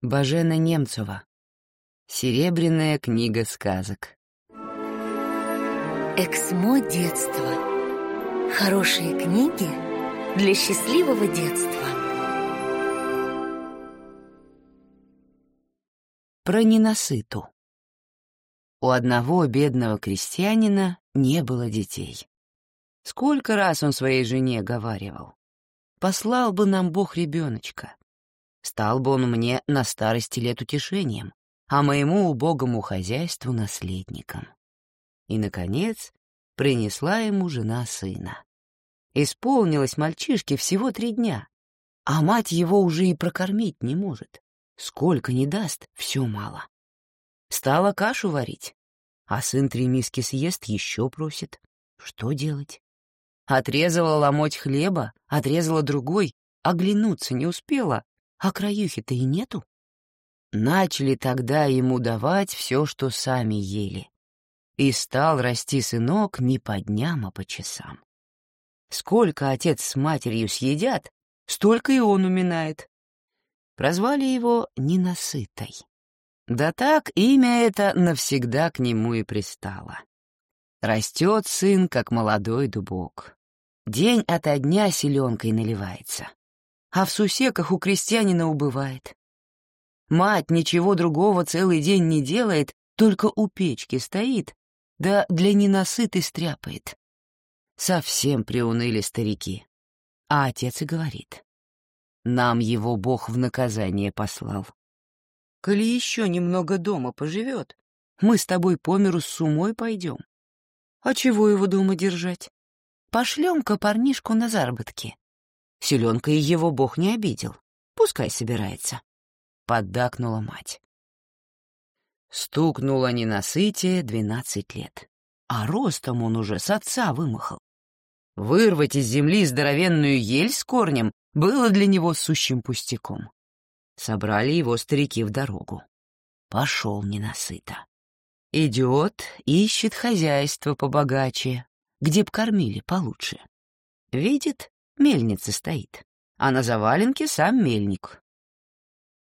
Бажена Немцова. Серебряная книга сказок. Эксмо детства. Хорошие книги для счастливого детства. Про ненасыту. У одного бедного крестьянина не было детей. Сколько раз он своей жене говаривал. «Послал бы нам Бог ребеночка. Стал бы он мне на старости лет утешением, а моему убогому хозяйству наследником». И, наконец, принесла ему жена сына. Исполнилось мальчишке всего три дня, а мать его уже и прокормить не может. Сколько не даст, все мало. Стала кашу варить, а сын три миски съест, еще просит. Что делать? Отрезала ломоть хлеба, отрезала другой, оглянуться не успела, а краюхи-то и нету. Начали тогда ему давать все, что сами ели. И стал расти сынок не по дням, а по часам. Сколько отец с матерью съедят, столько и он уминает. Прозвали его ненасытой. Да так имя это навсегда к нему и пристало. Растет сын, как молодой дубок. День ото дня селенкой наливается, а в сусеках у крестьянина убывает. Мать ничего другого целый день не делает, только у печки стоит, да для ненасытой стряпает. Совсем приуныли старики. А отец и говорит. Нам его Бог в наказание послал. Коли еще немного дома поживет, мы с тобой по миру с умой пойдем. А чего его дома держать? Пошлем-ка парнишку на заработки. Селенка и его бог не обидел. Пускай собирается. Поддакнула мать. Стукнуло ненасытие двенадцать лет. А ростом он уже с отца вымахал. Вырвать из земли здоровенную ель с корнем было для него сущим пустяком. Собрали его старики в дорогу. Пошел ненасыто. Идет, ищет хозяйство побогаче, где б кормили получше. Видит, мельница стоит, а на заваленке сам мельник.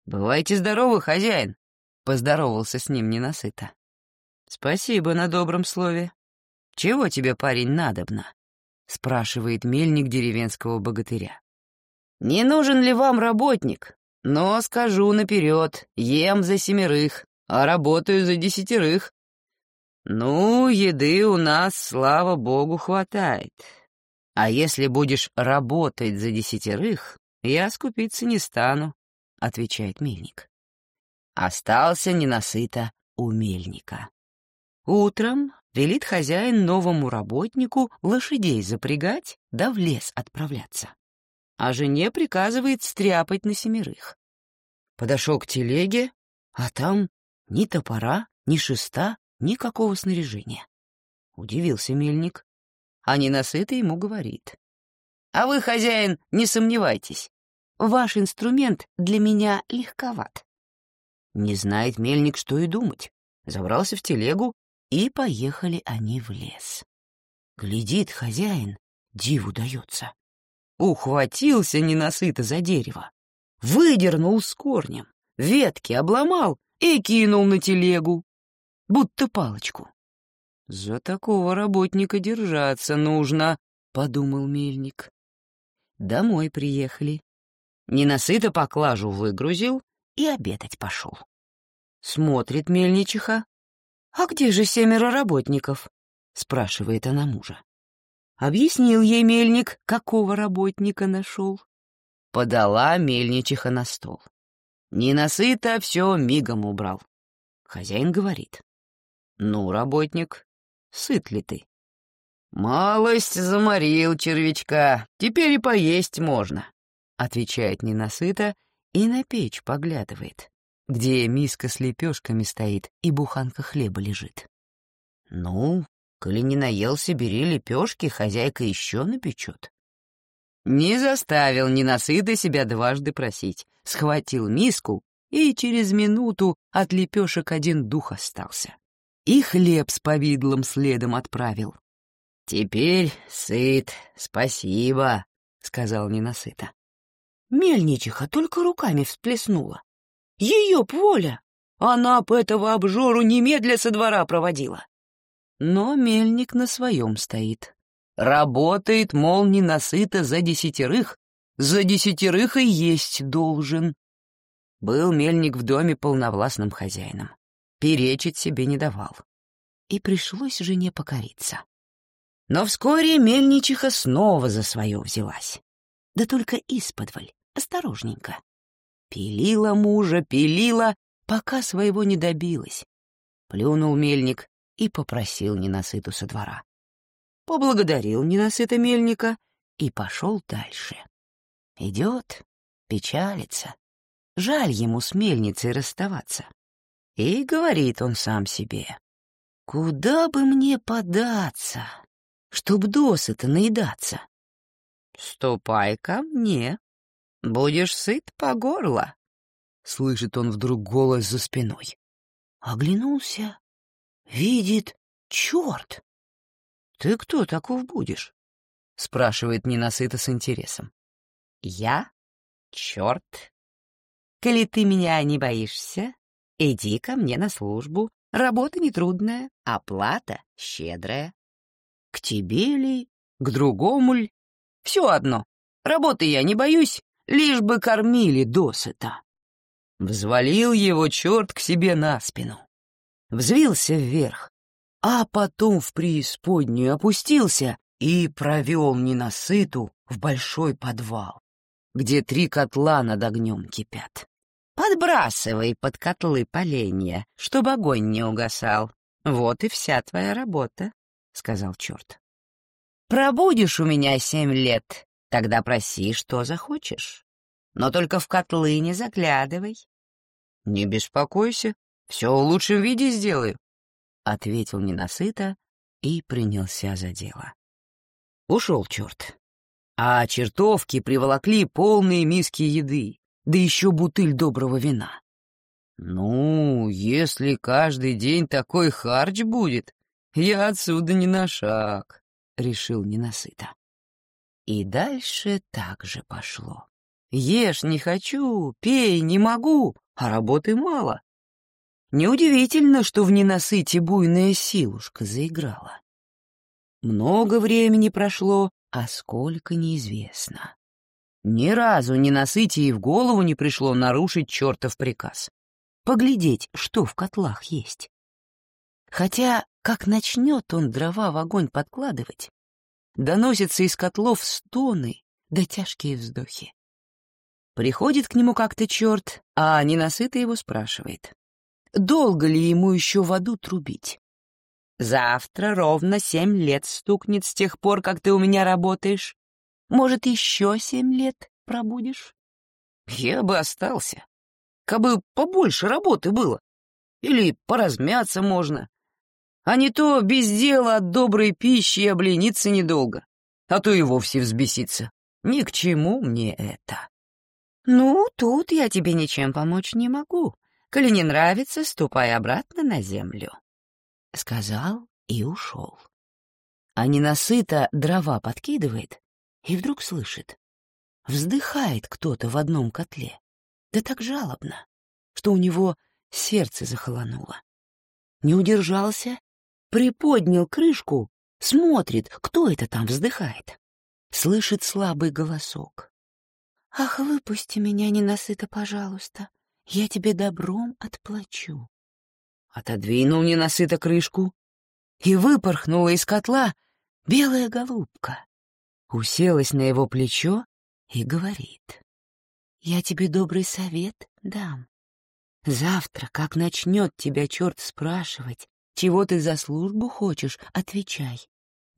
«Бывайте здоровы, хозяин!» — поздоровался с ним ненасыто. «Спасибо на добром слове. Чего тебе, парень, надобно?» — спрашивает мельник деревенского богатыря. «Не нужен ли вам работник? Но скажу наперед, ем за семерых, а работаю за десятерых. «Ну, еды у нас, слава богу, хватает. А если будешь работать за десятерых, я скупиться не стану», — отвечает мельник. Остался ненасыто у мельника. Утром велит хозяин новому работнику лошадей запрягать да в лес отправляться. А жене приказывает стряпать на семерых. Подошел к телеге, а там ни топора, ни шеста, Никакого снаряжения. Удивился мельник, а ненасытый ему говорит. «А вы, хозяин, не сомневайтесь. Ваш инструмент для меня легковат». Не знает мельник, что и думать. Забрался в телегу, и поехали они в лес. Глядит хозяин, диву дается. Ухватился ненасыто за дерево, выдернул с корнем, ветки обломал и кинул на телегу будто палочку. «За такого работника держаться нужно», — подумал мельник. Домой приехали. Ненасыто поклажу выгрузил и обедать пошел. Смотрит мельничиха. «А где же семеро работников?» — спрашивает она мужа. Объяснил ей мельник, какого работника нашел. Подала мельничиха на стол. Ненасыто все мигом убрал. Хозяин говорит. «Ну, работник, сыт ли ты?» «Малость заморил червячка, теперь и поесть можно», — отвечает ненасыто и на печь поглядывает, где миска с лепешками стоит и буханка хлеба лежит. «Ну, коли не наелся, бери лепешки, хозяйка еще напечет». Не заставил ненасыто себя дважды просить, схватил миску, и через минуту от лепешек один дух остался и хлеб с повидлом следом отправил. «Теперь сыт, спасибо», — сказал ненасыто. Мельничиха только руками всплеснула. Ее воля! Она б этого обжору немедля со двора проводила. Но мельник на своем стоит. Работает, мол, ненасыто за десятерых, за десятерых и есть должен. Был мельник в доме полновластным хозяином. Перечить себе не давал. И пришлось жене покориться. Но вскоре мельничиха снова за свое взялась. Да только исподволь, осторожненько. Пилила мужа, пилила, пока своего не добилась. Плюнул мельник и попросил ненасыту со двора. Поблагодарил ненасыто мельника и пошел дальше. Идет, печалится. Жаль ему с мельницей расставаться. И говорит он сам себе. «Куда бы мне податься, чтоб досыта наедаться?» «Ступай ко мне, будешь сыт по горло», — слышит он вдруг голос за спиной. Оглянулся, видит, черт. «Ты кто таков будешь?» — спрашивает ненасыто с интересом. «Я? Черт. Коли ты меня не боишься, иди ко мне на службу. Работа нетрудная, оплата щедрая. К тебе ли, к другому ли? Все одно. Работы я не боюсь, лишь бы кормили досыта». Взвалил его черт к себе на спину. Взвился вверх, а потом в преисподнюю опустился и провел ненасыту в большой подвал где три котла над огнем кипят. Подбрасывай под котлы поленья, чтобы огонь не угасал. Вот и вся твоя работа, — сказал черт. Пробудешь у меня семь лет, тогда проси, что захочешь. Но только в котлы не заглядывай. — Не беспокойся, все в лучшем виде сделаю, — ответил ненасыто и принялся за дело. Ушел черт, а чертовки приволокли полные миски еды, да еще бутыль доброго вина. «Ну, если каждый день такой харч будет, я отсюда не на шаг», — решил ненасыто. И дальше так же пошло. Ешь не хочу, пей не могу, а работы мало. Неудивительно, что в ненасыте буйная силушка заиграла. Много времени прошло, а сколько неизвестно. Ни разу ни на и в голову не пришло нарушить чертов приказ. Поглядеть, что в котлах есть. Хотя, как начнет он дрова в огонь подкладывать, доносятся из котлов стоны да тяжкие вздохи. Приходит к нему как-то черт, а ненасытый его спрашивает, долго ли ему еще в аду трубить. Завтра ровно семь лет стукнет с тех пор, как ты у меня работаешь. Может, еще семь лет пробудешь? Я бы остался. Кабы побольше работы было. Или поразмяться можно. А не то без дела от доброй пищи облениться недолго. А то и вовсе взбеситься. Ни к чему мне это. Ну, тут я тебе ничем помочь не могу. Коли не нравится, ступай обратно на землю. — сказал и ушел. А ненасыто дрова подкидывает и вдруг слышит. Вздыхает кто-то в одном котле. Да так жалобно, что у него сердце захолонуло. Не удержался, приподнял крышку, смотрит, кто это там вздыхает. Слышит слабый голосок. «Ах, выпусти меня, ненасыто, пожалуйста, я тебе добром отплачу» отодвинул ненасыто крышку, и выпорхнула из котла белая голубка. Уселась на его плечо и говорит. «Я тебе добрый совет дам. Завтра, как начнет тебя черт спрашивать, чего ты за службу хочешь, отвечай.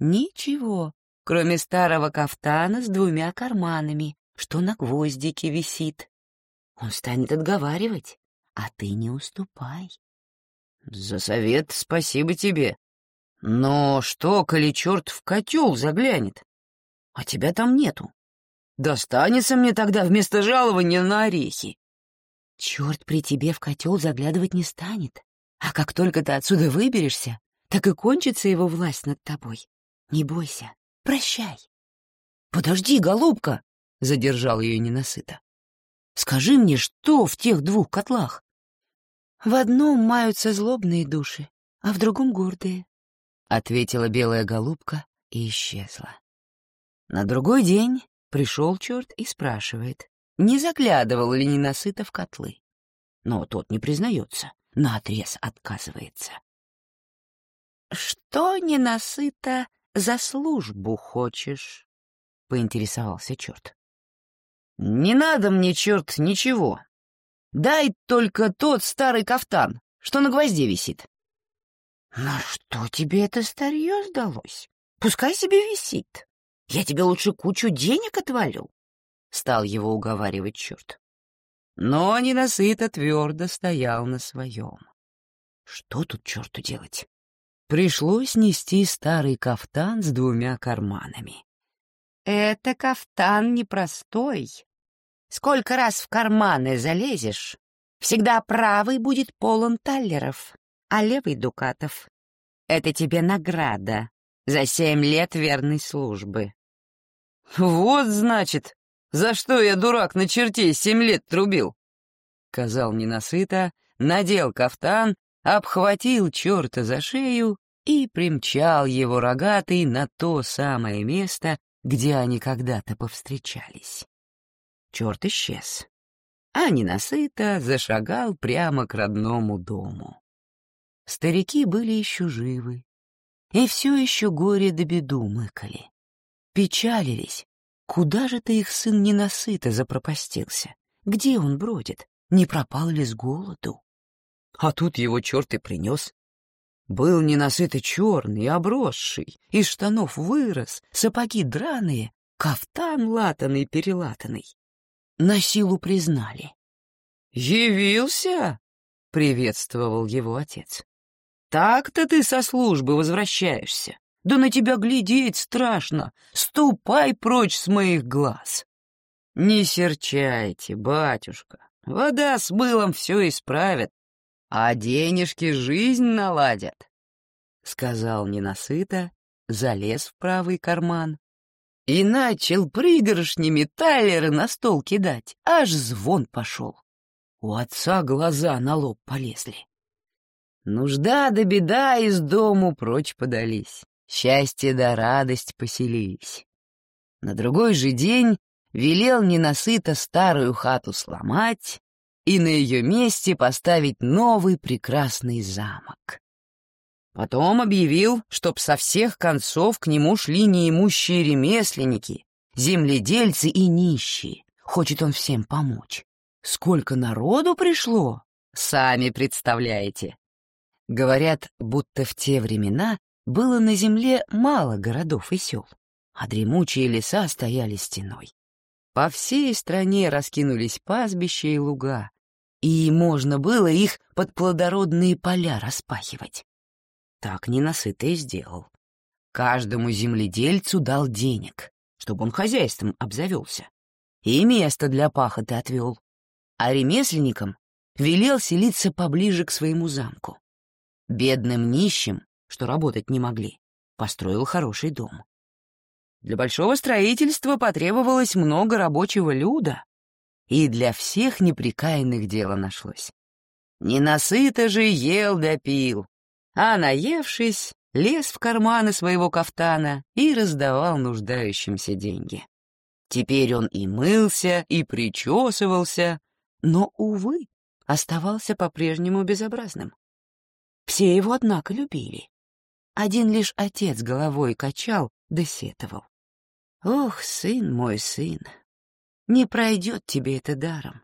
Ничего, кроме старого кафтана с двумя карманами, что на гвоздике висит. Он станет отговаривать, а ты не уступай. «За совет спасибо тебе. Но что, коли черт в котел заглянет? А тебя там нету. Достанется мне тогда вместо жалования на орехи». «Черт при тебе в котел заглядывать не станет. А как только ты отсюда выберешься, так и кончится его власть над тобой. Не бойся, прощай». «Подожди, голубка!» — задержал ее ненасыто. Скажи мне, что в тех двух котлах? В одном маются злобные души, а в другом гордые, — ответила белая голубка и исчезла. На другой день пришел черт и спрашивает, не заглядывал ли ненасыто в котлы. Но тот не признается, наотрез отказывается. «Что ненасыто за службу хочешь?» — поинтересовался черт. «Не надо мне, черт, ничего. Дай только тот старый кафтан, что на гвозде висит». «На что тебе это старье сдалось? Пускай себе висит. Я тебе лучше кучу денег отвалю», — стал его уговаривать черт. Но ненасыто твердо стоял на своем. Что тут черту делать? Пришлось нести старый кафтан с двумя карманами. Это кафтан непростой. Сколько раз в карманы залезешь, всегда правый будет полон таллеров, а левый — дукатов. Это тебе награда за семь лет верной службы. Вот, значит, за что я, дурак, на черте семь лет трубил? Казал ненасыто, надел кафтан, обхватил черта за шею и примчал его рогатый на то самое место, где они когда-то повстречались. Черт исчез, а ненасыто зашагал прямо к родному дому. Старики были еще живы, и все еще горе да беду мыкали. Печалились, куда же ты их сын ненасыто запропастился, где он бродит, не пропал ли с голоду? А тут его черт и принес. Был ненасытый черный, обросший, из штанов вырос, сапоги драные, кафтан латанный-перелатанный. На силу признали. «Явился?» — приветствовал его отец. «Так-то ты со службы возвращаешься. Да на тебя глядеть страшно. Ступай прочь с моих глаз». «Не серчайте, батюшка. Вода с мылом все исправит, а денежки жизнь наладят», — сказал ненасыто, залез в правый карман и начал пригоршнями талеры на стол кидать, аж звон пошел. У отца глаза на лоб полезли. Нужда да беда из дому прочь подались, счастье да радость поселились. На другой же день велел ненасыто старую хату сломать и на ее месте поставить новый прекрасный замок. Потом объявил, чтоб со всех концов к нему шли неимущие ремесленники, земледельцы и нищие. Хочет он всем помочь. Сколько народу пришло, сами представляете. Говорят, будто в те времена было на земле мало городов и сел, а дремучие леса стояли стеной. По всей стране раскинулись пастбища и луга, и можно было их под плодородные поля распахивать. Так ненасытый сделал. Каждому земледельцу дал денег, чтобы он хозяйством обзавелся, и место для пахоты отвел, а ремесленникам велел селиться поближе к своему замку. Бедным нищим, что работать не могли, построил хороший дом. Для большого строительства потребовалось много рабочего люда, и для всех неприкаянных дело нашлось. Ненасыто же ел да пил, а наевшись, лез в карманы своего кафтана и раздавал нуждающимся деньги. Теперь он и мылся, и причесывался, но, увы, оставался по-прежнему безобразным. Все его, однако, любили. Один лишь отец головой качал да сетовал. «Ох, сын мой сын, не пройдет тебе это даром.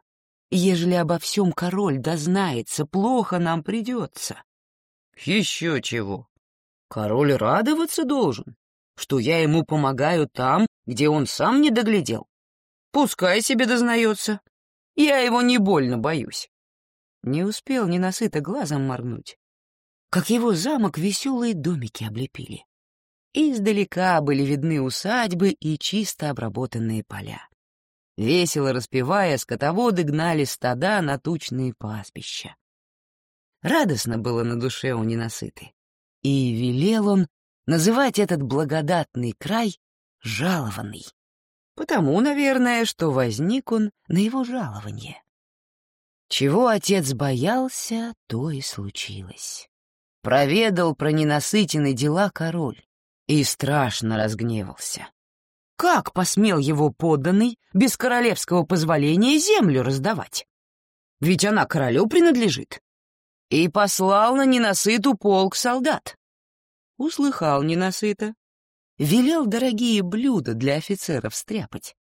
Ежели обо всем король дознается, плохо нам придется. Еще чего. Король радоваться должен, что я ему помогаю там, где он сам не доглядел. Пускай себе дознается. Я его не больно боюсь. Не успел ненасыто глазом моргнуть, как его замок веселые домики облепили. Издалека были видны усадьбы и чисто обработанные поля. Весело распевая, скотоводы гнали стада на тучные пастбища. Радостно было на душе у ненасыты. И велел он называть этот благодатный край жалованный. Потому, наверное, что возник он на его жалование. Чего отец боялся, то и случилось. Проведал про ненасытенные дела король и страшно разгневался. Как посмел его подданный без королевского позволения землю раздавать? Ведь она королю принадлежит. И послал на ненасыту полк солдат. Услыхал ненасыто. Велел дорогие блюда для офицеров стряпать,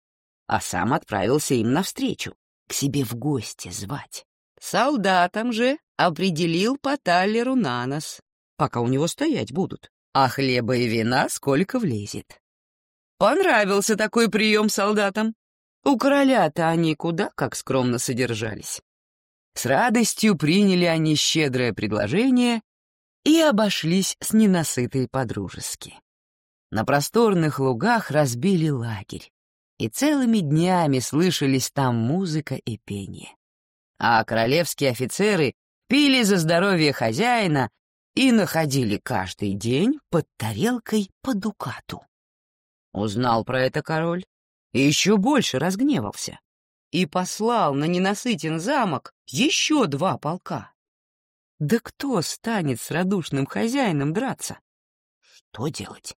а сам отправился им навстречу, к себе в гости звать. Солдатам же определил по талеру на нос, пока у него стоять будут, а хлеба и вина сколько влезет. Понравился такой прием солдатам. У короля-то они куда как скромно содержались. С радостью приняли они щедрое предложение и обошлись с ненасытой подружески. На просторных лугах разбили лагерь, и целыми днями слышались там музыка и пение. А королевские офицеры пили за здоровье хозяина и находили каждый день под тарелкой по дукату. Узнал про это король и еще больше разгневался и послал на ненасытен замок еще два полка. Да кто станет с радушным хозяином драться? Что делать?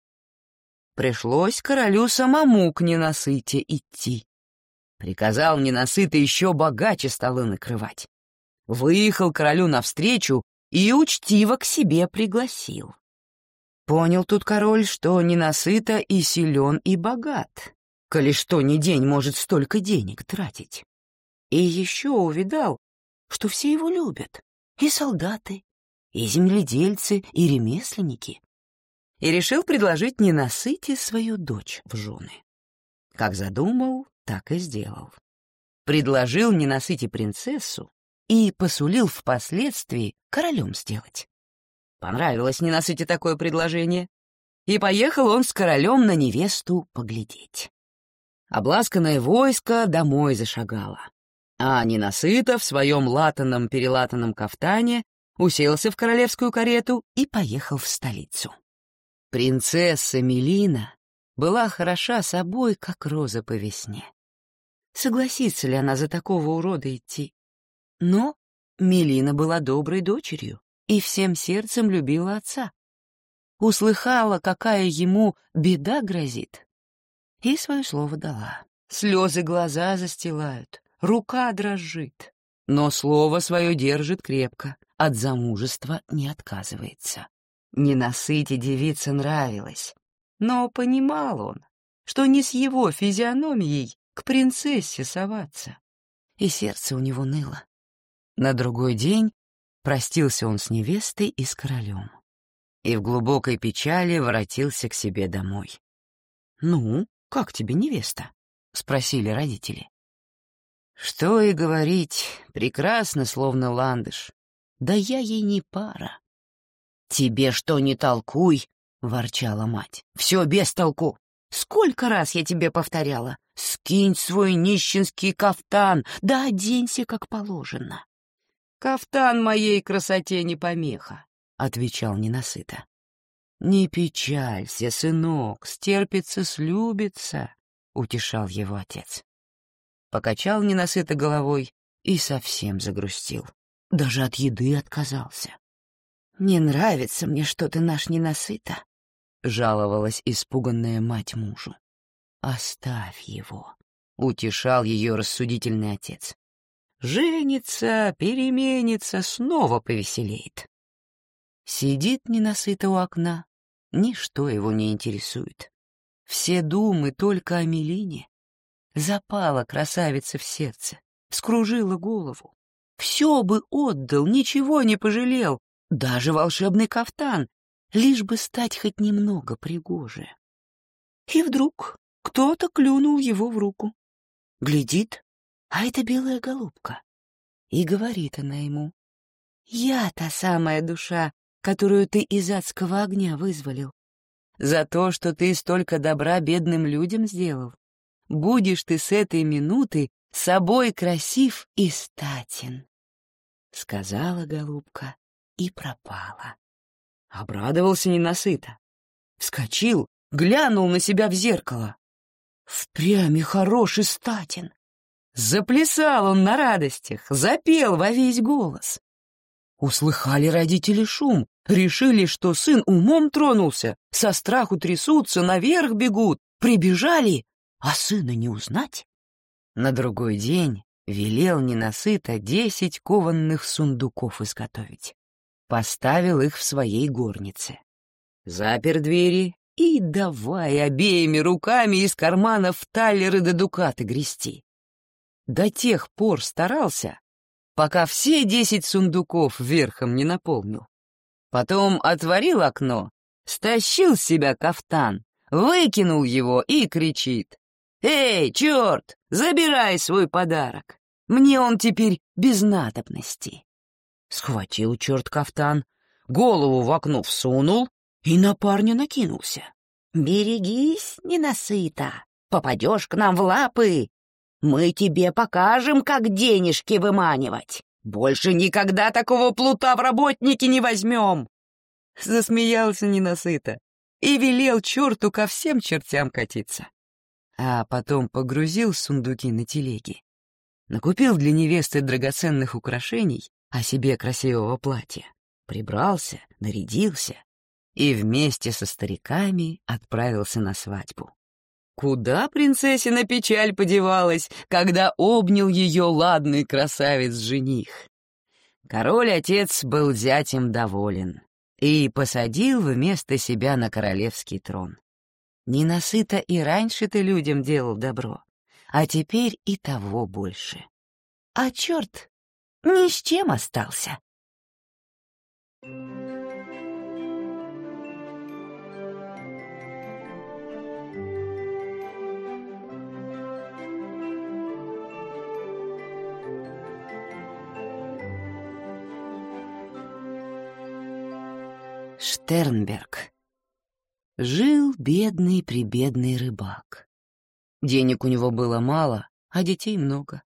Пришлось королю самому к ненасыте идти. Приказал ненасыто еще богаче столы накрывать. Выехал королю навстречу и учтиво к себе пригласил. Понял тут король, что ненасыто и силен, и богат, коли что ни день может столько денег тратить. И еще увидал, что все его любят, и солдаты, и земледельцы, и ремесленники. И решил предложить ненасыте свою дочь в жены. Как задумал, так и сделал. Предложил ненасыте принцессу и посулил впоследствии королем сделать. Понравилось ненасыте такое предложение, и поехал он с королем на невесту поглядеть. Обласканное войско домой зашагало, а ненасыто в своем латаном-перелатанном кафтане уселся в королевскую карету и поехал в столицу. Принцесса Мелина была хороша собой, как роза по весне. Согласится ли она за такого урода идти? Но Мелина была доброй дочерью и всем сердцем любила отца. Услыхала, какая ему беда грозит, и свое слово дала. Слезы глаза застилают, рука дрожит, но слово свое держит крепко, от замужества не отказывается. Ненасыте девица нравилась, но понимал он, что не с его физиономией к принцессе соваться, и сердце у него ныло. На другой день Простился он с невестой и с королем. И в глубокой печали воротился к себе домой. «Ну, как тебе невеста?» — спросили родители. «Что и говорить, прекрасно, словно ландыш. Да я ей не пара». «Тебе что не толкуй!» — ворчала мать. «Все без толку. Сколько раз я тебе повторяла? Скинь свой нищенский кафтан, да оденься как положено. «Кафтан моей красоте не помеха», — отвечал ненасыто. «Не печалься, сынок, стерпится, слюбится», — утешал его отец. Покачал ненасыто головой и совсем загрустил. Даже от еды отказался. «Не нравится мне что-то наш ненасыто», — жаловалась испуганная мать мужу. «Оставь его», — утешал ее рассудительный отец. Женится, переменится, снова повеселеет. Сидит ненасыто у окна, ничто его не интересует. Все думы только о Мелине. Запала красавица в сердце, скружила голову. Все бы отдал, ничего не пожалел, даже волшебный кафтан, лишь бы стать хоть немного пригоже. И вдруг кто-то клюнул его в руку. Глядит, а это белая голубка. И говорит она ему, «Я та самая душа, которую ты из адского огня вызволил. За то, что ты столько добра бедным людям сделал, будешь ты с этой минуты собой красив и статен». Сказала голубка и пропала. Обрадовался ненасыто. Вскочил, глянул на себя в зеркало. Впрямь и хороший статин. Заплясал он на радостях, запел во весь голос. Услыхали родители шум, решили, что сын умом тронулся, со страху трясутся, наверх бегут, прибежали, а сына не узнать. На другой день велел ненасыто десять кованных сундуков изготовить. Поставил их в своей горнице. Запер двери и давай обеими руками из карманов талеры до дукаты грести. До тех пор старался, пока все десять сундуков верхом не наполнил. Потом отворил окно, стащил с себя кафтан, выкинул его и кричит. «Эй, черт, забирай свой подарок! Мне он теперь без надобности!» Схватил черт кафтан, голову в окно всунул и на парня накинулся. «Берегись, ненасыто, попадешь к нам в лапы. Мы тебе покажем, как денежки выманивать. Больше никогда такого плута в работники не возьмем!» Засмеялся ненасыто и велел черту ко всем чертям катиться. А потом погрузил сундуки на телеги. Накупил для невесты драгоценных украшений, а себе красивого платья. Прибрался, нарядился и вместе со стариками отправился на свадьбу. Куда принцессина печаль подевалась, когда обнял ее ладный красавец-жених? Король-отец был зятем доволен и посадил вместо себя на королевский трон. Ненасыто и раньше ты людям делал добро, а теперь и того больше. А черт ни с чем остался. Штернберг. Жил бедный-прибедный рыбак. Денег у него было мало, а детей много.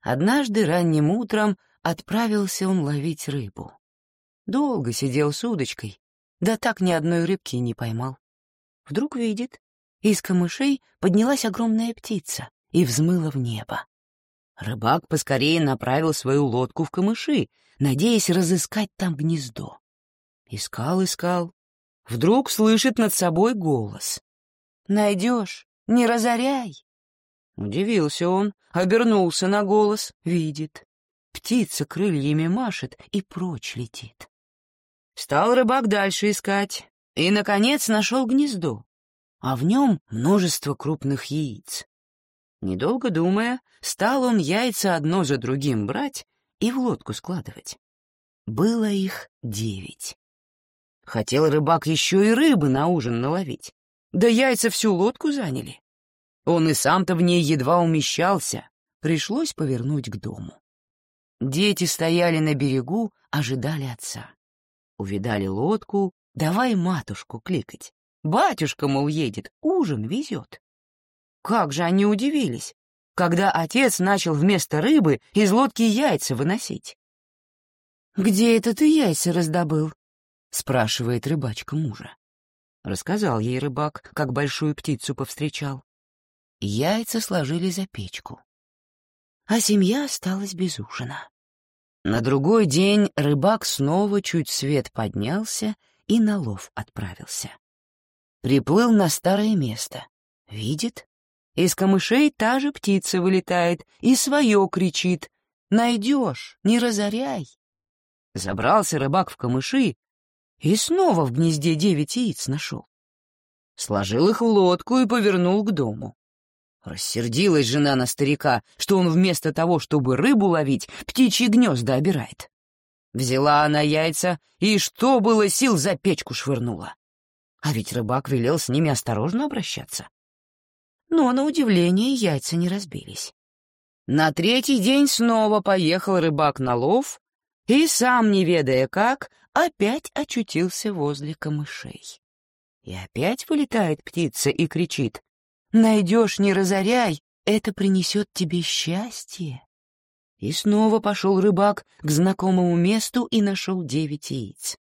Однажды ранним утром отправился он ловить рыбу. Долго сидел с удочкой, да так ни одной рыбки не поймал. Вдруг видит, из камышей поднялась огромная птица и взмыла в небо. Рыбак поскорее направил свою лодку в камыши, надеясь разыскать там гнездо. Искал, искал. Вдруг слышит над собой голос. «Найдешь, не разоряй!» Удивился он, обернулся на голос, видит. Птица крыльями машет и прочь летит. Стал рыбак дальше искать и, наконец, нашел гнездо, а в нем множество крупных яиц. Недолго думая, стал он яйца одно за другим брать и в лодку складывать. Было их девять. Хотел рыбак еще и рыбы на ужин наловить. Да яйца всю лодку заняли. Он и сам-то в ней едва умещался. Пришлось повернуть к дому. Дети стояли на берегу, ожидали отца. Увидали лодку, давай матушку кликать. Батюшка, мол, едет, ужин везет. Как же они удивились, когда отец начал вместо рыбы из лодки яйца выносить. «Где это ты яйца раздобыл?» — спрашивает рыбачка мужа. Рассказал ей рыбак, как большую птицу повстречал. Яйца сложили за печку. А семья осталась без ужина. На другой день рыбак снова чуть свет поднялся и на лов отправился. Приплыл на старое место. Видит, из камышей та же птица вылетает и свое кричит «Найдешь, не разоряй!» Забрался рыбак в камыши, и снова в гнезде девять яиц нашел. Сложил их в лодку и повернул к дому. Рассердилась жена на старика, что он вместо того, чтобы рыбу ловить, птичьи гнезда обирает. Взяла она яйца и, что было сил, за печку швырнула. А ведь рыбак велел с ними осторожно обращаться. Но, на удивление, яйца не разбились. На третий день снова поехал рыбак на лов и, сам не ведая как, опять очутился возле камышей. И опять вылетает птица и кричит «Найдешь, не разоряй, это принесет тебе счастье». И снова пошел рыбак к знакомому месту и нашел девять яиц.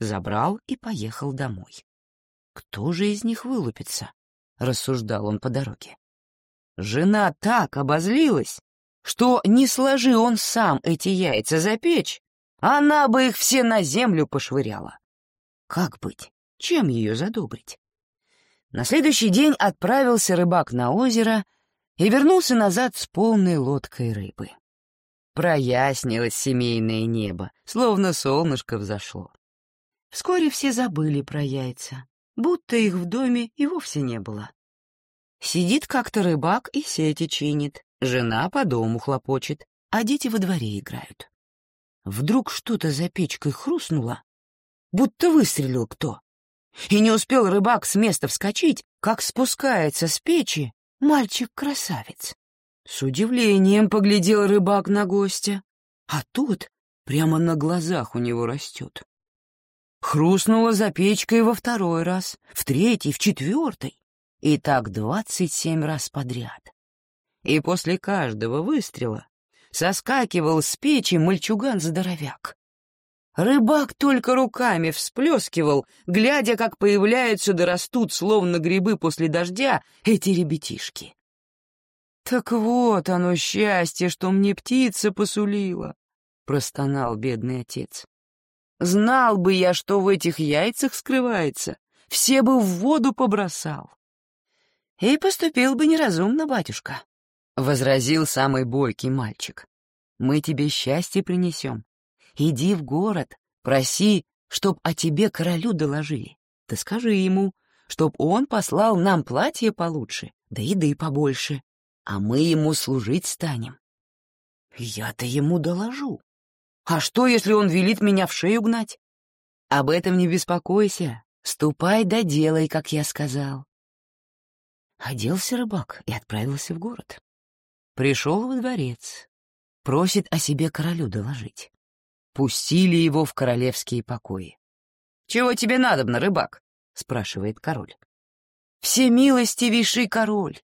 Забрал и поехал домой. Кто же из них вылупится? — рассуждал он по дороге. Жена так обозлилась, что не сложи он сам эти яйца за печь, она бы их все на землю пошвыряла. Как быть? Чем ее задобрить? На следующий день отправился рыбак на озеро и вернулся назад с полной лодкой рыбы. Прояснилось семейное небо, словно солнышко взошло. Вскоре все забыли про яйца, будто их в доме и вовсе не было. Сидит как-то рыбак и сети чинит, жена по дому хлопочет, а дети во дворе играют. Вдруг что-то за печкой хрустнуло, будто выстрелил кто. И не успел рыбак с места вскочить, как спускается с печи мальчик-красавец. С удивлением поглядел рыбак на гостя, а тот прямо на глазах у него растет. Хрустнуло за печкой во второй раз, в третий, в четвертый, и так двадцать семь раз подряд. И после каждого выстрела соскакивал с печи мальчуган-здоровяк. Рыбак только руками всплескивал, глядя, как появляются да растут, словно грибы после дождя, эти ребятишки. «Так вот оно счастье, что мне птица посулила», — простонал бедный отец. «Знал бы я, что в этих яйцах скрывается, все бы в воду побросал». «И поступил бы неразумно, батюшка», — возразил самый бойкий мальчик. «Мы тебе счастье принесем. Иди в город, проси, чтоб о тебе королю доложили. Ты скажи ему, чтоб он послал нам платье получше, да еды побольше, а мы ему служить станем. Я-то ему доложу. А что, если он велит меня в шею гнать? Об этом не беспокойся. Ступай да делай, как я сказал. Оделся рыбак и отправился в город. Пришел во дворец. Просит о себе королю доложить. Пустили его в королевские покои. «Чего тебе надобно, рыбак?» — спрашивает король. «Всемилостивейший король,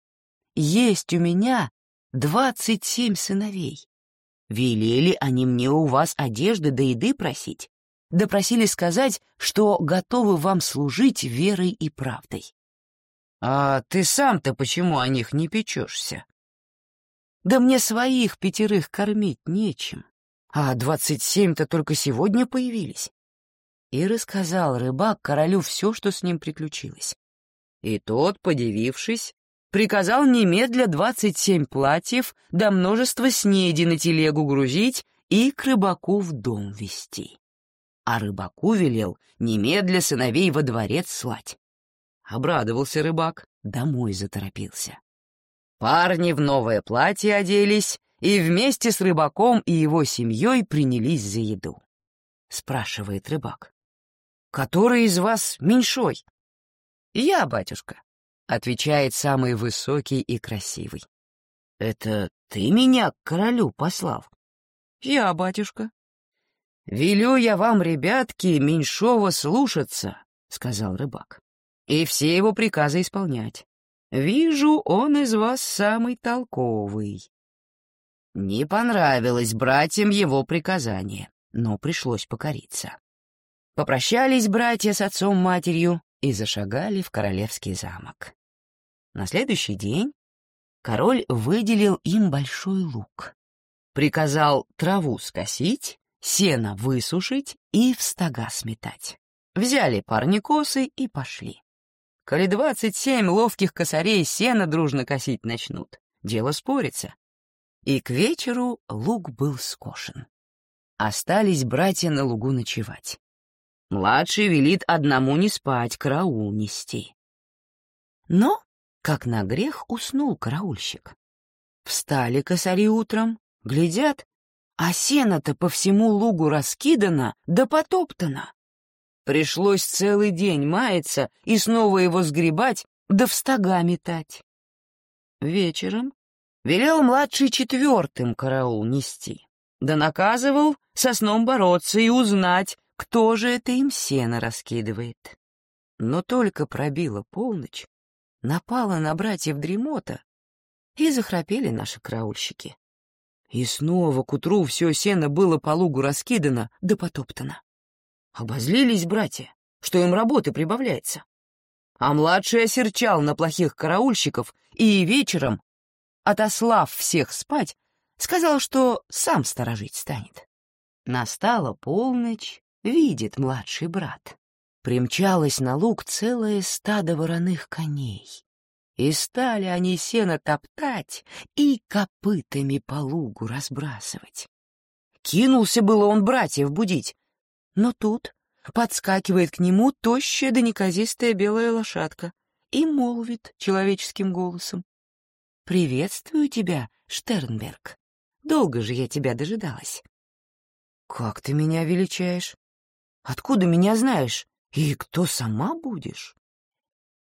есть у меня двадцать семь сыновей. Велели они мне у вас одежды да еды просить, да просили сказать, что готовы вам служить верой и правдой. А ты сам-то почему о них не печешься? Да мне своих пятерых кормить нечем, а двадцать семь-то только сегодня появились. И рассказал рыбак королю все, что с ним приключилось. И тот, подивившись, приказал немедля двадцать семь платьев да множество снеди на телегу грузить и к рыбаку в дом вести. А рыбаку велел немедля сыновей во дворец слать. Обрадовался рыбак, домой заторопился. Парни в новое платье оделись и вместе с рыбаком и его семьей принялись за еду. Спрашивает рыбак. «Который из вас меньшой?» «Я, батюшка», — отвечает самый высокий и красивый. «Это ты меня к королю послал?» «Я, батюшка». «Велю я вам, ребятки, меньшого слушаться», — сказал рыбак, «и все его приказы исполнять. Вижу, он из вас самый толковый». Не понравилось братьям его приказание, но пришлось покориться. Попрощались братья с отцом-матерью и зашагали в королевский замок. На следующий день король выделил им большой луг, приказал траву скосить, сено высушить и в стога сметать. Взяли парни косы и пошли. Коли двадцать семь ловких косарей сено дружно косить начнут, дело спорится. И к вечеру луг был скошен. Остались братья на лугу ночевать. Младший велит одному не спать, караул нести. Но как на грех уснул караульщик. Встали косари утром, глядят, а сено-то по всему лугу раскидано да потоптано. Пришлось целый день маяться и снова его сгребать да в стога метать. Вечером велел младший четвертым караул нести, да наказывал со сном бороться и узнать, кто же это им сено раскидывает. Но только пробила полночь, напала на братьев дремота, и захрапели наши караульщики. И снова к утру все сено было по лугу раскидано да потоптано. Обозлились братья, что им работы прибавляется. а младший осерчал на плохих караульщиков и вечером, отослав всех спать, сказал, что сам сторожить станет. Настала полночь, видит младший брат. Примчалось на луг целое стадо вороных коней. И стали они сено топтать и копытами по лугу разбрасывать. Кинулся было он братьев будить, но тут подскакивает к нему тощая да неказистая белая лошадка и молвит человеческим голосом. «Приветствую тебя, Штернберг. Долго же я тебя дожидалась». «Как ты меня величаешь? Откуда меня знаешь? И кто сама будешь?»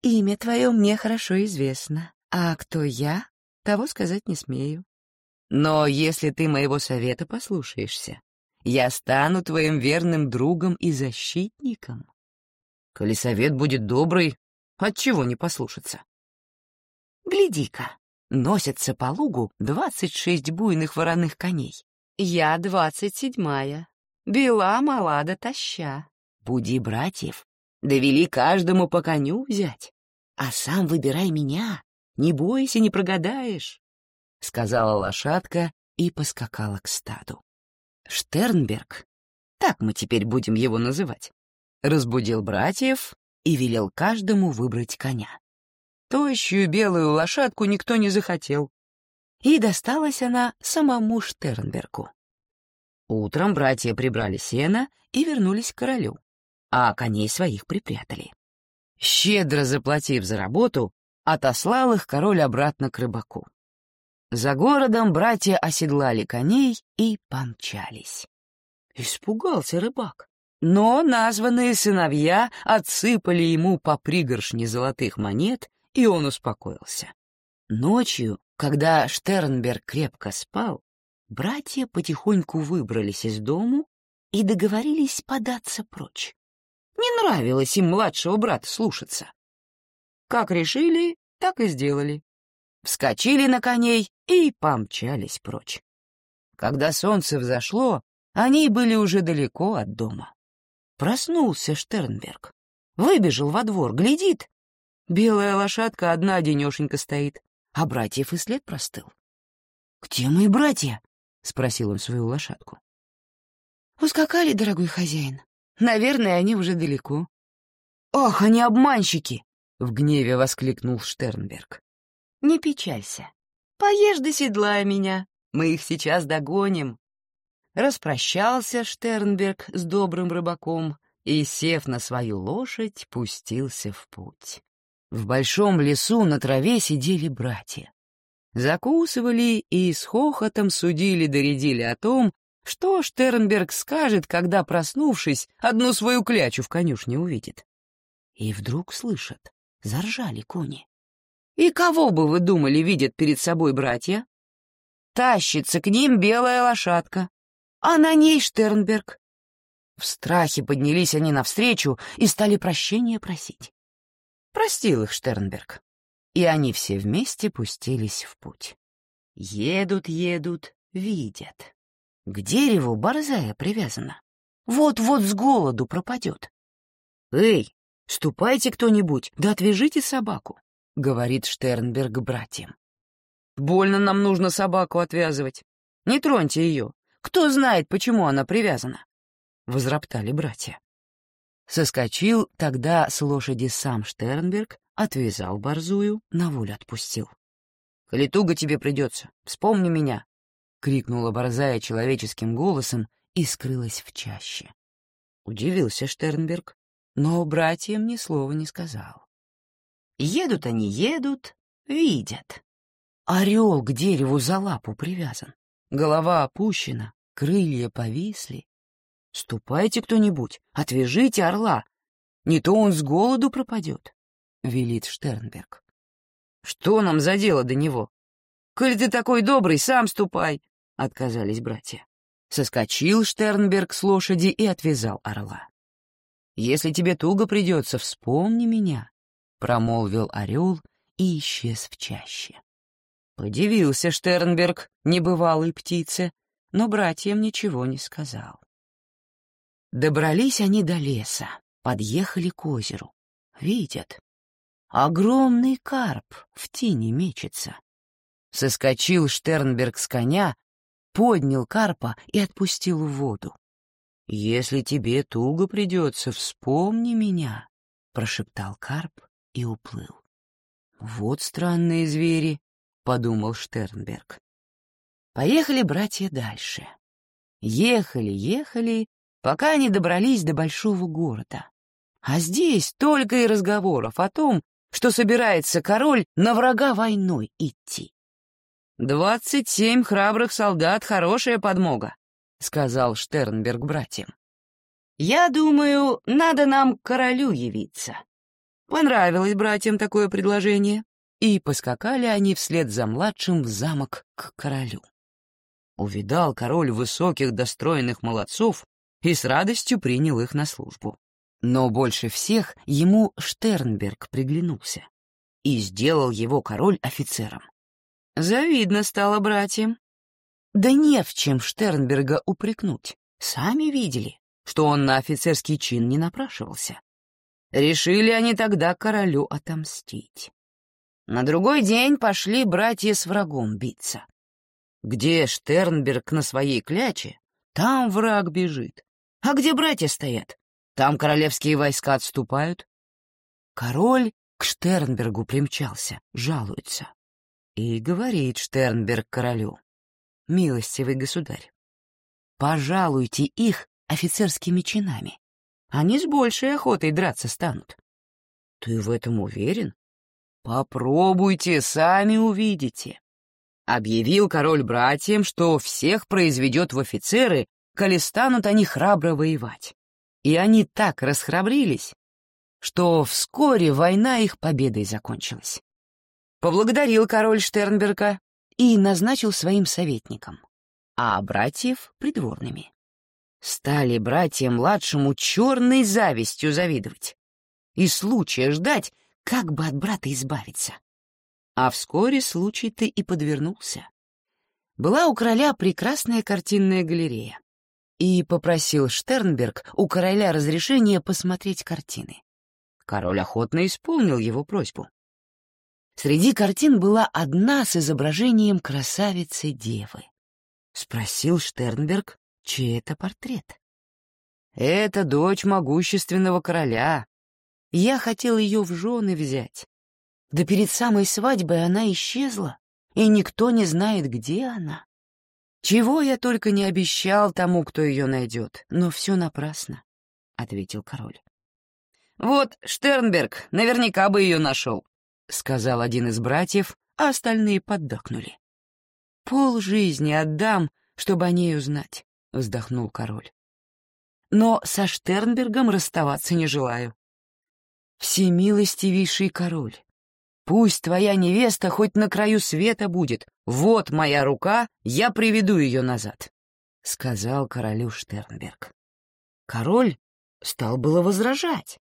«Имя твое мне хорошо известно, а кто я, того сказать не смею. Но если ты моего совета послушаешься, я стану твоим верным другом и защитником. Коли совет будет добрый, отчего не послушаться? Гляди-ка, носятся по лугу двадцать шесть буйных вороных коней. Я двадцать седьмая, бела мала да таща. Буди братьев, довели каждому по коню взять, а сам выбирай меня, не бойся, не прогадаешь, — сказала лошадка и поскакала к стаду. Штернберг, так мы теперь будем его называть, разбудил братьев и велел каждому выбрать коня. Тощую белую лошадку никто не захотел, и досталась она самому Штернбергу. Утром братья прибрали сено и вернулись к королю, а коней своих припрятали. Щедро заплатив за работу, отослал их король обратно к рыбаку. За городом братья оседлали коней и помчались. Испугался рыбак. Но названные сыновья отсыпали ему по пригоршне золотых монет, и он успокоился. Ночью, когда Штернберг крепко спал, братья потихоньку выбрались из дому и договорились податься прочь. Не нравилось им младшего брата слушаться. Как решили, так и сделали вскочили на коней и помчались прочь. Когда солнце взошло, они были уже далеко от дома. Проснулся Штернберг. Выбежал во двор, глядит. Белая лошадка одна денешенька стоит, а братьев и след простыл. «Где мои братья?» — спросил он свою лошадку. «Ускакали, дорогой хозяин. Наверное, они уже далеко». «Ах, они обманщики!» — в гневе воскликнул Штернберг. Не печалься. Поешь до седла меня, мы их сейчас догоним. Распрощался Штернберг с добрым рыбаком и, сев на свою лошадь, пустился в путь. В большом лесу на траве сидели братья. Закусывали и с хохотом судили-доредили о том, что Штернберг скажет, когда, проснувшись, одну свою клячу в конюшне увидит. И вдруг слышат, заржали кони. И кого бы вы думали, видят перед собой братья? Тащится к ним белая лошадка, а на ней Штернберг. В страхе поднялись они навстречу и стали прощения просить. Простил их Штернберг, и они все вместе пустились в путь. Едут, едут, видят. К дереву борзая привязана. Вот-вот с голоду пропадет. «Эй, ступайте кто-нибудь, да отвяжите собаку. — говорит Штернберг братьям. «Больно нам нужно собаку отвязывать. Не троньте ее. Кто знает, почему она привязана?» — возроптали братья. Соскочил тогда с лошади сам Штернберг, отвязал борзую, на волю отпустил. «Коли туго тебе придется, вспомни меня!» — крикнула борзая человеческим голосом и скрылась в чаще. Удивился Штернберг, но братьям ни слова не сказал. Едут они, едут, видят. Орел к дереву за лапу привязан. Голова опущена, крылья повисли. Ступайте кто-нибудь, отвяжите орла. Не то он с голоду пропадет, — велит Штернберг. Что нам за дело до него? Коль ты такой добрый, сам ступай, — отказались братья. Соскочил Штернберг с лошади и отвязал орла. Если тебе туго придется, вспомни меня промолвил орел и исчез в чаще. Подивился Штернберг, небывалой птице, но братьям ничего не сказал. Добрались они до леса, подъехали к озеру. Видят, огромный карп в тени мечется. Соскочил Штернберг с коня, поднял карпа и отпустил в воду. «Если тебе туго придется, вспомни меня», — прошептал карп и уплыл. «Вот странные звери», — подумал Штернберг. Поехали братья дальше. Ехали, ехали, пока они добрались до большого города. А здесь только и разговоров о том, что собирается король на врага войной идти. «Двадцать семь храбрых солдат — хорошая подмога», — сказал Штернберг братьям. «Я думаю, надо нам к королю явиться». Понравилось братьям такое предложение, и поскакали они вслед за младшим в замок к королю. Увидал король высоких достроенных молодцов и с радостью принял их на службу. Но больше всех ему Штернберг приглянулся и сделал его король офицером. Завидно стало братьям. Да не в чем Штернберга упрекнуть. Сами видели, что он на офицерский чин не напрашивался. Решили они тогда королю отомстить. На другой день пошли братья с врагом биться. Где Штернберг на своей кляче, там враг бежит. А где братья стоят, там королевские войска отступают. Король к Штернбергу примчался, жалуется. И говорит Штернберг королю, «Милостивый государь, пожалуйте их офицерскими чинами. Они с большей охотой драться станут». «Ты в этом уверен?» «Попробуйте, сами увидите». Объявил король братьям, что всех произведет в офицеры, коли станут они храбро воевать. И они так расхрабрились, что вскоре война их победой закончилась. Поблагодарил король Штернберга и назначил своим советником, а братьев — придворными. Стали братья младшему черной завистью завидовать и случая ждать, как бы от брата избавиться. А вскоре случай-то и подвернулся. Была у короля прекрасная картинная галерея, и попросил Штернберг у короля разрешения посмотреть картины. Король охотно исполнил его просьбу. Среди картин была одна с изображением красавицы-девы. Спросил Штернберг, чей это портрет. «Это дочь могущественного короля. Я хотел ее в жены взять. Да перед самой свадьбой она исчезла, и никто не знает, где она. Чего я только не обещал тому, кто ее найдет, но все напрасно», — ответил король. «Вот Штернберг наверняка бы ее нашел», — сказал один из братьев, а остальные поддакнули. «Пол жизни отдам, чтобы о ней узнать», — вздохнул король. «Но со Штернбергом расставаться не желаю. Всемилостивейший король, пусть твоя невеста хоть на краю света будет. Вот моя рука, я приведу ее назад», — сказал королю Штернберг. Король стал было возражать,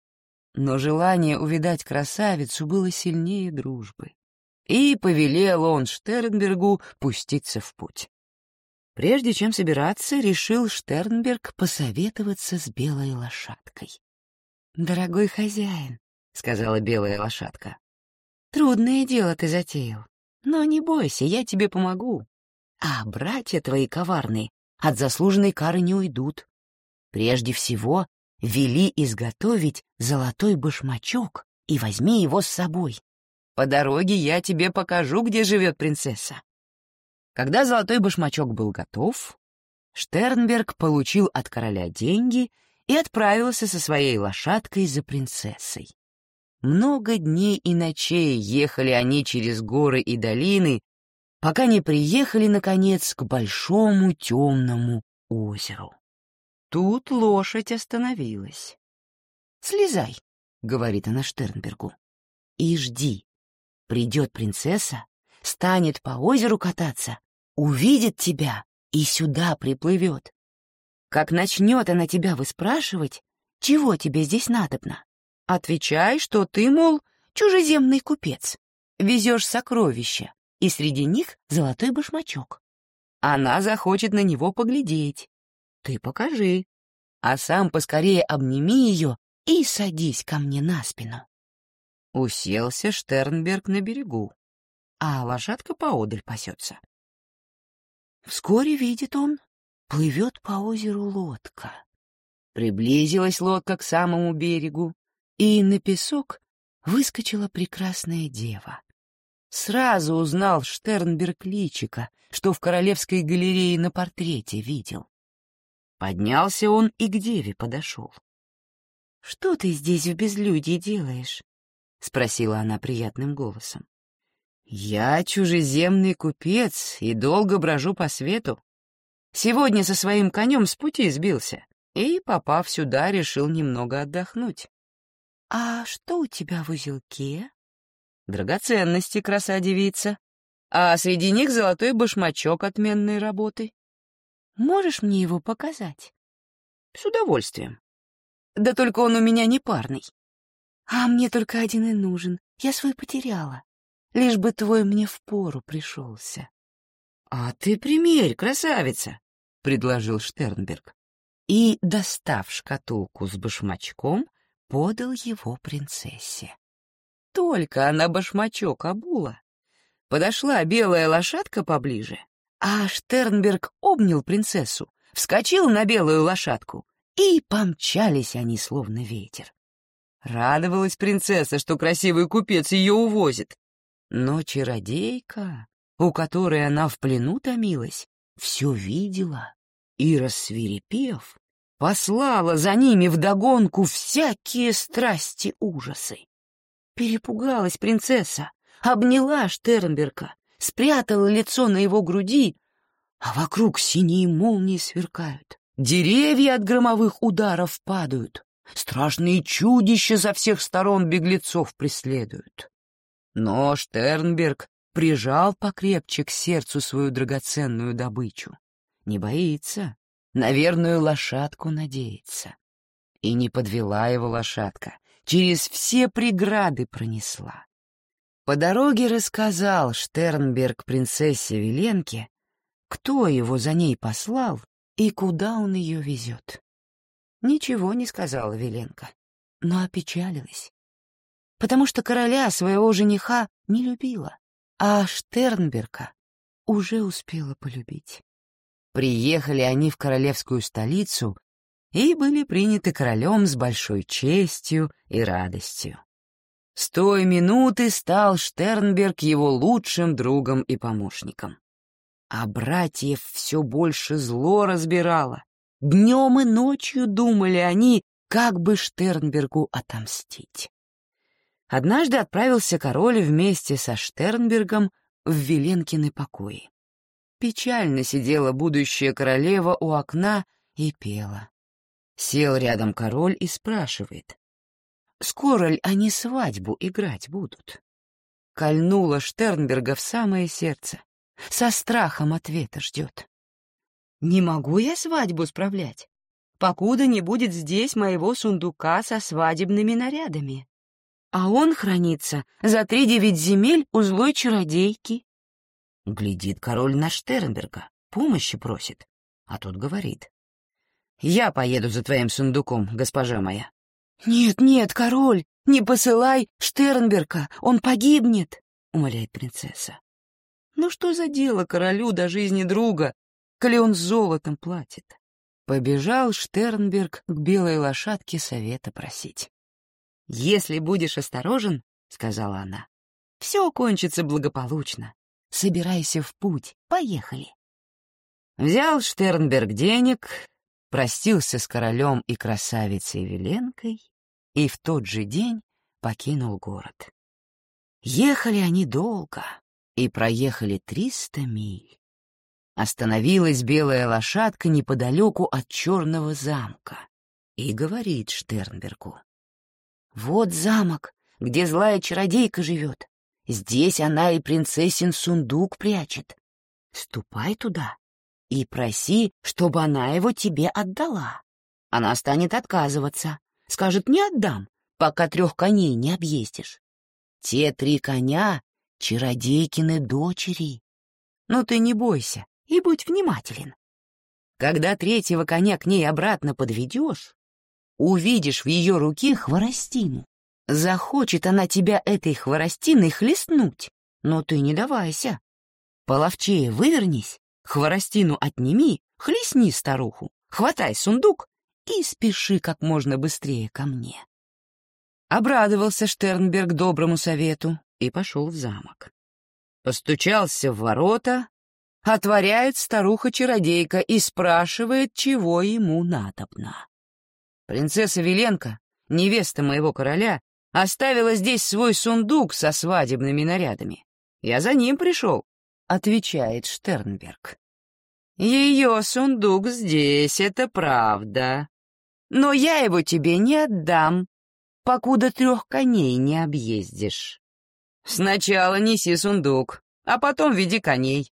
но желание увидать красавицу было сильнее дружбы, и повелел он Штернбергу пуститься в путь. Прежде чем собираться, решил Штернберг посоветоваться с белой лошадкой. «Дорогой хозяин», — сказала белая лошадка, — «трудное дело ты затеял, но не бойся, я тебе помогу. А братья твои коварные от заслуженной кары не уйдут. Прежде всего вели изготовить золотой башмачок и возьми его с собой. По дороге я тебе покажу, где живет принцесса. Когда золотой башмачок был готов, Штернберг получил от короля деньги и отправился со своей лошадкой за принцессой. Много дней и ночей ехали они через горы и долины, пока не приехали, наконец, к большому темному озеру. Тут лошадь остановилась. «Слезай», — говорит она Штернбергу, — «и жди. Придет принцесса, станет по озеру кататься, увидит тебя и сюда приплывет. Как начнет она тебя выспрашивать, чего тебе здесь надобно, отвечай, что ты, мол, чужеземный купец, везешь сокровища, и среди них золотой башмачок. Она захочет на него поглядеть, ты покажи, а сам поскорее обними ее и садись ко мне на спину. Уселся Штернберг на берегу, а лошадка поодаль пасется. Вскоре видит он, плывет по озеру лодка. Приблизилась лодка к самому берегу, и на песок выскочила прекрасная дева. Сразу узнал Штернберг личика, что в Королевской галерее на портрете видел. Поднялся он и к деве подошел. — Что ты здесь в безлюдье делаешь? — спросила она приятным голосом. — Я чужеземный купец и долго брожу по свету. Сегодня со своим конем с пути сбился и, попав сюда, решил немного отдохнуть. — А что у тебя в узелке? — Драгоценности, краса девица. А среди них золотой башмачок отменной работы. Можешь мне его показать? С удовольствием. Да только он у меня не парный. А мне только один и нужен. Я свой потеряла. Лишь бы твой мне в пору пришелся. — А ты примерь, красавица, — предложил Штернберг. И, достав шкатулку с башмачком, подал его принцессе. Только она башмачок обула. Подошла белая лошадка поближе, а Штернберг обнял принцессу, вскочил на белую лошадку, и помчались они словно ветер. Радовалась принцесса, что красивый купец ее увозит. Но чародейка, у которой она в плену томилась, все видела и, рассвирепев, послала за ними вдогонку всякие страсти ужасы. Перепугалась принцесса, обняла Штернберга, спрятала лицо на его груди, а вокруг синие молнии сверкают. Деревья от громовых ударов падают. Страшные чудища со всех сторон беглецов преследуют. Но Штернберг прижал покрепче к сердцу свою драгоценную добычу. Не боится, на верную лошадку надеется. И не подвела его лошадка, через все преграды пронесла. По дороге рассказал Штернберг принцессе Веленке, кто его за ней послал и куда он ее везет. Ничего не сказала Веленка, но опечалилась, потому что короля своего жениха не любила, а Штернберга уже успела полюбить. Приехали они в королевскую столицу и были приняты королем с большой честью и радостью. С той минуты стал Штернберг его лучшим другом и помощником. А братьев все больше зло разбирало. Днем и ночью думали они, как бы Штернбергу отомстить. Однажды отправился король вместе со Штернбергом в Веленкины покои. Печально сидела будущая королева у окна и пела. Сел рядом король и спрашивает, скоро ли они свадьбу играть будут? Кольнула Штернберга в самое сердце. Со страхом ответа ждет. Не могу я свадьбу справлять, покуда не будет здесь моего сундука со свадебными нарядами. А он хранится за три девять земель у злой чародейки. Глядит король на Штернберга, помощи просит, а тот говорит. «Я поеду за твоим сундуком, госпожа моя. «Нет, нет, король, не посылай Штернберга, он погибнет», — умоляет принцесса. «Ну что за дело королю до жизни друга, коли он золотом платит?» Побежал Штернберг к белой лошадке совета просить. «Если будешь осторожен, — сказала она, — все кончится благополучно. Собирайся в путь, поехали». Взял Штернберг денег, простился с королем и красавицей Веленкой и в тот же день покинул город. Ехали они долго и проехали триста миль. Остановилась белая лошадка неподалеку от черного замка и говорит Штернбергу. «Вот замок, где злая чародейка живет. Здесь она и принцессин сундук прячет. Ступай туда и проси, чтобы она его тебе отдала. Она станет отказываться, Скажет, не отдам, пока трех коней не объездишь. Те три коня — чародейкины дочери. Но ты не бойся и будь внимателен. Когда третьего коня к ней обратно подведешь, увидишь в ее руке хворостину. Захочет она тебя этой хворостиной хлестнуть, но ты не давайся. Половчее вывернись, хворостину отними, хлестни старуху, хватай сундук и спеши как можно быстрее ко мне. Обрадовался Штернберг доброму совету и пошел в замок. Постучался в ворота, отворяет старуха-чародейка и спрашивает, чего ему надобно. Принцесса Веленко, невеста моего короля, оставила здесь свой сундук со свадебными нарядами. Я за ним пришел, — отвечает Штернберг. Ее сундук здесь, это правда. Но я его тебе не отдам, покуда трех коней не объездишь. Сначала неси сундук, а потом веди коней.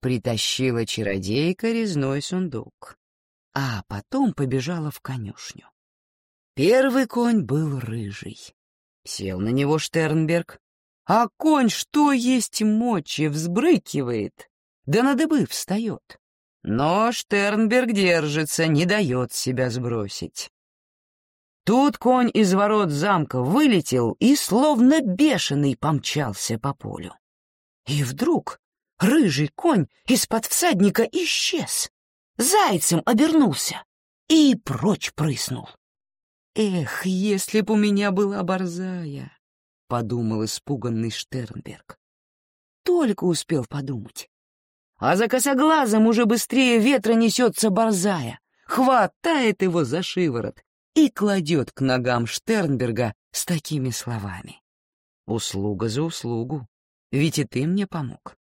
Притащила чародейка резной сундук, а потом побежала в конюшню. Первый конь был рыжий. Сел на него Штернберг, а конь, что есть мочи, взбрыкивает, да на дыбы встает. Но Штернберг держится, не дает себя сбросить. Тут конь из ворот замка вылетел и словно бешеный помчался по полю. И вдруг рыжий конь из-под всадника исчез, зайцем обернулся и прочь прыснул. «Эх, если б у меня была борзая!» — подумал испуганный Штернберг. Только успел подумать. А за косоглазом уже быстрее ветра несется борзая, хватает его за шиворот и кладет к ногам Штернберга с такими словами. «Услуга за услугу, ведь и ты мне помог».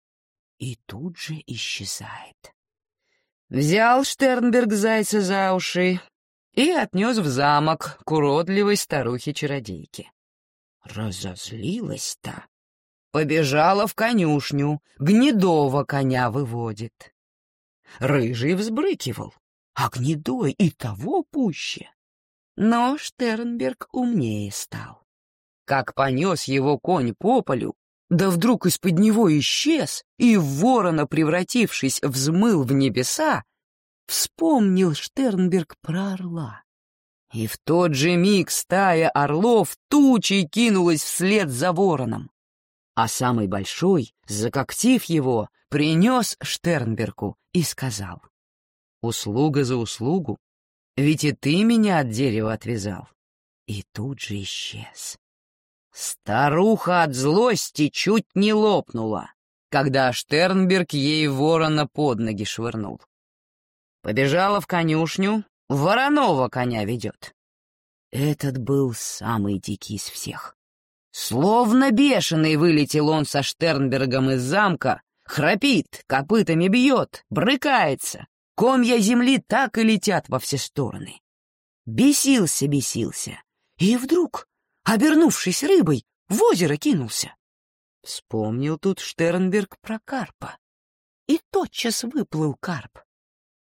И тут же исчезает. Взял Штернберг зайца за уши и отнес в замок к уродливой старухе-чародейке. Разозлилась-то. Побежала в конюшню, гнедого коня выводит. Рыжий взбрыкивал, а гнедой и того пуще. Но Штернберг умнее стал. Как понес его конь по полю, да вдруг из-под него исчез и ворона, превратившись, взмыл в небеса, вспомнил Штернберг про орла. И в тот же миг стая орлов тучей кинулась вслед за вороном. А самый большой, закоктив его, принес Штернбергу и сказал, «Услуга за услугу, ведь и ты меня от дерева отвязал. И тут же исчез. Старуха от злости чуть не лопнула, когда Штернберг ей ворона под ноги швырнул. Побежала в конюшню, вороного коня ведет. Этот был самый дикий из всех. Словно бешеный вылетел он со Штернбергом из замка, храпит, копытами бьет, брыкается, Комья земли так и летят во все стороны. Бесился, бесился. И вдруг, обернувшись рыбой, в озеро кинулся. Вспомнил тут Штернберг про карпа. И тотчас выплыл карп.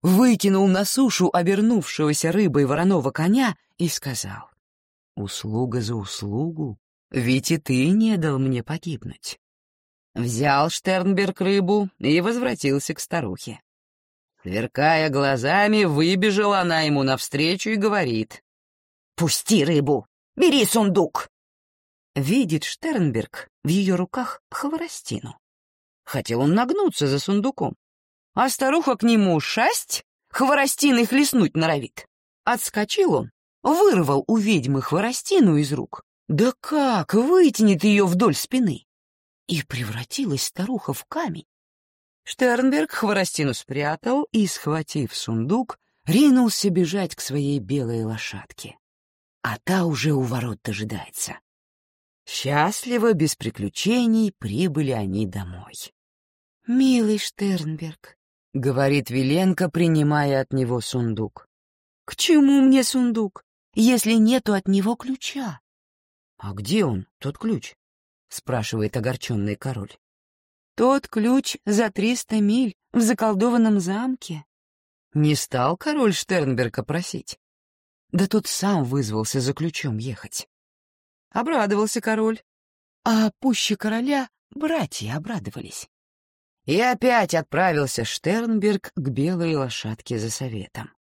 Выкинул на сушу обернувшегося рыбой вороного коня и сказал. «Услуга за услугу, ведь и ты не дал мне погибнуть». Взял Штернберг рыбу и возвратился к старухе. Сверкая глазами, выбежала она ему навстречу и говорит. «Пусти рыбу! Бери сундук!» Видит Штернберг в ее руках хворостину. Хотел он нагнуться за сундуком, а старуха к нему шасть, хворостиной хлестнуть норовит. Отскочил он, вырвал у ведьмы хворостину из рук. Да как, вытянет ее вдоль спины. И превратилась старуха в камень. Штернберг хворостину спрятал и, схватив сундук, ринулся бежать к своей белой лошадке. А та уже у ворот дожидается. Счастливо, без приключений, прибыли они домой. «Милый Штернберг», — говорит Виленко, принимая от него сундук. «К чему мне сундук, если нету от него ключа?» «А где он, тот ключ?» — спрашивает огорченный король. Тот ключ за триста миль в заколдованном замке. Не стал король Штернберга просить. Да тут сам вызвался за ключом ехать. Обрадовался король. А пуще короля братья обрадовались. И опять отправился Штернберг к белой лошадке за советом.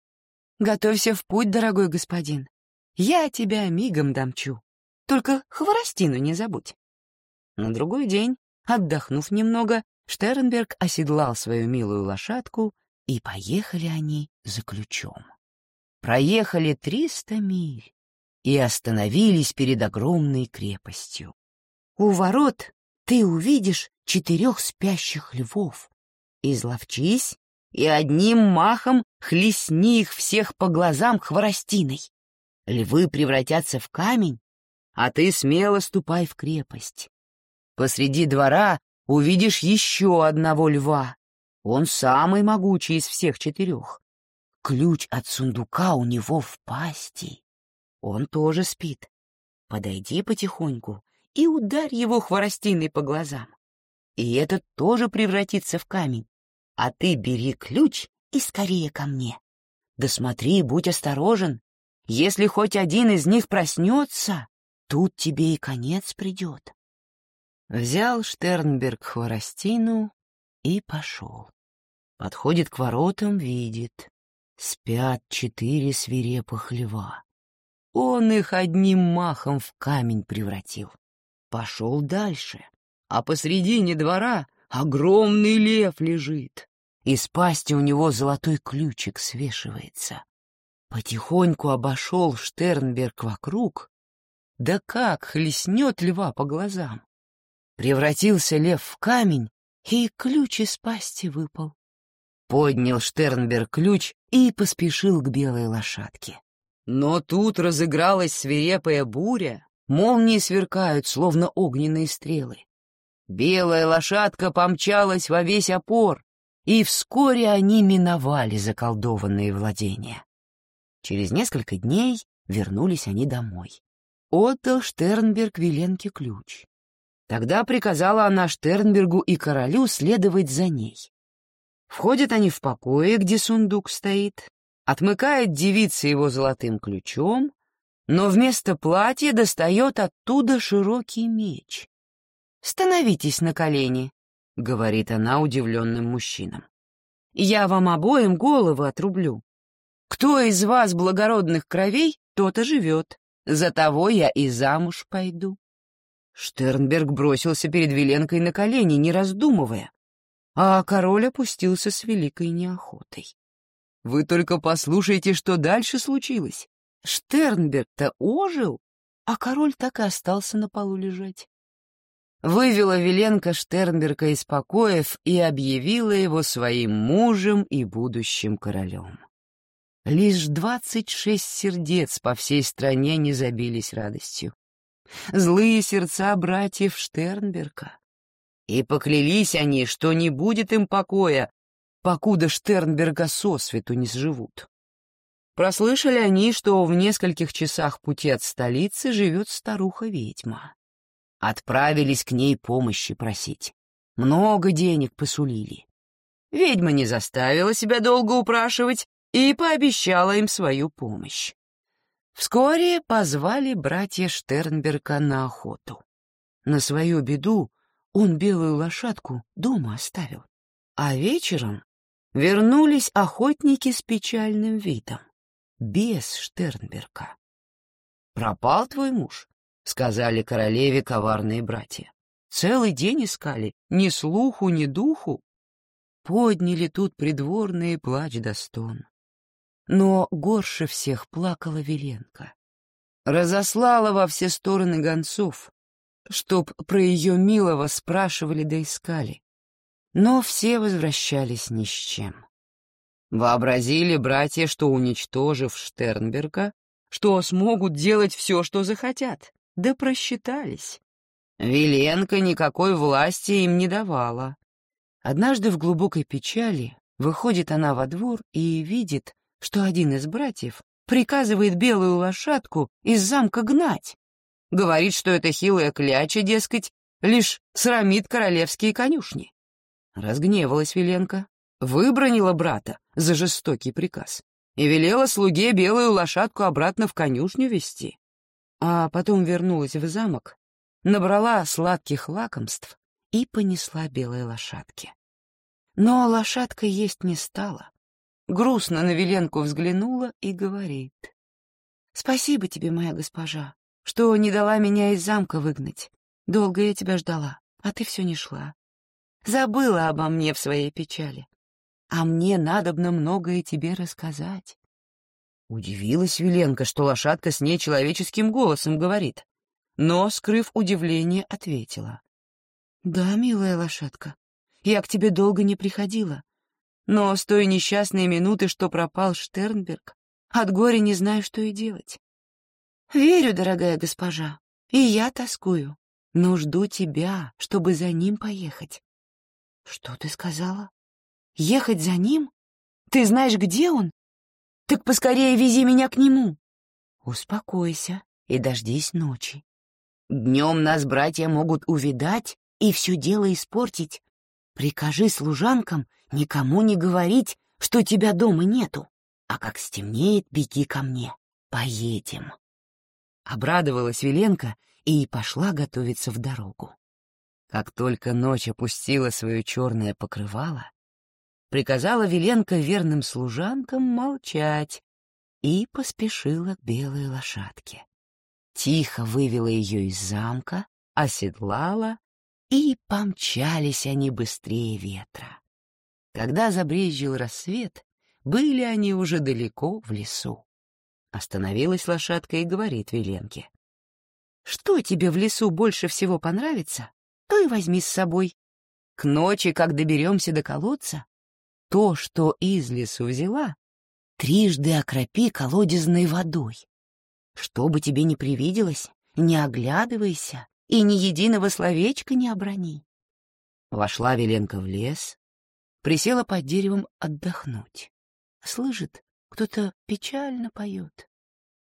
«Готовься в путь, дорогой господин. Я тебя мигом домчу. Только хворостину не забудь. На другой день, отдохнув немного, Штернберг оседлал свою милую лошадку, и поехали они за ключом. Проехали триста миль и остановились перед огромной крепостью. У ворот ты увидишь четырех спящих львов. Изловчись и одним махом хлестни их всех по глазам хворостиной. Львы превратятся в камень, а ты смело ступай в крепость. Посреди двора увидишь еще одного льва. Он самый могучий из всех четырех. Ключ от сундука у него в пасти. Он тоже спит. Подойди потихоньку и ударь его хворостиной по глазам. И этот тоже превратится в камень. А ты бери ключ и скорее ко мне. Да смотри, будь осторожен. Если хоть один из них проснется, тут тебе и конец придет. Взял Штернберг хворостину и пошел. Подходит к воротам, видит. Спят четыре свирепых льва. Он их одним махом в камень превратил. Пошел дальше, а посредине двора огромный лев лежит. Из пасти у него золотой ключик свешивается. Потихоньку обошел Штернберг вокруг, да как хлестнет льва по глазам. Превратился лев в камень, и ключ из пасти выпал. Поднял Штернберг ключ и поспешил к белой лошадке. Но тут разыгралась свирепая буря, молнии сверкают, словно огненные стрелы. Белая лошадка помчалась во весь опор, и вскоре они миновали заколдованные владения. Через несколько дней вернулись они домой. Отдал Штернберг Веленке ключ. Тогда приказала она Штернбергу и королю следовать за ней. Входят они в покое, где сундук стоит, отмыкает девица его золотым ключом, но вместо платья достает оттуда широкий меч. «Становитесь на колени», — говорит она удивленным мужчинам. «Я вам обоим головы отрублю. Кто из вас благородных кровей, тот и живет. За того я и замуж пойду». Штернберг бросился перед Веленкой на колени, не раздумывая а король опустился с великой неохотой. Вы только послушайте, что дальше случилось. Штернберг-то ожил, а король так и остался на полу лежать. Вывела Веленка Штернберга из покоев и объявила его своим мужем и будущим королем. Лишь двадцать шесть сердец по всей стране не забились радостью. Злые сердца братьев Штернберга и поклялись они, что не будет им покоя, покуда Штернберга сосвету не сживут. Прослышали они, что в нескольких часах пути от столицы живет старуха-ведьма. Отправились к ней помощи просить. Много денег посулили. Ведьма не заставила себя долго упрашивать и пообещала им свою помощь. Вскоре позвали братья Штернберга на охоту. На свою беду он белую лошадку дома оставил. А вечером вернулись охотники с печальным видом, без Штернберга. «Пропал твой муж», — сказали королеве коварные братья. «Целый день искали, ни слуху, ни духу». Подняли тут придворные плач до стон. Но горше всех плакала Веленка. Разослала во все стороны гонцов, чтоб про ее милого спрашивали да искали. Но все возвращались ни с чем. Вообразили братья, что, уничтожив Штернберга, что смогут делать все, что захотят, да просчитались. Веленка никакой власти им не давала. Однажды в глубокой печали выходит она во двор и видит, что один из братьев приказывает белую лошадку из замка гнать, Говорит, что эта хилая кляча, дескать, лишь срамит королевские конюшни. Разгневалась Веленка, выбронила брата за жестокий приказ и велела слуге белую лошадку обратно в конюшню вести. А потом вернулась в замок, набрала сладких лакомств и понесла белой лошадке. Но лошадка есть не стала. Грустно на Веленку взглянула и говорит. «Спасибо тебе, моя госпожа. Что не дала меня из замка выгнать. Долго я тебя ждала, а ты все не шла. Забыла обо мне в своей печали. А мне надобно многое тебе рассказать. Удивилась Веленка, что лошадка с ней человеческим голосом говорит, но, скрыв удивление, ответила. «Да, милая лошадка, я к тебе долго не приходила, но с той несчастной минуты, что пропал Штернберг, от горя не знаю, что и делать. Верю, дорогая госпожа, и я тоскую, но жду тебя, чтобы за ним поехать. Что ты сказала? Ехать за ним? Ты знаешь, где он? Так поскорее вези меня к нему. Успокойся и дождись ночи. Днем нас братья могут увидать и все дело испортить. Прикажи служанкам никому не говорить, что тебя дома нету, а как стемнеет, беги ко мне, поедем. Обрадовалась Веленка и пошла готовиться в дорогу. Как только ночь опустила свое черное покрывало, приказала Веленка верным служанкам молчать и поспешила к белой лошадке. Тихо вывела ее из замка, оседлала, и помчались они быстрее ветра. Когда забрезжил рассвет, были они уже далеко в лесу. Остановилась лошадка и говорит Веленке. «Что тебе в лесу больше всего понравится, то и возьми с собой. К ночи, как доберемся до колодца, то, что из лесу взяла, трижды окропи колодезной водой. Что бы тебе ни привиделось, не оглядывайся и ни единого словечка не оброни. Вошла Веленка в лес, присела под деревом отдохнуть. Слышит, кто-то печально поет.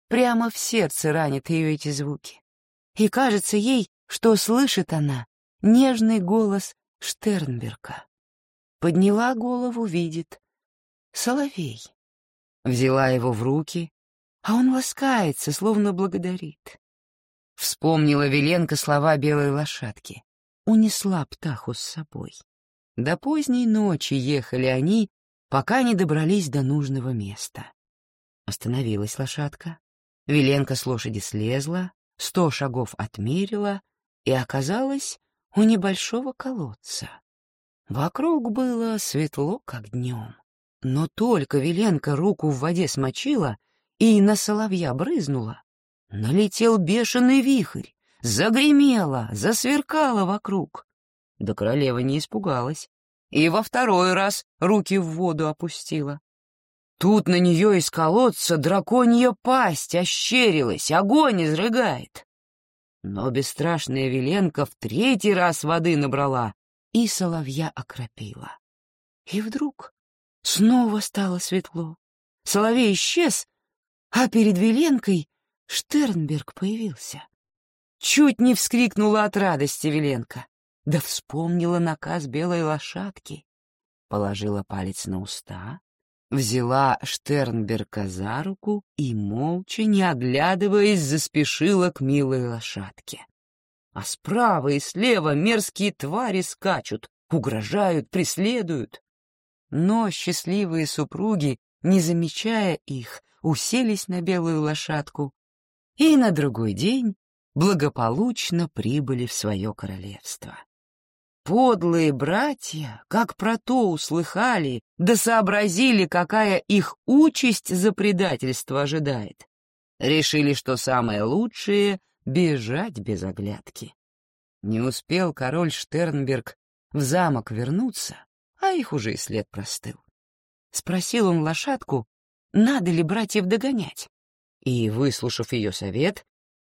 Прямо в сердце ранят ее эти звуки. И кажется ей, что слышит она нежный голос Штернберга. Подняла голову, видит. Соловей. Взяла его в руки, а он ласкается, словно благодарит. Вспомнила Веленка слова белой лошадки. Унесла птаху с собой. До поздней ночи ехали они, пока не добрались до нужного места. Остановилась лошадка. Веленка с лошади слезла, сто шагов отмерила и оказалась у небольшого колодца. Вокруг было светло, как днем. Но только Веленка руку в воде смочила и на соловья брызнула, налетел бешеный вихрь, загремело, засверкало вокруг. Да королева не испугалась и во второй раз руки в воду опустила. Тут на нее из колодца драконья пасть ощерилась, огонь изрыгает. Но бесстрашная Веленка в третий раз воды набрала и соловья окропила. И вдруг снова стало светло. Соловей исчез, а перед Веленкой Штернберг появился. Чуть не вскрикнула от радости Веленка, да вспомнила наказ белой лошадки. Положила палец на уста, взяла Штернберга за руку и, молча, не оглядываясь, заспешила к милой лошадке. А справа и слева мерзкие твари скачут, угрожают, преследуют. Но счастливые супруги, не замечая их, уселись на белую лошадку и на другой день благополучно прибыли в свое королевство. Подлые братья, как про то услыхали, да сообразили, какая их участь за предательство ожидает. Решили, что самое лучшее — бежать без оглядки. Не успел король Штернберг в замок вернуться, а их уже и след простыл. Спросил он лошадку, надо ли братьев догонять, и, выслушав ее совет,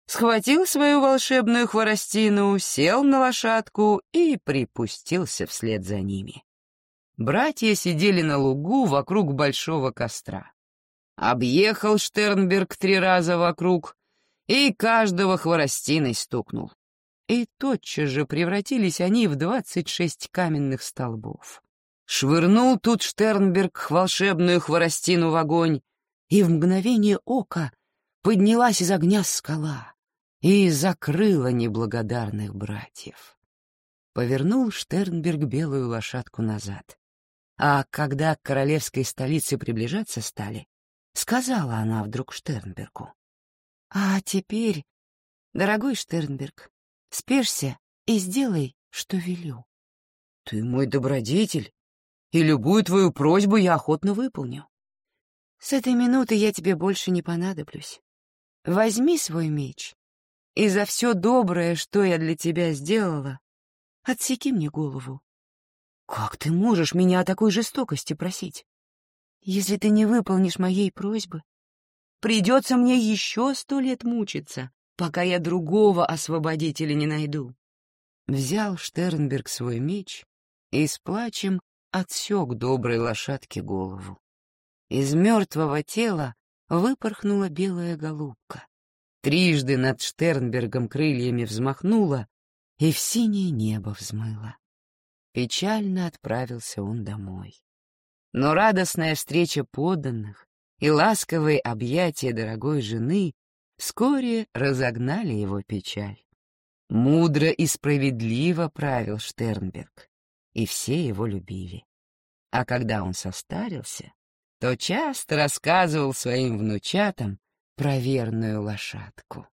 схватил свою волшебную хворостину, сел на лошадку и припустился вслед за ними. Братья сидели на лугу вокруг большого костра. Объехал Штернберг три раза вокруг и каждого хворостиной стукнул. И тотчас же превратились они в двадцать шесть каменных столбов. Швырнул тут Штернберг волшебную хворостину в огонь, и в мгновение ока поднялась из огня скала и закрыла неблагодарных братьев. Повернул Штернберг белую лошадку назад. А когда к королевской столице приближаться стали, сказала она вдруг Штернбергу. «А теперь Дорогой Штернберг, спешься и сделай, что велю. Ты мой добродетель, и любую твою просьбу я охотно выполню. С этой минуты я тебе больше не понадоблюсь. Возьми свой меч, и за все доброе, что я для тебя сделала, отсеки мне голову. Как ты можешь меня о такой жестокости просить? Если ты не выполнишь моей просьбы, придется мне еще сто лет мучиться, пока я другого освободителя не найду. Взял Штернберг свой меч и с плачем отсек доброй лошадке голову. Из мертвого тела выпорхнула белая голубка. Трижды над Штернбергом крыльями взмахнула и в синее небо взмыла. Печально отправился он домой. Но радостная встреча подданных и ласковые объятия дорогой жены вскоре разогнали его печаль. Мудро и справедливо правил Штернберг, и все его любили. А когда он состарился, то часто рассказывал своим внучатам про верную лошадку.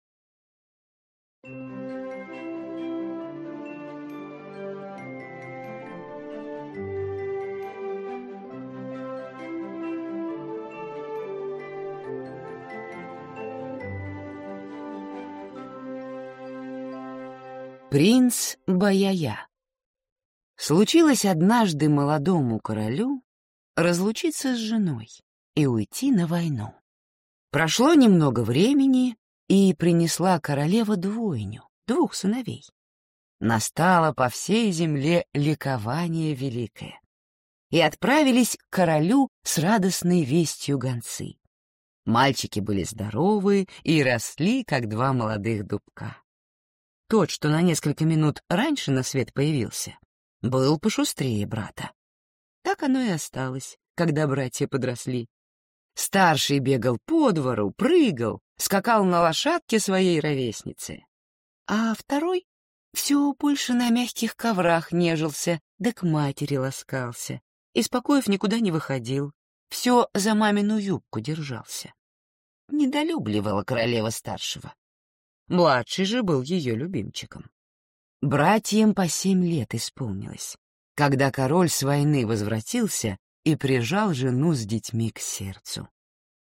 Принц Баяя Случилось однажды молодому королю разлучиться с женой и уйти на войну. Прошло немного времени, и принесла королева двойню, двух сыновей. Настало по всей земле ликование великое. И отправились к королю с радостной вестью гонцы. Мальчики были здоровы и росли, как два молодых дубка. Тот, что на несколько минут раньше на свет появился, был пошустрее брата. Так оно и осталось, когда братья подросли. Старший бегал по двору, прыгал, скакал на лошадке своей ровесницы. А второй все больше на мягких коврах нежился, да к матери ласкался. Из покоев никуда не выходил, все за мамину юбку держался. Недолюбливала королева старшего. Младший же был ее любимчиком. Братьям по семь лет исполнилось, когда король с войны возвратился и прижал жену с детьми к сердцу.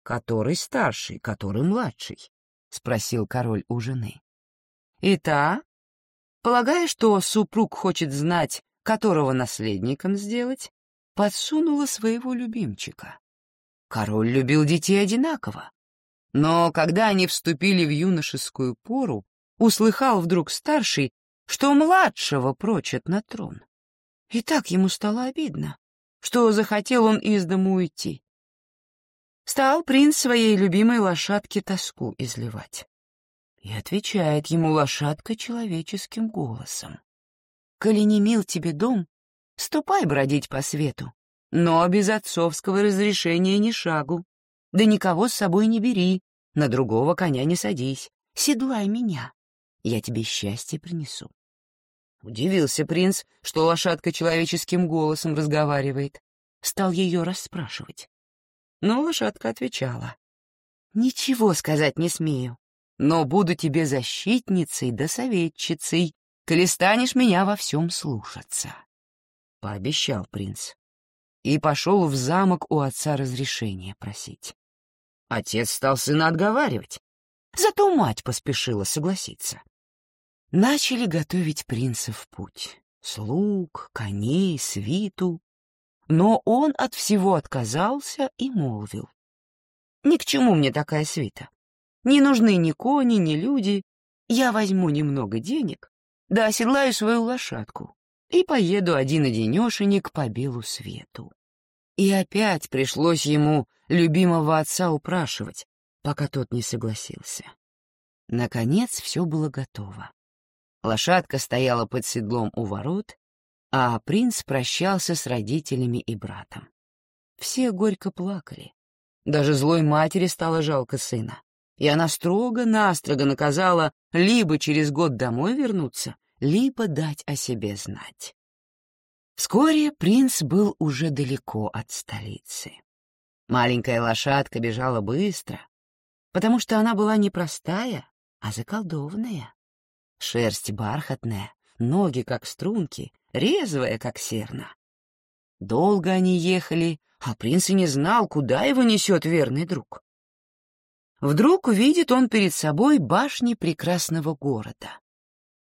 «Который старший, который младший?» — спросил король у жены. «И та, полагая, что супруг хочет знать, которого наследником сделать, подсунула своего любимчика. Король любил детей одинаково, но когда они вступили в юношескую пору, услыхал вдруг старший, что младшего прочат на трон. И так ему стало обидно, что захотел он из дому уйти. Стал принц своей любимой лошадке тоску изливать. И отвечает ему лошадка человеческим голосом. «Коли не мил тебе дом, ступай бродить по свету, но без отцовского разрешения ни шагу. Да никого с собой не бери, на другого коня не садись, седлай меня, я тебе счастье принесу. Удивился принц, что лошадка человеческим голосом разговаривает. Стал ее расспрашивать. Но лошадка отвечала. «Ничего сказать не смею, но буду тебе защитницей да советчицей, коли станешь меня во всем слушаться». Пообещал принц и пошел в замок у отца разрешения просить. Отец стал сына отговаривать, зато мать поспешила согласиться. Начали готовить принца в путь. Слуг, коней, свиту. Но он от всего отказался и молвил. «Ни к чему мне такая свита. Не нужны ни кони, ни люди. Я возьму немного денег, да оседлаю свою лошадку и поеду один-одинешенек по белу свету». И опять пришлось ему любимого отца упрашивать, пока тот не согласился. Наконец все было готово. Лошадка стояла под седлом у ворот, а принц прощался с родителями и братом. Все горько плакали. Даже злой матери стало жалко сына, и она строго-настрого наказала либо через год домой вернуться, либо дать о себе знать. Вскоре принц был уже далеко от столицы. Маленькая лошадка бежала быстро, потому что она была не простая, а заколдованная. Шерсть бархатная, ноги как струнки, резвая как серна. Долго они ехали, а принц и не знал, куда его несет верный друг. Вдруг увидит он перед собой башни прекрасного города.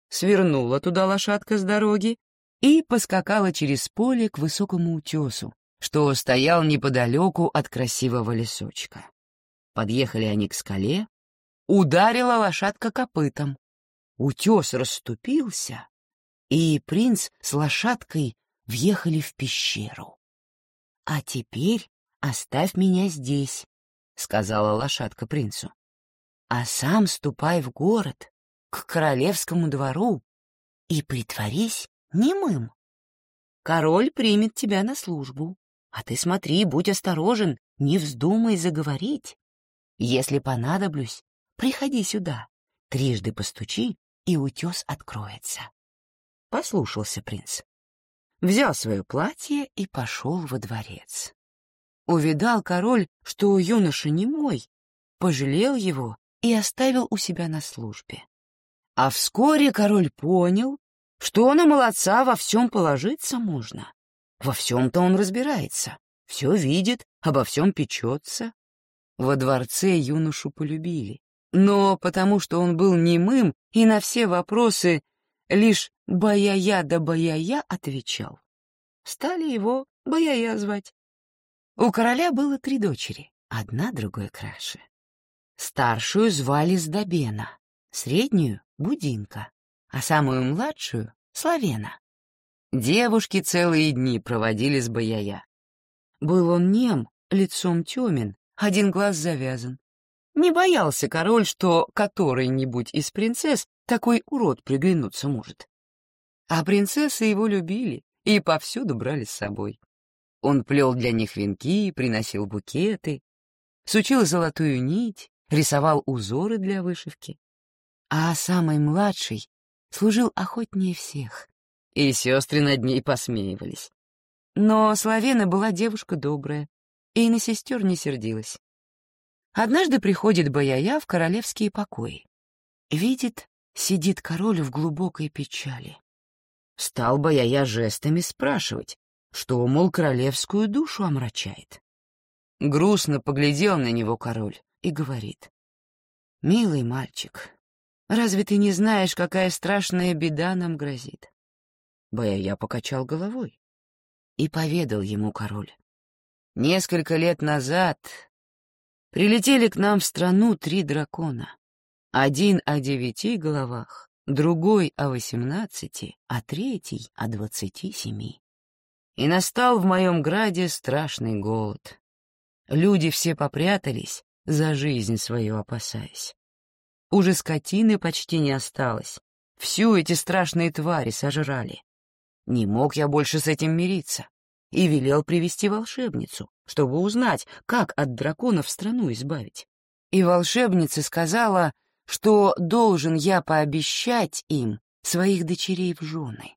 Свернула туда лошадка с дороги и поскакала через поле к высокому утесу, что стоял неподалеку от красивого лесочка. Подъехали они к скале, ударила лошадка копытом. Утес расступился, и принц с лошадкой въехали в пещеру. — А теперь оставь меня здесь, — сказала лошадка принцу. — А сам ступай в город, к королевскому двору, и притворись немым. Король примет тебя на службу, а ты смотри, будь осторожен, не вздумай заговорить. Если понадоблюсь, приходи сюда, трижды постучи, и утес откроется. Послушался принц. Взял свое платье и пошел во дворец. Увидал король, что юноша не мой, пожалел его и оставил у себя на службе. А вскоре король понял, что на молодца во всем положиться можно. Во всем-то он разбирается, все видит, обо всем печется. Во дворце юношу полюбили, но потому что он был немым и на все вопросы лишь «боя-я да боя-я» отвечал. Стали его боя-я звать. У короля было три дочери, одна другой краше. Старшую звали Сдобена, среднюю — Будинка, а самую младшую — Славена. Девушки целые дни проводили с боя-я. Был он нем, лицом темен, один глаз завязан. Не боялся король, что который-нибудь из принцесс такой урод приглянуться может. А принцессы его любили и повсюду брали с собой. Он плел для них венки, приносил букеты, сучил золотую нить, рисовал узоры для вышивки. А самый младший служил охотнее всех, и сестры над ней посмеивались. Но Славена была девушка добрая и на сестер не сердилась. Однажды приходит Баяя в королевские покои. Видит, сидит король в глубокой печали. Стал Баяя жестами спрашивать, что, мол, королевскую душу омрачает. Грустно поглядел на него король и говорит. «Милый мальчик, разве ты не знаешь, какая страшная беда нам грозит?» Баяя покачал головой и поведал ему король. «Несколько лет назад прилетели к нам в страну три дракона. Один о девяти головах, другой о восемнадцати, а третий о двадцати семи. И настал в моем граде страшный голод. Люди все попрятались, за жизнь свою опасаясь. Уже скотины почти не осталось. Всю эти страшные твари сожрали. Не мог я больше с этим мириться и велел привести волшебницу, чтобы узнать, как от драконов страну избавить. И волшебница сказала, что должен я пообещать им своих дочерей в жены.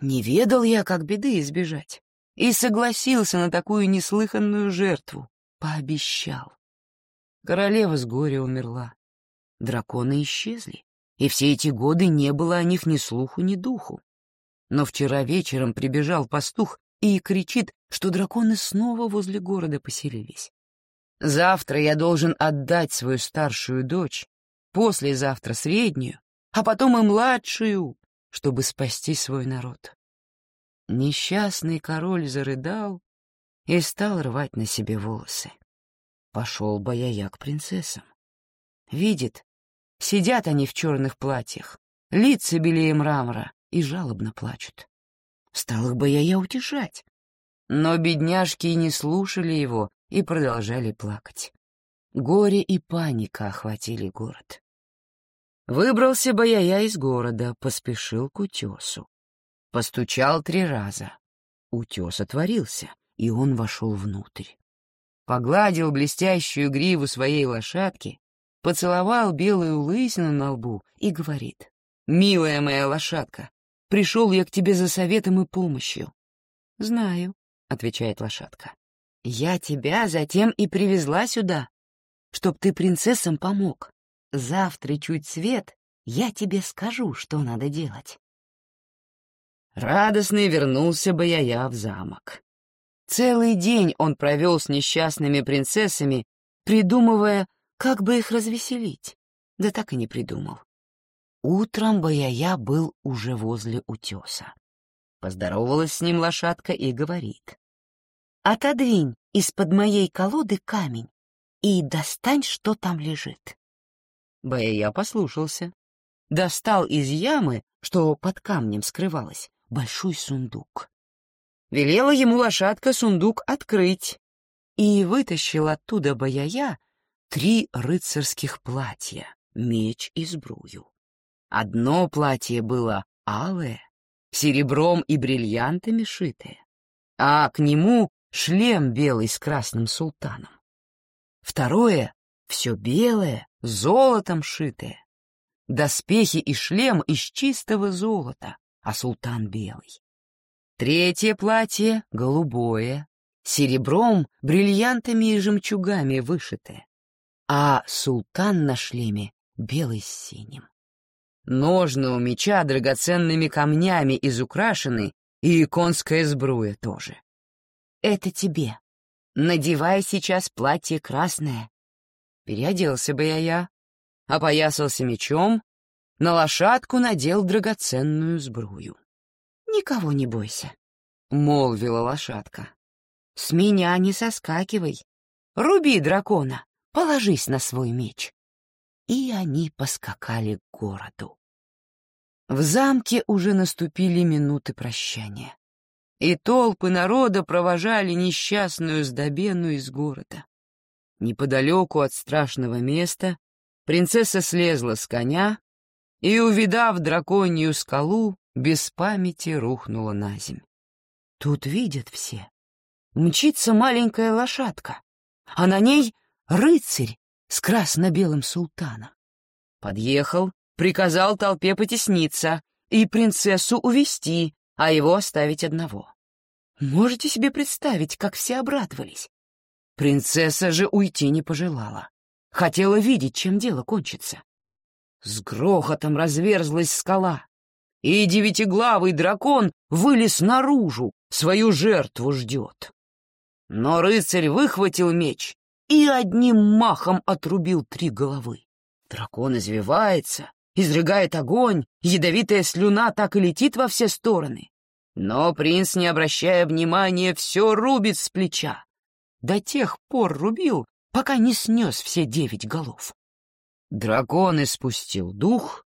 Не ведал я, как беды избежать, и согласился на такую неслыханную жертву, пообещал. Королева с горя умерла. Драконы исчезли, и все эти годы не было о них ни слуху, ни духу. Но вчера вечером прибежал пастух и кричит, что драконы снова возле города поселились. Завтра я должен отдать свою старшую дочь, послезавтра среднюю, а потом и младшую, чтобы спасти свой народ. Несчастный король зарыдал и стал рвать на себе волосы. Пошел бояя к принцессам. Видит, сидят они в черных платьях, лица белее мрамора и жалобно плачут. Стал их бояя утешать. Но бедняжки не слушали его и продолжали плакать. Горе и паника охватили город. Выбрался Баяя из города, поспешил к утесу. Постучал три раза. Утес отворился, и он вошел внутрь. Погладил блестящую гриву своей лошадки, поцеловал белую лысину на лбу и говорит. «Милая моя лошадка, пришел я к тебе за советом и помощью». «Знаю», — отвечает лошадка. «Я тебя затем и привезла сюда, чтоб ты принцессам помог. Завтра чуть свет, я тебе скажу, что надо делать. Радостный вернулся Баяя в замок. Целый день он провел с несчастными принцессами, придумывая, как бы их развеселить, да так и не придумал. Утром Баяя был уже возле утеса. Поздоровалась с ним лошадка и говорит. «Отодвинь из-под моей колоды камень и достань, что там лежит». Баяя послушался. Достал из ямы, что под камнем скрывалось, большой сундук. Велела ему лошадка сундук открыть и вытащил оттуда Баяя три рыцарских платья, меч и сбрую. Одно платье было алое, серебром и бриллиантами шитое, а к нему шлем белый с красным султаном. Второе — все белое, золотом шитое. Доспехи и шлем из чистого золота, а султан белый. Третье платье — голубое, серебром, бриллиантами и жемчугами вышитое, а султан на шлеме белый с синим. Ножны у меча драгоценными камнями изукрашены, и конская сбруя тоже. Это тебе. Надевай сейчас платье красное. Переоделся бы я я, опоясался мечом, на лошадку надел драгоценную сбрую. «Никого не бойся», — молвила лошадка. «С меня не соскакивай. Руби дракона, положись на свой меч». И они поскакали к городу. В замке уже наступили минуты прощания, и толпы народа провожали несчастную сдобену из города. Неподалеку от страшного места принцесса слезла с коня и, увидав драконью скалу, без памяти рухнула на земь. Тут видят все. Мчится маленькая лошадка, а на ней рыцарь с красно-белым султаном. Подъехал, приказал толпе потесниться и принцессу увести, а его оставить одного. Можете себе представить, как все обрадовались? Принцесса же уйти не пожелала. Хотела видеть, чем дело кончится. С грохотом разверзлась скала, и девятиглавый дракон вылез наружу, свою жертву ждет. Но рыцарь выхватил меч и одним махом отрубил три головы. Дракон извивается, изрыгает огонь, ядовитая слюна так и летит во все стороны. Но принц, не обращая внимания, все рубит с плеча. До тех пор рубил, пока не снес все девять голов. Дракон испустил дух,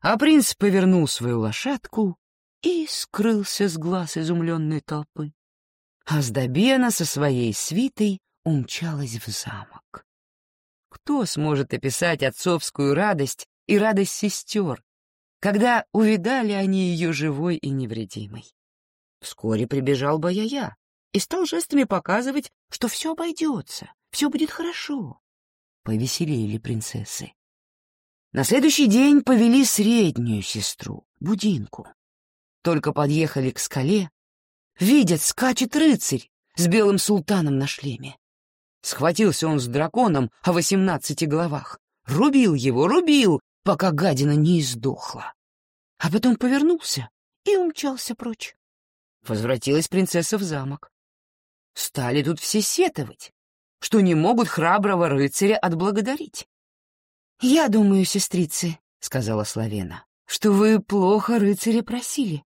а принц повернул свою лошадку и скрылся с глаз изумленной толпы. А Сдобена со своей свитой умчалась в замок. Кто сможет описать отцовскую радость и радость сестер, когда увидали они ее живой и невредимой? Вскоре прибежал Баяя и стал жестами показывать, что все обойдется, все будет хорошо повеселели принцессы. На следующий день повели среднюю сестру, Будинку. Только подъехали к скале, видят, скачет рыцарь с белым султаном на шлеме. Схватился он с драконом о восемнадцати головах, рубил его, рубил, пока гадина не издохла. А потом повернулся и умчался прочь. Возвратилась принцесса в замок. Стали тут все сетовать что не могут храброго рыцаря отблагодарить. «Я думаю, сестрицы», — сказала Славена, — «что вы плохо рыцаря просили.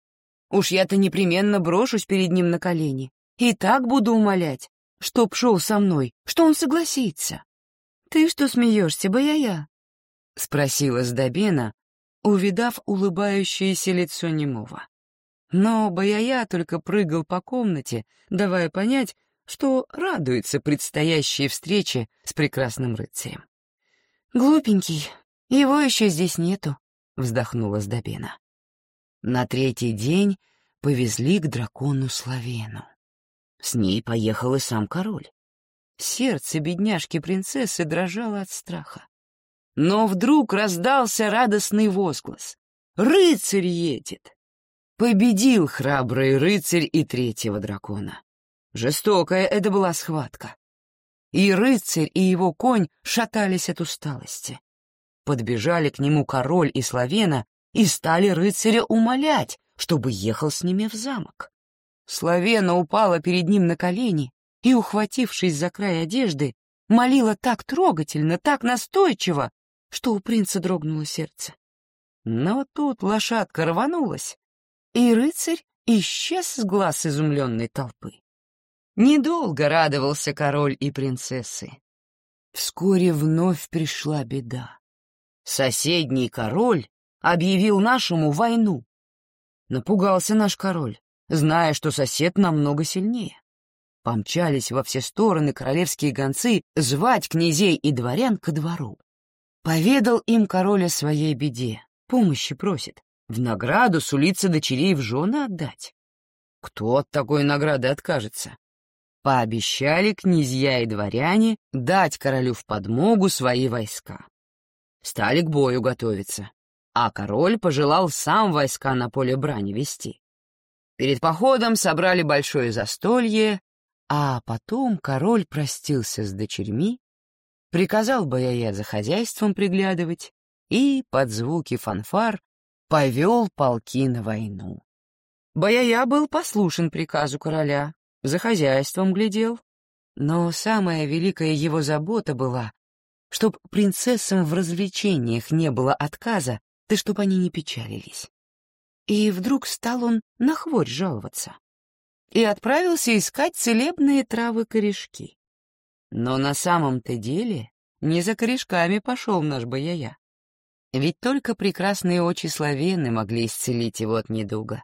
Уж я-то непременно брошусь перед ним на колени и так буду умолять, чтоб шел со мной, что он согласится». «Ты что смеешься, боя-я?» — спросила Сдобена, увидав улыбающееся лицо немого. Но Бояя только прыгал по комнате, давая понять, что радуется предстоящей встрече с прекрасным рыцарем. «Глупенький, его еще здесь нету», — вздохнула Сдобена. На третий день повезли к дракону Славену. С ней поехал и сам король. Сердце бедняжки-принцессы дрожало от страха. Но вдруг раздался радостный возглас. «Рыцарь едет!» Победил храбрый рыцарь и третьего дракона. Жестокая это была схватка. И рыцарь, и его конь шатались от усталости. подбежали к нему король и Славена и стали рыцаря умолять, чтобы ехал с ними в замок. Славена упала перед ним на колени и, ухватившись за край одежды, молила так трогательно, так настойчиво, что у принца дрогнуло сердце. Но тут лошадка рванулась, и рыцарь исчез с глаз изумленной толпы. Недолго радовался король и принцессы. Вскоре вновь пришла беда. Соседний король объявил нашему войну. Напугался наш король, зная, что сосед намного сильнее. Помчались во все стороны королевские гонцы звать князей и дворян ко двору. Поведал им король о своей беде, помощи просит, в награду сулится дочерей в жены отдать. Кто от такой награды откажется? Пообещали князья и дворяне дать королю в подмогу свои войска. Стали к бою готовиться, а король пожелал сам войска на поле брани вести. Перед походом собрали большое застолье, а потом король простился с дочерьми, приказал Баяя за хозяйством приглядывать и, под звуки фанфар, повел полки на войну. Баяя был послушен приказу короля, за хозяйством глядел. Но самая великая его забота была, чтоб принцессам в развлечениях не было отказа, да чтоб они не печалились. И вдруг стал он на хворь жаловаться и отправился искать целебные травы-корешки. Но на самом-то деле не за корешками пошел наш Баяя. Ведь только прекрасные очи Славены могли исцелить его от недуга.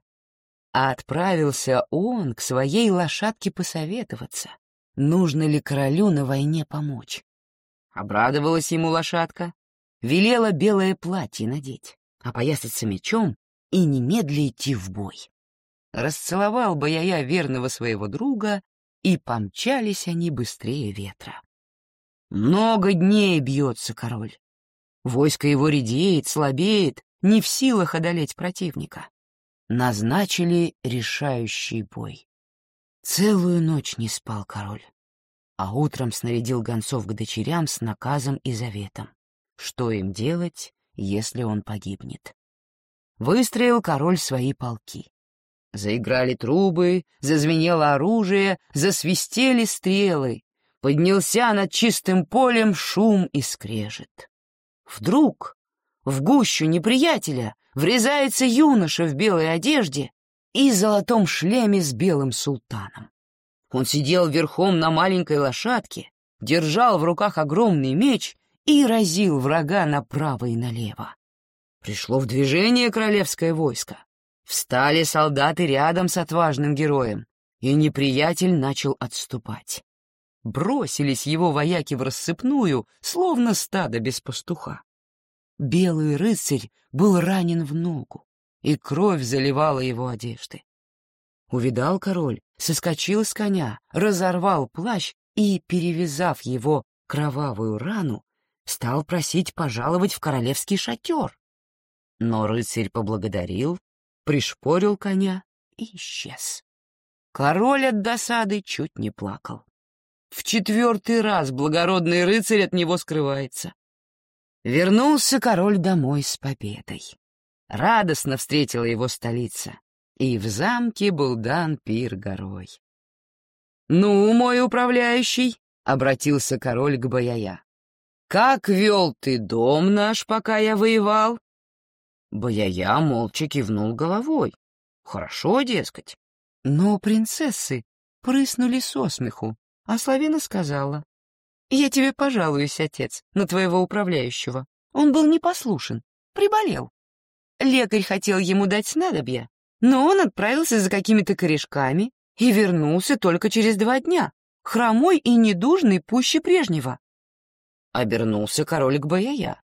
А отправился он к своей лошадке посоветоваться, нужно ли королю на войне помочь. Обрадовалась ему лошадка, велела белое платье надеть, опоясаться мечом и немедля идти в бой. Расцеловал Баяя верного своего друга, и помчались они быстрее ветра. Много дней бьется король. Войско его редеет, слабеет, не в силах одолеть противника. Назначили решающий бой. Целую ночь не спал король, а утром снарядил гонцов к дочерям с наказом и заветом, что им делать, если он погибнет. Выстроил король свои полки. Заиграли трубы, зазвенело оружие, засвистели стрелы, поднялся над чистым полем шум и скрежет. Вдруг в гущу неприятеля врезается юноша в белой одежде и золотом шлеме с белым султаном. Он сидел верхом на маленькой лошадке, держал в руках огромный меч и разил врага направо и налево. Пришло в движение королевское войско. Встали солдаты рядом с отважным героем, и неприятель начал отступать. Бросились его вояки в рассыпную, словно стадо без пастуха. Белый рыцарь был ранен в ногу, и кровь заливала его одежды. Увидал король, соскочил с коня, разорвал плащ и, перевязав его кровавую рану, стал просить пожаловать в королевский шатер. Но рыцарь поблагодарил, пришпорил коня и исчез. Король от досады чуть не плакал. В четвертый раз благородный рыцарь от него скрывается. Вернулся король домой с победой. Радостно встретила его столица, и в замке был дан пир горой. «Ну, мой управляющий», — обратился король к Баяя, — «как вел ты дом наш, пока я воевал?» Баяя молча кивнул головой. «Хорошо, дескать». Но принцессы прыснули со смеху, а Славина сказала, «Я тебе пожалуюсь, отец, на твоего управляющего. Он был непослушен, приболел. Лекарь хотел ему дать снадобья, но он отправился за какими-то корешками и вернулся только через два дня, хромой и недужный пуще прежнего. Обернулся королик Баяя.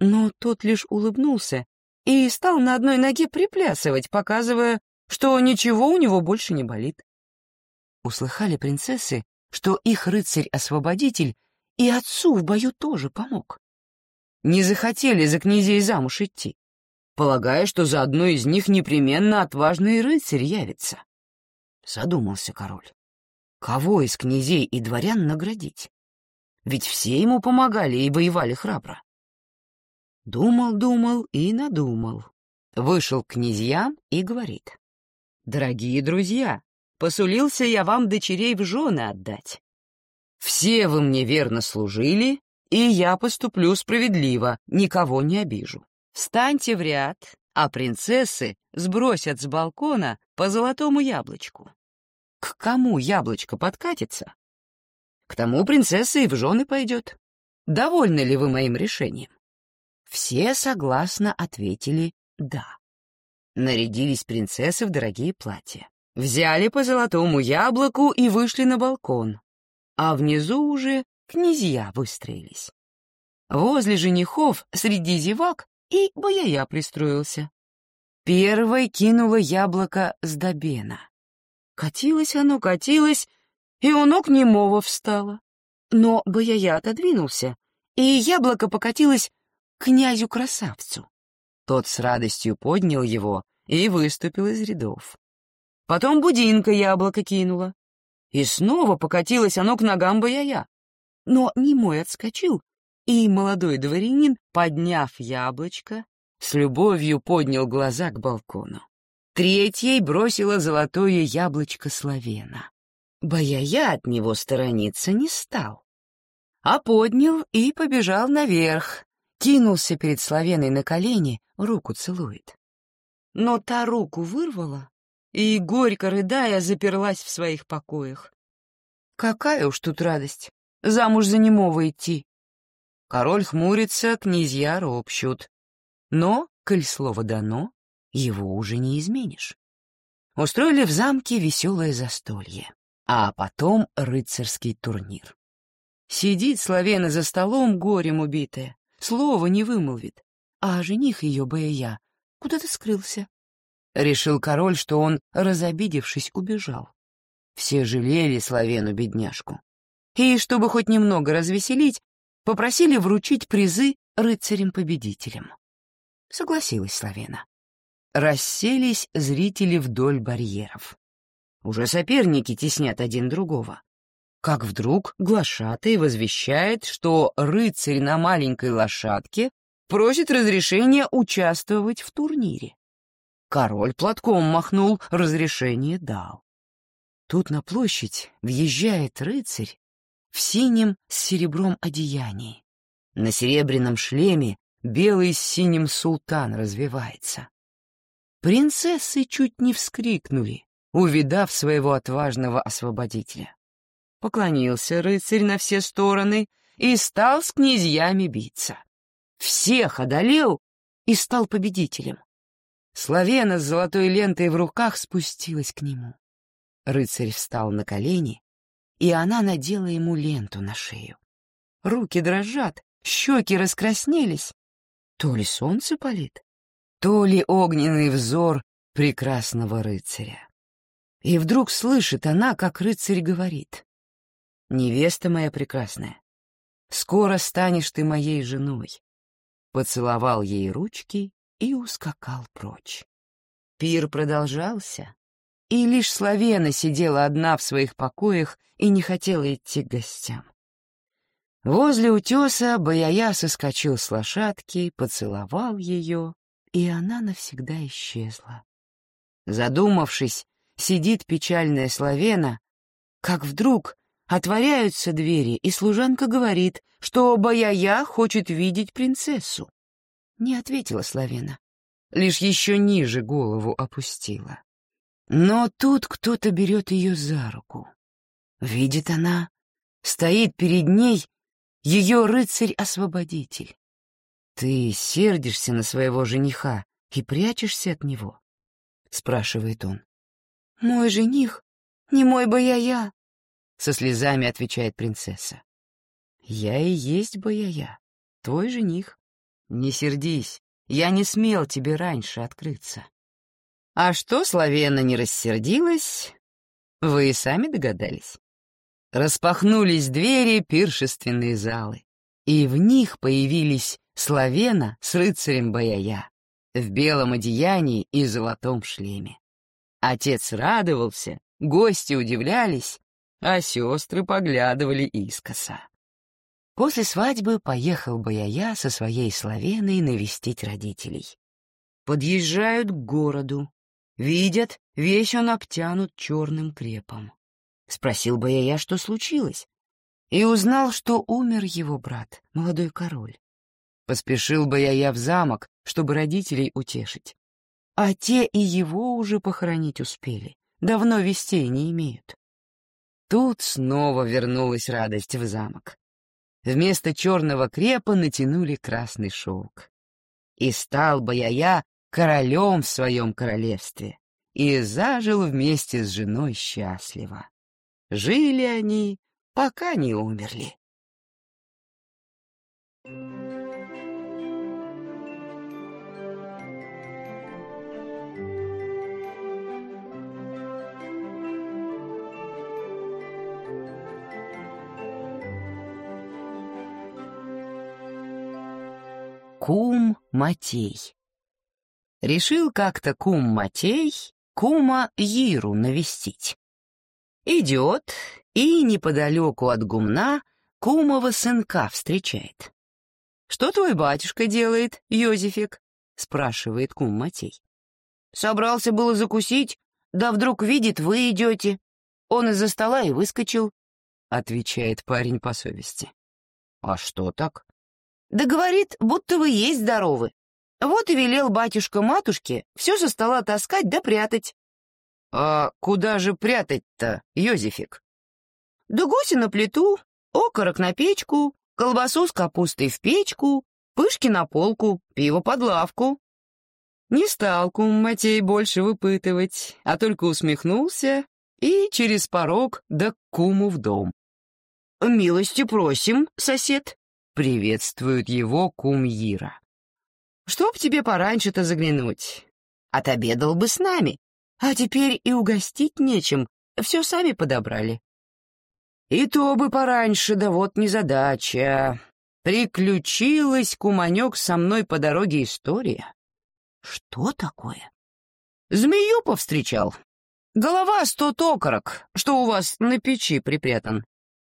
Но тот лишь улыбнулся и стал на одной ноге приплясывать, показывая, что ничего у него больше не болит. Услыхали принцессы, что их рыцарь-освободитель и отцу в бою тоже помог. Не захотели за князей замуж идти, полагая, что за одной из них непременно отважный рыцарь явится. Задумался король. Кого из князей и дворян наградить? Ведь все ему помогали и воевали храбро. Думал-думал и надумал. Вышел к князьям и говорит. «Дорогие друзья, посулился я вам дочерей в жены отдать. Все вы мне верно служили, и я поступлю справедливо, никого не обижу. Станьте в ряд, а принцессы сбросят с балкона по золотому яблочку. К кому яблочко подкатится? К тому принцесса и в жены пойдет. Довольны ли вы моим решением? Все согласно ответили «да». Нарядились принцессы в дорогие платья. Взяли по золотому яблоку и вышли на балкон. А внизу уже князья выстроились. Возле женихов среди зевак и бояя пристроился. Первой кинула яблоко с добена. Катилось оно, катилось, и у ног немого встало. Но бояя отодвинулся, и яблоко покатилось князю-красавцу. Тот с радостью поднял его и выступил из рядов. Потом будинка яблоко кинула. И снова покатилось оно к ногам бояя. Но немой отскочил, и молодой дворянин, подняв яблочко, с любовью поднял глаза к балкону. Третьей бросила золотое яблочко Славена. Бояя от него сторониться не стал, а поднял и побежал наверх, кинулся перед Славеной на колени, руку целует. Но та руку вырвала и, горько рыдая, заперлась в своих покоях. Какая уж тут радость, замуж за немого идти. Король хмурится, князья ропщут. Но, коль слово дано, его уже не изменишь. Устроили в замке веселое застолье, а потом рыцарский турнир. Сидит Славена за столом горем убитая, слова не вымолвит, а жених ее, Бэя, куда-то скрылся. Решил король, что он, разобидевшись, убежал. Все жалели Славену бедняжку. И, чтобы хоть немного развеселить, попросили вручить призы рыцарям-победителям. Согласилась Славена. Расселись зрители вдоль барьеров. Уже соперники теснят один другого. Как вдруг глашатый возвещает, что рыцарь на маленькой лошадке просит разрешения участвовать в турнире. Король платком махнул, разрешение дал. Тут на площадь въезжает рыцарь в синем с серебром одеянии. На серебряном шлеме белый с синим султан развивается. Принцессы чуть не вскрикнули, увидав своего отважного освободителя. Поклонился рыцарь на все стороны и стал с князьями биться. Всех одолел и стал победителем. Славена с золотой лентой в руках спустилась к нему. Рыцарь встал на колени, и она надела ему ленту на шею. Руки дрожат, щеки раскраснелись. То ли солнце палит, то ли огненный взор прекрасного рыцаря. И вдруг слышит она, как рыцарь говорит. «Невеста моя прекрасная, скоро станешь ты моей женой». Поцеловал ей ручки и ускакал прочь. Пир продолжался, и лишь Славена сидела одна в своих покоях и не хотела идти к гостям. Возле утеса Баяя соскочил с лошадки, поцеловал ее, и она навсегда исчезла. Задумавшись, сидит печальная Славена, как вдруг отворяются двери, и служанка говорит, что Баяя хочет видеть принцессу. Не ответила Славена, лишь еще ниже голову опустила. Но тут кто-то берет ее за руку. Видит она, стоит перед ней ее рыцарь-освободитель. Ты сердишься на своего жениха и прячешься от него? — спрашивает он. «Мой жених, не мой бояя», — со слезами отвечает принцесса. «Я и есть бояя, твой жених. Не сердись, я не смел тебе раньше открыться. А что Славена не рассердилась, вы и сами догадались. Распахнулись двери пиршественные залы, и в них появились Славена с рыцарем Баяя в белом одеянии и золотом шлеме. Отец радовался, гости удивлялись, а сестры поглядывали искоса. После свадьбы поехал Баяя со своей Славеной навестить родителей. Подъезжают к городу. Видят, весь он обтянут черным крепом. Спросил Баяя, что случилось, и узнал, что умер его брат, молодой король. Поспешил Баяя в замок, чтобы родителей утешить. А те и его уже похоронить успели, давно вестей не имеют. Тут снова вернулась радость в замок. Вместо черного крепа натянули красный шелк. И стал Баяя королем в своем королевстве и зажил вместе с женой счастливо. Жили они, пока не умерли. Кум Матей Решил как-то кум Матей кума Иру навестить. Идет и неподалеку от гумна кумова сынка встречает. «Что твой батюшка делает, Йозефик?» — спрашивает кум Матей. «Собрался было закусить, да вдруг видит, вы идете. Он из-за стола и выскочил», — отвечает парень по совести. «А что так?» «Да говорит, будто вы есть здоровы. Вот и велел батюшка матушке все со стола таскать да прятать». «А куда же прятать-то, Йозефик?» «Да гуси на плиту, окорок на печку, колбасу с капустой в печку, пышки на полку, пиво под лавку». Не стал кум Матей больше выпытывать, а только усмехнулся и через порог да к куму в дом. «Милости просим, сосед», — приветствует его кум Ира. «Чтоб тебе пораньше-то заглянуть. Отобедал бы с нами, а теперь и угостить нечем, все сами подобрали». «И то бы пораньше, да вот незадача. Приключилась, куманек, со мной по дороге история». «Что такое?» «Змею повстречал. Голова сто токорок, что у вас на печи припрятан.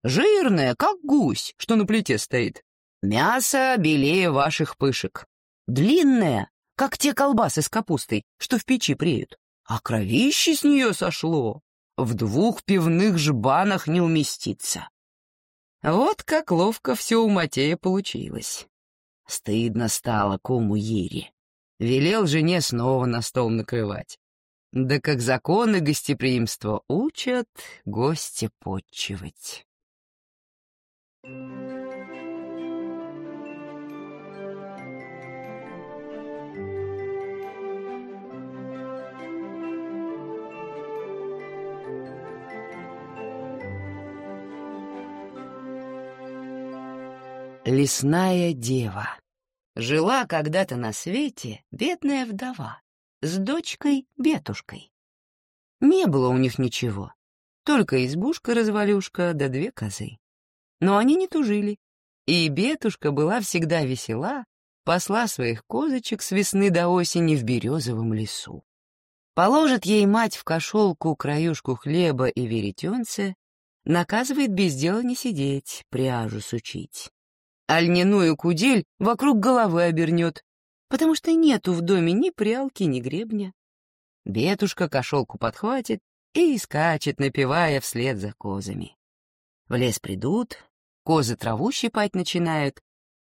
Жирная, как гусь, что на плите стоит. Мясо белее ваших пышек. Длинная, как те колбасы с капустой, что в печи преют. А кровище с нее сошло. В двух пивных жбанах не уместится. Вот как ловко все у Матея получилось. Стыдно стало кому Ире. Велел жене снова на стол накрывать. Да как законы гостеприимства учат гостя подчивать. Лесная дева. Жила когда-то на свете бедная вдова с дочкой-бетушкой. Не было у них ничего, только избушка-развалюшка да две козы. Но они не тужили, и бетушка была всегда весела, посла своих козочек с весны до осени в березовом лесу. Положит ей мать в кошелку краюшку хлеба и веретенце, наказывает без дела не сидеть, пряжу сучить. А льняную кудель вокруг головы обернет, потому что нету в доме ни прялки, ни гребня. Бетушка кошелку подхватит и скачет, напевая вслед за козами. В лес придут, козы траву щипать начинают,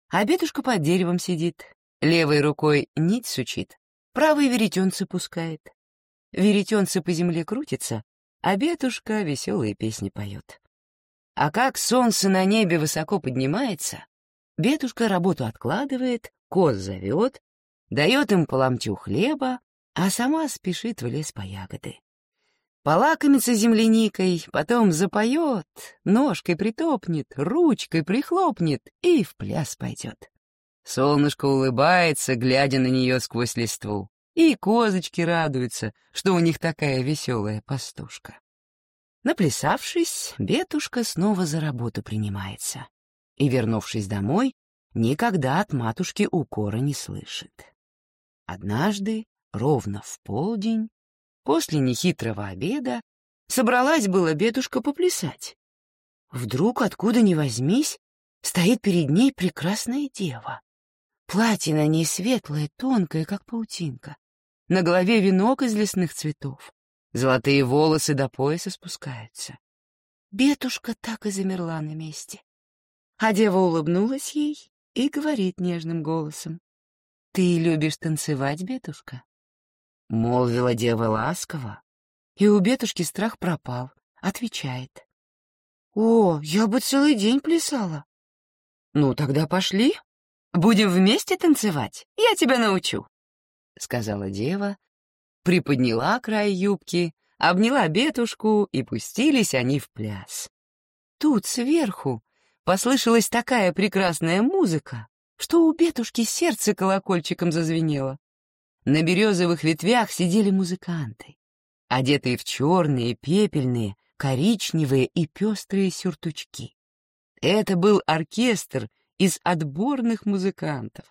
а бетушка под деревом сидит, левой рукой нить сучит, правой веретенце пускает. Веретенце по земле крутится, а бетушка веселые песни поет. А как солнце на небе высоко поднимается, бетушка работу откладывает, коз зовет, дает им по ломтю хлеба, а сама спешит в лес по ягоды. Полакомится земляникой, потом запоет, ножкой притопнет, ручкой прихлопнет и в пляс пойдет. Солнышко улыбается, глядя на нее сквозь листву, и козочки радуются, что у них такая веселая пастушка. Наплясавшись, Бетушка снова за работу принимается и, вернувшись домой, никогда от матушки укора не слышит. Однажды, ровно в полдень, после нехитрого обеда, собралась была бедушка поплясать. Вдруг, откуда ни возьмись, стоит перед ней прекрасная дева. Платье на ней светлое, тонкое, как паутинка. На голове венок из лесных цветов. Золотые волосы до пояса спускаются. Бетушка так и замерла на месте. А дева улыбнулась ей и говорит нежным голосом. «Ты любишь танцевать, Бетушка?» Молвила дева ласково, и у Бетушки страх пропал, отвечает. «О, я бы целый день плясала». «Ну, тогда пошли. Будем вместе танцевать. Я тебя научу», — сказала дева, приподняла край юбки, обняла бетушку, и пустились они в пляс. Тут сверху послышалась такая прекрасная музыка, что у бетушки сердце колокольчиком зазвенело. На березовых ветвях сидели музыканты, одетые в черные, пепельные, коричневые и пестрые сюртучки. Это был оркестр из отборных музыкантов.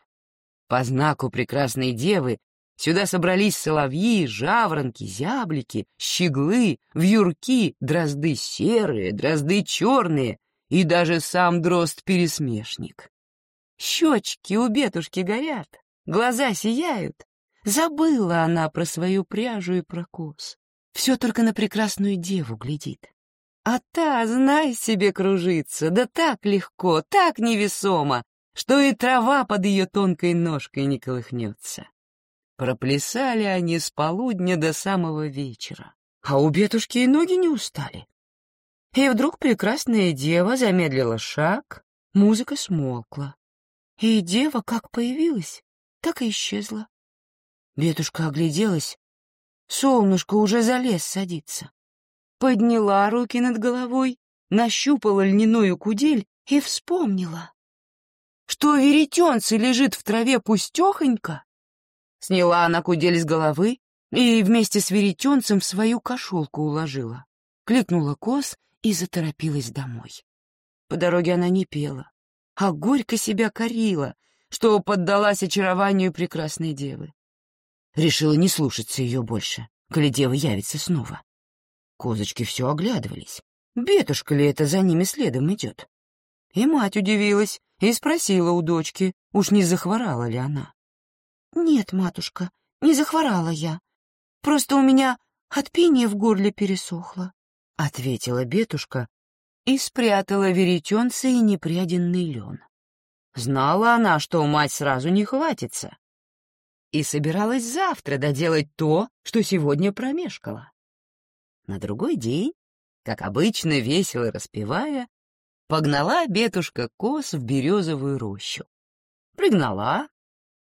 По знаку прекрасной девы Сюда собрались соловьи, жаворонки, зяблики, щеглы, вьюрки, дрозды серые, дрозды черные и даже сам дрозд-пересмешник. Щечки у бетушки горят, глаза сияют. Забыла она про свою пряжу и про кос. Все только на прекрасную деву глядит. А та, знай себе, кружится, да так легко, так невесомо, что и трава под ее тонкой ножкой не колыхнется. Проплясали они с полудня до самого вечера, а у бетушки и ноги не устали. И вдруг прекрасная дева замедлила шаг, музыка смолкла. И дева как появилась, так и исчезла. Бетушка огляделась, солнышко уже за лес садится. Подняла руки над головой, нащупала льняную кудель и вспомнила, что веретенце лежит в траве пустехонько, Сняла она кудель с головы и вместе с веретенцем в свою кошелку уложила. Кликнула коз и заторопилась домой. По дороге она не пела, а горько себя корила, что поддалась очарованию прекрасной девы. Решила не слушаться ее больше, коли дева явится снова. Козочки все оглядывались. Бетушка ли это за ними следом идет? И мать удивилась и спросила у дочки, уж не захворала ли она. «Нет, матушка, не захворала я. Просто у меня от пения в горле пересохло», — ответила бетушка и спрятала веретенце и непряденный лен. Знала она, что мать сразу не хватится, и собиралась завтра доделать то, что сегодня промешкала. На другой день, как обычно весело распевая, погнала бетушка коз в березовую рощу. Пригнала,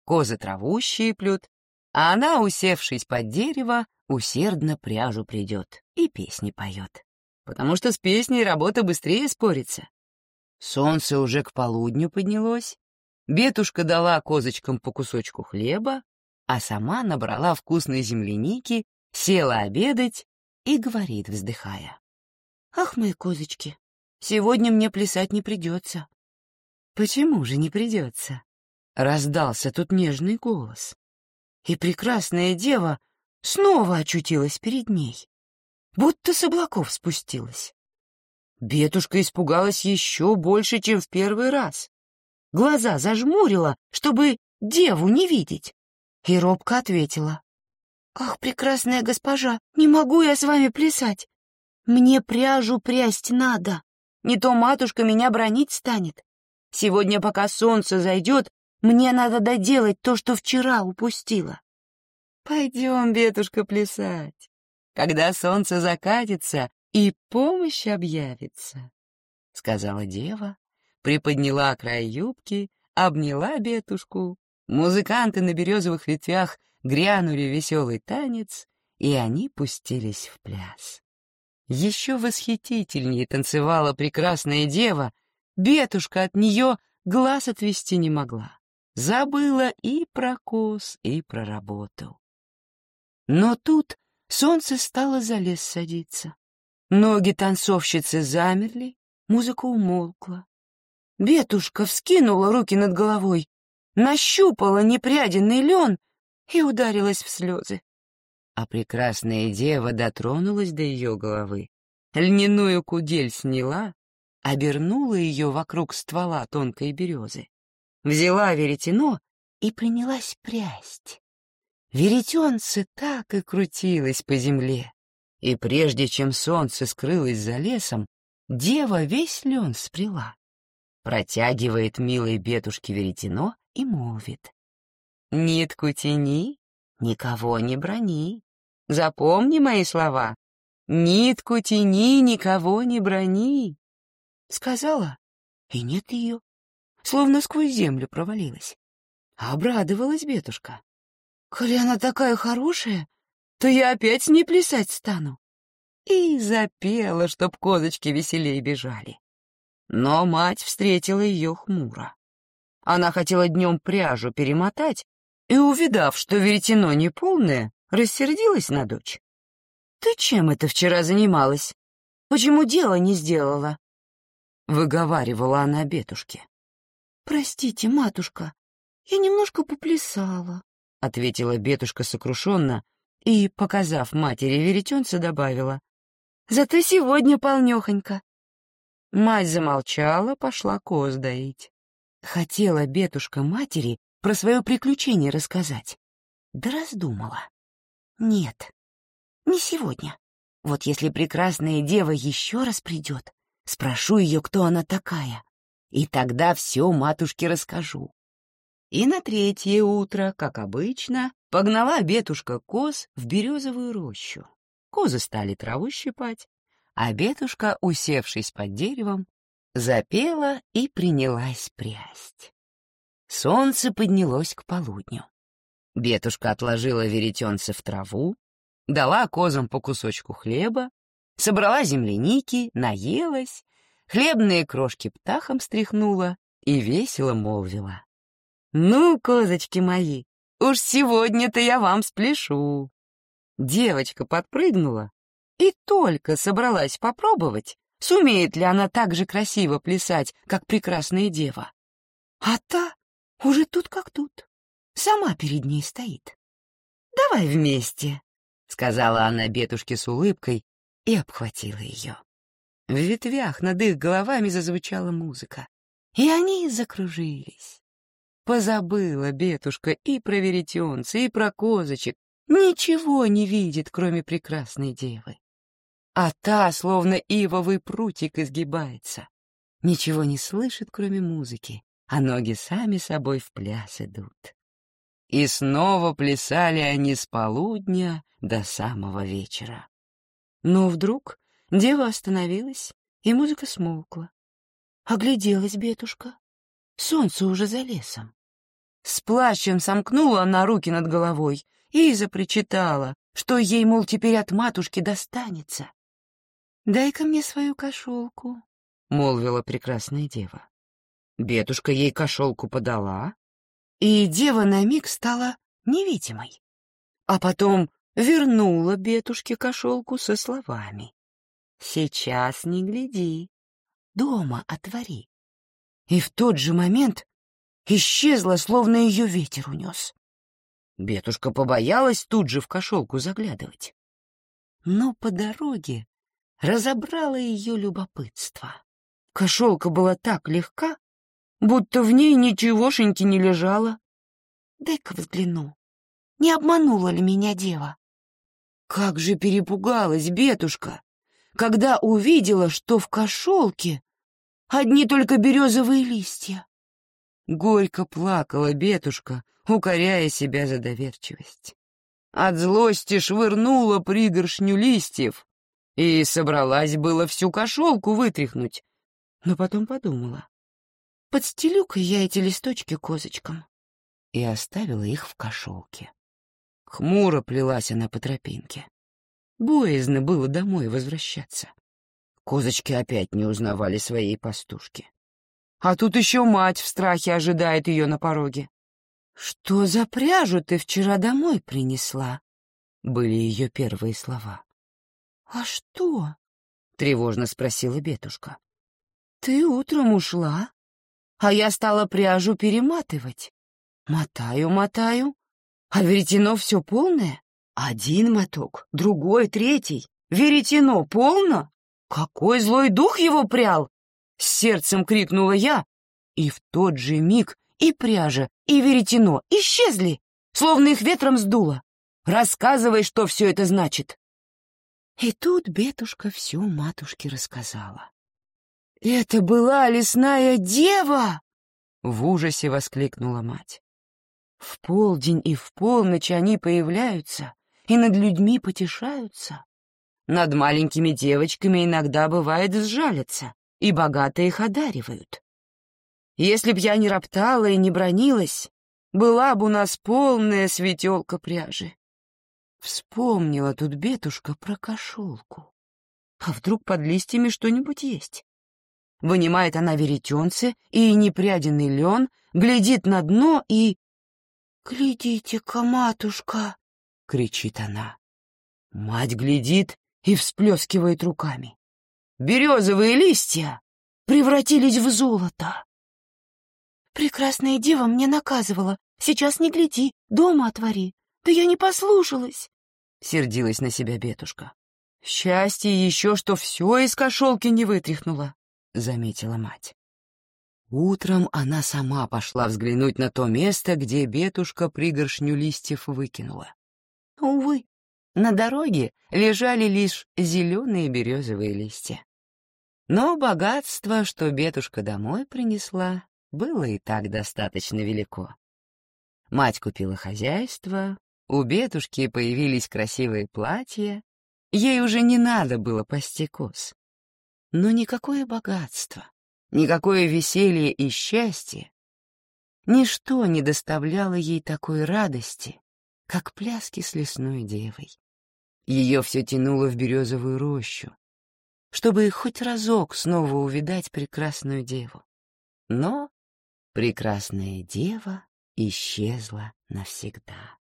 козы траву щиплют, а она, усевшись под дерево, усердно пряжу придет и песни поет. Потому что с песней работа быстрее спорится. Солнце уже к полудню поднялось, Бетушка дала козочкам по кусочку хлеба, а сама набрала вкусной земляники, села обедать и говорит, вздыхая. «Ах, мои козочки, сегодня мне плясать не придется». «Почему же не придется?» Раздался тут нежный голос. И прекрасная дева снова очутилась перед ней, будто с облаков спустилась. Бетушка испугалась еще больше, чем в первый раз. Глаза зажмурила, чтобы деву не видеть, и робко ответила. «Ах, прекрасная госпожа, не могу я с вами плясать. Мне пряжу прясть надо, не то матушка меня бронить станет. Сегодня, пока солнце зайдет, мне надо доделать то, что вчера упустила. Пойдем, бедушка, плясать, когда солнце закатится и помощь объявится, — сказала дева, приподняла край юбки, обняла бетушку. Музыканты на березовых ветвях грянули веселый танец, и они пустились в пляс. Еще восхитительнее танцевала прекрасная дева, бетушка от нее глаз отвести не могла забыла и про коз, и про работу. Но тут солнце стало за лес садиться. Ноги танцовщицы замерли, музыка умолкла. Бетушка вскинула руки над головой, нащупала непряденный лен и ударилась в слезы. А прекрасная дева дотронулась до ее головы, льняную кудель сняла, обернула ее вокруг ствола тонкой березы, взяла веретено и принялась прясть. Веретенце так и крутилось по земле, и прежде чем солнце скрылось за лесом, дева весь лен спряла. Протягивает милой бедушке веретено и молвит. «Нитку тяни, никого не брони. Запомни мои слова. Нитку тяни, никого не брони». Сказала, и нет ее, словно сквозь землю провалилась. Обрадовалась бедушка. «Коли она такая хорошая, то я опять с ней плясать стану». И запела, чтоб козочки веселее бежали. Но мать встретила ее хмуро. Она хотела днем пряжу перемотать, и, увидав, что веретено неполное, рассердилась на дочь. «Ты чем это вчера занималась? Почему дело не сделала?» Выговаривала она бедушке. «Простите, матушка, я немножко поплясала», — ответила бедушка сокрушенно и, показав матери веретенца, добавила. «Зато сегодня полнехонько». Мать замолчала, пошла коз доить. Хотела бедушка матери про свое приключение рассказать. Да раздумала. Нет, не сегодня. Вот если прекрасная дева еще раз придет, спрошу ее, кто она такая, и тогда все матушке расскажу. И на третье утро, как обычно, погнала бетушка коз в березовую рощу. Козы стали траву щипать, а бетушка, усевшись под деревом, запела и принялась прясть. Солнце поднялось к полудню. Бетушка отложила веретенце в траву, дала козам по кусочку хлеба, собрала земляники, наелась, хлебные крошки птахом стряхнула и весело молвила. «Ну, козочки мои, уж сегодня-то я вам спляшу». Девочка подпрыгнула и только собралась попробовать, сумеет ли она так же красиво плясать, как прекрасная дева. А та уже тут как тут, сама перед ней стоит. «Давай вместе», — сказала она бедушке с улыбкой и обхватила ее. В ветвях над их головами зазвучала музыка, и они закружились. Позабыла бетушка и про веретенца, и про козочек. Ничего не видит, кроме прекрасной девы. А та, словно ивовый прутик, изгибается. Ничего не слышит, кроме музыки, а ноги сами собой в пляс идут. И снова плясали они с полудня до самого вечера. Но вдруг дева остановилась, и музыка смолкла. Огляделась бетушка. Солнце уже за лесом. С плачем сомкнула она руки над головой и запричитала, что ей, мол, теперь от матушки достанется. «Дай-ка мне свою кошелку», — молвила прекрасная дева. Бедушка ей кошелку подала, и дева на миг стала невидимой, а потом вернула бедушке кошелку со словами. «Сейчас не гляди, дома отвори». И в тот же момент исчезла, словно ее ветер унес. Бетушка побоялась тут же в кошелку заглядывать. Но по дороге разобрала ее любопытство. Кошелка была так легка, будто в ней ничегошеньки не лежало. Дай-ка взгляну, не обманула ли меня дева? Как же перепугалась бетушка, когда увидела, что в кошелке одни только березовые листья. Горько плакала бетушка, укоряя себя за доверчивость. От злости швырнула пригоршню листьев и собралась было всю кошелку вытряхнуть, но потом подумала. Подстелю-ка я эти листочки козочкам. И оставила их в кошелке. Хмуро плелась она по тропинке. Боязно было домой возвращаться. Козочки опять не узнавали своей пастушки. А тут еще мать в страхе ожидает ее на пороге. «Что за пряжу ты вчера домой принесла?» — были ее первые слова. «А что?» — тревожно спросила бетушка. «Ты утром ушла, а я стала пряжу перематывать. Мотаю, мотаю, а веретено все полное. Один моток, другой, третий. Веретено полно? Какой злой дух его прял? Сердцем крикнула я, и в тот же миг и пряжа, и веретено исчезли, словно их ветром сдуло. Рассказывай, что все это значит. И тут бетушка все матушке рассказала. «Это была лесная дева!» — в ужасе воскликнула мать. «В полдень и в полночь они появляются и над людьми потешаются. Над маленькими девочками иногда бывает сжалятся, и богато их одаривают. Если б я не роптала и не бронилась, была бы у нас полная светелка пряжи. Вспомнила тут бетушка про кошелку. А вдруг под листьями что-нибудь есть? Вынимает она веретенце и непряденный лен, глядит на дно и... «Глядите-ка, матушка!» — кричит она. Мать глядит и всплескивает руками. Березовые листья превратились в золото. «Прекрасная дева мне наказывала. Сейчас не гляди, дома отвори. Да я не послушалась!» — сердилась на себя бетушка. «Счастье еще, что все из кошелки не вытряхнула», — заметила мать. Утром она сама пошла взглянуть на то место, где бетушка пригоршню листьев выкинула. Увы, на дороге лежали лишь зеленые березовые листья. Но богатство, что бетушка домой принесла, было и так достаточно велико. Мать купила хозяйство, у бетушки появились красивые платья, ей уже не надо было пасти коз. Но никакое богатство, никакое веселье и счастье, ничто не доставляло ей такой радости, как пляски с лесной девой. Ее все тянуло в березовую рощу, чтобы хоть разок снова увидать прекрасную деву. Но прекрасная дева исчезла навсегда.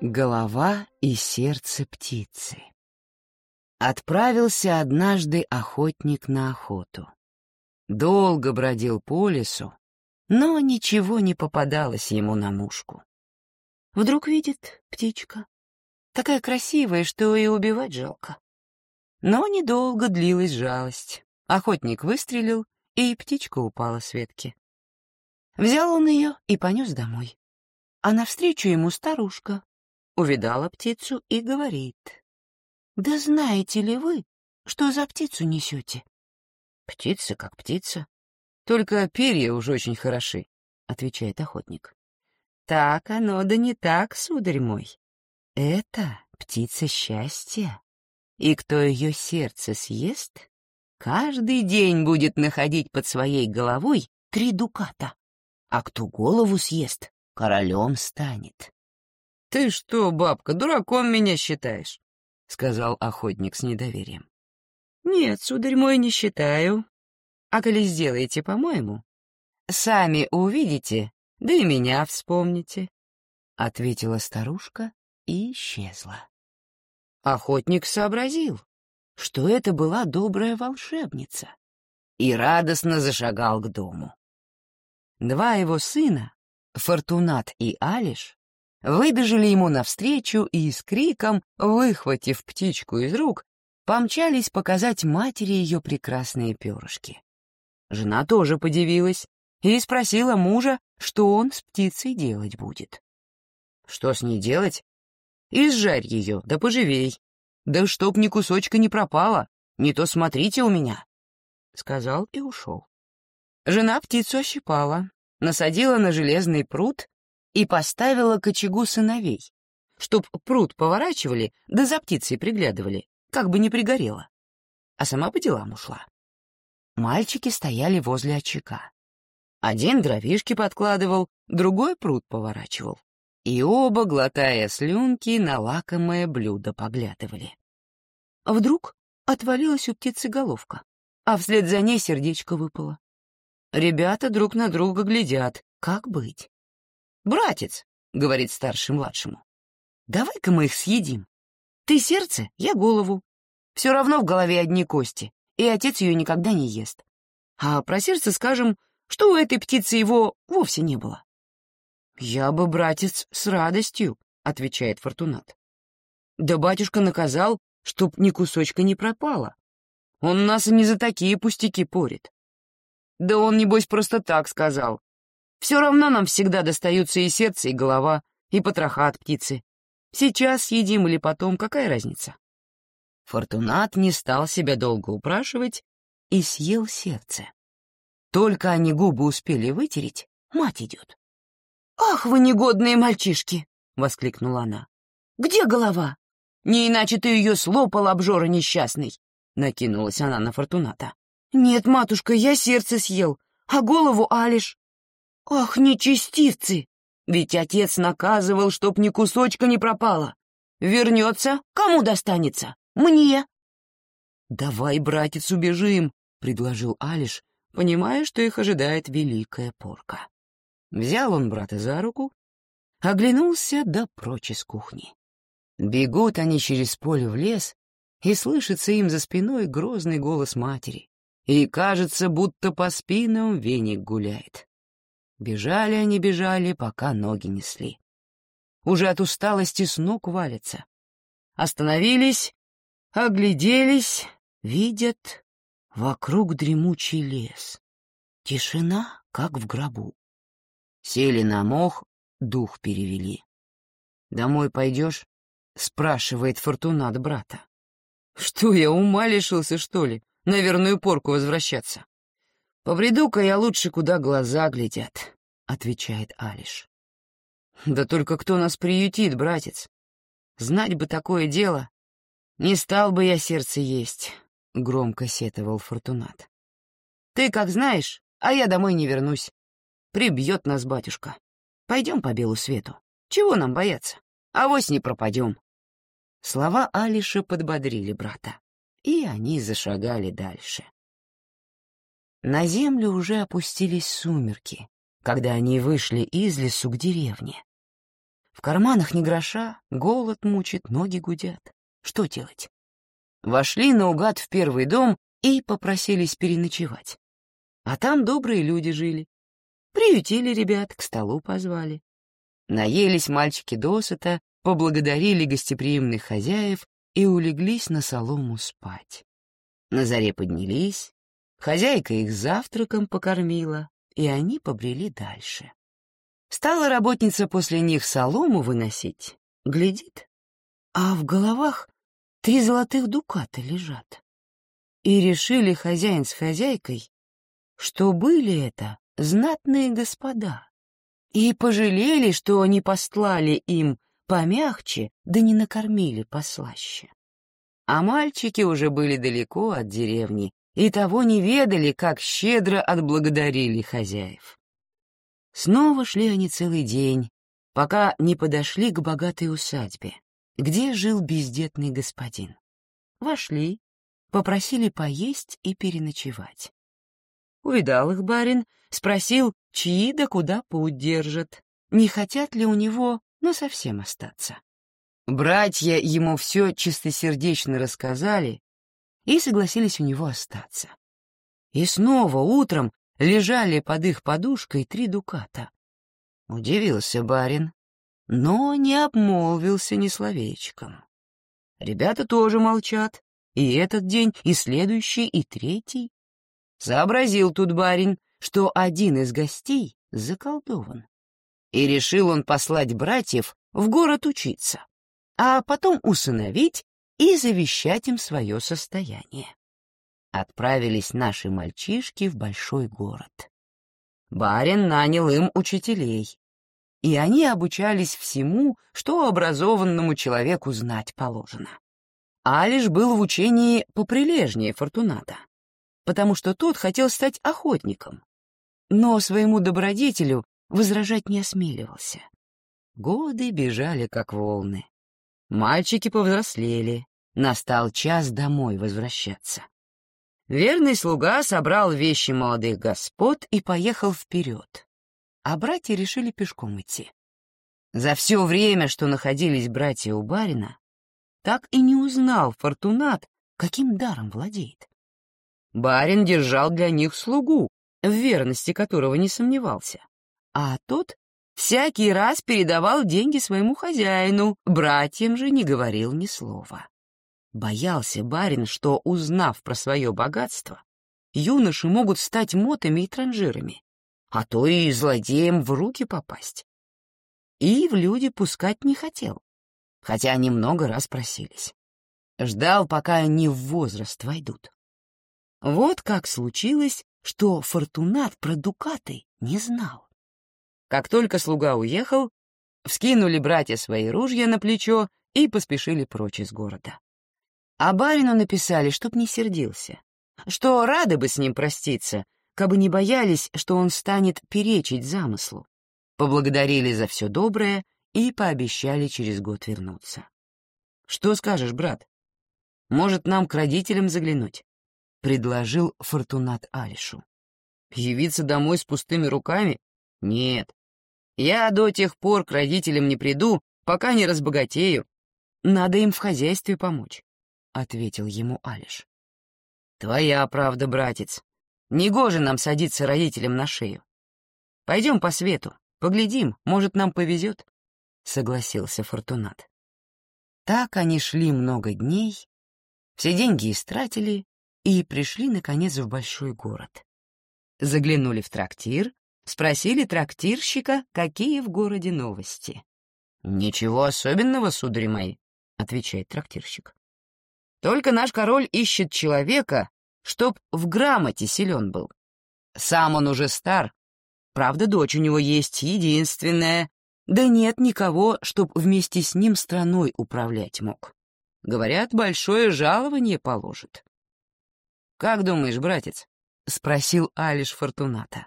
Голова и сердце птицы Отправился однажды охотник на охоту. Долго бродил по лесу, но ничего не попадалось ему на мушку. Вдруг видит птичка, такая красивая, что и убивать жалко. Но недолго длилась жалость. Охотник выстрелил, и птичка упала с ветки. Взял он ее и понес домой. А навстречу ему старушка. Увидала птицу и говорит. Да знаете ли вы, что за птицу несете? Птица как птица. Только перья уж очень хороши, отвечает охотник. Так оно да не так, сударь мой. Это птица счастья. И кто ее сердце съест, каждый день будет находить под своей головой три дуката. А кто голову съест, королем станет. Ты что, бабка, дураком меня считаешь? — сказал охотник с недоверием. «Нет, сударь мой, не считаю. А коли сделаете, по-моему, сами увидите, да и меня вспомните», — ответила старушка и исчезла. Охотник сообразил, что это была добрая волшебница, и радостно зашагал к дому. Два его сына, Фортунат и Алиш, выбежали ему навстречу и с криком, выхватив птичку из рук, помчались показать матери ее прекрасные перышки. Жена тоже подивилась и спросила мужа, что он с птицей делать будет. Что с ней делать? Изжарь ее, да поживей. Да чтоб ни кусочка не пропало, не то смотрите у меня. Сказал и ушел. Жена птицу ощипала, насадила на железный пруд и поставила к очагу сыновей, чтоб пруд поворачивали да за птицей приглядывали, как бы не пригорело. А сама по делам ушла. Мальчики стояли возле очага. Один дровишки подкладывал, другой пруд поворачивал. И оба, глотая слюнки, на лакомое блюдо поглядывали. Вдруг отвалилась у птицы головка, а вслед за ней сердечко выпало. Ребята друг на друга глядят, как быть. «Братец», — говорит старший младшему, — «давай-ка мы их съедим. Ты сердце, я голову. Все равно в голове одни кости, и отец ее никогда не ест. А про сердце скажем, что у этой птицы его вовсе не было. «Я бы, братец, с радостью», — отвечает Фортунат. «Да батюшка наказал, чтоб ни кусочка не пропало. Он нас и не за такие пустяки порит. Да он, небось, просто так сказал. Все равно нам всегда достаются и сердце, и голова, и потроха от птицы. Сейчас съедим или потом, какая разница?» Фортунат не стал себя долго упрашивать и съел сердце. Только они губы успели вытереть, мать идет. «Ах, вы негодные мальчишки!» — воскликнула она. «Где голова? Не иначе ты ее слопал, обжора несчастный!» — накинулась она на Фортуната. «Нет, матушка, я сердце съел, а голову Алиш». «Ах, нечестивцы! Ведь отец наказывал, чтоб ни кусочка не пропало. Вернется, кому достанется? Мне!» «Давай, братец, убежим», — предложил Алиш, понимая, что их ожидает великая порка. Взял он брата за руку, оглянулся да прочь из кухни. Бегут они через поле в лес, и слышится им за спиной грозный голос матери, и кажется, будто по спинам веник гуляет. Бежали они, бежали, пока ноги несли. Уже от усталости с ног валятся. Остановились, Огляделись, видят, вокруг дремучий лес. Тишина, как в гробу. Сели на мох, дух перевели. «Домой пойдешь?» — спрашивает Фортунат брата. «Что, я ума лишился, что ли? На верную порку возвращаться?» «Побреду-ка я лучше, куда глаза глядят», — отвечает Алиш. «Да только кто нас приютит, братец? Знать бы такое дело, «Не стал бы я сердце есть», — громко сетовал Фортунат. «Ты как знаешь, а я домой не вернусь. Прибьет нас батюшка. Пойдем по белу свету. Чего нам бояться? Авось не пропадем». Слова Алиша подбодрили брата, и они зашагали дальше. На землю уже опустились сумерки, когда они вышли из лесу к деревне. В карманах ни гроша, голод мучит, ноги гудят. Что делать? Вошли наугад в первый дом и попросились переночевать. А там добрые люди жили. Приютили ребят, к столу позвали. Наелись мальчики досыта, поблагодарили гостеприимных хозяев и улеглись на солому спать. На заре поднялись, хозяйка их завтраком покормила, и они побрели дальше. Стала работница после них солому выносить, глядит, а в головах три золотых дуката лежат. И решили хозяин с хозяйкой, что были это знатные господа, и пожалели, что не постлали им помягче, да не накормили послаще. А мальчики уже были далеко от деревни и того не ведали, как щедро отблагодарили хозяев. Снова шли они целый день, пока не подошли к богатой усадьбе где жил бездетный господин. Вошли, попросили поесть и переночевать. Увидал их барин, спросил, чьи да куда путь держат, не хотят ли у него, ну, совсем остаться. Братья ему все чистосердечно рассказали и согласились у него остаться. И снова утром лежали под их подушкой три дуката. Удивился барин, но не обмолвился ни словечком. Ребята тоже молчат, и этот день, и следующий, и третий. Сообразил тут барин, что один из гостей заколдован. И решил он послать братьев в город учиться, а потом усыновить и завещать им свое состояние. Отправились наши мальчишки в большой город. Барин нанял им учителей, и они обучались всему, что образованному человеку знать положено. Алиш был в учении поприлежнее Фортуната, потому что тот хотел стать охотником, но своему добродетелю возражать не осмеливался. Годы бежали, как волны. Мальчики повзрослели, настал час домой возвращаться. Верный слуга собрал вещи молодых господ и поехал вперед а братья решили пешком идти. За все время, что находились братья у барина, так и не узнал Фортунат, каким даром владеет. Барин держал для них слугу, в верности которого не сомневался, а тот всякий раз передавал деньги своему хозяину, братьям же не говорил ни слова. Боялся барин, что, узнав про свое богатство, юноши могут стать мотами и транжирами, а то и злодеям в руки попасть. И в люди пускать не хотел, хотя они много раз просились. Ждал, пока они в возраст войдут. Вот как случилось, что Фортунат про дукаты не знал. Как только слуга уехал, вскинули братья свои ружья на плечо и поспешили прочь из города. А барину написали, чтоб не сердился, что рады бы с ним проститься, кабы не боялись, что он станет перечить замыслу. Поблагодарили за все доброе и пообещали через год вернуться. «Что скажешь, брат? Может, нам к родителям заглянуть?» — предложил Фортунат Алишу. «Явиться домой с пустыми руками? Нет. Я до тех пор к родителям не приду, пока не разбогатею. Надо им в хозяйстве помочь. — ответил ему Алиш. «Твоя правда, братец. Негоже нам садиться родителям на шею. Пойдем по свету, поглядим, может, нам повезет», — согласился Фортунат. Так они шли много дней, все деньги истратили и пришли, наконец, в большой город. Заглянули в трактир, спросили трактирщика, какие в городе новости. «Ничего особенного, сударь мои», — отвечает трактирщик. Только наш король ищет человека, чтоб в грамоте силен был. Сам он уже стар. Правда, дочь у него есть единственная. Да нет никого, чтоб вместе с ним страной управлять мог. Говорят, большое жалование положит. «Как думаешь, братец?» — спросил Алиш Фортуната.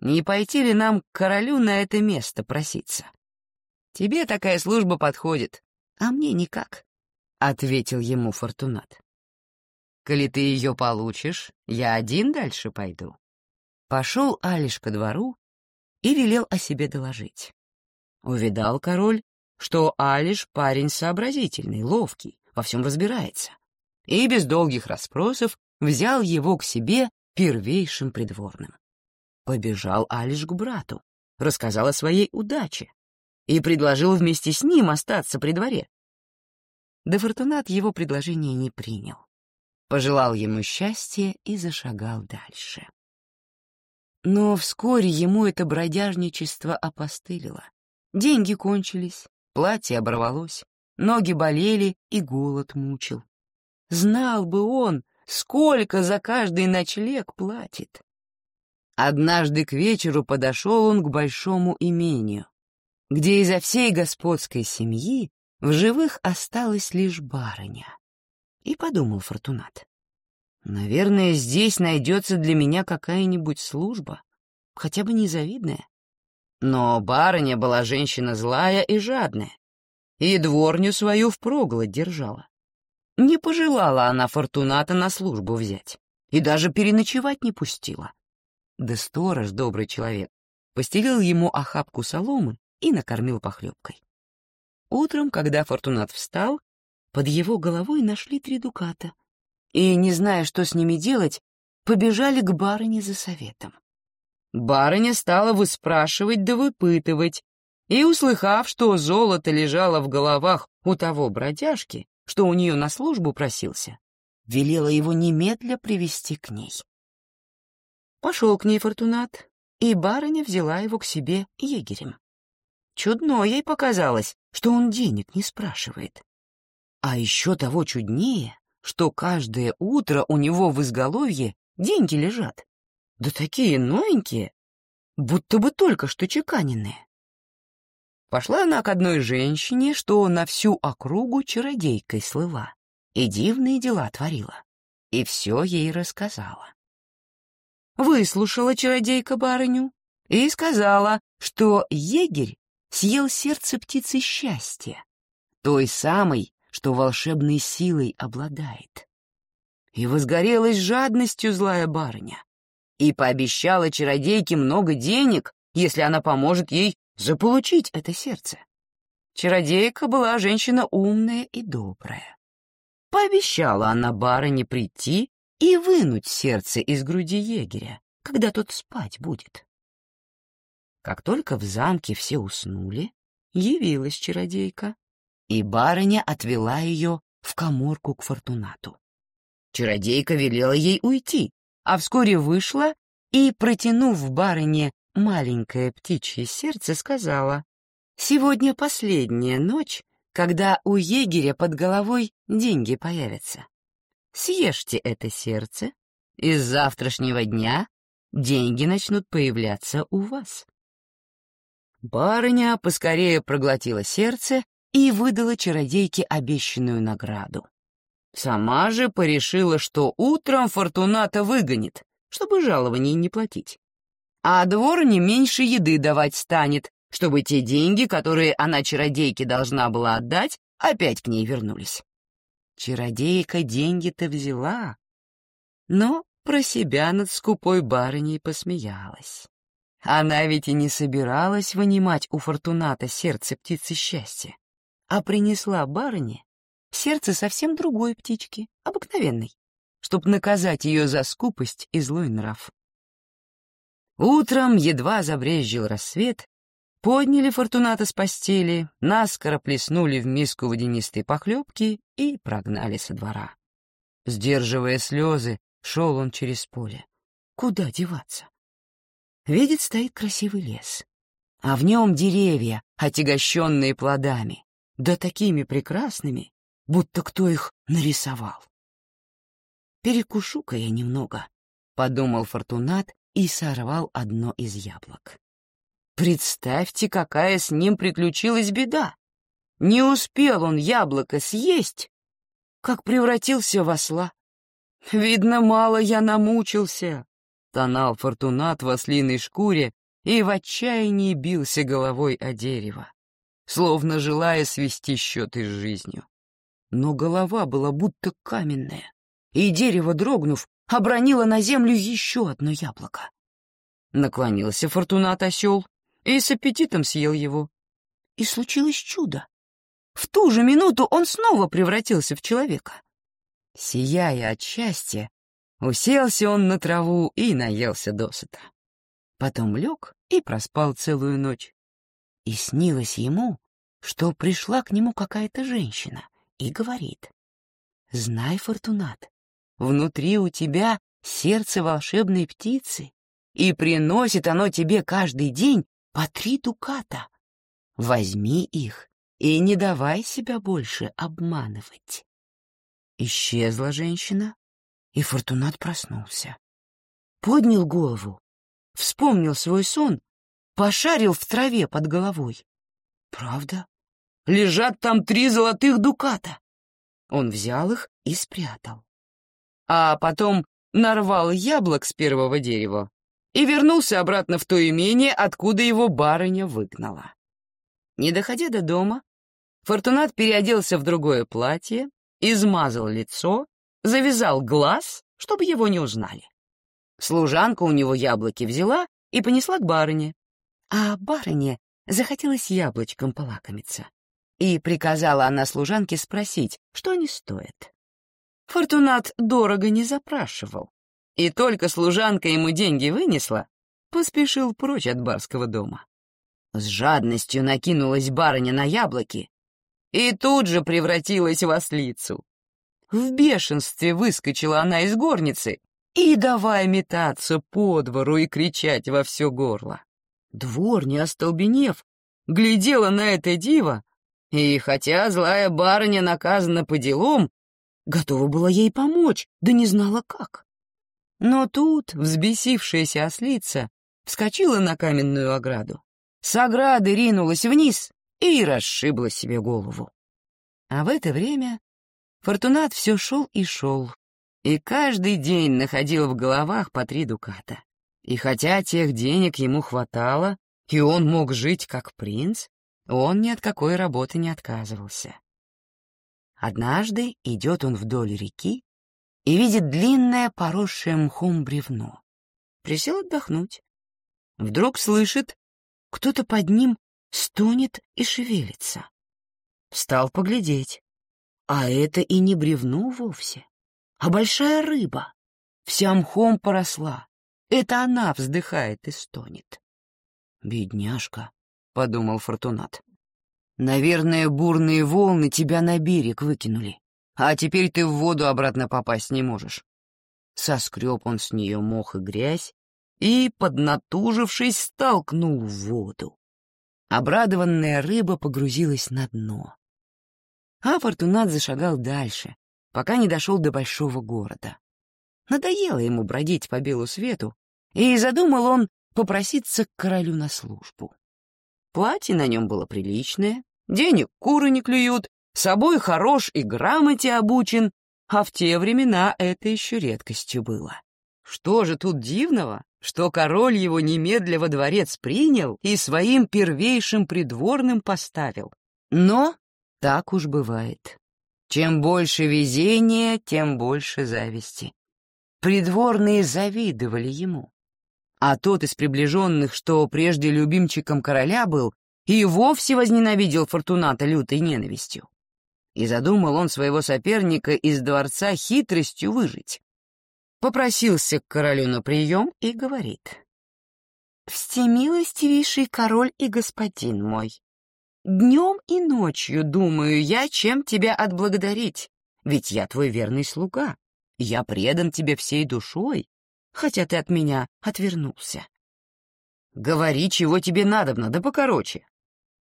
«Не пойти ли нам к королю на это место проситься? Тебе такая служба подходит, а мне никак. — ответил ему Фортунат. «Коли ты ее получишь, я один дальше пойду». Пошел Алиш ко двору и велел о себе доложить. Увидал король, что Алиш парень сообразительный, ловкий, во всем разбирается, и без долгих расспросов взял его к себе первейшим придворным. Побежал Алиш к брату, рассказал о своей удаче и предложил вместе с ним остаться при дворе. Да Фортунат его предложение не принял. Пожелал ему счастья и зашагал дальше. Но вскоре ему это бродяжничество опостылило. Деньги кончились, платье оборвалось, ноги болели и голод мучил. Знал бы он, сколько за каждый ночлег платит. Однажды к вечеру подошел он к большому имению, где изо всей господской семьи в живых осталась лишь барыня. И подумал Фортунат. Наверное, здесь найдется для меня какая-нибудь служба, хотя бы незавидная. Но барыня была женщина злая и жадная, и дворню свою впроголодь держала. Не пожелала она Фортуната на службу взять и даже переночевать не пустила. Да сторож, добрый человек, постелил ему охапку соломы и накормил похлебкой. Утром, когда Фортунат встал, под его головой нашли три дуката. И, не зная, что с ними делать, побежали к барыне за советом. Барыня стала выспрашивать да выпытывать, и, услыхав, что золото лежало в головах у того бродяжки, что у нее на службу просился, велела его немедля привести к ней. Пошел к ней Фортунат, и барыня взяла его к себе егерем. Чудно ей показалось, что он денег не спрашивает. А еще того чуднее, что каждое утро у него в изголовье деньги лежат. Да такие новенькие, будто бы только что чеканенные. Пошла она к одной женщине, что на всю округу чародейкой слыла, и дивные дела творила, и все ей рассказала. Выслушала чародейка барыню и сказала, что егерь съел сердце птицы счастья, той самой, что волшебной силой обладает. И возгорелась жадностью злая барыня, и пообещала чародейке много денег, если она поможет ей заполучить это сердце. Чародейка была женщина умная и добрая. пообещала она барыне прийти и вынуть сердце из груди егеря, когда тот спать будет. Как только в замке все уснули, явилась чародейка, и барыня отвела ее в коморку к Фортунату. Чародейка велела ей уйти, а вскоре вышла и, протянув барыне маленькое птичье сердце, сказала, «Сегодня последняя ночь, когда у егеря под головой деньги появятся. Съешьте это сердце, и с завтрашнего дня деньги начнут появляться у вас». Барыня поскорее проглотила сердце и выдала чародейке обещанную награду. Сама же порешила, что утром Фортуната выгонит, чтобы жалований не платить. А двор не меньше еды давать станет, чтобы те деньги, которые она чародейке должна была отдать, опять к ней вернулись. Чародейка деньги-то взяла, но про себя над скупой барыней посмеялась. Она ведь и не собиралась вынимать у Фортуната сердце птицы счастья, а принесла барыне сердце совсем другой птички, обыкновенной, чтоб наказать ее за скупость и злой нрав. Утром едва забрезжил рассвет, подняли Фортуната с постели, наскоро плеснули в миску водянистой похлебки и прогнали со двора. Сдерживая слезы, шел он через поле. Куда деваться? Видит, стоит красивый лес, а в нем деревья, отягощенные плодами, да такими прекрасными, будто кто их нарисовал. «Перекушу-ка я немного», — подумал Фортунат и сорвал одно из яблок. Представьте, какая с ним приключилась беда. Не успел он яблоко съесть, как превратился в осла. Видно, мало я намучился, Тонал Фортунат в ослиной шкуре и в отчаянии бился головой о дерево, словно желая свести счеты с жизнью. Но голова была будто каменная, и дерево, дрогнув, обронило на землю еще одно яблоко. Наклонился Фортунат осел и с аппетитом съел его. И случилось чудо. В ту же минуту он снова превратился в человека. Сияя от счастья, Уселся он на траву и наелся досыта. Потом лег и проспал целую ночь. И снилось ему, что пришла к нему какая-то женщина и говорит, «Знай, Фортунат, внутри у тебя сердце волшебной птицы, и приносит оно тебе каждый день по три дуката. Возьми их и не давай себя больше обманывать». Исчезла женщина, и Фортунат проснулся. Поднял голову, вспомнил свой сон, пошарил в траве под головой. Правда? Лежат там три золотых дуката. Он взял их и спрятал. А потом нарвал яблок с первого дерева и вернулся обратно в то имение, откуда его барыня выгнала. Не доходя до дома, Фортунат переоделся в другое платье, измазал лицо завязал глаз, чтобы его не узнали. Служанка у него яблоки взяла и понесла к барыне. А барыне захотелось яблочком полакомиться. И приказала она служанке спросить, что они стоят. Фортунат дорого не запрашивал. И только служанка ему деньги вынесла, поспешил прочь от барского дома. С жадностью накинулась барыня на яблоки и тут же превратилась в ослицу. В бешенстве выскочила она из горницы и давай метаться по двору и кричать во все горло. Двор, не остолбенев, глядела на это диво, и хотя злая барыня наказана по делам, готова была ей помочь, да не знала как. Но тут взбесившаяся ослица вскочила на каменную ограду, с ограды ринулась вниз и расшибла себе голову. А в это время Фортунат все шел и шел, и каждый день находил в головах по три дуката. И хотя тех денег ему хватало, и он мог жить как принц, он ни от какой работы не отказывался. Однажды идет он вдоль реки и видит длинное поросшее мхом бревно. Присел отдохнуть. Вдруг слышит, кто-то под ним стонет и шевелится. Встал поглядеть А это и не бревно вовсе, а большая рыба. Вся мхом поросла. Это она вздыхает и стонет. «Бедняжка», — подумал Фортунат. «Наверное, бурные волны тебя на берег выкинули, а теперь ты в воду обратно попасть не можешь». Соскреб он с нее мох и грязь и, поднатужившись, столкнул в воду. Обрадованная рыба погрузилась на дно. А Фортунат зашагал дальше, пока не дошел до большого города. Надоело ему бродить по белу свету, и задумал он попроситься к королю на службу. Платье на нем было приличное, денег куры не клюют, собой хорош и грамоте обучен, а в те времена это еще редкостью было. Что же тут дивного, что король его немедля во дворец принял и своим первейшим придворным поставил? Но так уж бывает. Чем больше везения, тем больше зависти. Придворные завидовали ему. А тот из приближенных, что прежде любимчиком короля был, и вовсе возненавидел Фортуната лютой ненавистью. И задумал он своего соперника из дворца хитростью выжить. Попросился к королю на прием и говорит. «Всемилостивейший король и господин мой, днем и ночью думаю я, чем тебя отблагодарить, ведь я твой верный слуга, я предан тебе всей душой, хотя ты от меня отвернулся. Говори, чего тебе надобно, да покороче.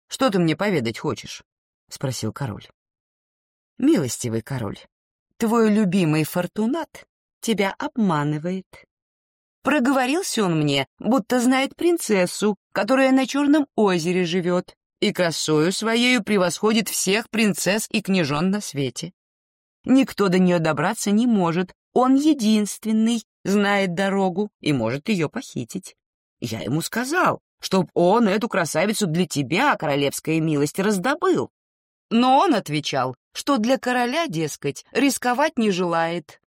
Что ты мне поведать хочешь? — спросил король. Милостивый король, твой любимый Фортунат тебя обманывает. Проговорился он мне, будто знает принцессу, которая на Черном озере живет, и красою своею превосходит всех принцесс и княжон на свете. Никто до нее добраться не может. Он единственный знает дорогу и может ее похитить. Я ему сказал, чтоб он эту красавицу для тебя, королевская милость, раздобыл. Но он отвечал, что для короля, дескать, рисковать не желает.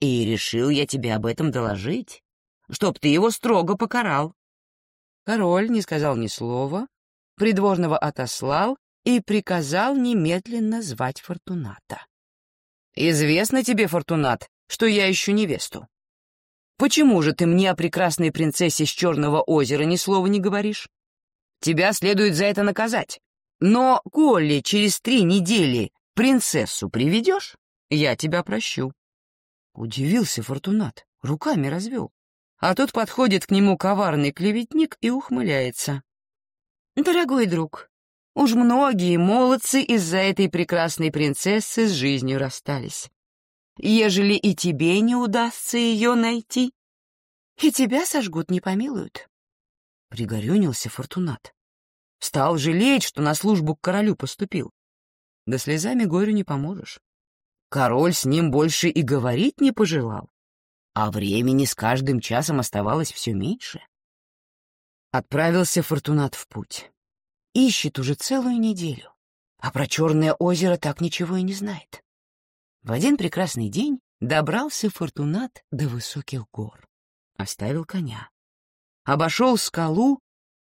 И решил я тебе об этом доложить, чтоб ты его строго покарал. Король не сказал ни слова, придворного отослал и приказал немедленно звать Фортуната. Известно тебе, Фортунат, что я ищу невесту. Почему же ты мне о прекрасной принцессе с Черного озера ни слова не говоришь? Тебя следует за это наказать. Но, коли через три недели принцессу приведешь, я тебя прощу. Удивился Фортунат, руками развел. А тут подходит к нему коварный клеветник и ухмыляется. «Дорогой друг, Уж многие молодцы из-за этой прекрасной принцессы с жизнью расстались. Ежели и тебе не удастся ее найти, и тебя сожгут, не помилуют. Пригорюнился Фортунат. Стал жалеть, что на службу к королю поступил. Да слезами горю не поможешь. Король с ним больше и говорить не пожелал, а времени с каждым часом оставалось все меньше. Отправился Фортунат в путь. Ищет уже целую неделю, а про Черное озеро так ничего и не знает. В один прекрасный день добрался Фортунат до высоких гор. Оставил коня. Обошел скалу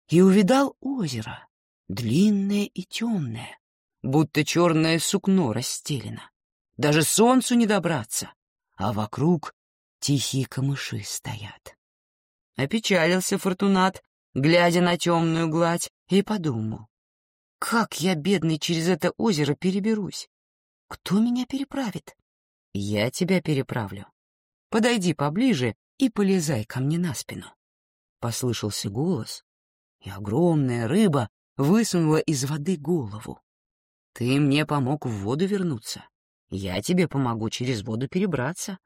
и увидал озеро, длинное и темное, будто черное сукно расстелено. Даже солнцу не добраться, а вокруг тихие камыши стоят. Опечалился Фортунат, глядя на темную гладь, и подумал, как я, бедный, через это озеро переберусь? Кто меня переправит? Я тебя переправлю. Подойди поближе и полезай ко мне на спину. Послышался голос, и огромная рыба высунула из воды голову. Ты мне помог в воду вернуться. Я тебе помогу через воду перебраться.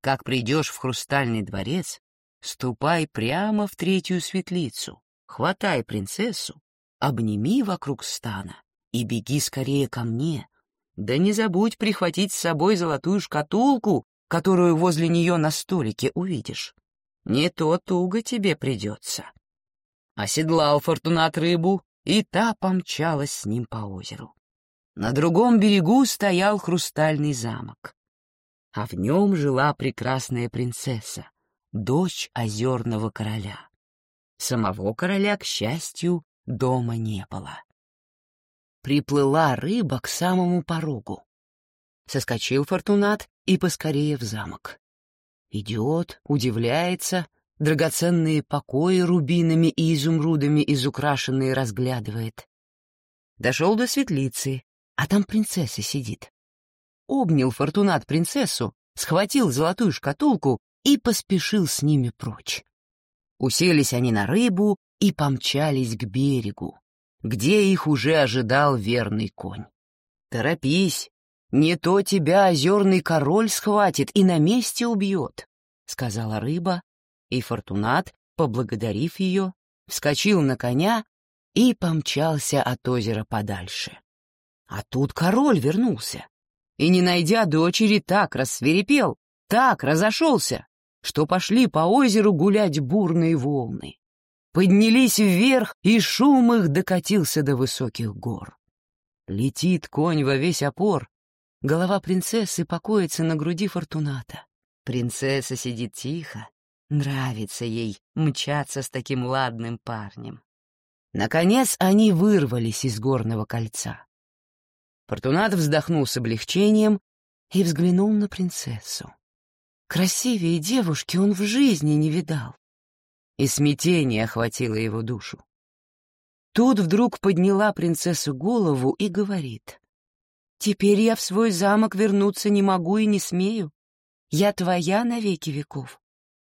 Как придешь в хрустальный дворец, ступай прямо в третью светлицу хватай принцессу, обними вокруг стана и беги скорее ко мне. Да не забудь прихватить с собой золотую шкатулку, которую возле нее на столике увидишь. Не то туго тебе придется. Оседлал Фортунат рыбу, и та помчалась с ним по озеру. На другом берегу стоял хрустальный замок, а в нем жила прекрасная принцесса, дочь озерного короля. Самого короля, к счастью, дома не было. Приплыла рыба к самому порогу. Соскочил Фортунат и поскорее в замок. Идет, удивляется, драгоценные покои рубинами и изумрудами изукрашенные разглядывает. Дошел до светлицы, а там принцесса сидит. Обнял Фортунат принцессу, схватил золотую шкатулку и поспешил с ними прочь. Уселись они на рыбу и помчались к берегу, где их уже ожидал верный конь. «Торопись, не то тебя озерный король схватит и на месте убьет», — сказала рыба, и Фортунат, поблагодарив ее, вскочил на коня и помчался от озера подальше. А тут король вернулся, и, не найдя дочери, так рассверепел, так разошелся, что пошли по озеру гулять бурные волны. Поднялись вверх, и шум их докатился до высоких гор. Летит конь во весь опор, голова принцессы покоится на груди Фортуната. Принцесса сидит тихо, нравится ей мчаться с таким ладным парнем. Наконец они вырвались из горного кольца. Фортунат вздохнул с облегчением и взглянул на принцессу. Красивее девушки он в жизни не видал. И смятение охватило его душу. Тут вдруг подняла принцесса голову и говорит. «Теперь я в свой замок вернуться не могу и не смею. Я твоя навеки веков.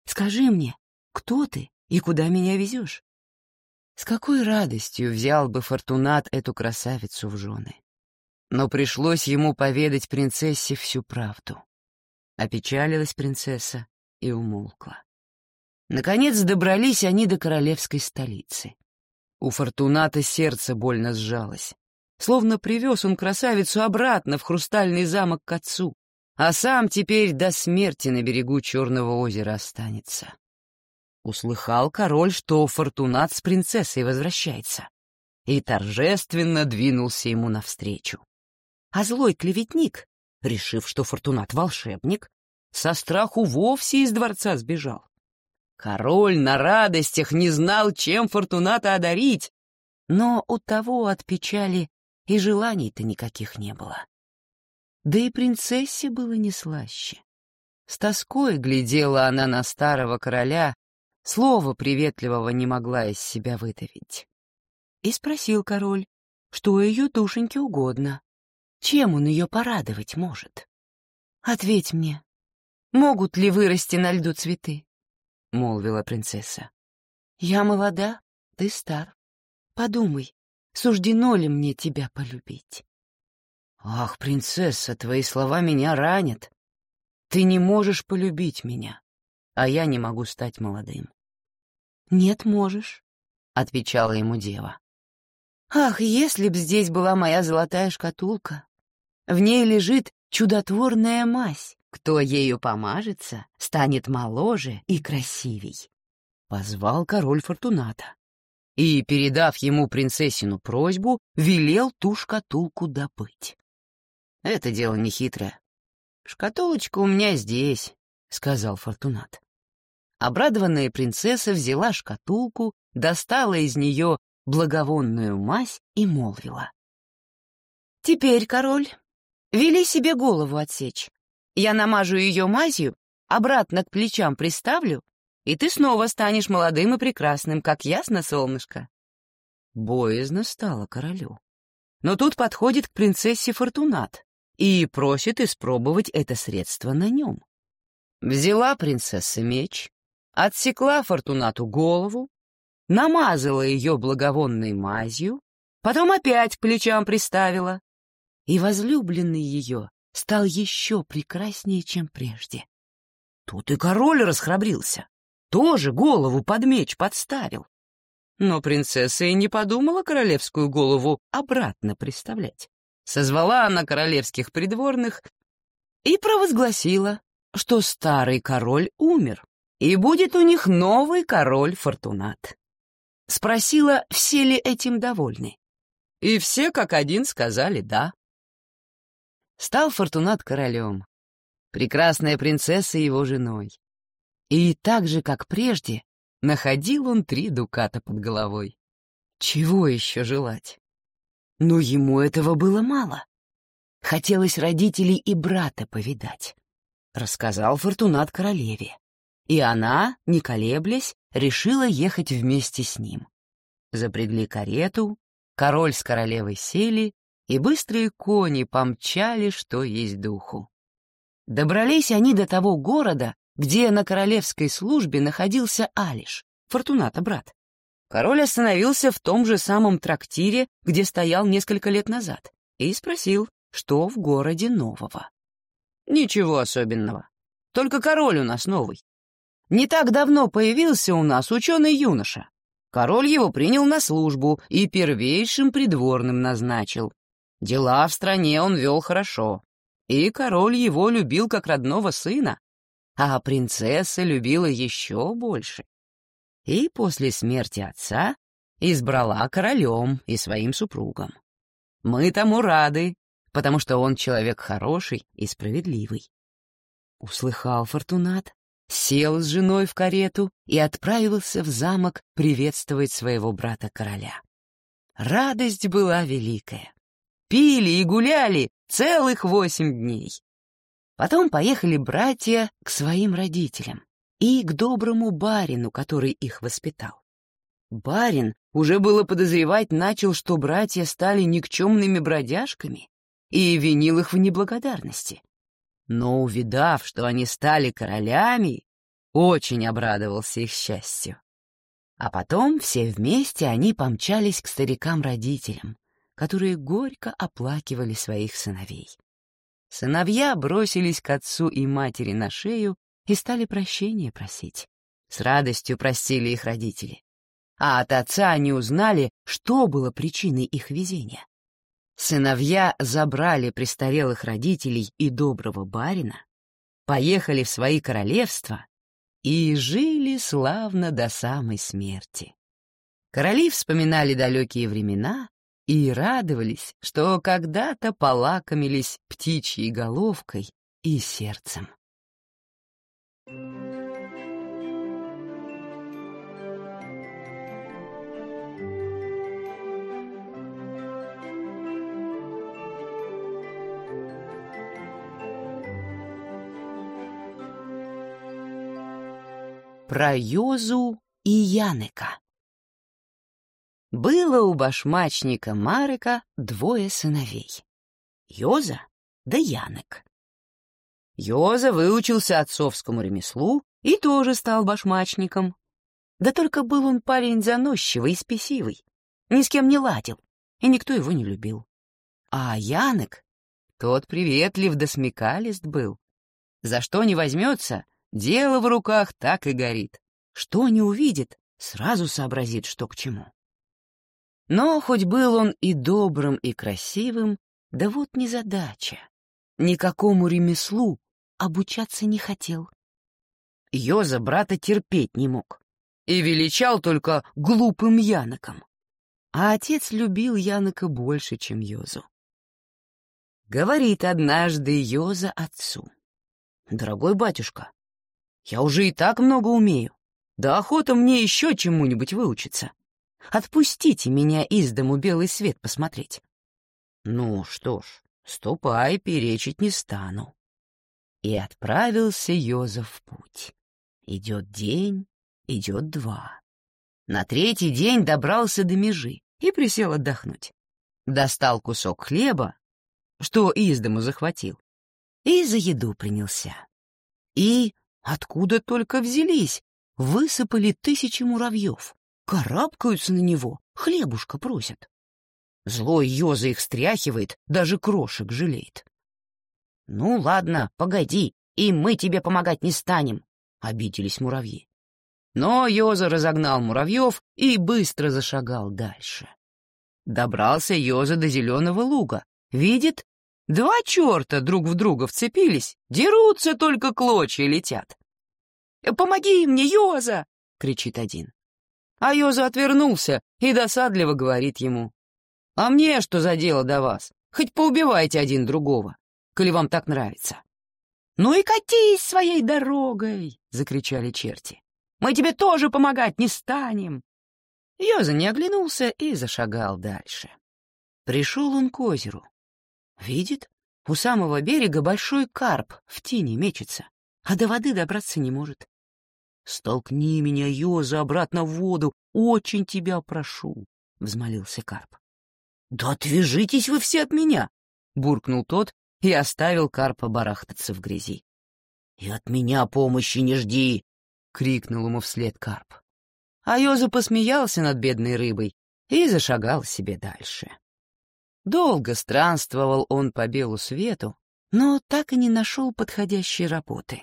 Скажи мне, кто ты и куда меня везешь?» С какой радостью взял бы Фортунат эту красавицу в жены. Но пришлось ему поведать принцессе всю правду. Опечалилась принцесса и умолкла. Наконец добрались они до королевской столицы. У Фортуната сердце больно сжалось. Словно привез он красавицу обратно в хрустальный замок к отцу, а сам теперь до смерти на берегу Черного озера останется. Услыхал король, что Фортунат с принцессой возвращается, и торжественно двинулся ему навстречу. А злой клеветник решив, что Фортунат волшебник, со страху вовсе из дворца сбежал. Король на радостях не знал, чем Фортуната одарить, но у того от печали и желаний-то никаких не было. Да и принцессе было не слаще. С тоской глядела она на старого короля, слова приветливого не могла из себя выдавить. И спросил король, что ее душеньке угодно. Чем он ее порадовать может? Ответь мне, могут ли вырасти на льду цветы? — молвила принцесса. Я молода, ты стар. Подумай, суждено ли мне тебя полюбить? Ах, принцесса, твои слова меня ранят. Ты не можешь полюбить меня, а я не могу стать молодым. Нет, можешь, — отвечала ему дева. Ах, если б здесь была моя золотая шкатулка, в ней лежит чудотворная мазь. Кто ею помажется, станет моложе и красивей. Позвал король Фортуната и, передав ему принцессину просьбу, велел ту шкатулку добыть. Это дело нехитрое. Шкатулочка у меня здесь, — сказал Фортунат. Обрадованная принцесса взяла шкатулку, достала из нее благовонную мазь и молвила. «Теперь, король, Вели себе голову отсечь. Я намажу ее мазью, обратно к плечам приставлю, и ты снова станешь молодым и прекрасным, как ясно, солнышко. Боязно стало королю. Но тут подходит к принцессе Фортунат и просит испробовать это средство на нем. Взяла принцесса меч, отсекла Фортунату голову, намазала ее благовонной мазью, потом опять к плечам приставила, и возлюбленный ее стал еще прекраснее, чем прежде. Тут и король расхрабрился, тоже голову под меч подставил. Но принцесса и не подумала королевскую голову обратно представлять. Созвала она королевских придворных и провозгласила, что старый король умер, и будет у них новый король Фортунат. Спросила, все ли этим довольны. И все как один сказали «да» стал Фортунат королем, прекрасная принцесса его женой. И так же, как прежде, находил он три дуката под головой. Чего еще желать? Но ему этого было мало. хотелось родителей и брата повидать. Рассказал Фортунат королеве. И она, не колеблясь, решила ехать вместе с ним. Запрягли карету, король с королевой сели, и быстрые кони помчали, что есть духу. Добрались они до того города, где на королевской службе находился Алиш, Фортуната брат. Король остановился в том же самом трактире, где стоял несколько лет назад, и спросил, что в городе нового. «Ничего особенного. Только король у нас новый. Не так давно появился у нас ученый юноша. Король его принял на службу и первейшим придворным назначил. Дела в стране он вел хорошо, и король его любил как родного сына, а принцесса любила еще больше. И после смерти отца избрала королем и своим супругом. Мы тому рады, потому что он человек хороший и справедливый. Услыхал Фортунат, сел с женой в карету и отправился в замок приветствовать своего брата-короля. Радость была великая. Пили и гуляли целых восемь дней. Потом поехали братья к своим родителям и к доброму барину, который их воспитал. Барин уже было подозревать начал, что братья стали никчемными бродяжками и винил их в неблагодарности. Но, увидав, что они стали королями, очень обрадовался их счастью. А потом все вместе они помчались к старикам-родителям, которые горько оплакивали своих сыновей. Сыновья бросились к отцу и матери на шею и стали прощения просить. С радостью простили их родители. А от отца они узнали, что было причиной их везения. Сыновья забрали престарелых родителей и доброго барина, поехали в свои королевства и жили славно до самой смерти. Короли вспоминали далекие времена и радовались, что когда-то полакомились птичьей головкой и сердцем. Про Йозу и Янека было у башмачника Марека двое сыновей — Йоза да Янек. Йоза выучился отцовскому ремеслу и тоже стал башмачником. Да только был он парень заносчивый и спесивый, ни с кем не ладил, и никто его не любил. А Янек, тот приветлив да смекалист был. За что не возьмется, дело в руках так и горит. Что не увидит, сразу сообразит, что к чему. Но хоть был он и добрым, и красивым, да вот незадача. Никакому ремеслу обучаться не хотел. Йоза брата терпеть не мог и величал только глупым Яноком. А отец любил Янока больше, чем Йозу. Говорит однажды Йоза отцу. «Дорогой батюшка, я уже и так много умею, да охота мне еще чему-нибудь выучиться. Отпустите меня из дому белый свет посмотреть. Ну что ж, ступай, перечить не стану. И отправился Йозеф в путь. Идет день, идет два. На третий день добрался до межи и присел отдохнуть. Достал кусок хлеба, что из дому захватил, и за еду принялся. И, откуда только взялись, высыпали тысячи муравьев карабкаются на него, хлебушка просят. Злой Йоза их стряхивает, даже крошек жалеет. «Ну ладно, погоди, и мы тебе помогать не станем», — обиделись муравьи. Но Йоза разогнал муравьев и быстро зашагал дальше. Добрался Йоза до зеленого луга. Видит, два черта друг в друга вцепились, дерутся, только клочья летят. «Помоги мне, Йоза!» — кричит один. А Йоза отвернулся и досадливо говорит ему. «А мне что за дело до вас? Хоть поубивайте один другого, коли вам так нравится». «Ну и катись своей дорогой!» — закричали черти. «Мы тебе тоже помогать не станем!» Йоза не оглянулся и зашагал дальше. Пришел он к озеру. Видит, У самого берега большой карп в тени мечется, а до воды добраться не может. «Столкни меня, Йоза, обратно в воду, очень тебя прошу», — взмолился карп. «Да отвяжитесь вы все от меня!» — буркнул тот и оставил карпа барахтаться в грязи. «И от меня помощи не жди!» — крикнул ему вслед карп. А Йоза посмеялся над бедной рыбой и зашагал себе дальше. Долго странствовал он по белу свету, но так и не нашел подходящей работы.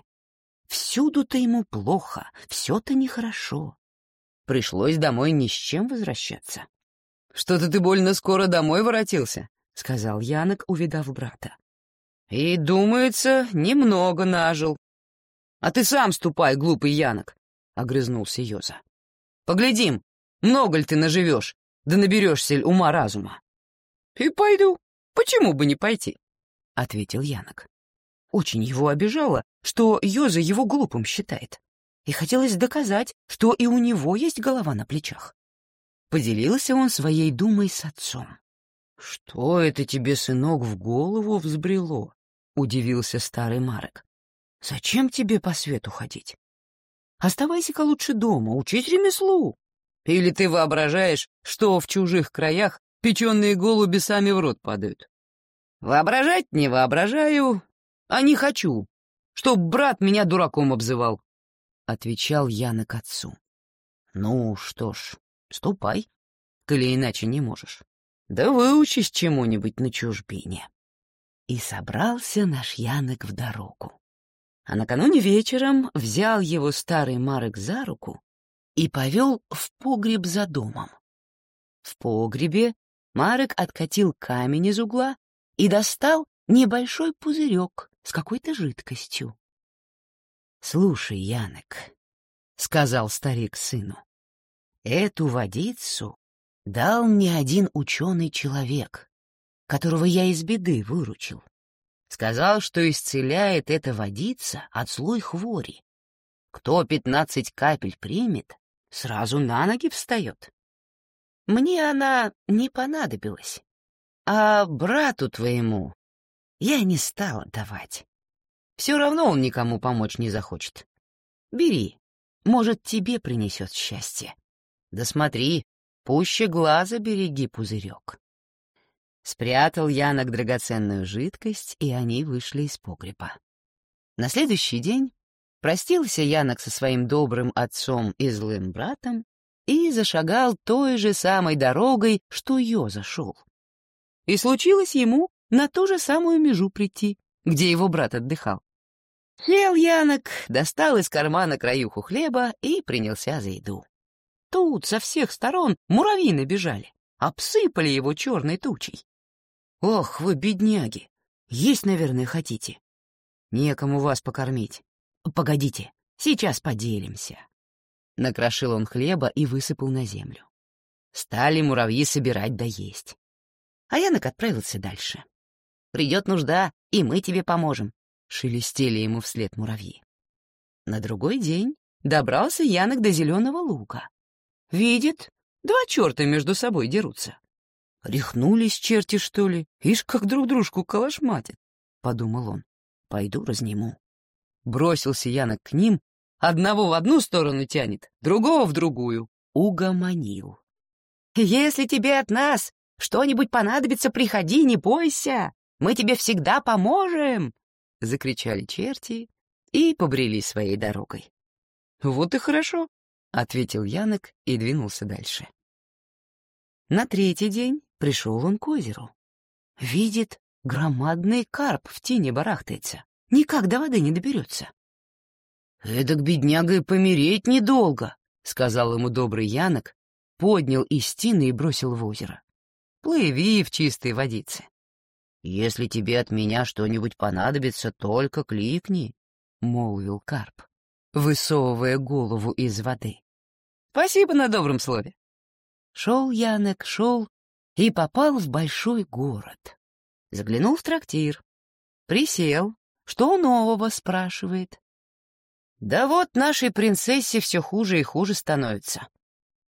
Всюду-то ему плохо, все-то нехорошо. Пришлось домой ни с чем возвращаться. «Что-то ты больно скоро домой воротился», — сказал Янок, увидав брата. «И, думается, немного нажил». «А ты сам ступай, глупый Янок», — огрызнулся Йоза. «Поглядим, много ли ты наживешь, да наберешься ли ума-разума». «И пойду. Почему бы не пойти?» — ответил Янок. Очень его обижало, что Йоза его глупым считает, и хотелось доказать, что и у него есть голова на плечах. Поделился он своей думой с отцом. «Что это тебе, сынок, в голову взбрело?» — удивился старый Марек. «Зачем тебе по свету ходить? Оставайся-ка лучше дома, учись ремеслу. Или ты воображаешь, что в чужих краях печеные голуби сами в рот падают? Воображать не воображаю, а не хочу, чтоб брат меня дураком обзывал», — отвечал Яна к отцу. «Ну что ж, ступай, коли иначе не можешь. Да выучись чему-нибудь на чужбине». И собрался наш Янок в дорогу. А накануне вечером взял его старый Марек за руку и повел в погреб за домом. В погребе Марек откатил камень из угла и достал небольшой пузырек с какой-то жидкостью. «Слушай, Янок», — сказал старик сыну, — «эту водицу дал мне один ученый человек, которого я из беды выручил. Сказал, что исцеляет эта водица от злой хвори. Кто пятнадцать капель примет, сразу на ноги встает. Мне она не понадобилась, а брату твоему я не стала давать. Все равно он никому помочь не захочет. Бери, может, тебе принесет счастье. Да смотри, пуще глаза береги пузырек. Спрятал Янок драгоценную жидкость, и они вышли из погреба. На следующий день простился Янок со своим добрым отцом и злым братом и зашагал той же самой дорогой, что Йо зашел. И случилось ему на ту же самую межу прийти, где его брат отдыхал. Сел Янок, достал из кармана краюху хлеба и принялся за еду. Тут со всех сторон муравьи набежали, обсыпали его черной тучей. Ох, вы бедняги! Есть, наверное, хотите? Некому вас покормить. Погодите, сейчас поделимся. Накрошил он хлеба и высыпал на землю. Стали муравьи собирать да есть. А Янок отправился дальше. Придет нужда, и мы тебе поможем, — шелестели ему вслед муравьи. На другой день добрался Янок до зеленого лука. Видит, два черта между собой дерутся. Рехнулись черти, что ли? Ишь, как друг дружку калашматят, — подумал он. Пойду разниму. Бросился Янок к ним, одного в одну сторону тянет, другого в другую. Угомонил. «Если тебе от нас что-нибудь понадобится, приходи, не бойся, мы тебе всегда поможем!» — закричали черти и побрели своей дорогой. «Вот и хорошо», — ответил Янок и двинулся дальше. На третий день Пришел он к озеру. Видит, громадный карп в тени барахтается. Никак до воды не доберется. «Эдак, бедняга, и помереть недолго», — сказал ему добрый Янок, поднял из тины и бросил в озеро. «Плыви в чистой водице. Если тебе от меня что-нибудь понадобится, только кликни», — молвил карп, высовывая голову из воды. «Спасибо на добром слове». Шел Янок, шел, и попал в большой город. Заглянул в трактир. Присел. Что нового, спрашивает. Да вот нашей принцессе все хуже и хуже становится.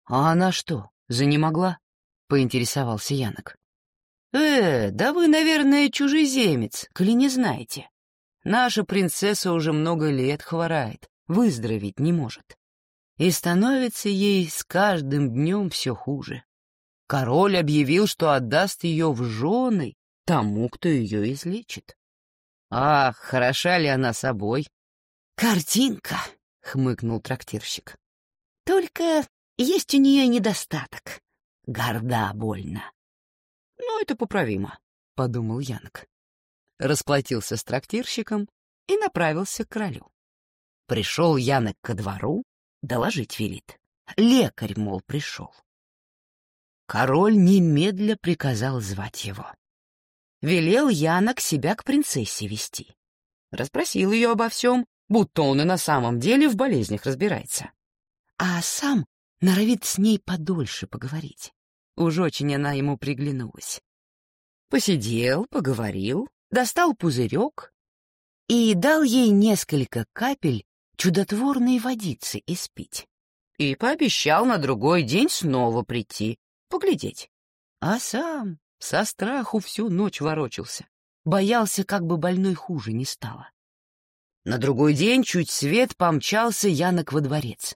А она что, занемогла? Поинтересовался Янок. «Э, да вы, наверное, чужеземец, коли не знаете. Наша принцесса уже много лет хворает, выздороветь не может. И становится ей с каждым днем все хуже. Король объявил, что отдаст ее в жены тому, кто ее излечит. Ах, хороша ли она собой? «Картинка», — хмыкнул трактирщик. «Только есть у нее недостаток. Горда больно». «Ну, это поправимо», — подумал Янок. Расплатился с трактирщиком и направился к королю. Пришел Янок ко двору, доложить велит. Лекарь, мол, пришел. Король немедля приказал звать его. Велел Янок себя к принцессе вести. Расспросил ее обо всем, будто он и на самом деле в болезнях разбирается. А сам норовит с ней подольше поговорить. Уж очень она ему приглянулась. Посидел, поговорил, достал пузырек и дал ей несколько капель чудотворной водицы испить. И пообещал на другой день снова прийти, поглядеть. А сам со страху всю ночь ворочался, боялся, как бы больной хуже не стало. На другой день чуть свет помчался Янок во дворец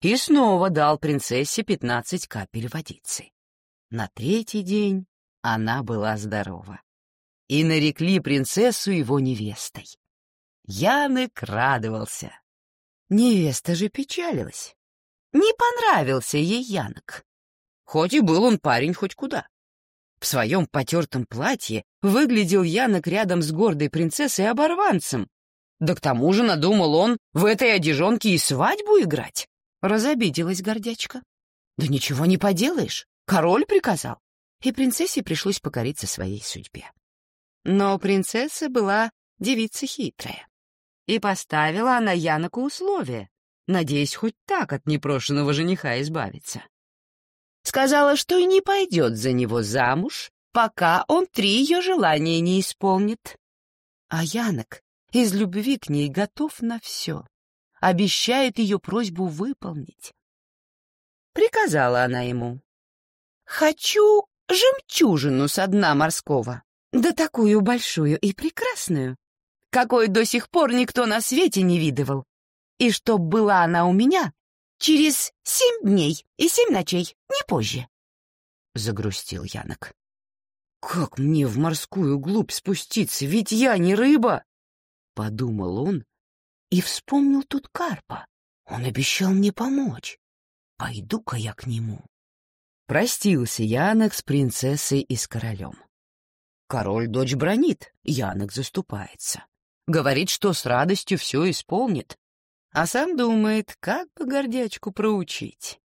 и снова дал принцессе пятнадцать капель водицы. На третий день она была здорова. И нарекли принцессу его невестой. Янок радовался. Невеста же печалилась. Не понравился ей Янок. Хоть и был он парень хоть куда. В своем потертом платье выглядел Янок рядом с гордой принцессой оборванцем. Да к тому же надумал он в этой одежонке и свадьбу играть. Разобиделась гордячка. Да ничего не поделаешь, король приказал. И принцессе пришлось покориться своей судьбе. Но принцесса была девица хитрая. И поставила она Яноку условие, надеясь хоть так от непрошенного жениха избавиться. Сказала, что и не пойдет за него замуж, пока он три ее желания не исполнит. А Янок из любви к ней готов на все, обещает ее просьбу выполнить. Приказала она ему. «Хочу жемчужину со дна морского, да такую большую и прекрасную, какой до сих пор никто на свете не видывал, и чтоб была она у меня Через семь дней и семь ночей, не позже. Загрустил Янок. Как мне в морскую глубь спуститься, ведь я не рыба? Подумал он и вспомнил тут карпа. Он обещал мне помочь. Пойду-ка я к нему. Простился Янок с принцессой и с королем. Король дочь бронит, Янок заступается. Говорит, что с радостью все исполнит, а сам думает, как бы гордячку проучить.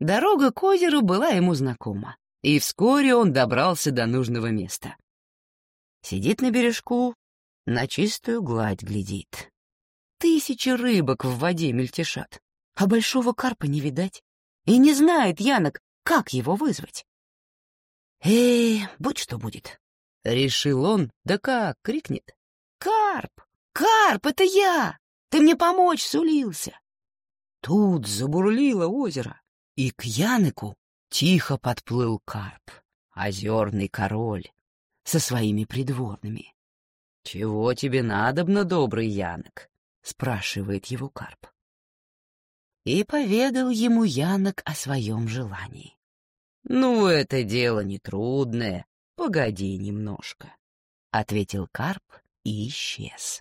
Дорога к озеру была ему знакома, и вскоре он добрался до нужного места. Сидит на бережку, на чистую гладь глядит. Тысячи рыбок в воде мельтешат, а большого карпа не видать. И не знает Янок, как его вызвать. «Эй, будь что будет», — решил он, да как, крикнет. «Карп! Карп, это я! Ты мне помочь сулился. Тут забурлило озеро, и к Яныку тихо подплыл карп, озерный король, со своими придворными. — Чего тебе надобно, добрый Янок? — спрашивает его карп. И поведал ему Янок о своем желании. — Ну, это дело нетрудное, погоди немножко, — ответил карп и исчез.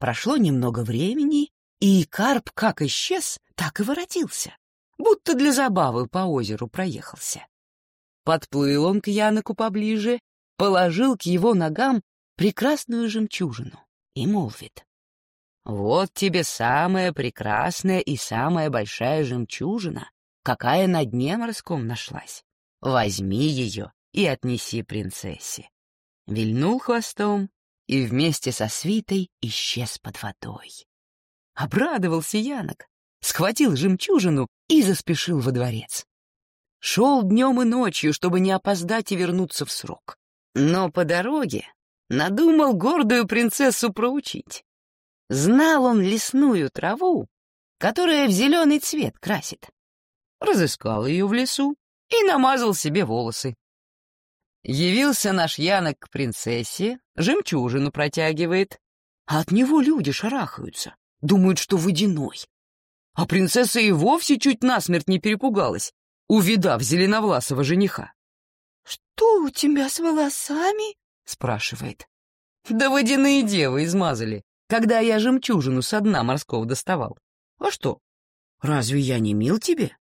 Прошло немного времени, и карп как исчез, так и воротился, будто для забавы по озеру проехался. Подплыл он к Яноку поближе, положил к его ногам прекрасную жемчужину и молвит. «Вот тебе самая прекрасная и самая большая жемчужина, какая на дне морском нашлась. Возьми ее и отнеси принцессе». Вильнул хвостом и вместе со свитой исчез под водой. Обрадовался Янок, схватил жемчужину и заспешил во дворец. Шел днем и ночью, чтобы не опоздать и вернуться в срок. Но по дороге надумал гордую принцессу проучить. Знал он лесную траву, которая в зеленый цвет красит. Разыскал ее в лесу и намазал себе волосы. Явился наш Янок к принцессе, жемчужину протягивает, а от него люди шарахаются, думают, что водяной. А принцесса и вовсе чуть насмерть не перепугалась, увидав зеленовласого жениха. «Что у тебя с волосами?» — спрашивает. «Да водяные девы измазали, когда я жемчужину со дна морского доставал. А что, разве я не мил тебе?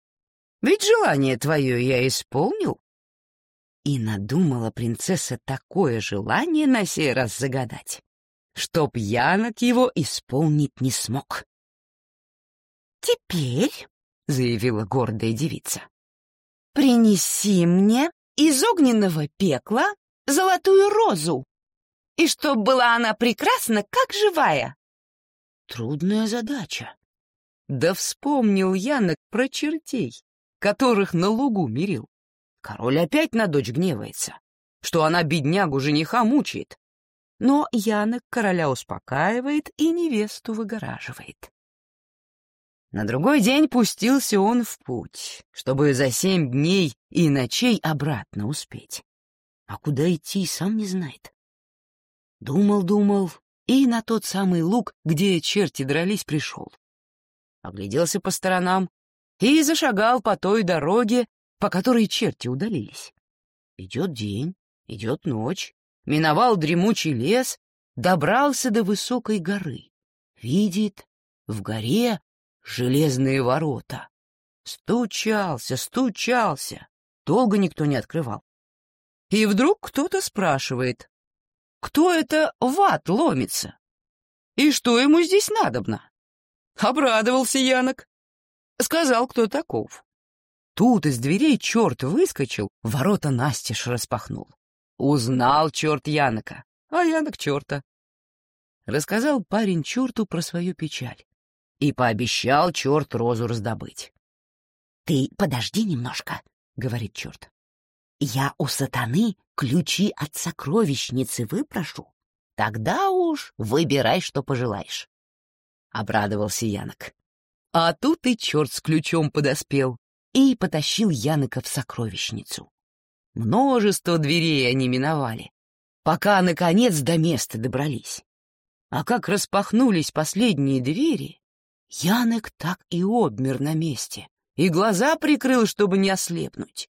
Ведь желание твое я исполнил». И надумала принцесса такое желание на сей раз загадать, чтоб Янок его исполнить не смог. «Теперь», — заявила гордая девица, — «принеси мне из огненного пекла золотую розу, и чтоб была она прекрасна, как живая». Трудная задача. Да вспомнил Янок про чертей, которых на лугу мирил. Король опять на дочь гневается, что она беднягу жениха мучает. Но Янок короля успокаивает и невесту выгораживает. На другой день пустился он в путь, чтобы за семь дней и ночей обратно успеть. А куда идти, сам не знает. Думал-думал и на тот самый луг, где черти дрались, пришел. Огляделся по сторонам и зашагал по той дороге, по которой черти удалились. Идет день, идет ночь, миновал дремучий лес, добрался до высокой горы. Видит, в горе железные ворота. Стучался, стучался. Долго никто не открывал. И вдруг кто-то спрашивает, кто это в ад ломится? И что ему здесь надобно? Обрадовался Янок. Сказал, кто таков. Тут из дверей черт выскочил, ворота настежь распахнул. Узнал черт Янока, а Янок черта. Рассказал парень черту про свою печаль и пообещал черт розу раздобыть. «Ты подожди немножко», — говорит черт. «Я у сатаны ключи от сокровищницы выпрошу. Тогда уж выбирай, что пожелаешь». Обрадовался Янок. А тут и черт с ключом подоспел и потащил Янока в сокровищницу. Множество дверей они миновали, пока, наконец, до места добрались. А как распахнулись последние двери, Янек так и обмер на месте, и глаза прикрыл, чтобы не ослепнуть.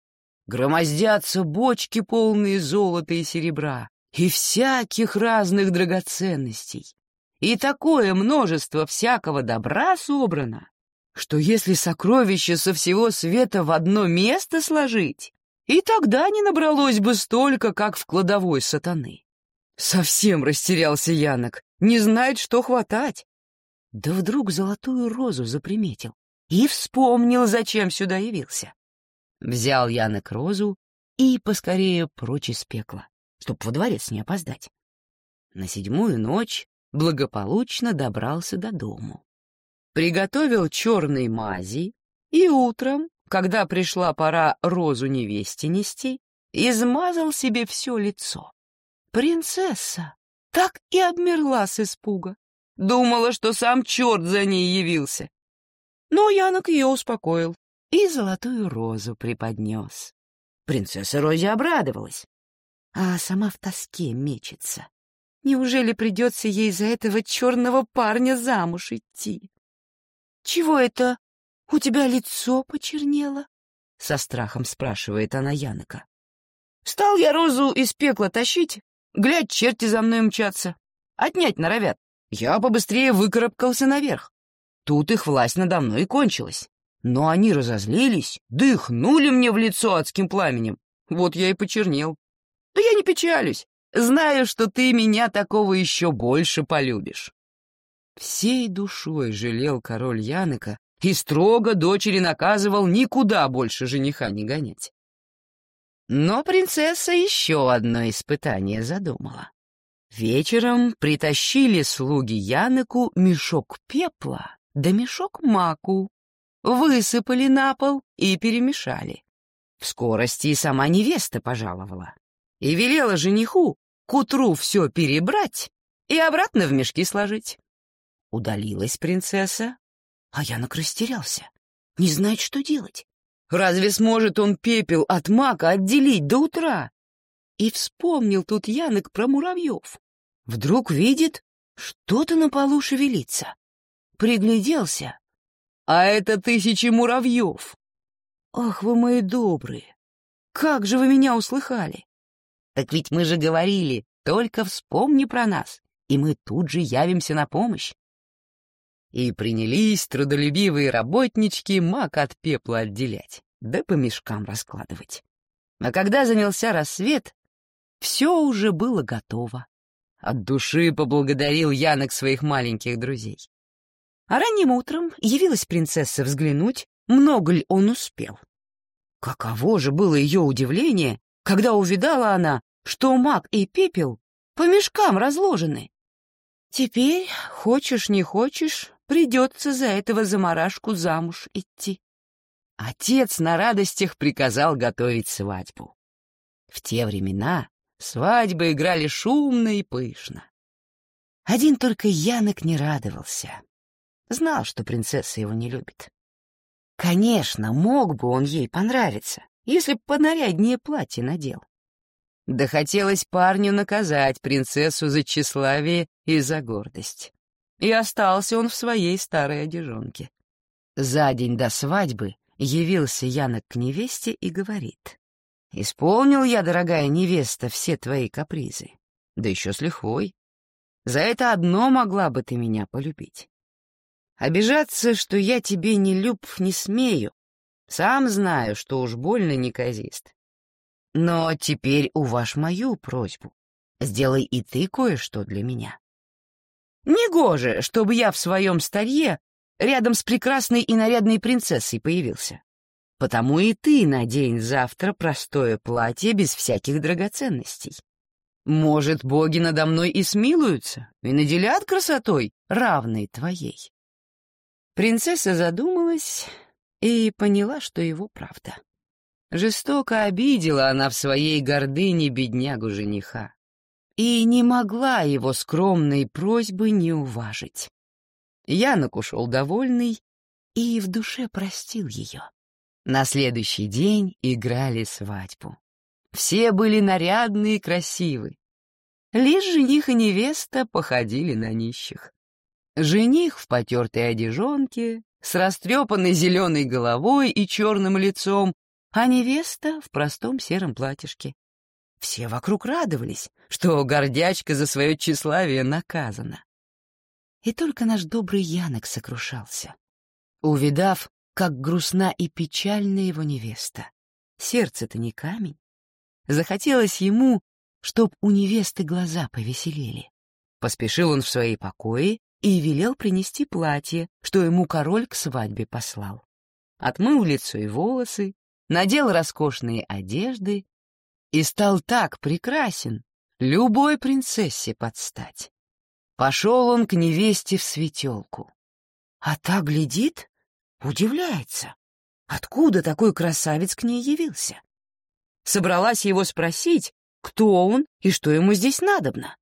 Громоздятся бочки, полные золота и серебра, и всяких разных драгоценностей. И такое множество всякого добра собрано, что если сокровища со всего света в одно место сложить, и тогда не набралось бы столько, как в кладовой сатаны. Совсем растерялся Янок, не знает, что хватать. Да вдруг золотую розу заприметил и вспомнил, зачем сюда явился. Взял Янок розу и поскорее прочь из пекла, чтоб во дворец не опоздать. На седьмую ночь благополучно добрался до дому. Приготовил черной мази и утром, когда пришла пора розу невесте нести, измазал себе все лицо. Принцесса так и обмерла с испуга. Думала, что сам черт за ней явился. Но Янок ее успокоил и золотую розу преподнес. Принцесса Рози обрадовалась, а сама в тоске мечется. Неужели придется ей за этого черного парня замуж идти? — Чего это? У тебя лицо почернело? — со страхом спрашивает она Янока. — Стал я розу из пекла тащить, глядь, черти за мной мчатся. Отнять норовят. Я побыстрее выкарабкался наверх. Тут их власть надо мной кончилась. Но они разозлились, дыхнули мне в лицо адским пламенем. Вот я и почернел. Да я не печалюсь. Знаю, что ты меня такого еще больше полюбишь. Всей душой жалел король Янока и строго дочери наказывал никуда больше жениха не гонять. Но принцесса еще одно испытание задумала. Вечером притащили слуги Янеку мешок пепла да мешок маку, высыпали на пол и перемешали. В скорости и сама невеста пожаловала и велела жениху к утру все перебрать и обратно в мешки сложить. Удалилась принцесса, а Янок растерялся, не знает, что делать. Разве сможет он пепел от мака отделить до утра? И вспомнил тут Янок про муравьев. Вдруг видит, что-то на полу шевелится. Пригляделся. А это тысячи муравьев. Ах, вы мои добрые! Как же вы меня услыхали? Так ведь мы же говорили, только вспомни про нас, и мы тут же явимся на помощь. И принялись трудолюбивые работнички мак от пепла отделять, да по мешкам раскладывать. А когда занялся рассвет, все уже было готово. От души поблагодарил Янок своих маленьких друзей. А ранним утром явилась принцесса взглянуть, много ли он успел. Каково же было ее удивление, когда увидала она, что маг и пепел по мешкам разложены. Теперь, хочешь не хочешь, придется за этого заморашку замуж идти. Отец на радостях приказал готовить свадьбу. В те времена свадьбы играли шумно и пышно. Один только Янок не радовался. Знал, что принцесса его не любит. Конечно, мог бы он ей понравиться, если б понаряднее платье надел. Да хотелось парню наказать принцессу за тщеславие и за гордость. И остался он в своей старой одежонке. За день до свадьбы явился Янок к невесте и говорит. «Исполнил я, дорогая невеста, все твои капризы, да еще с лихвой. За это одно могла бы ты меня полюбить. Обижаться, что я тебе не люб, не смею. Сам знаю, что уж больно неказист. Но теперь уваж мою просьбу. Сделай и ты кое-что для меня. Негоже, чтобы я в своем старье рядом с прекрасной и нарядной принцессой появился. Потому и ты надень завтра простое платье без всяких драгоценностей. Может, боги надо мной и смилуются, и наделят красотой, равной твоей. Принцесса задумалась и поняла, что его правда. Жестоко обидела она в своей гордыне беднягу жениха и не могла его скромной просьбы не уважить. Янок ушел довольный и в душе простил ее. На следующий день играли свадьбу. Все были нарядны и красивы. Лишь жених и невеста походили на нищих. Жених в потертой одежонке, с растрепанной зеленой головой и черным лицом, а невеста в простом сером платьишке. Все вокруг радовались, что гордячка за свое тщеславие наказана. И только наш добрый Янок сокрушался, увидав, как грустна и печальна его невеста. Сердце-то не камень. Захотелось ему, чтоб у невесты глаза повеселели. Поспешил он в свои покои и велел принести платье, что ему король к свадьбе послал. Отмыл лицо и волосы, надел роскошные одежды и стал так прекрасен, любой принцессе подстать. Пошел он к невесте в светелку. А та глядит, удивляется, откуда такой красавец к ней явился. Собралась его спросить, кто он и что ему здесь надобно.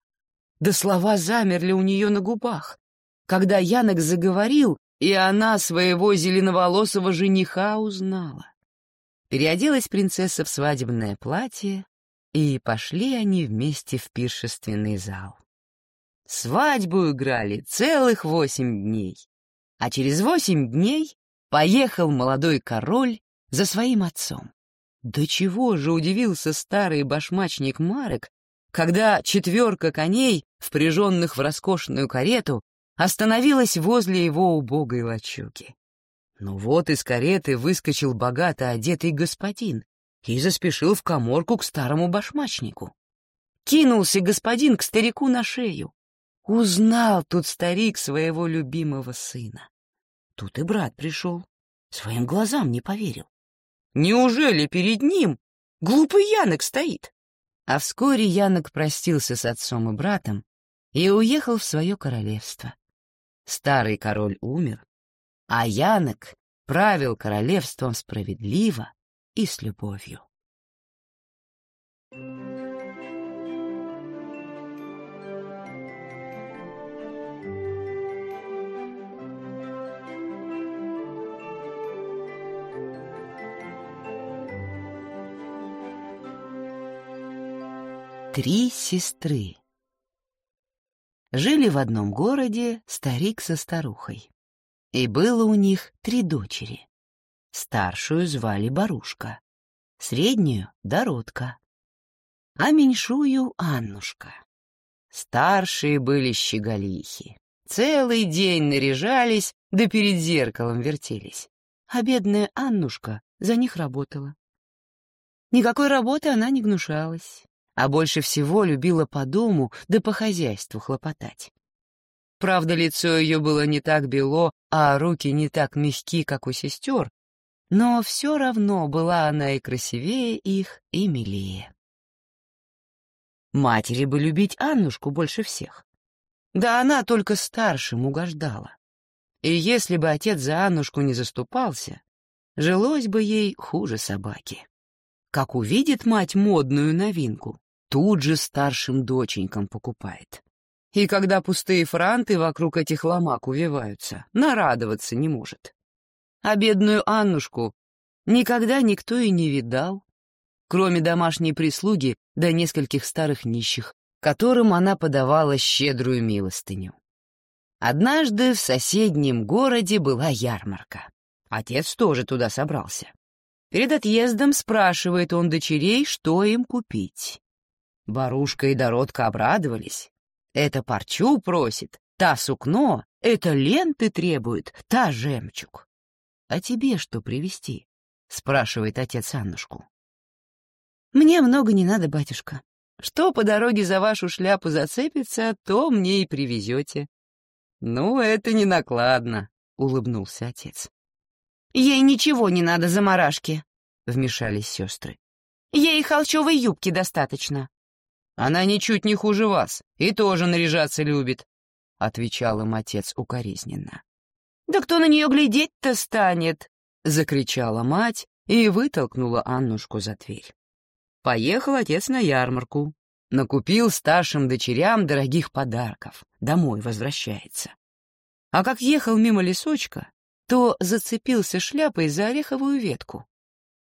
Да слова замерли у нее на губах, когда Янок заговорил, и она своего зеленоволосого жениха узнала. Переоделась принцесса в свадебное платье, и пошли они вместе в пиршественный зал. Свадьбу играли целых восемь дней, а через восемь дней поехал молодой король за своим отцом. До чего же удивился старый башмачник Марек, когда четверка коней, впряженных в роскошную карету, остановилась возле его убогой лачуги. Но вот из кареты выскочил богато одетый господин и заспешил в коморку к старому башмачнику. Кинулся господин к старику на шею. Узнал тут старик своего любимого сына. Тут и брат пришел. Своим глазам не поверил. Неужели перед ним глупый Янок стоит? А вскоре Янок простился с отцом и братом и уехал в свое королевство. Старый король умер, а Янок правил королевством справедливо и с любовью. Три сестры. Жили в одном городе старик со старухой. И было у них три дочери. Старшую звали Барушка, среднюю — Дородка, а меньшую — Аннушка. Старшие были щеголихи. Целый день наряжались, да перед зеркалом вертелись. А бедная Аннушка за них работала. Никакой работы она не гнушалась а больше всего любила по дому да по хозяйству хлопотать. Правда, лицо ее было не так бело, а руки не так мягки, как у сестер, но все равно была она и красивее их, и милее. Матери бы любить Аннушку больше всех. Да она только старшим угождала. И если бы отец за Аннушку не заступался, жилось бы ей хуже собаки. Как увидит мать модную новинку, тут же старшим доченькам покупает. И когда пустые франты вокруг этих ломак увиваются, нарадоваться не может. А бедную Аннушку никогда никто и не видал, кроме домашней прислуги да нескольких старых нищих, которым она подавала щедрую милостыню. Однажды в соседнем городе была ярмарка. Отец тоже туда собрался. Перед отъездом спрашивает он дочерей, что им купить. Барушка и Дородка обрадовались. Это парчу просит, та сукно, это ленты требует, та жемчуг. А тебе что привезти? спрашивает отец Аннушку. Мне много не надо, батюшка. Что по дороге за вашу шляпу зацепится, то мне и привезете. Ну, это не накладно, улыбнулся отец. Ей ничего не надо за марашки, вмешались сестры. Ей холчевой юбки достаточно. Она ничуть не хуже вас и тоже наряжаться любит», — отвечал им отец укоризненно. «Да кто на нее глядеть-то станет?» — закричала мать и вытолкнула Аннушку за дверь. Поехал отец на ярмарку, накупил старшим дочерям дорогих подарков, домой возвращается. А как ехал мимо лесочка, то зацепился шляпой за ореховую ветку.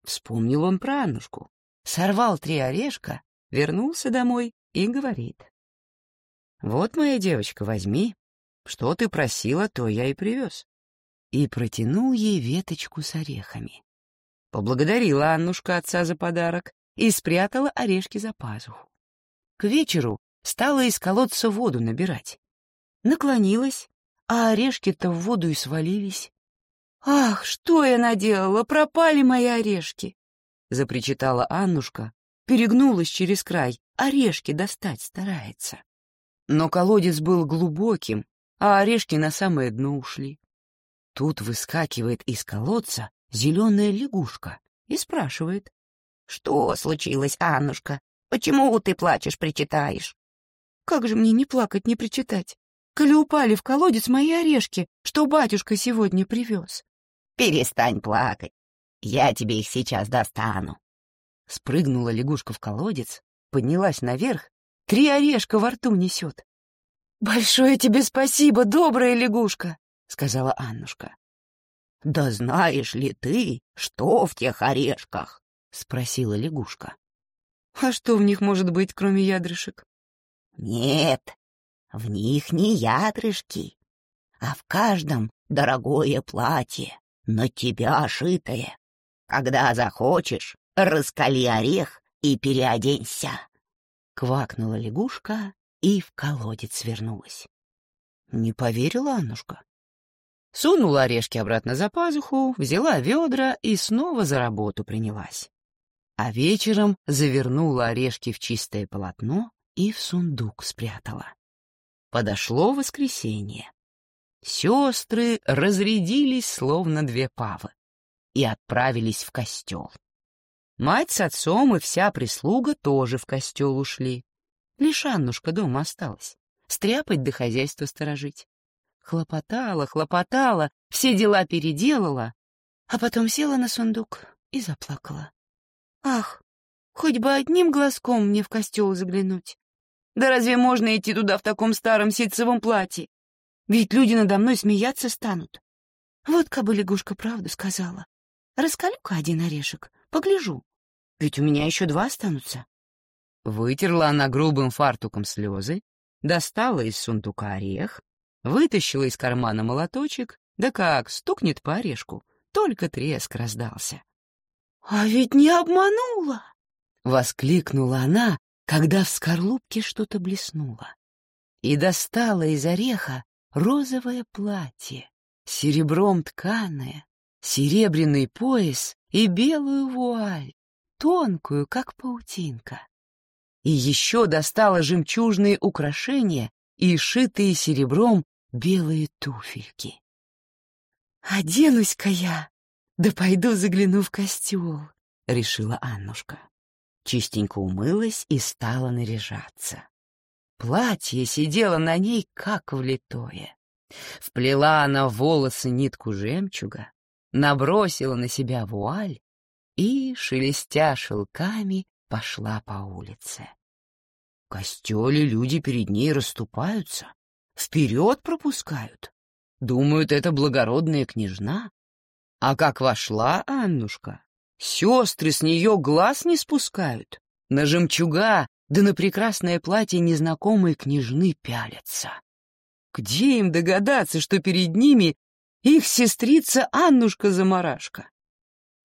Вспомнил он про Аннушку, сорвал три орешка вернулся домой и говорит. «Вот, моя девочка, возьми. Что ты просила, то я и привез». И протянул ей веточку с орехами. Поблагодарила Аннушка отца за подарок и спрятала орешки за пазуху. К вечеру стала из колодца воду набирать. Наклонилась, а орешки-то в воду и свалились. «Ах, что я наделала! Пропали мои орешки!» — запричитала Аннушка, перегнулась через край, орешки достать старается. Но колодец был глубоким, а орешки на самое дно ушли. Тут выскакивает из колодца зеленая лягушка и спрашивает. — Что случилось, Аннушка? Почему ты плачешь, причитаешь? — Как же мне не плакать, не причитать? Коли упали в колодец мои орешки, что батюшка сегодня привез. — Перестань плакать. Я тебе их сейчас достану. Спрыгнула лягушка в колодец, поднялась наверх, три орешка во рту несет. «Большое тебе спасибо, добрая лягушка!» — сказала Аннушка. «Да знаешь ли ты, что в тех орешках?» — спросила лягушка. «А что в них может быть, кроме ядрышек?» «Нет, в них не ядрышки, а в каждом дорогое платье, на тебя шитое. Когда захочешь, раскали орех и переоденься. Квакнула лягушка и в колодец вернулась. Не поверила Аннушка. Сунула орешки обратно за пазуху, взяла ведра и снова за работу принялась. А вечером завернула орешки в чистое полотно и в сундук спрятала. Подошло воскресенье. Сестры разрядились, словно две павы, и отправились в костел. Мать с отцом и вся прислуга тоже в костел ушли. Лишь Аннушка дома осталась, стряпать до хозяйства сторожить. Хлопотала, хлопотала, все дела переделала, а потом села на сундук и заплакала. Ах, хоть бы одним глазком мне в костел заглянуть. Да разве можно идти туда в таком старом ситцевом платье? Ведь люди надо мной смеяться станут. Вот кабы лягушка правду сказала. Раскалю-ка один орешек, погляжу. Ведь у меня еще два останутся. Вытерла она грубым фартуком слезы, достала из сундука орех, вытащила из кармана молоточек, да как, стукнет по орешку, только треск раздался. «А ведь не обманула!» — воскликнула она, когда в скорлупке что-то блеснуло. И достала из ореха розовое платье, серебром тканое, серебряный пояс и белую вуаль, тонкую, как паутинка. И еще достала жемчужные украшения и шитые серебром белые туфельки. «Оденусь-ка я, да пойду загляну в костюл», — решила Аннушка. Чистенько умылась и стала наряжаться. Платье сидело на ней, как влитое. Вплела она в волосы нитку жемчуга, набросила на себя вуаль и, шелестя шелками, пошла по улице. В костеле люди перед ней расступаются, вперед пропускают. Думают, это благородная княжна. А как вошла Аннушка, сестры с нее глаз не спускают. На жемчуга да на прекрасное платье незнакомой княжны пялятся. Где им догадаться, что перед ними их сестрица Аннушка-замарашка?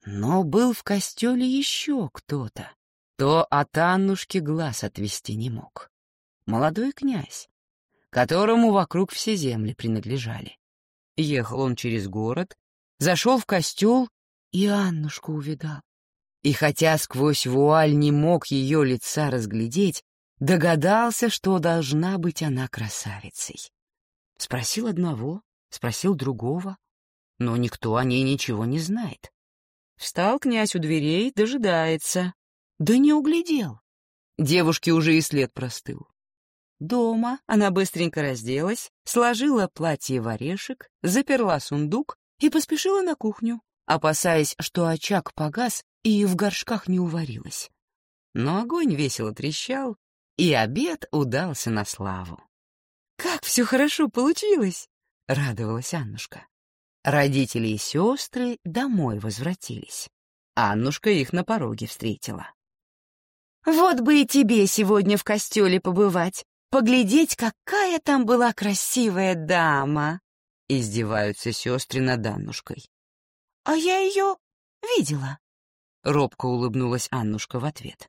Но был в костеле еще кто-то, то от Аннушки глаз отвести не мог. Молодой князь, которому вокруг все земли принадлежали. Ехал он через город, зашел в костел и Аннушку увидал. И хотя сквозь вуаль не мог ее лица разглядеть, догадался, что должна быть она красавицей. Спросил одного, спросил другого, но никто о ней ничего не знает. Встал князь у дверей, дожидается. Да не углядел. Девушке уже и след простыл. Дома она быстренько разделась, сложила платье в орешек, заперла сундук и поспешила на кухню, опасаясь, что очаг погас и в горшках не уварилась. Но огонь весело трещал, и обед удался на славу. «Как все хорошо получилось!» — радовалась Аннушка. Родители и сестры домой возвратились. Аннушка их на пороге встретила. «Вот бы и тебе сегодня в костеле побывать, поглядеть, какая там была красивая дама!» Издеваются сестры над Аннушкой. «А я ее видела», — робко улыбнулась Аннушка в ответ.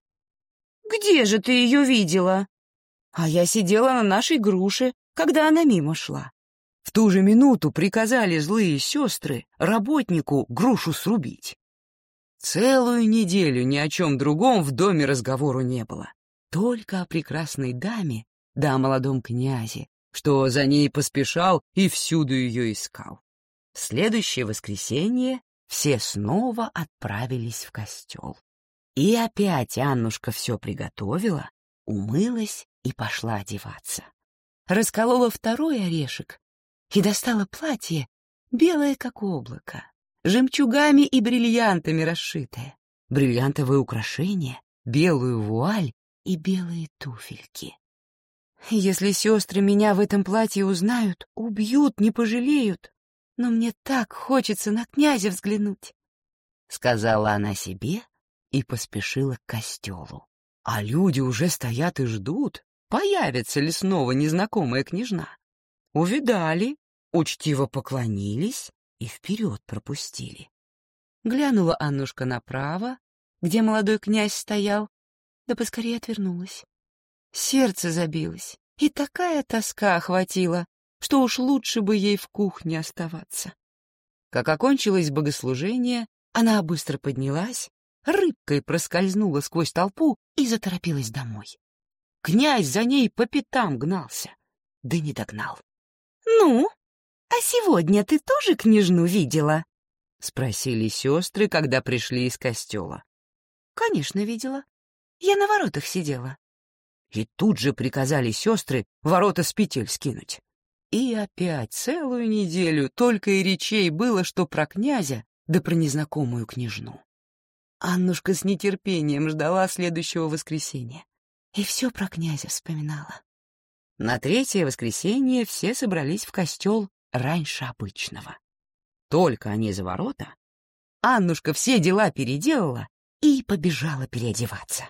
«Где же ты ее видела?» «А я сидела на нашей груше, когда она мимо шла. В ту же минуту приказали злые сестры работнику грушу срубить. Целую неделю ни о чем другом в доме разговору не было. Только о прекрасной даме да о молодом князе, что за ней поспешал и всюду ее искал. В следующее воскресенье все снова отправились в костел. И опять Аннушка все приготовила, умылась и пошла одеваться. Расколола второй орешек и достала платье, белое как облако, жемчугами и бриллиантами расшитое, бриллиантовые украшения, белую вуаль и белые туфельки. Если сестры меня в этом платье узнают, убьют, не пожалеют. Но мне так хочется на князя взглянуть, — сказала она себе и поспешила к костелу. А люди уже стоят и ждут, появится ли снова незнакомая княжна. Увидали, учтиво поклонились и вперед пропустили. Глянула Аннушка направо, где молодой князь стоял, да поскорее отвернулась. Сердце забилось, и такая тоска охватила, что уж лучше бы ей в кухне оставаться. Как окончилось богослужение, она быстро поднялась, рыбкой проскользнула сквозь толпу и заторопилась домой. Князь за ней по пятам гнался, да не догнал. «Ну, а сегодня ты тоже княжну видела?» — спросили сестры, когда пришли из костела. «Конечно, видела. Я на воротах сидела». И тут же приказали сестры ворота с петель скинуть. И опять целую неделю только и речей было, что про князя, да про незнакомую княжну. Аннушка с нетерпением ждала следующего воскресенья и все про князя вспоминала. На третье воскресенье все собрались в костел раньше обычного. Только они за ворота, Аннушка все дела переделала и побежала переодеваться.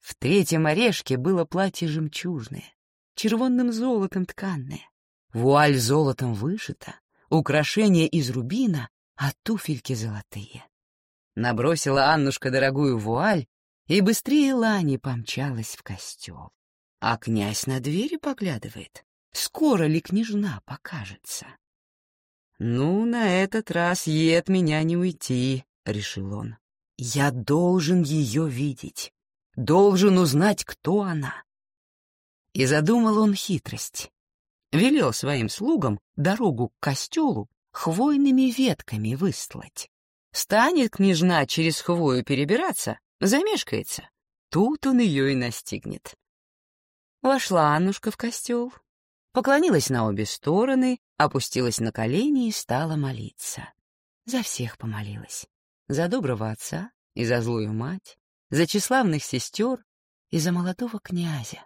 В третьем орешке было платье жемчужное, червонным золотом тканное. Вуаль золотом вышита, украшения из рубина, а туфельки золотые. Набросила Аннушка дорогую вуаль и быстрее лани помчалась в костел. А князь на двери поглядывает. Скоро ли княжна покажется? «Ну, на этот раз ей от меня не уйти», — решил он. «Я должен ее видеть, должен узнать, кто она». И задумал он хитрость. Велел своим слугам дорогу к костелу хвойными ветками выстлать. Станет княжна через хвою перебираться, замешкается. Тут он ее и настигнет. Вошла Аннушка в костел, поклонилась на обе стороны, опустилась на колени и стала молиться. За всех помолилась. За доброго отца и за злую мать, за тщеславных сестер и за молодого князя,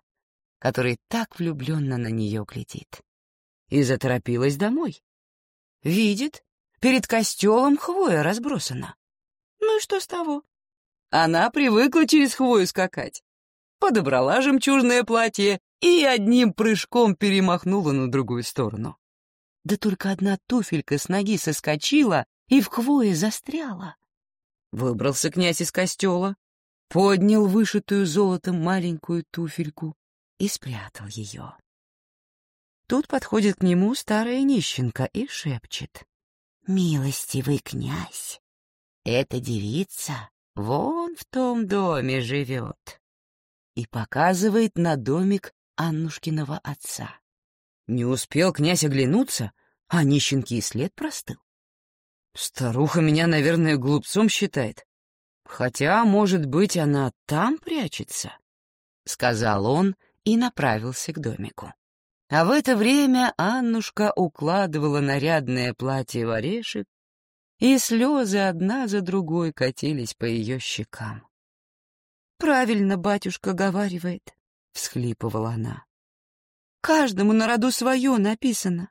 который так влюбленно на нее глядит. И заторопилась домой. Видит, перед костелом хвоя разбросана. Ну и что с того? Она привыкла через хвою скакать подобрала жемчужное платье и одним прыжком перемахнула на другую сторону. Да только одна туфелька с ноги соскочила и в хвое застряла. Выбрался князь из костела, поднял вышитую золотом маленькую туфельку и спрятал ее. Тут подходит к нему старая нищенка и шепчет. «Милостивый князь, эта девица вон в том доме живет и показывает на домик Аннушкиного отца. Не успел князь оглянуться, а нищенки и след простыл. Старуха меня, наверное, глупцом считает. Хотя, может быть, она там прячется, — сказал он и направился к домику. А в это время Аннушка укладывала нарядное платье в орешек, и слезы одна за другой катились по ее щекам. «Правильно батюшка говаривает», — всхлипывала она. «Каждому на роду свое написано.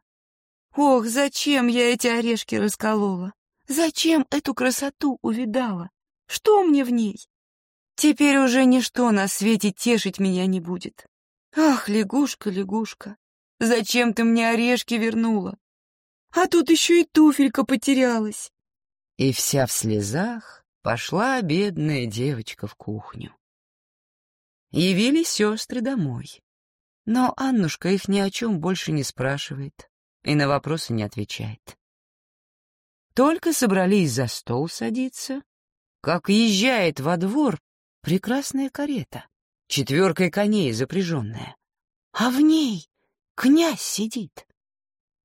Ох, зачем я эти орешки расколола? Зачем эту красоту увидала? Что мне в ней? Теперь уже ничто на свете тешить меня не будет. Ах, лягушка, лягушка, зачем ты мне орешки вернула? А тут еще и туфелька потерялась. И вся в слезах пошла бедная девочка в кухню. Явились сестры домой. Но Аннушка их ни о чем больше не спрашивает и на вопросы не отвечает. Только собрались за стол садиться, как езжает во двор прекрасная карета, четверкой коней запряженная, а в ней князь сидит.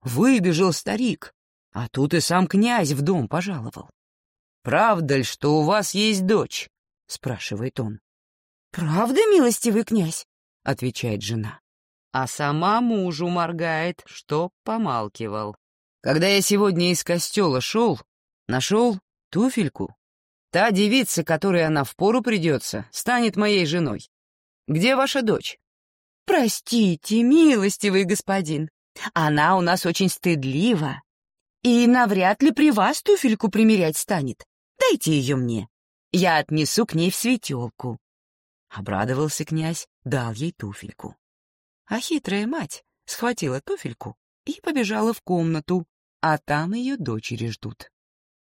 Выбежал старик, а тут и сам князь в дом пожаловал. «Правда ли, что у вас есть дочь?» — спрашивает он. «Правда, милостивый князь?» — отвечает жена. А сама мужу моргает, чтоб помалкивал. Когда я сегодня из костела шел, нашел туфельку. Та девица, которой она впору придется, станет моей женой. Где ваша дочь? Простите, милостивый господин, она у нас очень стыдлива и навряд ли при вас туфельку примерять станет. Дайте ее мне. Я отнесу к ней в светелку. Обрадовался князь, дал ей туфельку. А хитрая мать схватила туфельку и побежала в комнату, а там ее дочери ждут.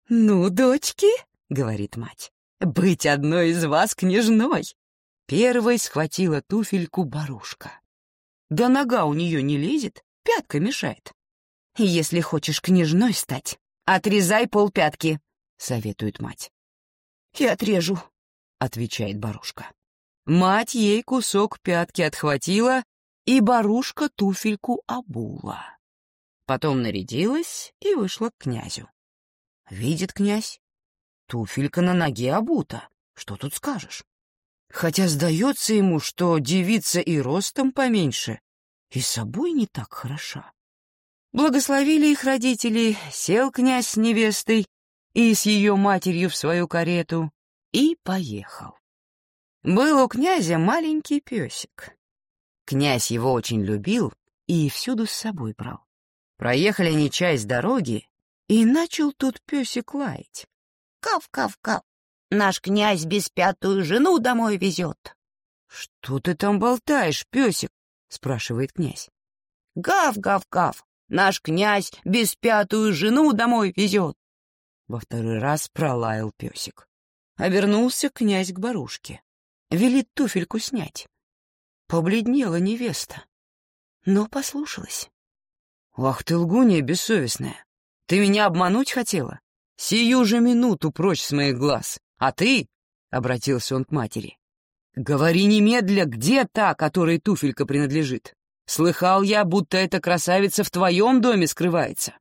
«Ну, дочки», — говорит мать, — «быть одной из вас княжной». Первой схватила туфельку барушка. Да нога у нее не лезет, пятка мешает. «Если хочешь княжной стать, отрезай полпятки», — советует мать. «И отрежу», — отвечает барушка. Мать ей кусок пятки отхватила, и барушка туфельку обула. Потом нарядилась и вышла к князю. Видит князь, туфелька на ноге обута. Что тут скажешь? Хотя сдается ему, что девица и ростом поменьше, и собой не так хороша. Благословили их родители, сел князь с невестой и с ее матерью в свою карету и поехал. Был у князя маленький песик. Князь его очень любил и всюду с собой брал. Проехали они часть дороги, и начал тут песик лаять. «Кав-кав-кав! Наш князь без пятую жену домой везет!» «Что ты там болтаешь, песик?» — спрашивает князь. «Гав-гав-гав! Наш князь без пятую жену домой везет!» Во второй раз пролаял песик. Обернулся князь к барушке. Велит туфельку снять. Побледнела невеста, но послушалась. «Ах ты, лгунья бессовестная! Ты меня обмануть хотела? Сию же минуту прочь с моих глаз. А ты, — обратился он к матери, — говори немедля, где та, которой туфелька принадлежит. Слыхал я, будто эта красавица в твоем доме скрывается.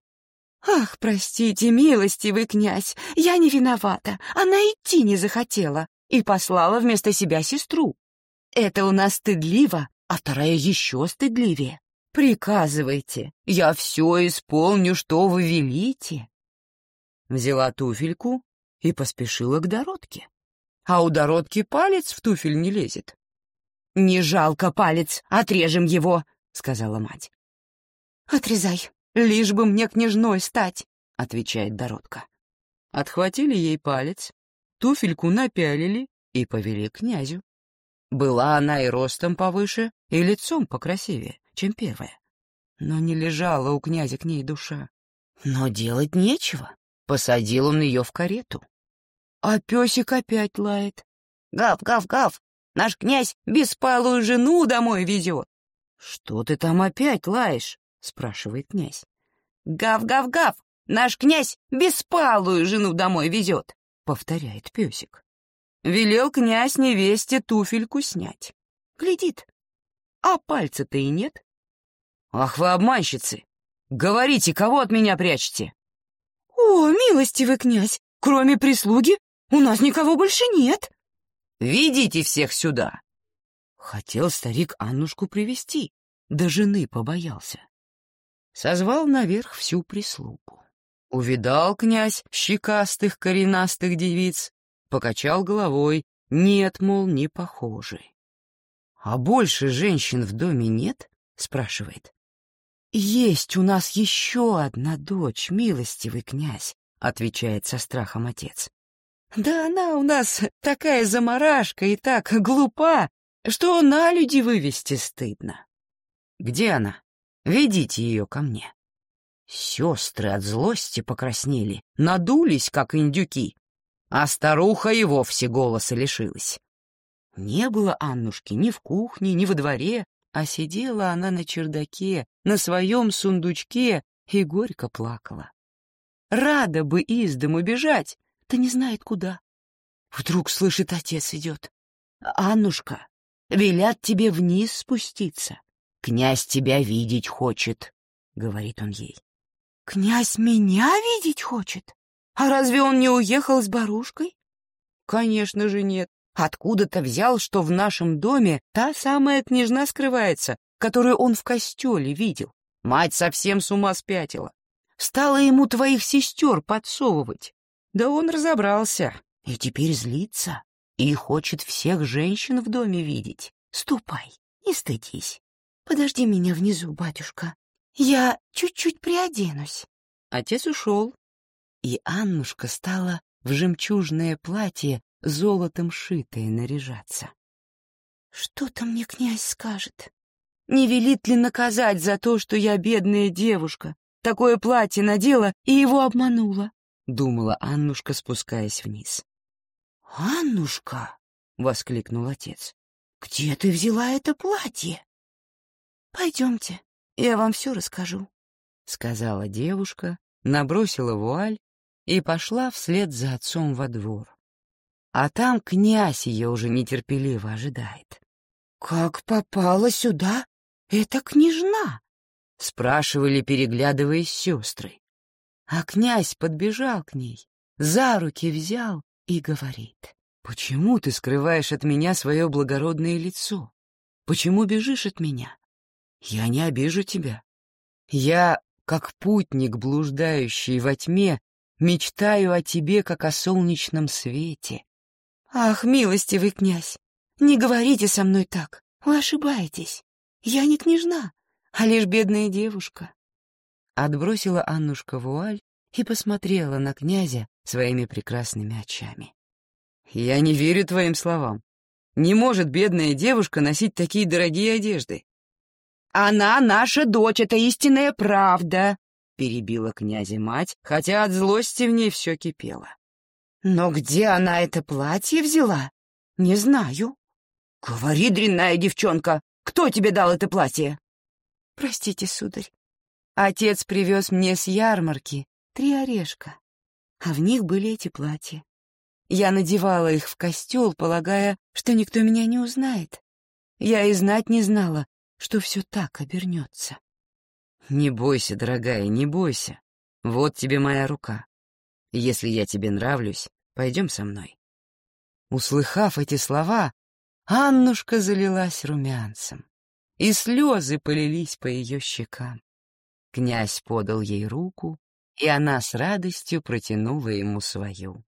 «Ах, простите, милостивый князь, я не виновата. Она идти не захотела и послала вместо себя сестру. Это у нас стыдливо, а вторая еще стыдливее. Приказывайте, я все исполню, что вы велите». Взяла туфельку и поспешила к Дородке. А у Дородки палец в туфель не лезет. «Не жалко палец, отрежем его», — сказала мать. «Отрезай, лишь бы мне княжной стать», — отвечает Дородка. Отхватили ей палец, туфельку напялили и повели к князю. Была она и ростом повыше, и лицом покрасивее, чем первая. Но не лежала у князя к ней душа. Но делать нечего. Посадил он ее в карету. А песик опять лает. «Гав, гав, гав! Наш князь беспалую жену домой везет!» «Что ты там опять лаешь?» — спрашивает князь. «Гав, гав, гав! Наш князь беспалую жену домой везет!» — повторяет песик. Велел князь невесте туфельку снять. Глядит, а пальца-то и нет. «Ах вы обманщицы! Говорите, кого от меня прячете?» «О, милостивый князь, кроме прислуги у нас никого больше нет!» «Ведите всех сюда!» Хотел старик Аннушку привести, да жены побоялся. Созвал наверх всю прислугу. Увидал князь щекастых коренастых девиц, покачал головой, нет, мол, не похожи. «А больше женщин в доме нет?» — спрашивает. «Есть у нас еще одна дочь, милостивый князь», — отвечает со страхом отец. «Да она у нас такая заморашка и так глупа, что на люди вывести стыдно». «Где она? Ведите ее ко мне». Сестры от злости покраснели, надулись, как индюки, а старуха и вовсе голоса лишилась. Не было Аннушки ни в кухне, ни во дворе, а сидела она на чердаке, на своем сундучке и горько плакала. Рада бы из дому бежать, да не знает куда. Вдруг слышит, отец идет. «Аннушка, велят тебе вниз спуститься. Князь тебя видеть хочет», — говорит он ей. «Князь меня видеть хочет? А разве он не уехал с Барушкой?» «Конечно же нет. Откуда-то взял, что в нашем доме та самая княжна скрывается, которую он в костеле видел. Мать совсем с ума спятила. Стала ему твоих сестер подсовывать. Да он разобрался и теперь злится и хочет всех женщин в доме видеть. Ступай, не стыдись. Подожди меня внизу, батюшка. Я чуть-чуть приоденусь. Отец ушел, и Аннушка стала в жемчужное платье золотом шитое наряжаться. Что-то мне князь скажет. Не велит ли наказать за то, что я бедная девушка, такое платье надела и его обманула? Думала Аннушка, спускаясь вниз. «Аннушка!» — воскликнул отец. «Где ты взяла это платье?» «Пойдемте, я вам все расскажу», — сказала девушка, набросила вуаль и пошла вслед за отцом во двор. А там князь ее уже нетерпеливо ожидает. «Как попала сюда эта княжна?» — спрашивали, переглядываясь сестры. А князь подбежал к ней, за руки взял и говорит. «Почему ты скрываешь от меня свое благородное лицо? Почему бежишь от меня? Я не обижу тебя. Я, как путник, блуждающий во тьме, мечтаю о тебе, как о солнечном свете, «Ах, милостивый князь, не говорите со мной так, вы ошибаетесь. Я не княжна, а лишь бедная девушка». Отбросила Аннушка вуаль и посмотрела на князя своими прекрасными очами. «Я не верю твоим словам. Не может бедная девушка носить такие дорогие одежды. «Она наша дочь, это истинная правда», — перебила князя мать, хотя от злости в ней все кипело. «Но где она это платье взяла? Не знаю». «Говори, дрянная девчонка, кто тебе дал это платье?» «Простите, сударь, отец привез мне с ярмарки три орешка, а в них были эти платья. Я надевала их в костел, полагая, что никто меня не узнает. Я и знать не знала, что все так обернется. Не бойся, дорогая, не бойся. Вот тебе моя рука. Если я тебе нравлюсь, пойдем со мной. Услыхав эти слова, Аннушка залилась румянцем, и слезы полились по ее щекам. Князь подал ей руку, и она с радостью протянула ему свою.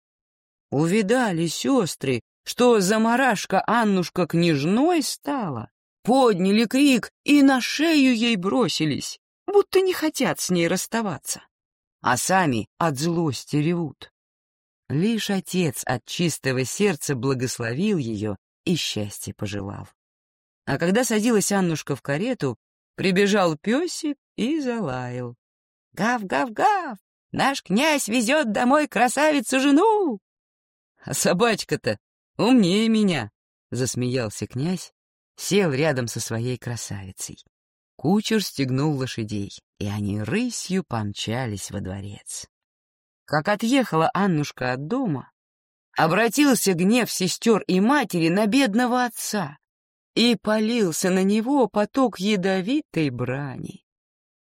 Увидали сестры, что заморашка Аннушка княжной стала, подняли крик и на шею ей бросились, будто не хотят с ней расставаться, а сами от злости ревут. Лишь отец от чистого сердца благословил ее и счастье пожелал. А когда садилась Аннушка в карету, прибежал песик и залаял. «Гав-гав-гав! Наш князь везет домой красавицу-жену!» А собачка-то умнее меня, — засмеялся князь, сел рядом со своей красавицей. Кучер стегнул лошадей, и они рысью помчались во дворец. Как отъехала Аннушка от дома, обратился гнев сестер и матери на бедного отца, и полился на него поток ядовитой брани.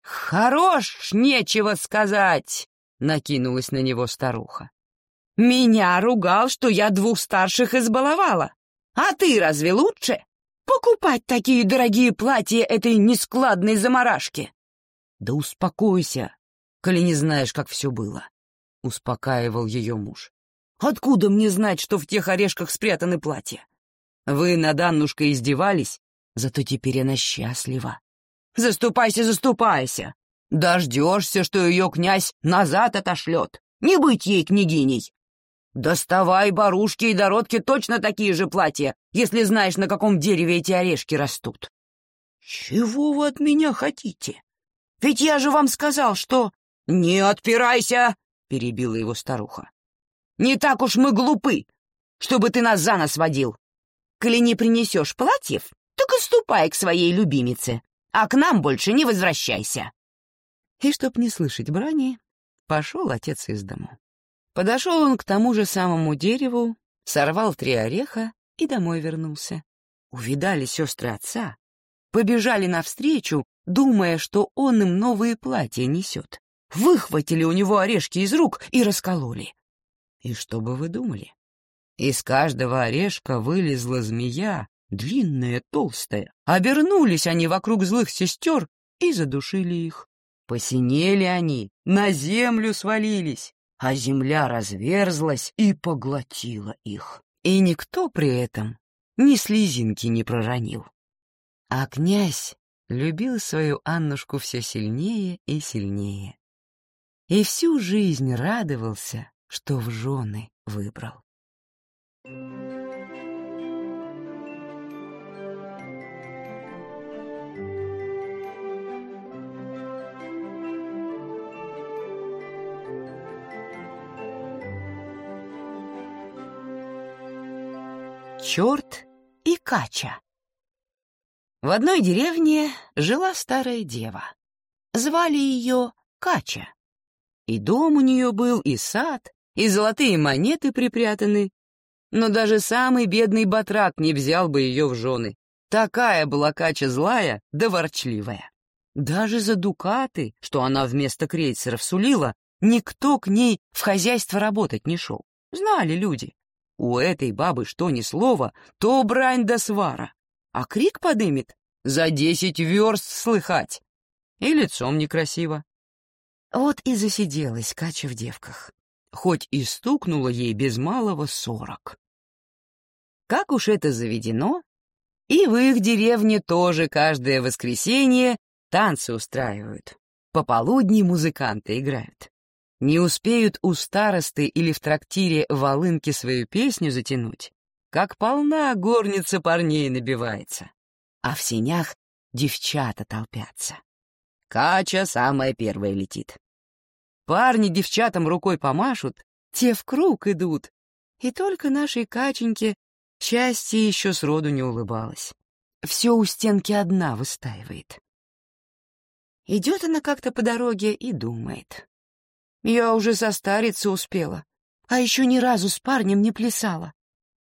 «Хорош, нечего сказать!» — накинулась на него старуха. Меня ругал, что я двух старших избаловала. А ты разве лучше? Покупать такие дорогие платья этой нескладной заморашки. Да успокойся, коли не знаешь, как все было. Успокаивал ее муж. Откуда мне знать, что в тех орешках спрятаны платья? Вы над Аннушкой издевались, зато теперь она счастлива. Заступайся, заступайся. Дождешься, что ее князь назад отошлет. Не быть ей княгиней. «Доставай, барушки и дородки точно такие же платья, если знаешь, на каком дереве эти орешки растут». «Чего вы от меня хотите? Ведь я же вам сказал, что...» «Не отпирайся!» — перебила его старуха. «Не так уж мы глупы, чтобы ты нас за нос водил. Коли не принесешь платьев, так и ступай к своей любимице, а к нам больше не возвращайся». И чтоб не слышать брани, пошел отец из дому. Подошел он к тому же самому дереву, сорвал три ореха и домой вернулся. Увидали сестры отца, побежали навстречу, думая, что он им новые платья несет. Выхватили у него орешки из рук и раскололи. И что бы вы думали? Из каждого орешка вылезла змея, длинная, толстая. Обернулись они вокруг злых сестер и задушили их. Посинели они, на землю свалились а земля разверзлась и поглотила их. И никто при этом ни слезинки не проронил. А князь любил свою Аннушку все сильнее и сильнее. И всю жизнь радовался, что в жены выбрал. Черт и Кача. В одной деревне жила старая дева. Звали ее Кача. И дом у нее был, и сад, и золотые монеты припрятаны. Но даже самый бедный батрак не взял бы ее в жены. Такая была Кача злая да ворчливая. Даже за дукаты, что она вместо крейсеров сулила, никто к ней в хозяйство работать не шел. Знали люди. У этой бабы что ни слова, то брань да свара. А крик подымет, за десять верст слыхать. И лицом некрасиво. Вот и засиделась Кача в девках. Хоть и стукнуло ей без малого сорок. Как уж это заведено, и в их деревне тоже каждое воскресенье танцы устраивают. Пополудни музыканты играют. Не успеют у старосты или в трактире волынки свою песню затянуть, как полна горница парней набивается. А в сенях девчата толпятся. Кача самая первая летит. Парни девчатам рукой помашут, те в круг идут. И только нашей Каченьке счастье еще сроду не улыбалось. Все у стенки одна выстаивает. Идет она как-то по дороге и думает. Я уже состариться успела, а еще ни разу с парнем не плясала.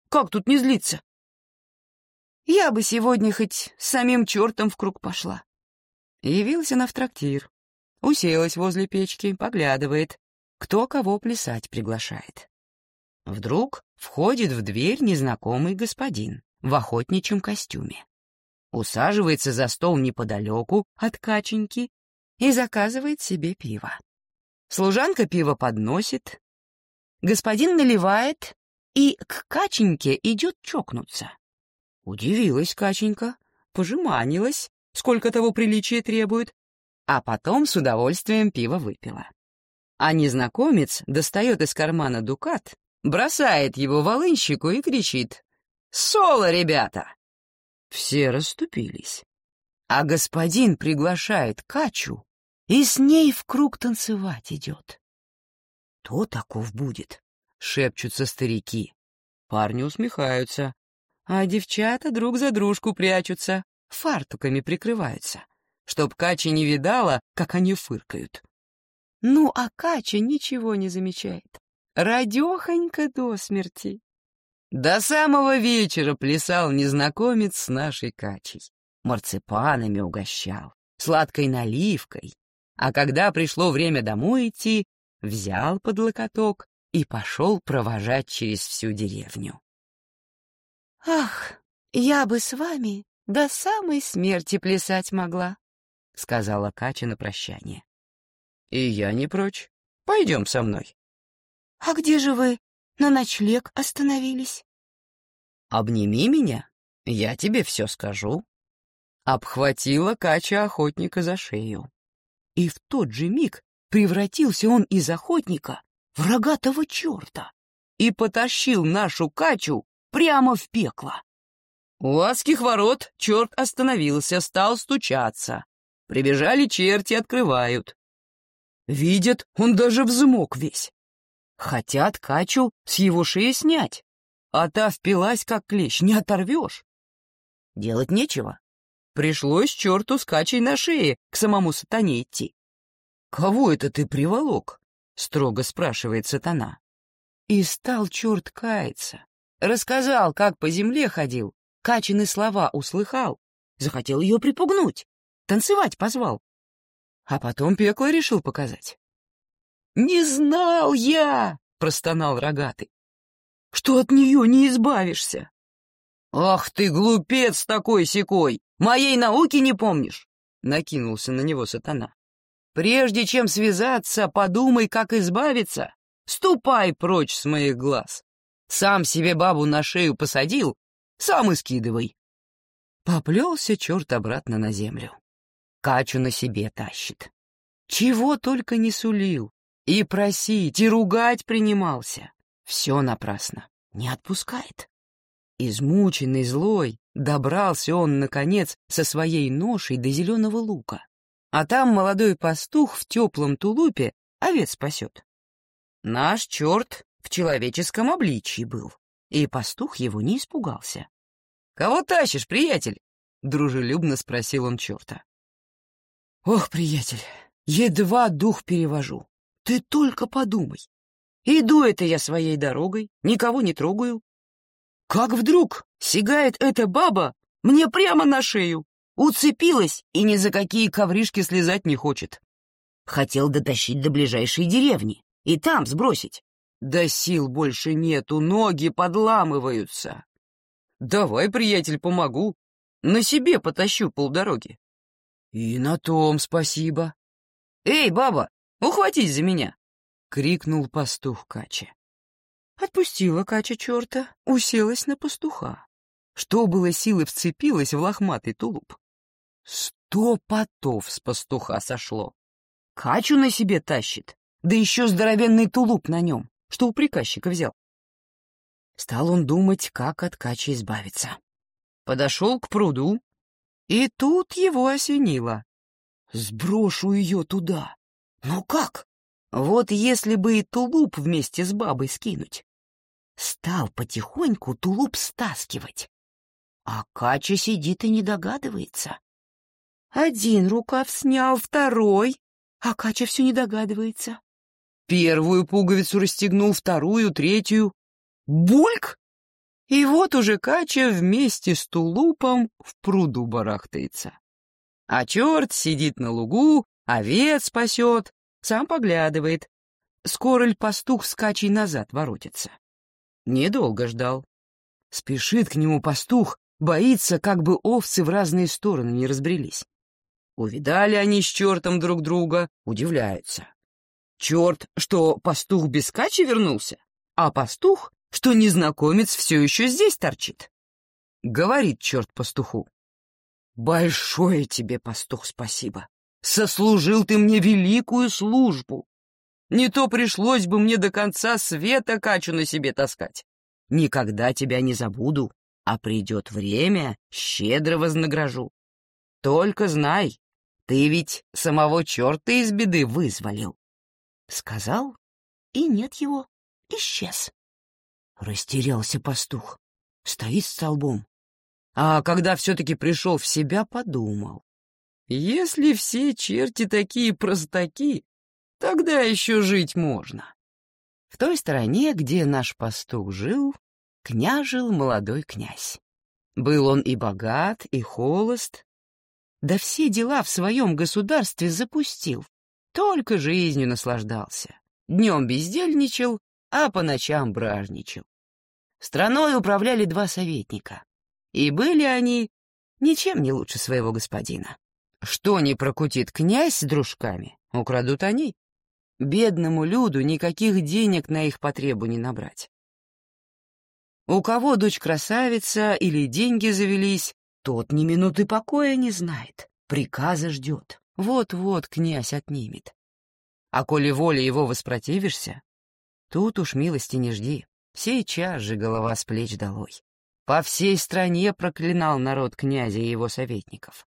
Как тут не злиться? Я бы сегодня хоть с самим чертом в круг пошла. Явился она в трактир. Уселась возле печки, поглядывает, кто кого плясать приглашает. Вдруг входит в дверь незнакомый господин в охотничьем костюме. Усаживается за стол неподалеку от каченьки и заказывает себе пиво. Служанка пиво подносит, господин наливает и к каченьке идет чокнуться. Удивилась каченька, пожеманилась, сколько того приличия требует, а потом с удовольствием пиво выпила. А незнакомец достает из кармана дукат, бросает его волынщику и кричит «Соло, ребята!». Все расступились. А господин приглашает Качу и с ней в круг танцевать идет. «Кто таков будет?» — шепчутся старики. Парни усмехаются, а девчата друг за дружку прячутся, фартуками прикрываются, чтоб Кача не видала, как они фыркают. Ну, а Кача ничего не замечает. Радехонька до смерти. До самого вечера плясал незнакомец с нашей Качей. Марципанами угощал, сладкой наливкой. А когда пришло время домой идти, взял под локоток и пошел провожать через всю деревню. «Ах, я бы с вами до самой смерти плясать могла», — сказала Катя на прощание. «И я не прочь. Пойдем со мной». «А где же вы на ночлег остановились?» «Обними меня, я тебе все скажу». Обхватила Кача охотника за шею. И в тот же миг превратился он из охотника в рогатого черта и потащил нашу Качу прямо в пекло. У адских ворот черт остановился, стал стучаться. Прибежали черти, открывают. Видят, он даже взмок весь. Хотят Качу с его шеи снять, а та впилась, как клещ, не оторвешь. Делать нечего. Пришлось черту с Качей на шее к самому сатане идти. «Кого это ты приволок?» — строго спрашивает сатана. И стал черт каяться. Рассказал, как по земле ходил, Качины слова услыхал, захотел ее припугнуть, танцевать позвал. А потом пекло решил показать. «Не знал я!» — простонал рогатый. «Что от нее не избавишься?» «Ах ты, глупец такой-сякой! Моей науки не помнишь!» — накинулся на него сатана. «Прежде чем связаться, подумай, как избавиться. Ступай прочь с моих глаз!» Сам себе бабу на шею посадил, сам и скидывай. Поплелся черт обратно на землю. Качу на себе тащит. Чего только не сулил. И просить, и ругать принимался. Все напрасно. Не отпускает. Измученный, злой, добрался он, наконец, со своей ношей до зеленого лука. А там молодой пастух в теплом тулупе овец спасет. Наш черт в человеческом обличии был, и пастух его не испугался. «Кого тащишь, приятель?» — дружелюбно спросил он черта. «Ох, приятель, едва дух перевожу. Ты только подумай. Иду это я своей дорогой, никого не трогаю. Как вдруг сигает эта баба мне прямо на шею, уцепилась и ни за какие ковришки слезать не хочет. Хотел дотащить до ближайшей деревни и там сбросить. Да сил больше нету, ноги подламываются. Давай, приятель, помогу. На себе потащу полдороги. И на том спасибо. Эй, баба, ухватись за меня! Крикнул пастух Кача. Отпустила Кача черта, уселась на пастуха. Что было силы, вцепилась в лохматый тулуп. Сто потов с пастуха сошло. Качу на себе тащит, да еще здоровенный тулуп на нем что у приказчика взял. Стал он думать, как от качи избавиться. Подошел к пруду, и тут его осенило. Сброшу ее туда. Но как? Вот если бы и тулуп вместе с бабой скинуть. Стал потихоньку тулуп стаскивать. А Кача сидит и не догадывается. Один рукав снял, второй, а Кача все не догадывается. Первую пуговицу расстегнул, вторую, третью. Бульк! И вот уже Кача вместе с тулупом в пруду барахтается. А черт сидит на лугу, овец пасет, сам поглядывает. Скоро ль пастух с Качей назад воротится? Недолго ждал. Спешит к нему пастух, боится, как бы овцы в разные стороны не разбрелись. Увидали они с чертом друг друга, удивляются. Черт, что пастух без качи вернулся, а пастух, что незнакомец все еще здесь торчит. Говорит черт пастуху. Большое тебе, пастух, спасибо. Сослужил ты мне великую службу. Не то пришлось бы мне до конца света качу на себе таскать. Никогда тебя не забуду, а придет время, щедро вознагражу. Только знай, ты ведь самого черта из беды вызволил. Сказал, и нет его, исчез. Растерялся пастух, стоит столбом. А когда все-таки пришел в себя, подумал. Если все черти такие простаки, тогда еще жить можно. В той стороне, где наш пастух жил, княжил молодой князь. Был он и богат, и холост, да все дела в своем государстве запустил, только жизнью наслаждался. Днем бездельничал, а по ночам бражничал. Страной управляли два советника, и были они ничем не лучше своего господина. Что не прокутит князь с дружками, украдут они. Бедному люду никаких денег на их потребу не набрать. У кого дочь красавица или деньги завелись, тот ни минуты покоя не знает, приказа ждет. Вот-вот князь отнимет. А коли воле его воспротивишься, тут уж милости не жди, сейчас же голова с плеч долой. По всей стране проклинал народ князя и его советников.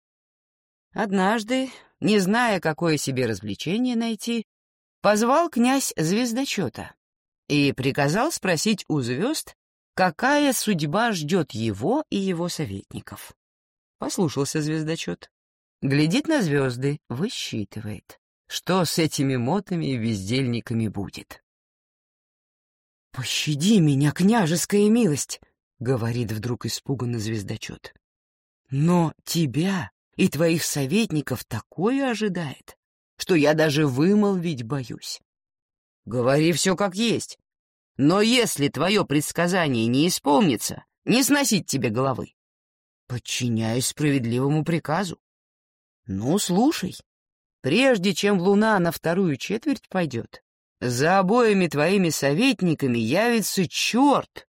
Однажды, не зная, какое себе развлечение найти, позвал князь звездочета и приказал спросить у звезд, какая судьба ждет его и его советников. Послушался звездочет. Глядит на звезды, высчитывает, что с этими мотами и бездельниками будет. «Пощади меня, княжеская милость!» — говорит вдруг испуганно звездочет. «Но тебя и твоих советников такое ожидает, что я даже вымолвить боюсь. Говори все как есть, но если твое предсказание не исполнится, не сносить тебе головы. Подчиняюсь справедливому приказу. Ну, слушай, прежде чем луна на вторую четверть пойдет, за обоими твоими советниками явится черт.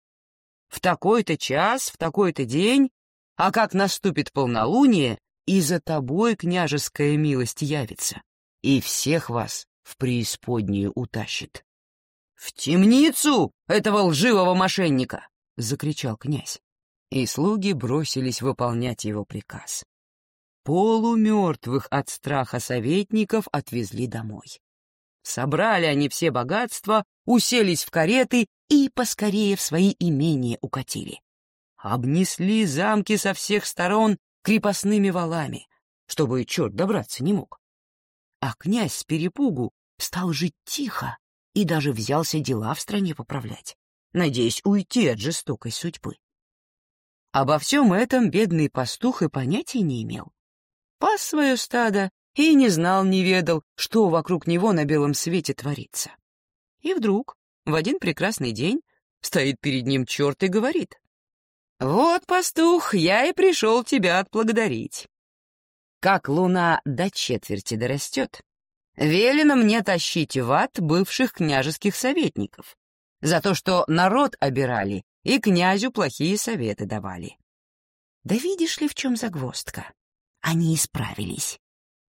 В такой-то час, в такой-то день, а как наступит полнолуние, и за тобой княжеская милость явится, и всех вас в преисподнюю утащит. — В темницу этого лживого мошенника! — закричал князь и слуги бросились выполнять его приказ. Полумертвых от страха советников отвезли домой. Собрали они все богатства, уселись в кареты и поскорее в свои имения укатили. Обнесли замки со всех сторон крепостными валами, чтобы черт добраться не мог. А князь с перепугу стал жить тихо и даже взялся дела в стране поправлять, надеясь уйти от жестокой судьбы. Обо всем этом бедный пастух и понятия не имел. Пас свое стадо и не знал, не ведал, что вокруг него на белом свете творится. И вдруг, в один прекрасный день, стоит перед ним черт и говорит. «Вот, пастух, я и пришел тебя отблагодарить. Как луна до четверти дорастет, велено мне тащить в ад бывших княжеских советников за то, что народ обирали и князю плохие советы давали. Да видишь ли, в чем загвоздка? Они исправились.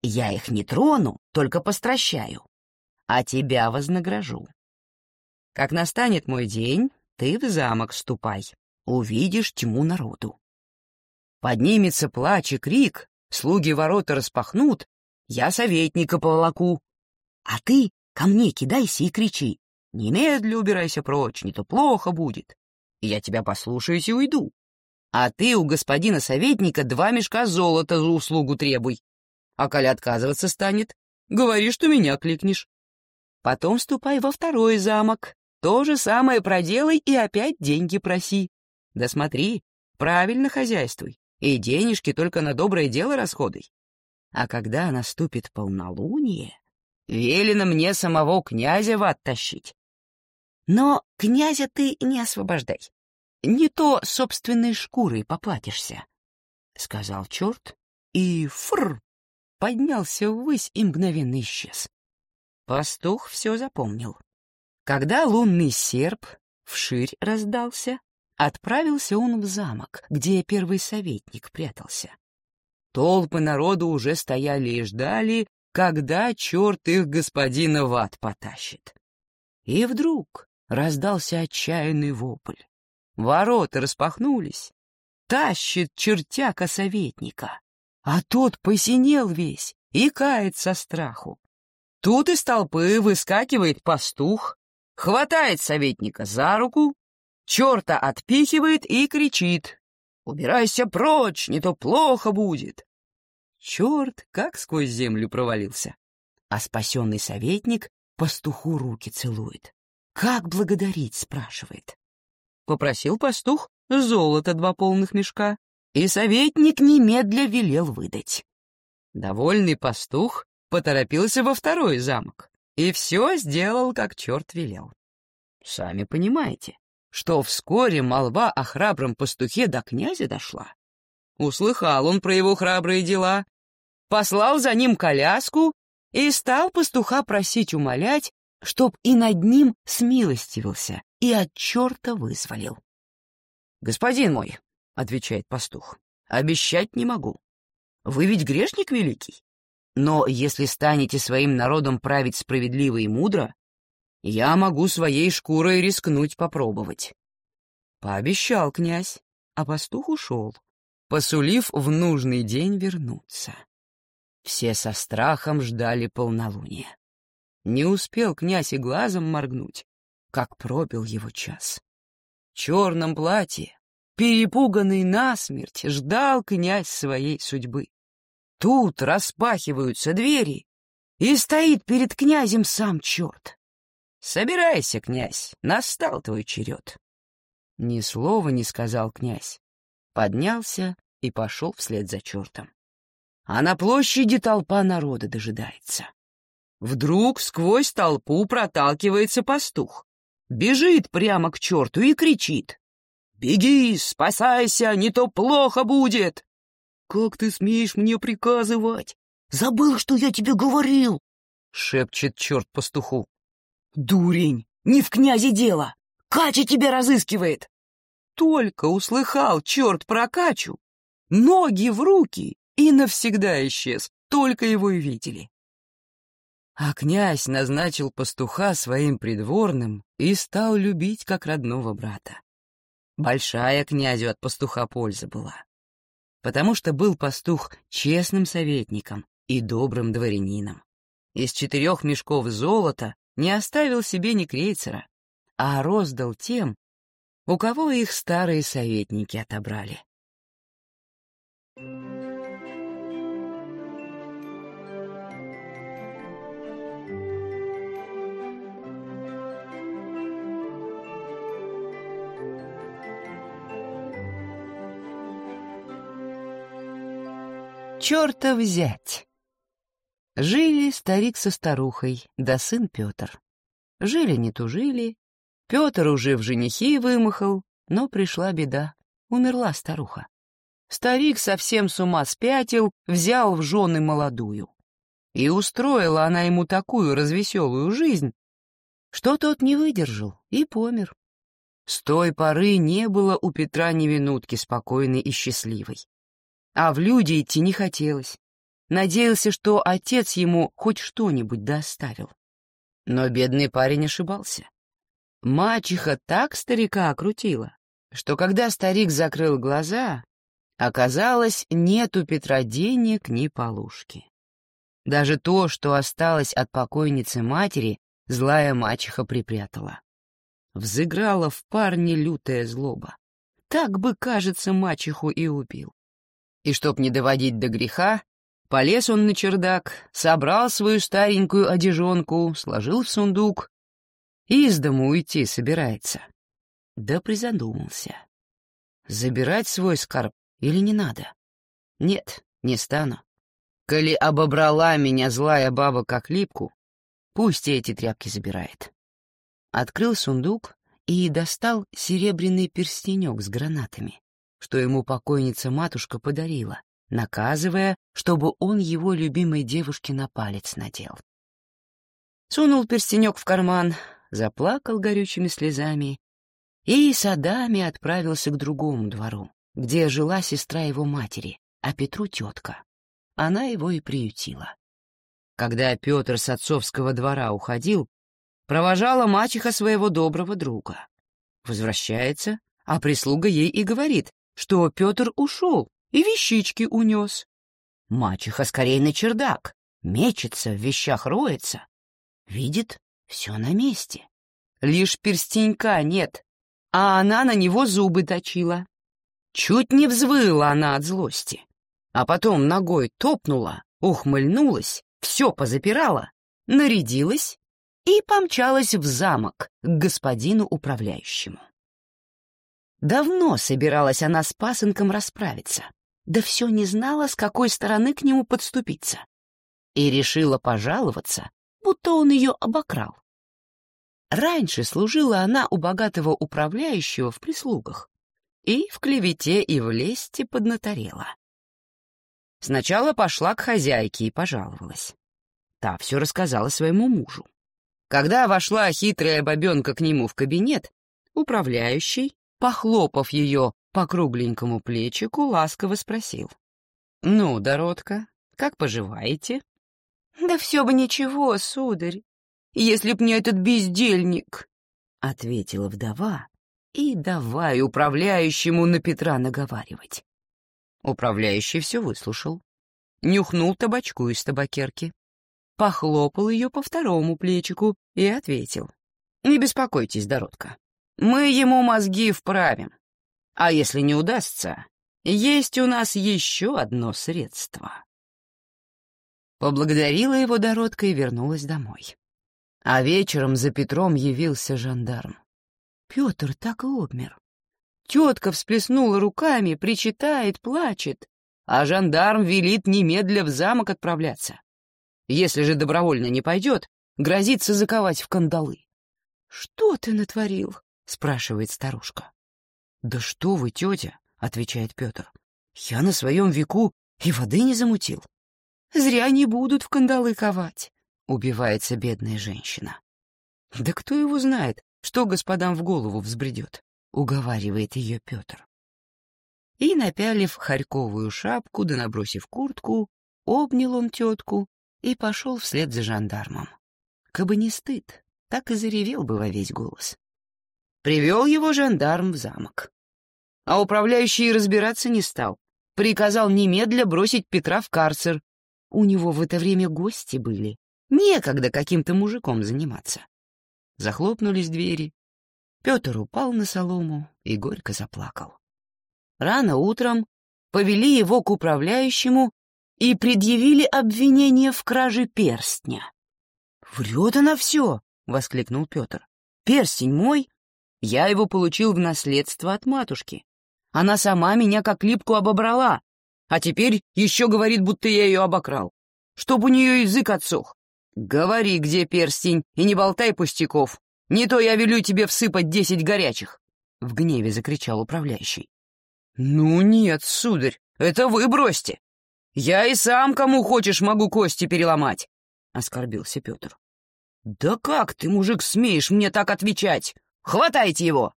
Я их не трону, только постращаю. А тебя вознагражу. Как настанет мой день, ты в замок ступай, увидишь тьму народу. Поднимется плач и крик, слуги ворота распахнут, я советника поволоку. А ты ко мне кидайся и кричи, немедля убирайся прочь, не то плохо будет. И я тебя послушаюсь и уйду. А ты у господина советника два мешка золота за услугу требуй. А коли отказываться станет, говори, что меня кликнешь. Потом ступай во второй замок, то же самое проделай и опять деньги проси. Да смотри, правильно хозяйствуй, и денежки только на доброе дело расходуй. А когда наступит полнолуние, велено мне самого князя в ад тащить. Но князя ты не освобождай. Не то собственной шкурой поплатишься, — сказал черт, и фр поднялся ввысь и мгновенно исчез. Пастух все запомнил. Когда лунный серп вширь раздался, отправился он в замок, где первый советник прятался. Толпы народу уже стояли и ждали, когда черт их господина в ад потащит. И вдруг раздался отчаянный вопль. Ворота распахнулись. Тащит чертяка советника, а тот посинел весь и кает со страху. Тут из толпы выскакивает пастух, хватает советника за руку, черта отпихивает и кричит. «Убирайся прочь, не то плохо будет!» Черт как сквозь землю провалился. А спасенный советник пастуху руки целует. «Как благодарить?» — спрашивает. Попросил пастух золото два полных мешка, и советник немедля велел выдать. Довольный пастух поторопился во второй замок и все сделал, как черт велел. Сами понимаете, что вскоре молва о храбром пастухе до князя дошла. Услыхал он про его храбрые дела, послал за ним коляску и стал пастуха просить умолять, чтоб и над ним смилостивился и от черта вызволил. «Господин мой», — отвечает пастух, — «обещать не могу. Вы ведь грешник великий. Но если станете своим народом править справедливо и мудро, я могу своей шкурой рискнуть попробовать. Пообещал князь, а пастух ушел, посулив в нужный день вернуться. Все со страхом ждали полнолуния. Не успел князь и глазом моргнуть, как пропил его час. В черном платье, перепуганный насмерть, ждал князь своей судьбы. Тут распахиваются двери, и стоит перед князем сам черт. «Собирайся, князь, настал твой черед». Ни слова не сказал князь. Поднялся и пошел вслед за чертом. А на площади толпа народа дожидается. Вдруг сквозь толпу проталкивается пастух. Бежит прямо к черту и кричит. «Беги, спасайся, не то плохо будет!» «Как ты смеешь мне приказывать? Забыл, что я тебе говорил!» — шепчет черт пастуху. «Дурень! Не в князе дело! Кача тебя разыскивает!» Только услыхал черт про Качу, ноги в руки, и навсегда исчез, только его и видели. А князь назначил пастуха своим придворным и стал любить как родного брата. Большая князю от пастуха польза была потому что был пастух честным советником и добрым дворянином. Из четырех мешков золота не оставил себе ни крейцера, а роздал тем, у кого их старые советники отобрали. черта взять? Жили старик со старухой, да сын Петр. Жили не тужили, Петр уже в женихи вымахал, но пришла беда, умерла старуха. Старик совсем с ума спятил, взял в жены молодую. И устроила она ему такую развеселую жизнь, что тот не выдержал и помер. С той поры не было у Петра ни минутки спокойной и счастливой а в люди идти не хотелось. Надеялся, что отец ему хоть что-нибудь доставил. Но бедный парень ошибался. Мачеха так старика окрутила, что когда старик закрыл глаза, оказалось, нет у Петра денег ни полушки. Даже то, что осталось от покойницы матери, злая мачеха припрятала. Взыграла в парне лютая злоба. Так бы, кажется, мачеху и убил. И чтоб не доводить до греха, полез он на чердак, собрал свою старенькую одежонку, сложил в сундук и из дому уйти собирается. Да призадумался. Забирать свой скарб или не надо? Нет, не стану. Коли обобрала меня злая баба как липку, пусть эти тряпки забирает. Открыл сундук и достал серебряный перстенек с гранатами, что ему покойница-матушка подарила, наказывая, чтобы он его любимой девушке на палец надел. Сунул перстенек в карман, заплакал горючими слезами и садами отправился к другому двору, где жила сестра его матери, а Петру тетка. Она его и приютила. Когда Петр с отцовского двора уходил, провожала мачеха своего доброго друга. Возвращается, а прислуга ей и говорит, что Петр ушел и вещички унес. Мачеха скорее на чердак, мечется, в вещах роется. Видит, все на месте. Лишь перстенька нет, а она на него зубы точила. Чуть не взвыла она от злости. А потом ногой топнула, ухмыльнулась, все позапирала, нарядилась и помчалась в замок к господину управляющему. Давно собиралась она с пасынком расправиться, да все не знала, с какой стороны к нему подступиться. И решила пожаловаться, будто он ее обокрал. Раньше служила она у богатого управляющего в прислугах и в клевете и в лесте поднаторела. Сначала пошла к хозяйке и пожаловалась. Та все рассказала своему мужу. Когда вошла хитрая бабенка к нему в кабинет, управляющий, похлопав ее по кругленькому плечику, ласково спросил. «Ну, Доротка, как поживаете?» «Да все бы ничего, сударь, если б не этот бездельник», — ответила вдова, и давай управляющему на Петра наговаривать. Управляющий все выслушал, нюхнул табачку из табакерки, похлопал ее по второму плечику и ответил. «Не беспокойтесь, Доротка, мы ему мозги вправим. А если не удастся, есть у нас еще одно средство». Поблагодарила его Доротка и вернулась домой. А вечером за Петром явился жандарм. Петр так и обмер. Тетка всплеснула руками, причитает, плачет, а жандарм велит немедля в замок отправляться. Если же добровольно не пойдет, грозится заковать в кандалы. — Что ты натворил? — спрашивает старушка. — Да что вы, тетя, — отвечает Петр, — я на своем веку и воды не замутил. Зря не будут в кандалы ковать. — убивается бедная женщина. «Да кто его знает, что господам в голову взбредет?» — уговаривает ее Петр. И, напялив харьковую шапку да набросив куртку, обнял он тетку и пошел вслед за жандармом. Кабы не стыд, так и заревел бы во весь голос. Привел его жандарм в замок. А управляющий разбираться не стал. Приказал немедля бросить Петра в карцер. У него в это время гости были, Некогда каким-то мужиком заниматься. Захлопнулись двери. Петр упал на солому и горько заплакал. Рано утром повели его к управляющему и предъявили обвинение в краже перстня. «Врет она все!» — воскликнул Петр. «Перстень мой! Я его получил в наследство от матушки. Она сама меня как липку обобрала, а теперь еще говорит, будто я ее обокрал. Чтоб у нее язык отсох. «Говори, где перстень, и не болтай пустяков. Не то я велю тебе всыпать десять горячих!» — в гневе закричал управляющий. «Ну нет, сударь, это вы бросьте! Я и сам, кому хочешь, могу кости переломать!» — оскорбился Петр. «Да как ты, мужик, смеешь мне так отвечать? Хватайте его!»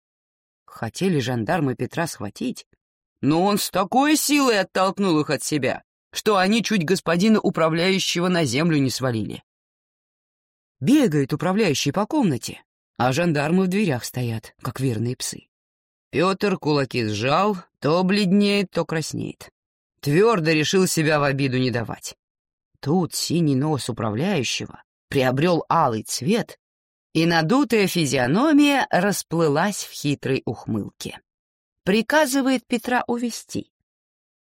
Хотели жандармы Петра схватить, но он с такой силой оттолкнул их от себя, что они чуть господина управляющего на землю не свалили. Бегает управляющий по комнате, а жандармы в дверях стоят, как верные псы. Петр кулаки сжал, то бледнеет, то краснеет. Твердо решил себя в обиду не давать. Тут синий нос управляющего приобрел алый цвет, и надутая физиономия расплылась в хитрой ухмылке. Приказывает Петра увести,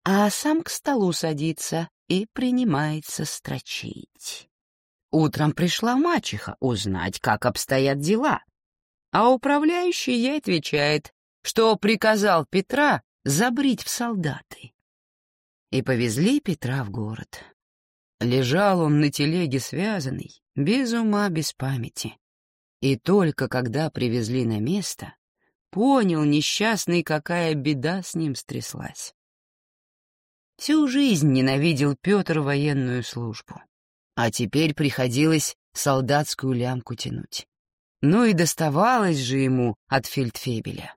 а сам к столу садится и принимается строчить. Утром пришла мачеха узнать, как обстоят дела, а управляющий ей отвечает, что приказал Петра забрить в солдаты. И повезли Петра в город. Лежал он на телеге связанный, без ума, без памяти. И только когда привезли на место, понял несчастный, какая беда с ним стряслась. Всю жизнь ненавидел Петр военную службу, а теперь приходилось солдатскую лямку тянуть. Ну и доставалось же ему от фельдфебеля.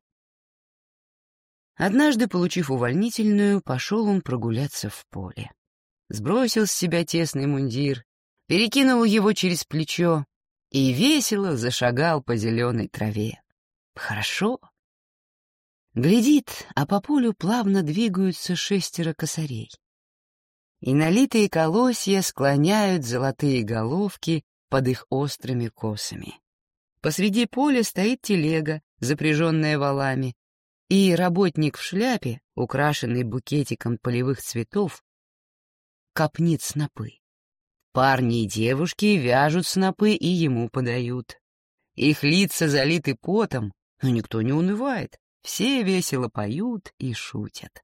Однажды, получив увольнительную, пошел он прогуляться в поле. Сбросил с себя тесный мундир, перекинул его через плечо и весело зашагал по зеленой траве. Хорошо. Глядит, а по полю плавно двигаются шестеро косарей. И налитые колосья склоняют золотые головки под их острыми косами. Посреди поля стоит телега, запряженная валами, и работник в шляпе, украшенный букетиком полевых цветов, копнит снопы. Парни и девушки вяжут снопы и ему подают. Их лица залиты потом, но никто не унывает. Все весело поют и шутят.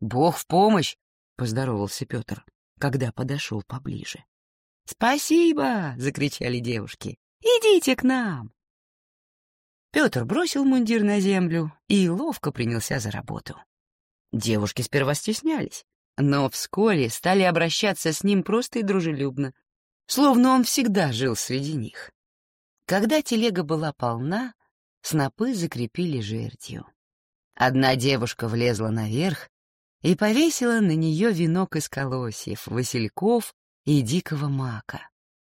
«Бог в помощь!» — поздоровался Петр, когда подошел поближе. «Спасибо!» — закричали девушки. «Идите к нам!» Петр бросил мундир на землю и ловко принялся за работу. Девушки сперва стеснялись, но вскоре стали обращаться с ним просто и дружелюбно, словно он всегда жил среди них. Когда телега была полна, снопы закрепили жердью. Одна девушка влезла наверх и повесила на нее венок из колосьев, васильков и дикого мака.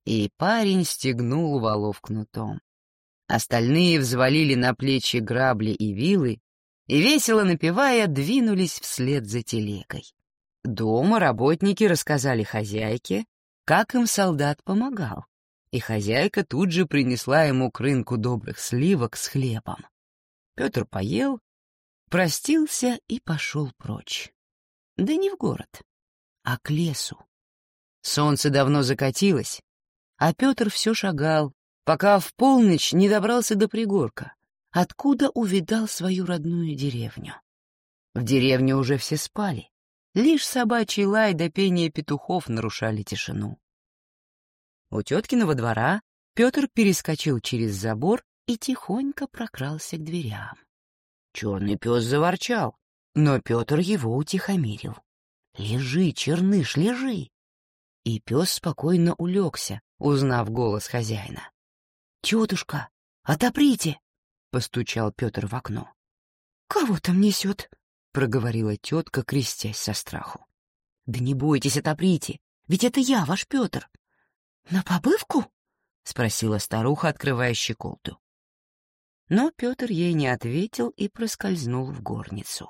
И парень стегнул валов кнутом. Остальные взвалили на плечи грабли и вилы и, весело напевая, двинулись вслед за телегой. Дома работники рассказали хозяйке, как им солдат помогал, и хозяйка тут же принесла ему к добрых сливок с хлебом. Петр поел, простился и пошел прочь. Да не в город, а к лесу. Солнце давно закатилось, а Петр все шагал, пока в полночь не добрался до пригорка, откуда увидал свою родную деревню. В деревне уже все спали, лишь собачий лай до пения петухов нарушали тишину. У теткиного двора Петр перескочил через забор и тихонько прокрался к дверям. Черный пес заворчал, но Петр его утихомирил. «Лежи, черныш, лежи!» И пес спокойно улегся, узнав голос хозяина. «Тетушка, отоприте!» — постучал Петр в окно. «Кого там несет?» — проговорила тетка, крестясь со страху. «Да не бойтесь, отоприте, ведь это я, ваш Петр». «На побывку?» — спросила старуха, открывая щеколду. Но Петр ей не ответил и проскользнул в горницу.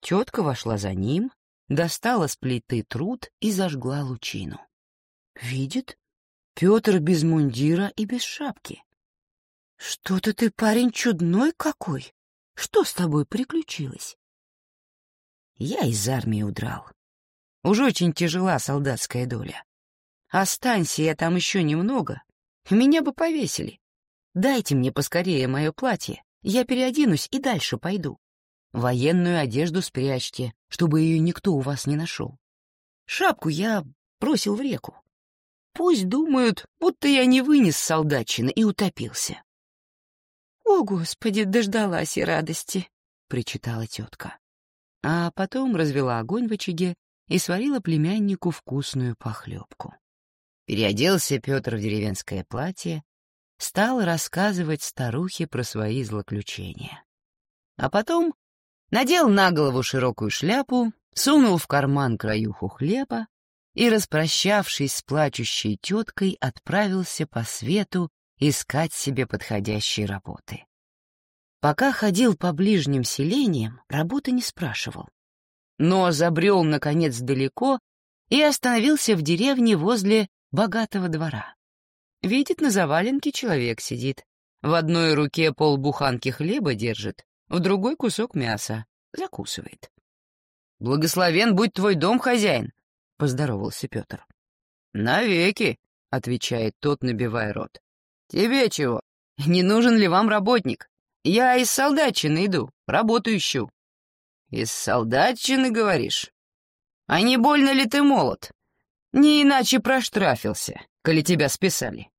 Тетка вошла за ним, достала с плиты труд и зажгла лучину. Видит, Петр без мундира и без шапки. «Что-то ты, парень, чудной какой! Что с тобой приключилось?» Я из армии удрал. Уж очень тяжела солдатская доля. Останься я там еще немного, меня бы повесили. Дайте мне поскорее мое платье, я переоденусь и дальше пойду. Военную одежду спрячьте, чтобы ее никто у вас не нашел. Шапку я бросил в реку. Пусть думают, будто я не вынес солдатчины и утопился. — О, Господи, дождалась и радости! — причитала тетка. А потом развела огонь в очаге и сварила племяннику вкусную похлебку. Переоделся Петр в деревенское платье, стал рассказывать старухе про свои злоключения. А потом надел на голову широкую шляпу, сунул в карман краюху хлеба и, распрощавшись с плачущей теткой, отправился по свету искать себе подходящей работы. Пока ходил по ближним селениям, работы не спрашивал. Но забрел, наконец, далеко и остановился в деревне возле богатого двора. Видит, на заваленке человек сидит. В одной руке полбуханки хлеба держит, в другой кусок мяса. Закусывает. «Благословен будь твой дом, хозяин!» — поздоровался Петр. «Навеки!» — отвечает тот, набивая рот. «Тебе чего? Не нужен ли вам работник? Я из солдатчины иду, работу ищу». «Из солдатчины, говоришь? А не больно ли ты молод? Не иначе проштрафился, коли тебя списали.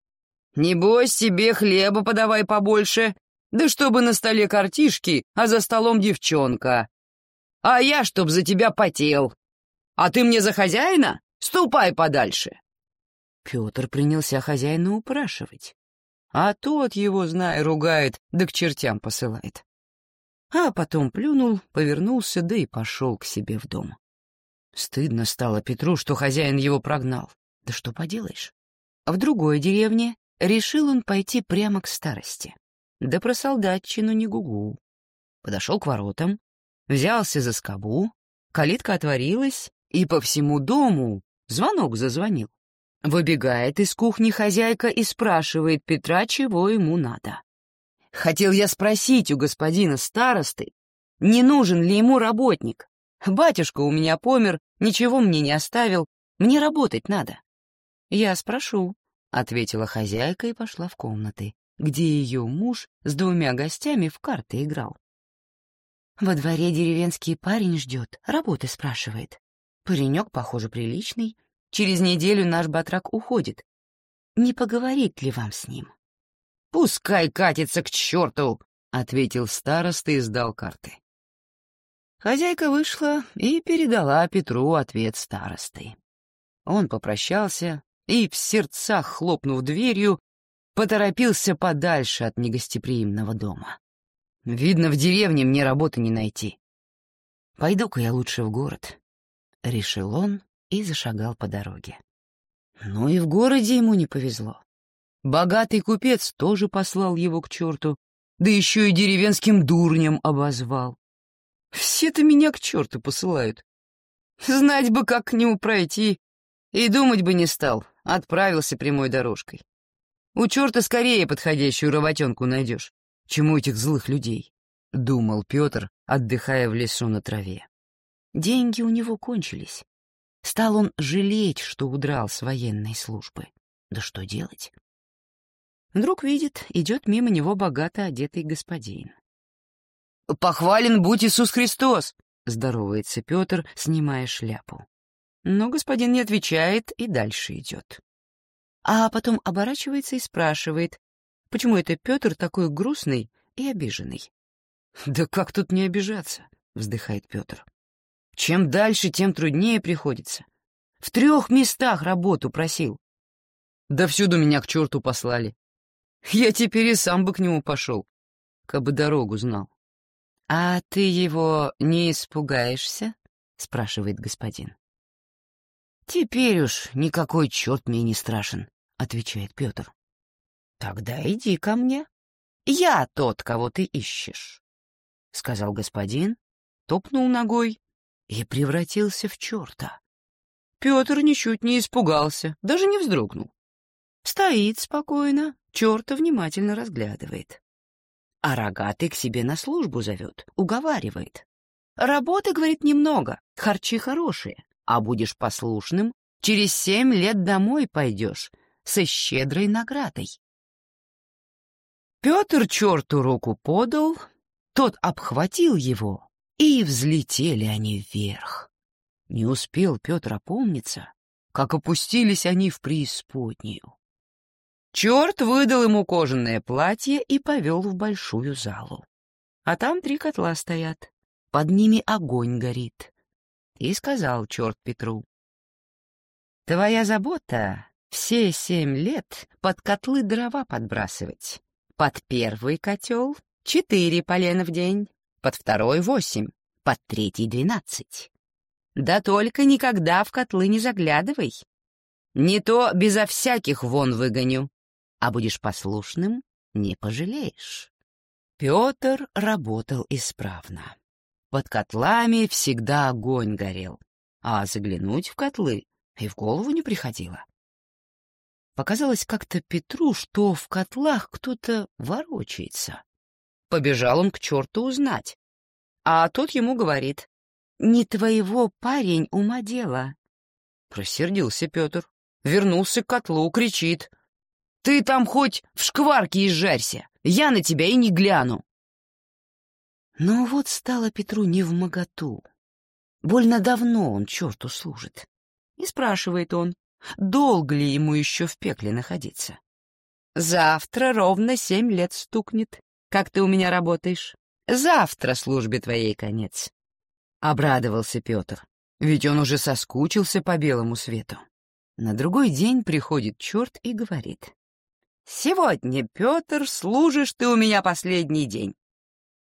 Небось, себе хлеба подавай побольше, да чтобы на столе картишки, а за столом девчонка. А я чтоб за тебя потел. А ты мне за хозяина? Ступай подальше. Петр принялся хозяина упрашивать. А тот его, зная, ругает, да к чертям посылает. А потом плюнул, повернулся, да и пошел к себе в дом. Стыдно стало Петру, что хозяин его прогнал. Да что поделаешь. В другой деревне решил он пойти прямо к старости. Да про солдатчину не гугу. Подошел к воротам, взялся за скобу, калитка отворилась, и по всему дому звонок зазвонил. Выбегает из кухни хозяйка и спрашивает Петра, чего ему надо. Хотел я спросить у господина старосты, не нужен ли ему работник. Батюшка у меня помер, ничего мне не оставил, мне работать надо. Я спрошу, — ответила хозяйка и пошла в комнаты где ее муж с двумя гостями в карты играл. Во дворе деревенский парень ждет, работы спрашивает. Паренек, похоже, приличный. Через неделю наш батрак уходит. Не поговорить ли вам с ним? — Пускай катится к черту! — ответил староста и сдал карты. Хозяйка вышла и передала Петру ответ старосты. Он попрощался и, в сердцах хлопнув дверью, поторопился подальше от негостеприимного дома. Видно, в деревне мне работы не найти. Пойду-ка я лучше в город, — решил он и зашагал по дороге. Ну и в городе ему не повезло. Богатый купец тоже послал его к черту, да еще и деревенским дурнем обозвал. Все-то меня к черту посылают. Знать бы, как к нему пройти, и думать бы не стал, отправился прямой дорожкой. У черта скорее подходящую работенку найдешь, чем у этих злых людей», — думал Петр, отдыхая в лесу на траве. Деньги у него кончились. Стал он жалеть, что удрал с военной службы. Да что делать? Вдруг видит, идет мимо него богато одетый господин. «Похвален будь Иисус Христос!» — здоровается Петр, снимая шляпу. Но господин не отвечает и дальше идет а потом оборачивается и спрашивает, почему это Петр такой грустный и обиженный. «Да как тут не обижаться?» — вздыхает Петр. «Чем дальше, тем труднее приходится. В трех местах работу просил. Да всюду меня к черту послали. Я теперь и сам бы к нему пошел, бы дорогу знал». «А ты его не испугаешься?» — спрашивает господин. «Теперь уж никакой черт мне не страшен», — отвечает Петр. «Тогда иди ко мне. Я тот, кого ты ищешь», — сказал господин, топнул ногой и превратился в черта. Петр ничуть не испугался, даже не вздрогнул. Стоит спокойно, черта внимательно разглядывает. А рогатый к себе на службу зовет, уговаривает. Работы, говорит, немного, харчи хорошие, а будешь послушным, через семь лет домой пойдешь, со щедрой наградой. Петр черту руку подал, тот обхватил его, и взлетели они вверх. Не успел Петр опомниться, как опустились они в преисподнюю. Черт выдал ему кожаное платье и повел в большую залу. А там три котла стоят, под ними огонь горит. И сказал черт Петру, «Твоя забота все семь лет под котлы дрова подбрасывать. Под первый котел — четыре полена в день, под второй — восемь, под третий — двенадцать. Да только никогда в котлы не заглядывай. Не то безо всяких вон выгоню. а будешь послушным — не пожалеешь. Петр работал исправно. Под котлами всегда огонь горел, а заглянуть в котлы и в голову не приходило. Показалось как-то Петру, что в котлах кто-то ворочается. Побежал он к черту узнать. А тот ему говорит, «Не твоего парень ума дело». Просердился Петр, вернулся к котлу, кричит, «Ты там хоть в шкварке изжарься, я на тебя и не гляну». Но вот стало Петру не в моготу. Больно давно он черту служит. И спрашивает он, долго ли ему еще в пекле находиться. «Завтра ровно семь лет стукнет, как ты у меня работаешь. Завтра службе твоей конец». Обрадовался Петр, ведь он уже соскучился по белому свету. На другой день приходит черт и говорит. «Сегодня, Петр, служишь ты у меня последний день.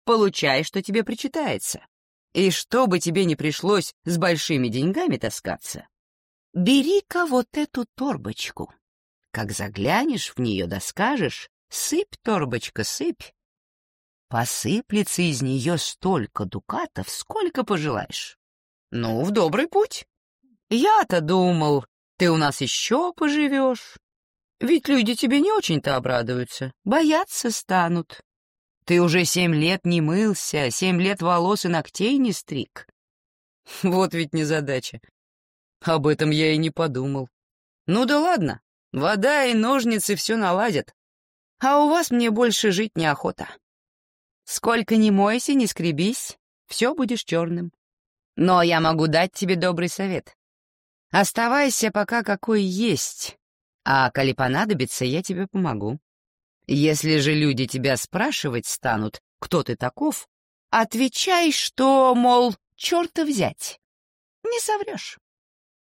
Получай, что тебе причитается. И чтобы тебе не пришлось с большими деньгами таскаться, бери-ка вот эту торбочку. Как заглянешь в нее да скажешь, сыпь, торбочка, сыпь. Посыплется из нее столько дукатов, сколько пожелаешь. Ну, в добрый путь. Я-то думал, ты у нас еще поживешь. Ведь люди тебе не очень-то обрадуются, бояться станут. Ты уже семь лет не мылся, семь лет волос и ногтей не стриг. Вот ведь незадача. Об этом я и не подумал. Ну да ладно, вода и ножницы все наладят. А у вас мне больше жить неохота. Сколько ни мойся, ни скребись, все будешь черным. Но я могу дать тебе добрый совет. Оставайся пока какой есть, а коли понадобится, я тебе помогу. Если же люди тебя спрашивать станут, кто ты таков, отвечай, что, мол, черта взять. Не соврешь.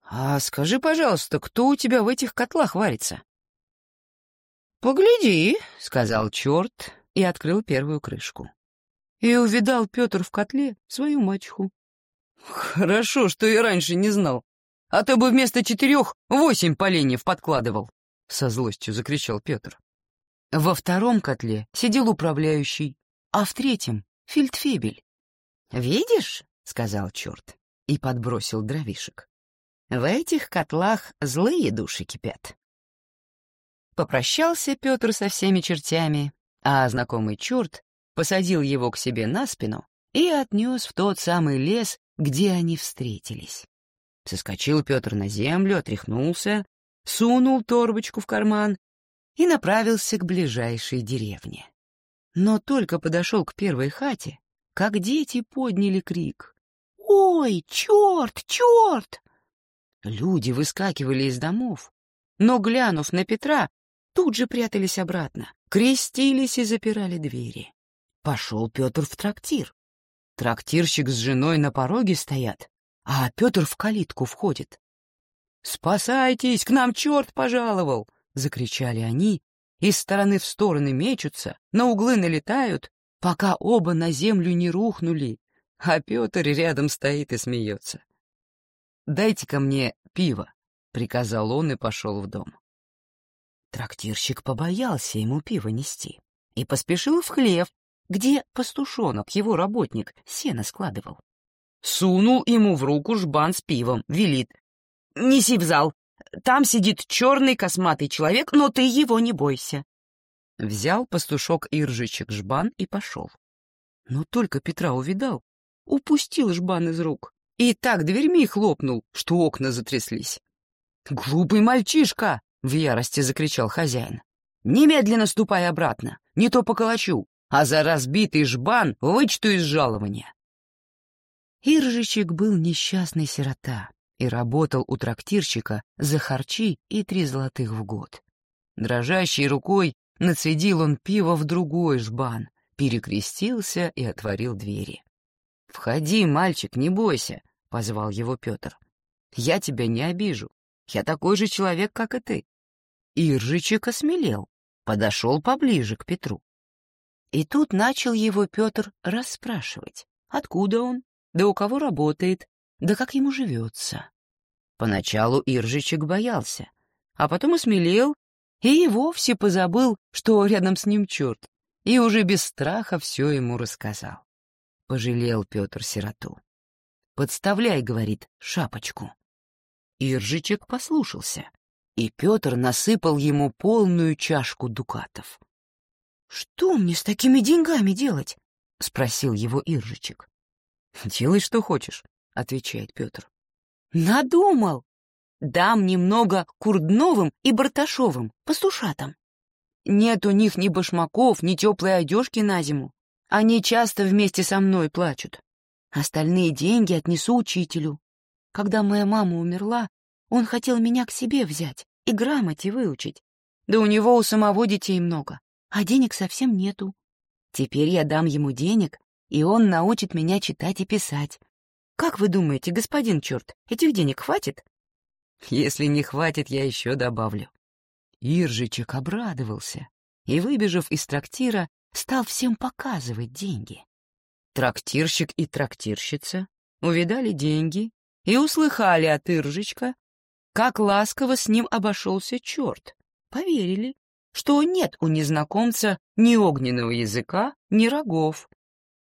А скажи, пожалуйста, кто у тебя в этих котлах варится? Погляди, — сказал черт и открыл первую крышку. И увидал Петр в котле свою мачеху. Хорошо, что я раньше не знал, а то бы вместо четырех восемь поленьев подкладывал, — со злостью закричал Петр. Во втором котле сидел управляющий, а в третьем — фельдфебель. «Видишь?» — сказал черт и подбросил дровишек. «В этих котлах злые души кипят». Попрощался Петр со всеми чертями, а знакомый черт посадил его к себе на спину и отнес в тот самый лес, где они встретились. Соскочил Петр на землю, отряхнулся, сунул торбочку в карман и направился к ближайшей деревне. Но только подошел к первой хате, как дети подняли крик. «Ой, черт, черт!» Люди выскакивали из домов, но, глянув на Петра, тут же прятались обратно, крестились и запирали двери. Пошел Петр в трактир. Трактирщик с женой на пороге стоят, а Петр в калитку входит. «Спасайтесь, к нам черт пожаловал!» — закричали они, из стороны в стороны мечутся, на углы налетают, пока оба на землю не рухнули, а Петр рядом стоит и смеется. «Дайте-ка мне пиво», — приказал он и пошел в дом. Трактирщик побоялся ему пиво нести и поспешил в хлев, где пастушонок, его работник, сено складывал. Сунул ему в руку жбан с пивом, велит. «Неси в зал, там сидит черный косматый человек, но ты его не бойся. Взял пастушок Иржичек жбан и пошел. Но только Петра увидал, упустил жбан из рук и так дверьми хлопнул, что окна затряслись. «Глупый мальчишка!» — в ярости закричал хозяин. «Немедленно ступай обратно, не то поколочу, а за разбитый жбан вычту из жалования». Иржичек был несчастный сирота, и работал у трактирщика за харчи и три золотых в год. Дрожащей рукой нацедил он пиво в другой жбан, перекрестился и отворил двери. «Входи, мальчик, не бойся», — позвал его Петр. «Я тебя не обижу. Я такой же человек, как и ты». Иржичек осмелел, подошел поближе к Петру. И тут начал его Петр расспрашивать, откуда он, да у кого работает, да как ему живется. Поначалу Иржичек боялся, а потом осмелел и вовсе позабыл, что рядом с ним черт, и уже без страха все ему рассказал. Пожалел Петр сироту. «Подставляй, — говорит, — шапочку». Иржичек послушался, и Петр насыпал ему полную чашку дукатов. «Что мне с такими деньгами делать?» — спросил его Иржичек. «Делай, что хочешь», — отвечает Петр. «Надумал! Дам немного Курдновым и Барташовым, пастушатам. Нет у них ни башмаков, ни теплой одежки на зиму. Они часто вместе со мной плачут. Остальные деньги отнесу учителю. Когда моя мама умерла, он хотел меня к себе взять и грамоте выучить. Да у него у самого детей много, а денег совсем нету. Теперь я дам ему денег, и он научит меня читать и писать. Как вы думаете, господин черт, этих денег хватит? Если не хватит, я еще добавлю. Иржичек обрадовался и, выбежав из трактира, стал всем показывать деньги. Трактирщик и трактирщица увидали деньги и услыхали от Иржичка, как ласково с ним обошелся черт, поверили, что нет у незнакомца ни огненного языка, ни рогов,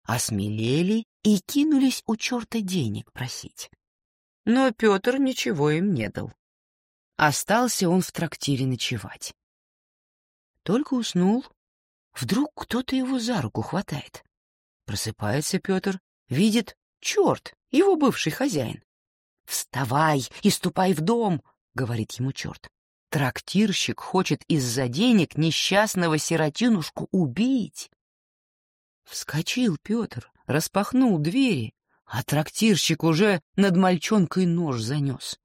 осмелели и кинулись у черта денег просить. Но Петр ничего им не дал. Остался он в трактире ночевать. Только уснул, вдруг кто-то его за руку хватает. Просыпается Петр, видит черт, его бывший хозяин. «Вставай и ступай в дом», — говорит ему черт. «Трактирщик хочет из-за денег несчастного сиротинушку убить». Вскочил Петр, распахнул двери, а трактирщик уже над мальчонкой нож занес.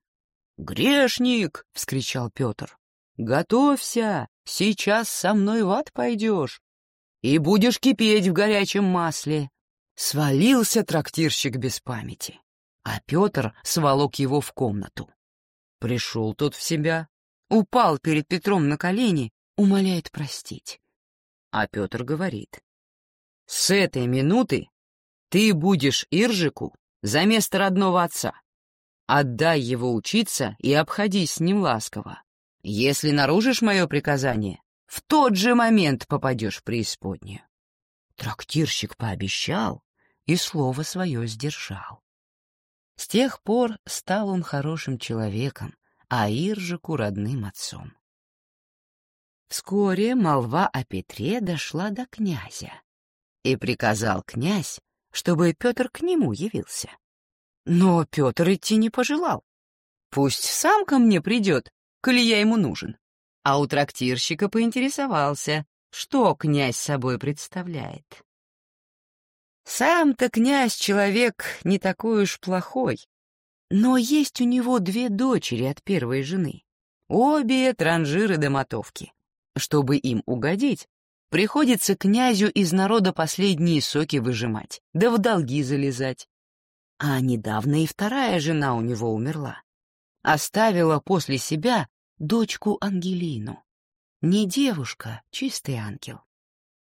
«Грешник!» — вскричал Петр. «Готовься, сейчас со мной в ад пойдешь и будешь кипеть в горячем масле. Свалился трактирщик без памяти, а Петр сволок его в комнату. Пришел тот в себя, упал перед Петром на колени, умоляет простить. А Петр говорит, «С этой минуты ты будешь Иржику за место родного отца. Отдай его учиться и обходись с ним ласково. Если нарушишь мое приказание, в тот же момент попадешь в преисподнюю. Трактирщик пообещал и слово свое сдержал. С тех пор стал он хорошим человеком, а Иржику родным отцом. Вскоре молва о Петре дошла до князя, и приказал князь, чтобы Петр к нему явился. Но Петр идти не пожелал. Пусть сам ко мне придет, коли я ему нужен а у трактирщика поинтересовался, что князь собой представляет. Сам-то князь человек не такой уж плохой, но есть у него две дочери от первой жены, обе транжиры до мотовки. Чтобы им угодить, приходится князю из народа последние соки выжимать, да в долги залезать. А недавно и вторая жена у него умерла. Оставила после себя дочку Ангелину. Не девушка, чистый ангел.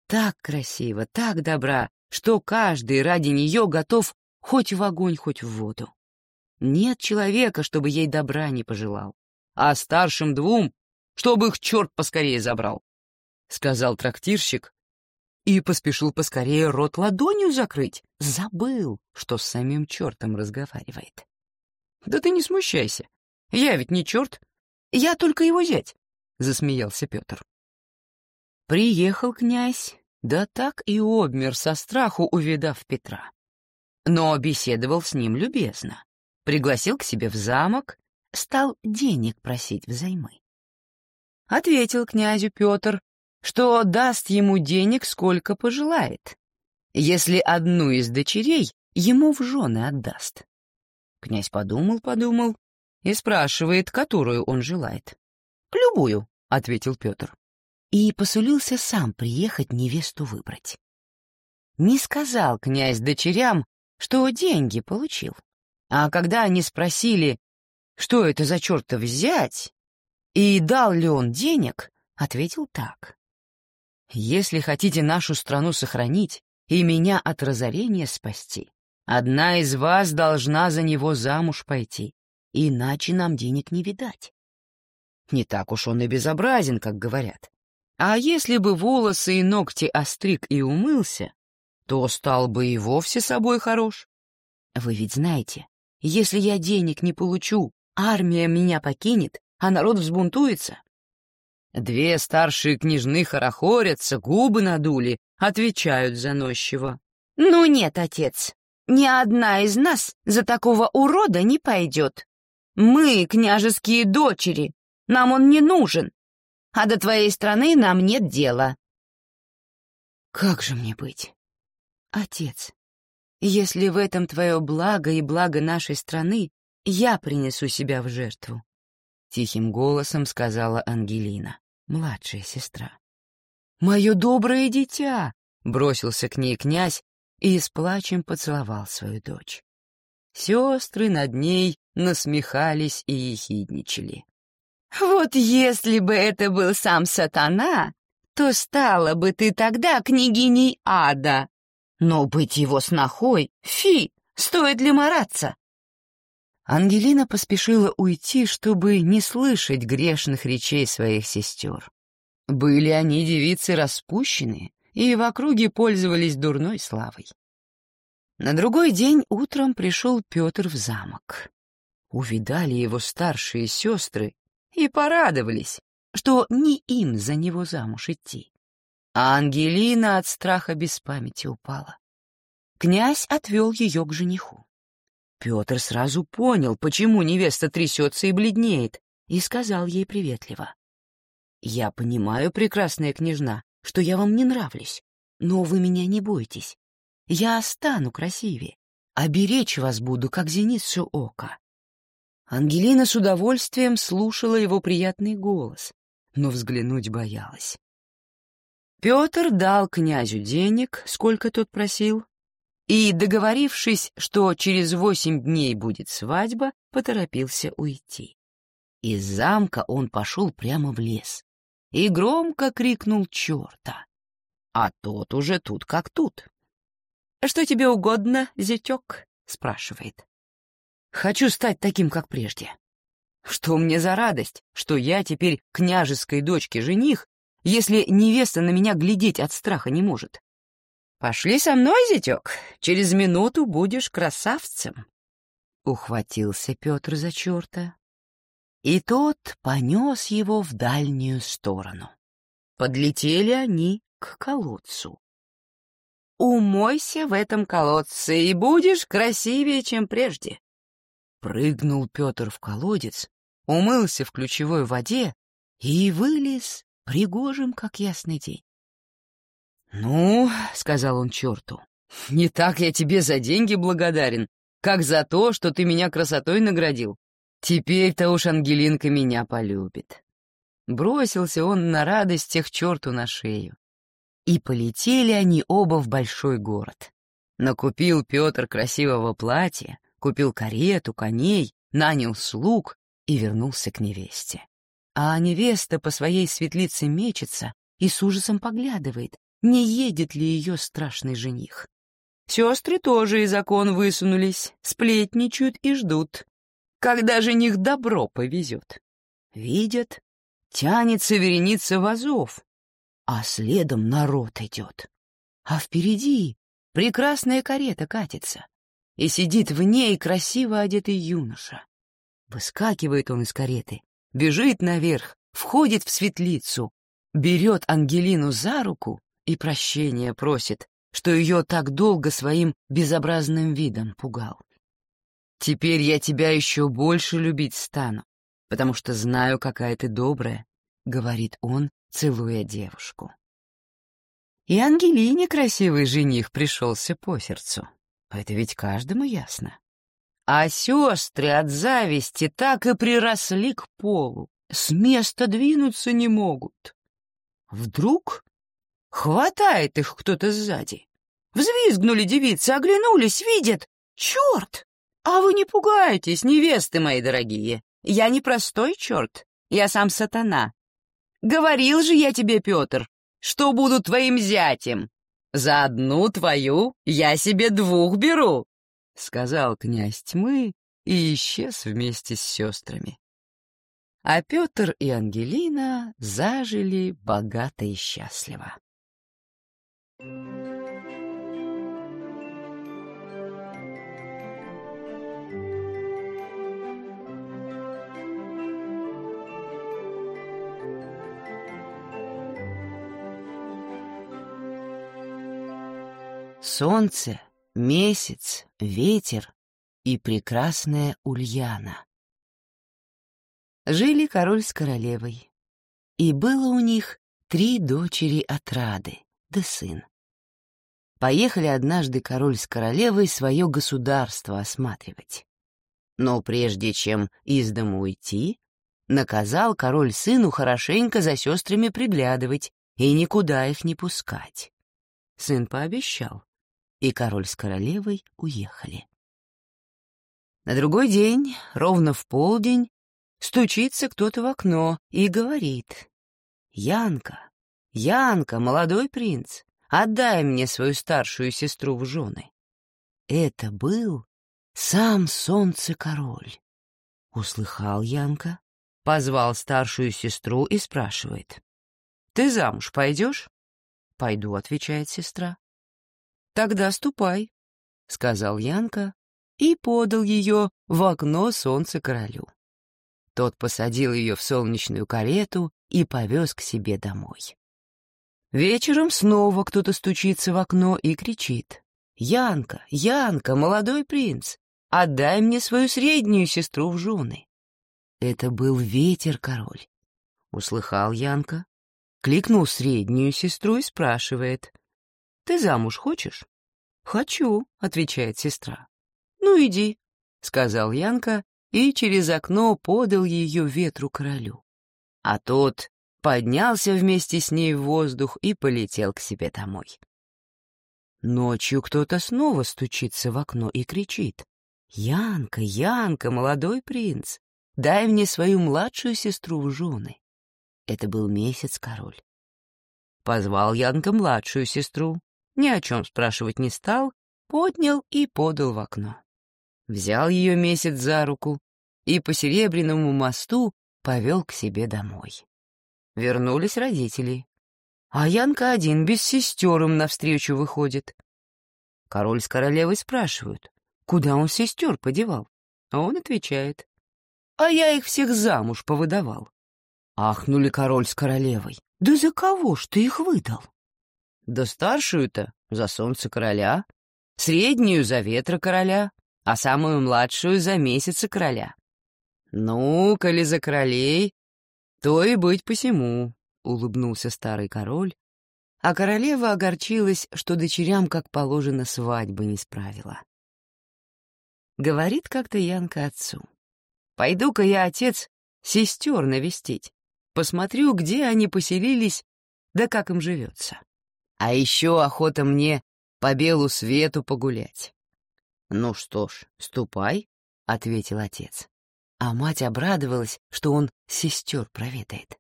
Так красиво, так добра, что каждый ради нее готов хоть в огонь, хоть в воду. Нет человека, чтобы ей добра не пожелал, а старшим двум, чтобы их черт поскорее забрал, — сказал трактирщик и поспешил поскорее рот ладонью закрыть. Забыл, что с самим чертом разговаривает. Да ты не смущайся, я ведь не черт, я только его зять, — засмеялся Петр. Приехал князь, да так и обмер со страху, увидав Петра. Но беседовал с ним любезно, пригласил к себе в замок, стал денег просить взаймы. Ответил князю Петр, что даст ему денег сколько пожелает, если одну из дочерей ему в жены отдаст. Князь подумал-подумал и спрашивает, которую он желает. «Любую», — ответил Петр. И посулился сам приехать невесту выбрать. Не сказал князь дочерям, что деньги получил. А когда они спросили, что это за черта взять, и дал ли он денег, ответил так. «Если хотите нашу страну сохранить и меня от разорения спасти, одна из вас должна за него замуж пойти, иначе нам денег не видать. Не так уж он и безобразен, как говорят. А если бы волосы и ногти остриг и умылся, то стал бы и вовсе собой хорош. Вы ведь знаете, если я денег не получу, армия меня покинет, а народ взбунтуется. Две старшие княжны хорохорятся, губы надули, отвечают заносчиво. «Ну нет, отец, ни одна из нас за такого урода не пойдет. Мы княжеские дочери, нам он не нужен, а до твоей страны нам нет дела». «Как же мне быть? Отец, если в этом твое благо и благо нашей страны, я принесу себя в жертву», — тихим голосом сказала Ангелина, младшая сестра. «Мое доброе дитя!» — бросился к ней князь и с плачем поцеловал свою дочь. Сестры над ней насмехались и ехидничали. «Вот если бы это был сам сатана, то стала бы ты тогда княгиней ада. Но быть его снохой — фи, стоит ли мараться?» Ангелина поспешила уйти, чтобы не слышать грешных речей своих сестер. Были они девицы распущенные и в округе пользовались дурной славой. На другой день утром пришел Петр в замок. Увидали его старшие сестры и порадовались, что не им за него замуж идти. А Ангелина от страха без памяти упала. Князь отвел ее к жениху. Петр сразу понял, почему невеста трясется и бледнеет, и сказал ей приветливо. «Я понимаю, прекрасная княжна, что я вам не нравлюсь, но вы меня не бойтесь. Я стану красивее, а беречь вас буду, как зеницу ока. Ангелина с удовольствием слушала его приятный голос, но взглянуть боялась. Петр дал князю денег, сколько тот просил, и, договорившись, что через восемь дней будет свадьба, поторопился уйти. Из замка он пошел прямо в лес и громко крикнул черта. А тот уже тут как тут. «Что тебе угодно, зятек?» — спрашивает. Хочу стать таким, как прежде. Что мне за радость, что я теперь княжеской дочке жених, если невеста на меня глядеть от страха не может? Пошли со мной, зятек, через минуту будешь красавцем. Ухватился Петр за черта, и тот понес его в дальнюю сторону. Подлетели они к колодцу. «Умойся в этом колодце, и будешь красивее, чем прежде», Прыгнул Петр в колодец, умылся в ключевой воде и вылез пригожим, как ясный день. «Ну, — сказал он черту, — не так я тебе за деньги благодарен, как за то, что ты меня красотой наградил. Теперь-то уж Ангелинка меня полюбит». Бросился он на радостях черту на шею. И полетели они оба в большой город. Накупил Петр красивого платья, купил карету, коней, нанял слуг и вернулся к невесте. А невеста по своей светлице мечется и с ужасом поглядывает, не едет ли ее страшный жених. Сестры тоже из окон высунулись, сплетничают и ждут, когда жених добро повезет. Видят, тянется вереница вазов, а следом народ идет. А впереди прекрасная карета катится, и сидит в ней красиво одетый юноша. Выскакивает он из кареты, бежит наверх, входит в светлицу, берет Ангелину за руку и прощения просит, что ее так долго своим безобразным видом пугал. «Теперь я тебя еще больше любить стану, потому что знаю, какая ты добрая», — говорит он, целуя девушку. И Ангелине красивый жених пришелся по сердцу. Это ведь каждому ясно. А сестры от зависти так и приросли к полу, с места двинуться не могут. Вдруг хватает их кто-то сзади. Взвизгнули девицы, оглянулись, видят. Черт! А вы не пугайтесь, невесты мои дорогие. Я не простой черт, я сам сатана. Говорил же я тебе, Петр, что буду твоим зятем. За одну твою я себе двух беру, — сказал князь тьмы и исчез вместе с сестрами. а Петр и Ангелина зажили богато и счастливо. Солнце, месяц, ветер и прекрасная Ульяна. Жили король с королевой, и было у них три дочери от Рады, да сын. Поехали однажды король с королевой свое государство осматривать. Но прежде чем из дому уйти, наказал король сыну хорошенько за сестрами приглядывать и никуда их не пускать. Сын пообещал, и король с королевой уехали. На другой день, ровно в полдень, стучится кто-то в окно и говорит. «Янка, Янка, молодой принц, отдай мне свою старшую сестру в жены». Это был сам солнце-король. Услыхал Янка, позвал старшую сестру и спрашивает. «Ты замуж пойдешь?» «Пойду», — отвечает сестра. «Тогда ступай», — сказал Янка и подал ее в окно солнца королю. Тот посадил ее в солнечную карету и повез к себе домой. Вечером снова кто-то стучится в окно и кричит. «Янка, Янка, молодой принц, отдай мне свою среднюю сестру в жены». Это был ветер-король. Услыхал Янка, кликнул среднюю сестру и спрашивает. «Ты замуж хочешь?» «Хочу», — отвечает сестра. «Ну, иди», — сказал Янка и через окно подал ее ветру королю. А тот поднялся вместе с ней в воздух и полетел к себе домой. Ночью кто-то снова стучится в окно и кричит. «Янка, Янка, молодой принц, дай мне свою младшую сестру в жены». Это был месяц король. Позвал Янка младшую сестру, ни о чем спрашивать не стал, поднял и подал в окно взял ее месяц за руку и по Серебряному мосту повел к себе домой. Вернулись родители. А Янка один без сестер им навстречу выходит. Король с королевой спрашивают, куда он сестер подевал. А он отвечает, а я их всех замуж повыдавал. Ахнули король с королевой. Да за кого ж ты их выдал? Да старшую-то за солнце короля, среднюю за ветра короля, а самую младшую за месяца короля. Ну, коли за королей, то и быть посему, — улыбнулся старый король, а королева огорчилась, что дочерям, как положено, свадьбы не справила. Говорит как-то Янка отцу. «Пойду-ка я, отец, сестер навестить. Посмотрю, где они поселились, да как им живется. А еще охота мне по белу свету погулять. «Ну что ж, ступай», — ответил отец. А мать обрадовалась, что он сестер проведает.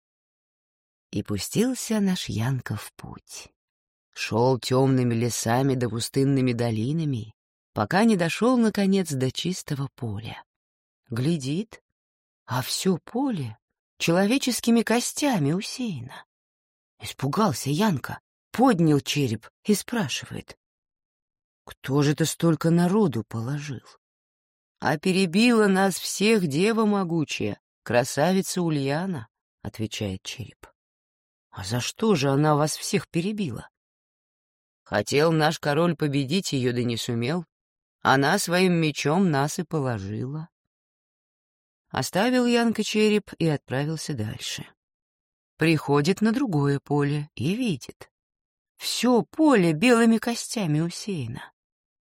И пустился наш Янка в путь. Шел темными лесами да пустынными долинами, пока не дошел, наконец, до чистого поля. Глядит, а все поле человеческими костями усеяно. Испугался Янка, поднял череп и спрашивает. Кто же это столько народу положил? А перебила нас всех дева могучая, красавица Ульяна, — отвечает череп. А за что же она вас всех перебила? Хотел наш король победить ее, да не сумел. Она своим мечом нас и положила. Оставил Янка череп и отправился дальше. Приходит на другое поле и видит. Все поле белыми костями усеяно.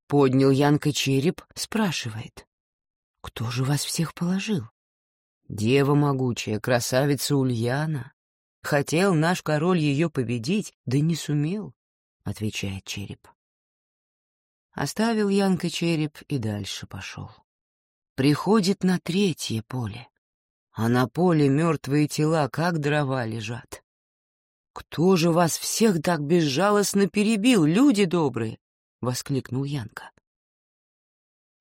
Поднял Янка череп, спрашивает. «Кто же вас всех положил?» «Дева могучая, красавица Ульяна. Хотел наш король ее победить, да не сумел», — отвечает череп. Оставил Янка череп и дальше пошел. Приходит на третье поле, а на поле мертвые тела, как дрова, лежат. «Кто же вас всех так безжалостно перебил, люди добрые?» — воскликнул Янка.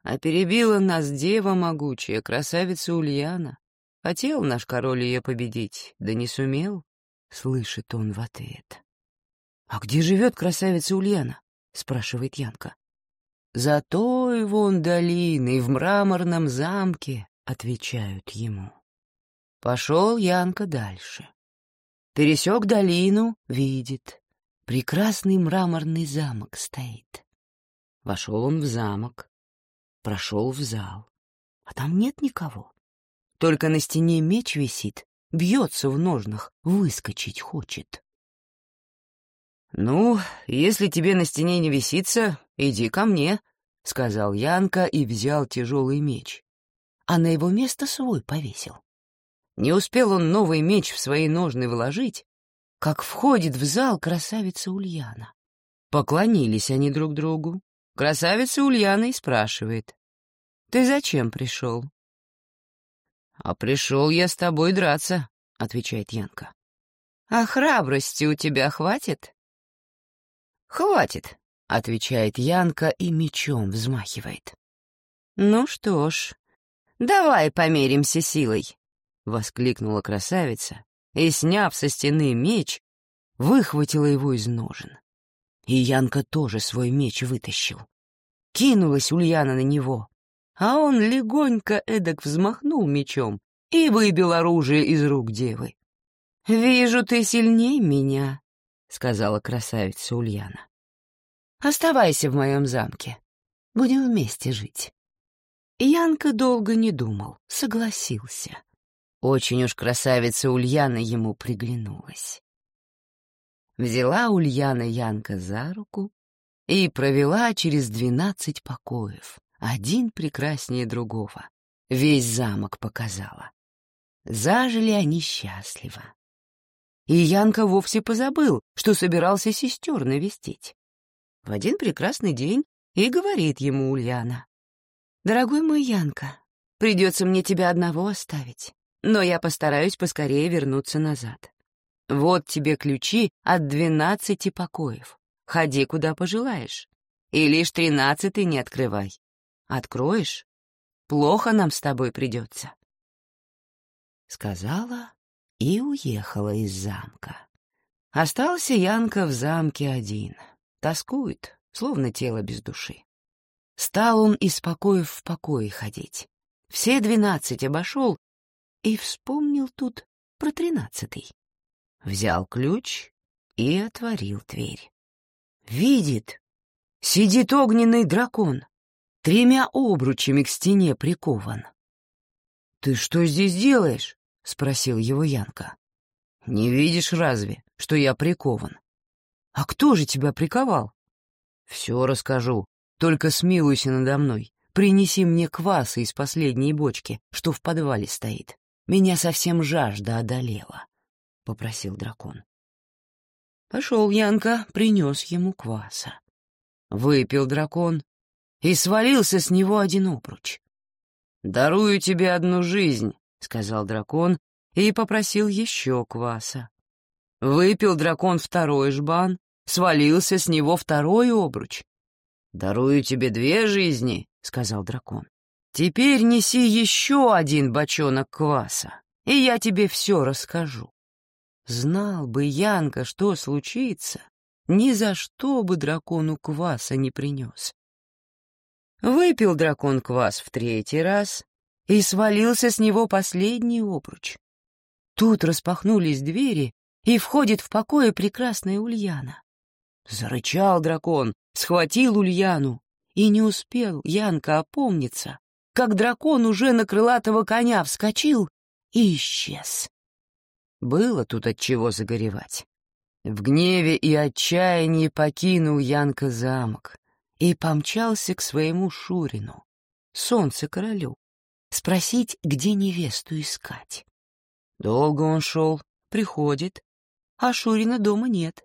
А перебила нас дева могучая, красавица Ульяна, Хотел наш король ее победить, да не сумел, — слышит он в ответ. «А где живет красавица Ульяна?» — спрашивает Янка. «За той вон долиной в мраморном замке», — отвечают ему. Пошел Янка дальше. Пересек долину, видит. Прекрасный мраморный замок стоит. Вошел он в замок, прошел в зал. А там нет никого. Только на стене меч висит, бьется в ножнах, выскочить хочет. «Ну, если тебе на стене не висится, иди ко мне», — сказал Янка и взял тяжелый меч, а на его место свой повесил. Не успел он новый меч в свои ножны вложить, как входит в зал красавица Ульяна. Поклонились они друг другу. Красавица Ульяна и спрашивает, «Ты зачем пришел?» «А пришел я с тобой драться», — отвечает Янка. «А храбрости у тебя хватит?» «Хватит», — отвечает Янка и мечом взмахивает. «Ну что ж, давай померимся силой», — воскликнула красавица и, сняв со стены меч, выхватила его из ножен. И Янка тоже свой меч вытащил. Кинулась Ульяна на него, а он легонько эдак взмахнул мечом и выбил оружие из рук девы. «Вижу, ты сильней меня», — сказала красавица Ульяна. «Оставайся в моем замке. Будем вместе жить». Янка долго не думал, согласился. Очень уж красавица Ульяна ему приглянулась. Взяла Ульяна Янка за руку и провела через двенадцать покоев, один прекраснее другого. Весь замок показала. Зажили они счастливо. И Янка вовсе позабыл, что собирался сестер навестить. В один прекрасный день и говорит ему Ульяна. «Дорогой мой Янка, придется мне тебя одного оставить, но я постараюсь поскорее вернуться назад. Вот тебе ключи от двенадцати покоев. Ходи, куда пожелаешь. И лишь тринадцатый не открывай. Откроешь — плохо нам с тобой придется. Сказала и уехала из замка. Остался Янка в замке один. Тоскует, словно тело без души. Стал он из покоев в покое ходить. Все двенадцать обошел и вспомнил тут про тринадцатый. Взял ключ и отворил дверь. Видит, сидит огненный дракон, тремя обручами к стене прикован. «Ты что здесь делаешь?» — спросил его Янка. «Не видишь разве, что я прикован?» «А кто же тебя приковал?» «Все расскажу, только смилуйся надо мной. Принеси мне кваса из последней бочки, что в подвале стоит. Меня совсем жажда одолела», — попросил дракон. Пошел Янка, принес ему кваса. Выпил дракон и свалился с него один обруч. «Дарую тебе одну жизнь», — сказал дракон и попросил еще кваса. Выпил дракон второй жбан, свалился с него второй обруч. «Дарую тебе две жизни», — сказал дракон. «Теперь неси еще один бочонок кваса, и я тебе все расскажу». Знал бы Янка, что случится, ни за что бы дракону кваса не принес. Выпил дракон квас в третий раз, и свалился с него последний обруч. Тут распахнулись двери, и входит в покое прекрасная Ульяна. Зарычал дракон, схватил Ульяну, и не успел Янка опомниться, как дракон уже на крылатого коня вскочил и исчез. Было тут от чего загоревать. В гневе и отчаянии покинул Янка замок и помчался к своему Шурину, солнце королю, спросить, где невесту искать. Долго он шел, приходит, а Шурина дома нет.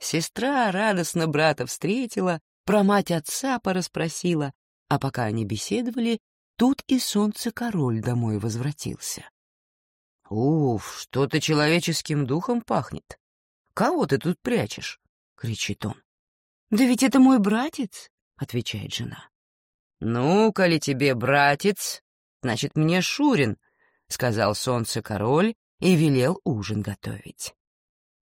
Сестра радостно брата встретила, про мать отца порасспросила, а пока они беседовали, тут и солнце-король домой возвратился. «Уф, что-то человеческим духом пахнет. Кого ты тут прячешь?» — кричит он. «Да ведь это мой братец», — отвечает жена. «Ну, коли тебе братец, значит, мне Шурин, — сказал солнце-король и велел ужин готовить.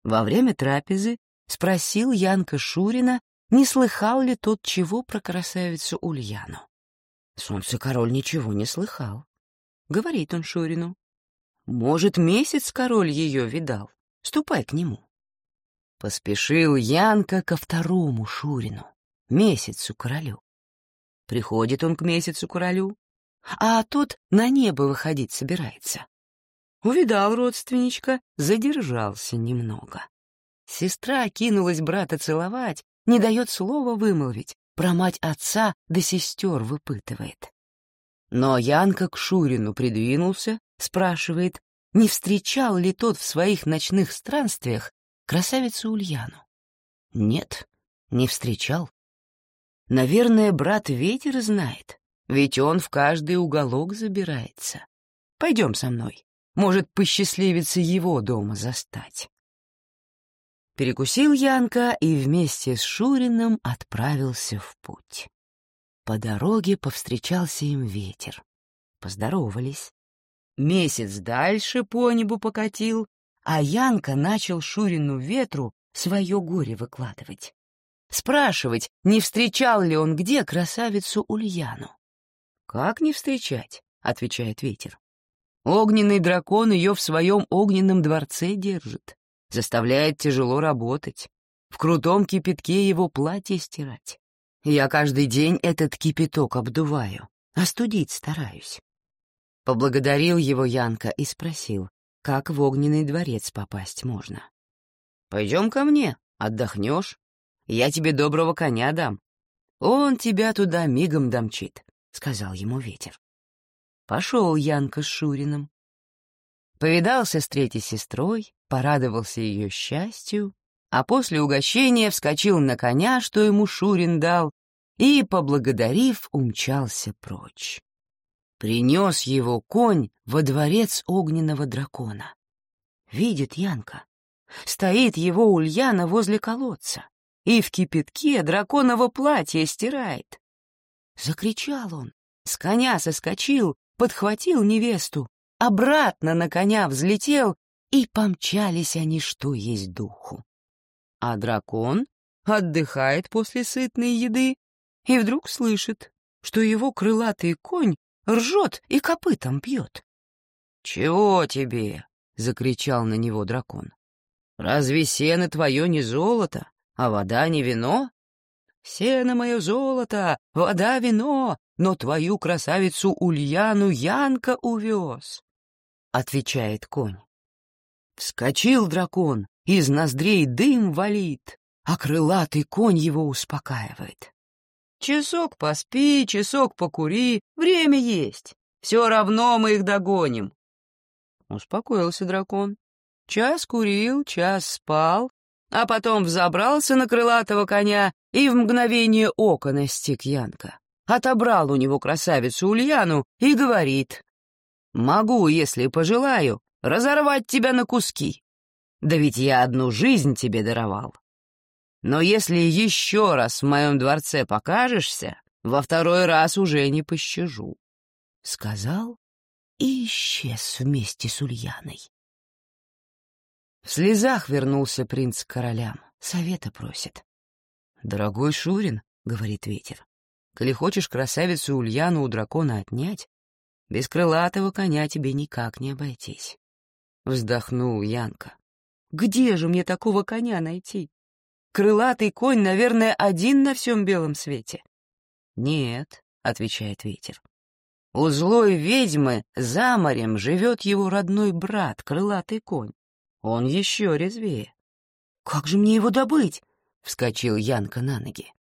Во время трапезы спросил Янка Шурина, не слыхал ли тот чего про красавицу Ульяну. Солнце-король ничего не слыхал. Говорит он Шурину. «Может, месяц король ее видал? Ступай к нему». Поспешил Янка ко второму Шурину, месяцу королю. Приходит он к месяцу королю, а тот на небо выходить собирается. Увидал родственничка, задержался немного. Сестра кинулась брата целовать, не дает слова вымолвить, про мать отца да сестер выпытывает. Но Янка к Шурину придвинулся, спрашивает, не встречал ли тот в своих ночных странствиях красавицу Ульяну. Нет, не встречал. Наверное, брат Ветер знает, ведь он в каждый уголок забирается. Пойдем со мной, может, посчастливится его дома застать. Перекусил Янка и вместе с Шуриным отправился в путь. По дороге повстречался им ветер. Поздоровались. Месяц дальше по небу покатил, а Янка начал Шурину ветру свое горе выкладывать. Спрашивать, не встречал ли он где красавицу Ульяну. «Как не встречать?» — отвечает ветер. «Огненный дракон ее в своем огненном дворце держит заставляет тяжело работать, в крутом кипятке его платье стирать. Я каждый день этот кипяток обдуваю, остудить стараюсь. Поблагодарил его Янка и спросил, как в огненный дворец попасть можно. «Пойдем ко мне, отдохнешь. Я тебе доброго коня дам. Он тебя туда мигом домчит», — сказал ему ветер. Пошел Янка с Шуриным. Повидался с третьей сестрой, порадовался ее счастью, а после угощения вскочил на коня, что ему Шурин дал, и, поблагодарив, умчался прочь. Принес его конь во дворец огненного дракона. Видит Янка. Стоит его Ульяна возле колодца и в кипятке драконово платье стирает. Закричал он, с коня соскочил, подхватил невесту обратно на коня взлетел, и помчались они, что есть духу. А дракон отдыхает после сытной еды и вдруг слышит, что его крылатый конь ржет и копытом пьет. «Чего тебе?» — закричал на него дракон. «Разве сено твое не золото, а вода не вино?» «Сено мое золото, вода вино, но твою красавицу Ульяну Янка увез. — отвечает конь. Вскочил дракон, из ноздрей дым валит, а крылатый конь его успокаивает. «Часок поспи, часок покури, время есть. Все равно мы их догоним». Успокоился дракон. Час курил, час спал, а потом взобрался на крылатого коня и в мгновение ока настиг Янка. Отобрал у него красавицу Ульяну и говорит, Могу, если пожелаю, разорвать тебя на куски. Да ведь я одну жизнь тебе даровал. Но если еще раз в моем дворце покажешься, во второй раз уже не пощажу. Сказал и исчез вместе с Ульяной. В слезах вернулся принц к королям, совета просит. «Дорогой Шурин», — говорит ветер, — «коли хочешь красавицу Ульяну у дракона отнять, без крылатого коня тебе никак не обойтись. Вздохнул Янка. Где же мне такого коня найти? Крылатый конь, наверное, один на всем белом свете. Нет, отвечает ветер. У злой ведьмы за морем живет его родной брат, крылатый конь. Он еще резвее. Как же мне его добыть? Вскочил Янка на ноги.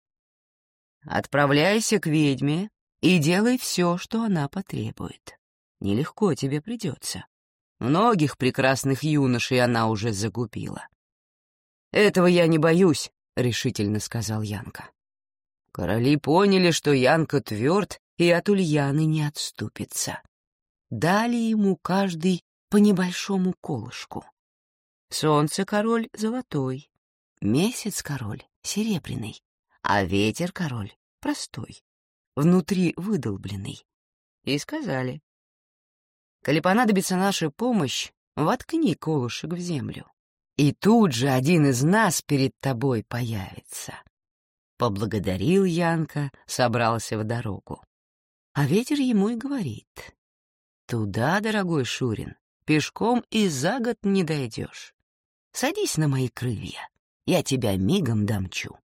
Отправляйся к ведьме и делай все, что она потребует. Нелегко тебе придется. Многих прекрасных юношей она уже загубила. «Этого я не боюсь», — решительно сказал Янка. Короли поняли, что Янка тверд и от Ульяны не отступится. Дали ему каждый по небольшому колышку. Солнце король золотой, месяц король серебряный, а ветер король простой внутри выдолбленный, и сказали, Коли понадобится наша помощь, воткни колышек в землю. И тут же один из нас перед тобой появится. Поблагодарил Янка, собрался в дорогу. А ветер ему и говорит. Туда, дорогой Шурин, пешком и за год не дойдешь. Садись на мои крылья, я тебя мигом домчу.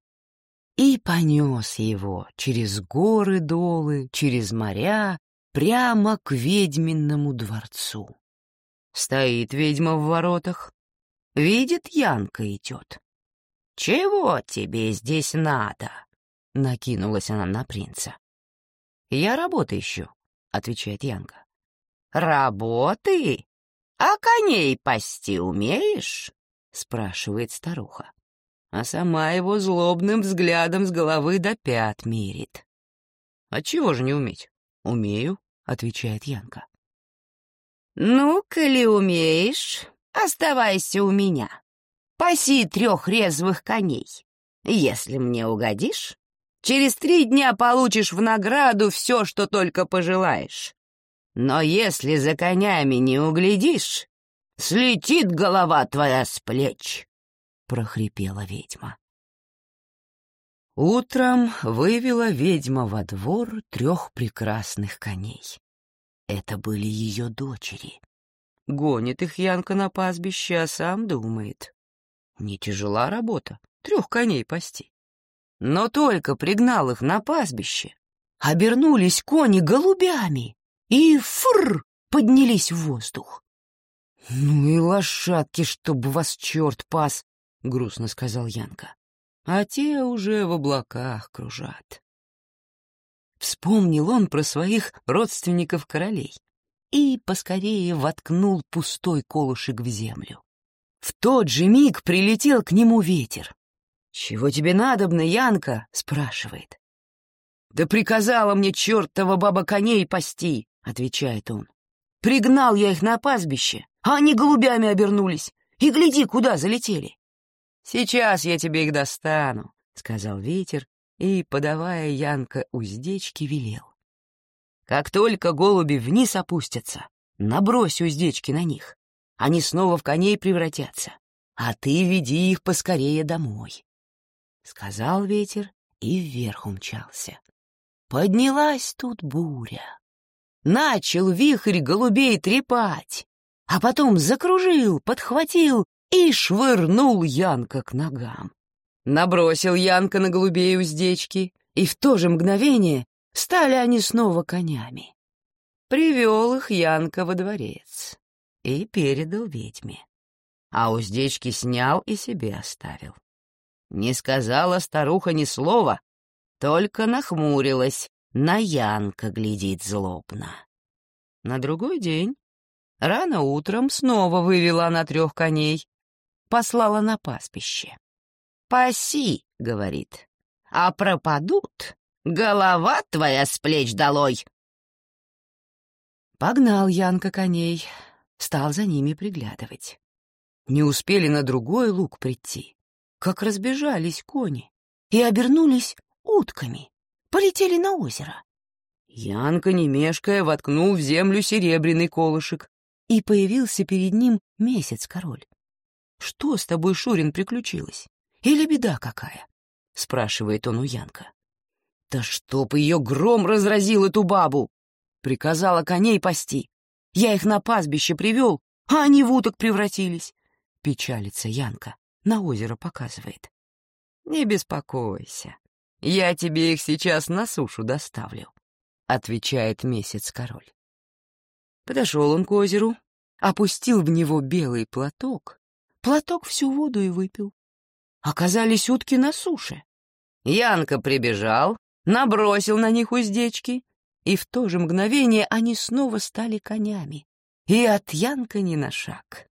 И понес его через горы-долы, через моря, прямо к ведьминному дворцу. Стоит ведьма в воротах, видит, Янка идет. «Чего тебе здесь надо?» — накинулась она на принца. «Я работу ищу», — отвечает Янка. «Работы? А коней пасти умеешь?» — спрашивает старуха а сама его злобным взглядом с головы до пят мерит. «Отчего же не уметь?» «Умею», — отвечает Янка. «Ну, коли умеешь, оставайся у меня. Паси трех резвых коней. Если мне угодишь, через три дня получишь в награду все, что только пожелаешь. Но если за конями не углядишь, слетит голова твоя с плеч» прохрипела ведьма. Утром вывела ведьма во двор трех прекрасных коней. Это были ее дочери. Гонит их Янка на пастбище, а сам думает. Не тяжела работа, трех коней пасти. Но только пригнал их на пастбище, обернулись кони голубями и фр поднялись в воздух. «Ну и лошадки, чтобы вас черт пас!» — грустно сказал Янка. «А те уже в облаках кружат». Вспомнил он про своих родственников-королей и поскорее воткнул пустой колышек в землю. В тот же миг прилетел к нему ветер. «Чего тебе надобно, Янка?» — спрашивает. «Да приказала мне чертова баба коней пасти», — отвечает он. «Пригнал я их на пастбище, а они голубями обернулись, и гляди, куда залетели. «Сейчас я тебе их достану», — сказал ветер и, подавая Янка уздечки, велел. «Как только голуби вниз опустятся, набрось уздечки на них. Они снова в коней превратятся, а ты веди их поскорее домой». Сказал ветер и вверх умчался. Поднялась тут буря. Начал вихрь голубей трепать, а потом закружил, подхватил и швырнул Янка к ногам. Набросил Янка на голубей уздечки, и в то же мгновение стали они снова конями. Привел их Янка во дворец и передал ведьме. А уздечки снял и себе оставил. Не сказала старуха ни слова, только нахмурилась, на Янка глядит злобно. На другой день, рано утром, снова вывела она трех коней послала на пастбище. «Паси», — говорит, — «а пропадут, голова твоя с плеч долой». Погнал Янка коней, стал за ними приглядывать. Не успели на другой луг прийти, как разбежались кони и обернулись утками, полетели на озеро. Янка, не мешкая, воткнул в землю серебряный колышек, и появился перед ним месяц-король. «Что с тобой, Шурин, приключилось? Или беда какая?» — спрашивает он у Янка. «Да чтоб ее гром разразил эту бабу!» Приказала коней пасти. Я их на пастбище привел, а они в уток превратились. Печалится Янка, на озеро показывает. «Не беспокойся, я тебе их сейчас на сушу доставлю», — отвечает месяц-король. Подошел он к озеру, опустил в него белый платок платок всю воду и выпил. Оказались утки на суше. Янка прибежал, набросил на них уздечки, и в то же мгновение они снова стали конями, и от Янка ни на шаг.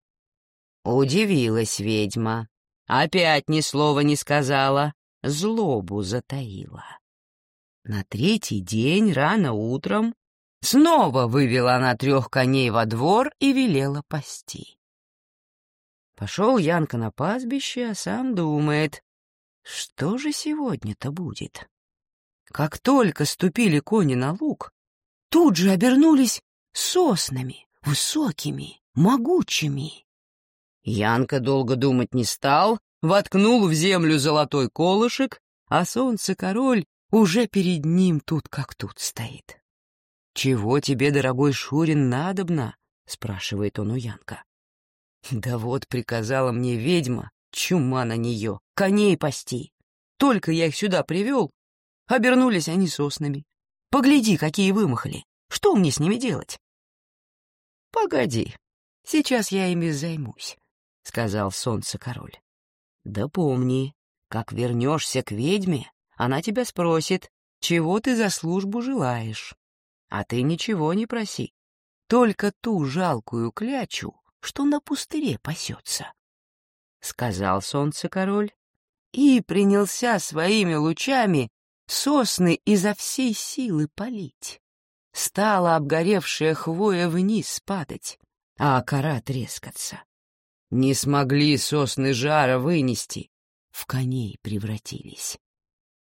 Удивилась ведьма, опять ни слова не сказала, злобу затаила. На третий день рано утром снова вывела она трех коней во двор и велела пасти. Пошел Янка на пастбище, а сам думает, что же сегодня-то будет? Как только ступили кони на луг, тут же обернулись соснами, высокими, могучими. Янка долго думать не стал, воткнул в землю золотой колышек, а солнце-король уже перед ним тут как тут стоит. «Чего тебе, дорогой Шурин, надобно?» — спрашивает он у Янка. «Да вот приказала мне ведьма, чума на нее, коней пасти. Только я их сюда привел, обернулись они соснами. Погляди, какие вымахали. Что мне с ними делать?» «Погоди, сейчас я ими займусь», — сказал солнце-король. «Да помни, как вернешься к ведьме, она тебя спросит, чего ты за службу желаешь. А ты ничего не проси, только ту жалкую клячу, что на пустыре пасется. Сказал солнце-король и принялся своими лучами сосны изо всей силы полить. Стала обгоревшая хвоя вниз падать, а кора трескаться. Не смогли сосны жара вынести, в коней превратились.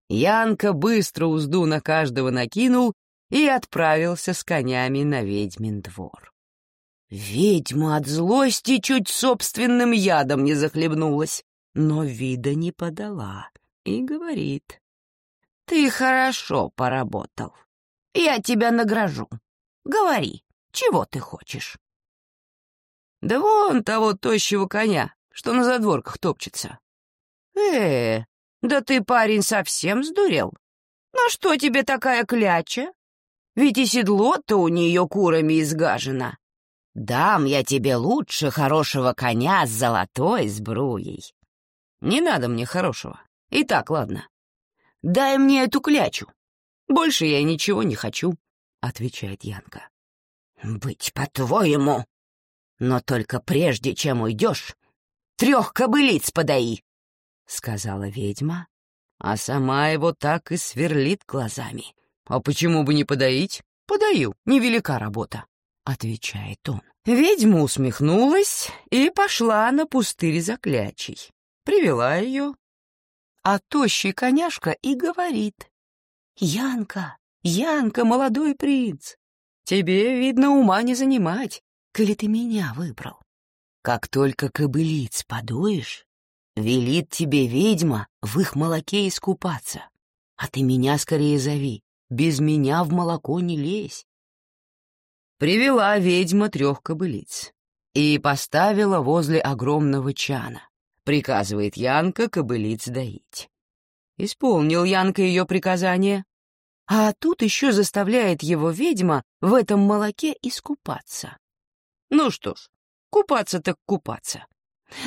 Янка быстро узду на каждого накинул и отправился с конями на ведьмин двор. Ведьма от злости чуть собственным ядом не захлебнулась, но вида не подала и говорит. «Ты хорошо поработал. Я тебя награжу. Говори, чего ты хочешь?» «Да вон того тощего коня, что на задворках топчется». «Э, да ты, парень, совсем сдурел? На что тебе такая кляча? Ведь и седло-то у нее курами изгажено. Дам я тебе лучше хорошего коня с золотой сбруей. Не надо мне хорошего. И так, ладно. Дай мне эту клячу. Больше я ничего не хочу, — отвечает Янка. Быть по-твоему. Но только прежде, чем уйдешь, трех кобылиц подаи, — сказала ведьма, а сама его так и сверлит глазами. «А почему бы не подоить? Подаю, невелика работа», — отвечает он. Ведьма усмехнулась и пошла на пустырь за клячей. Привела ее, а тощий коняшка и говорит. «Янка, Янка, молодой принц, тебе, видно, ума не занимать, коли ты меня выбрал. Как только кобылиц подуешь, велит тебе ведьма в их молоке искупаться, а ты меня скорее зови, без меня в молоко не лезь. Привела ведьма трех кобылиц и поставила возле огромного чана, приказывает Янка кобылиц доить. Исполнил Янка ее приказание, а тут еще заставляет его ведьма в этом молоке искупаться. Ну что ж, купаться так купаться.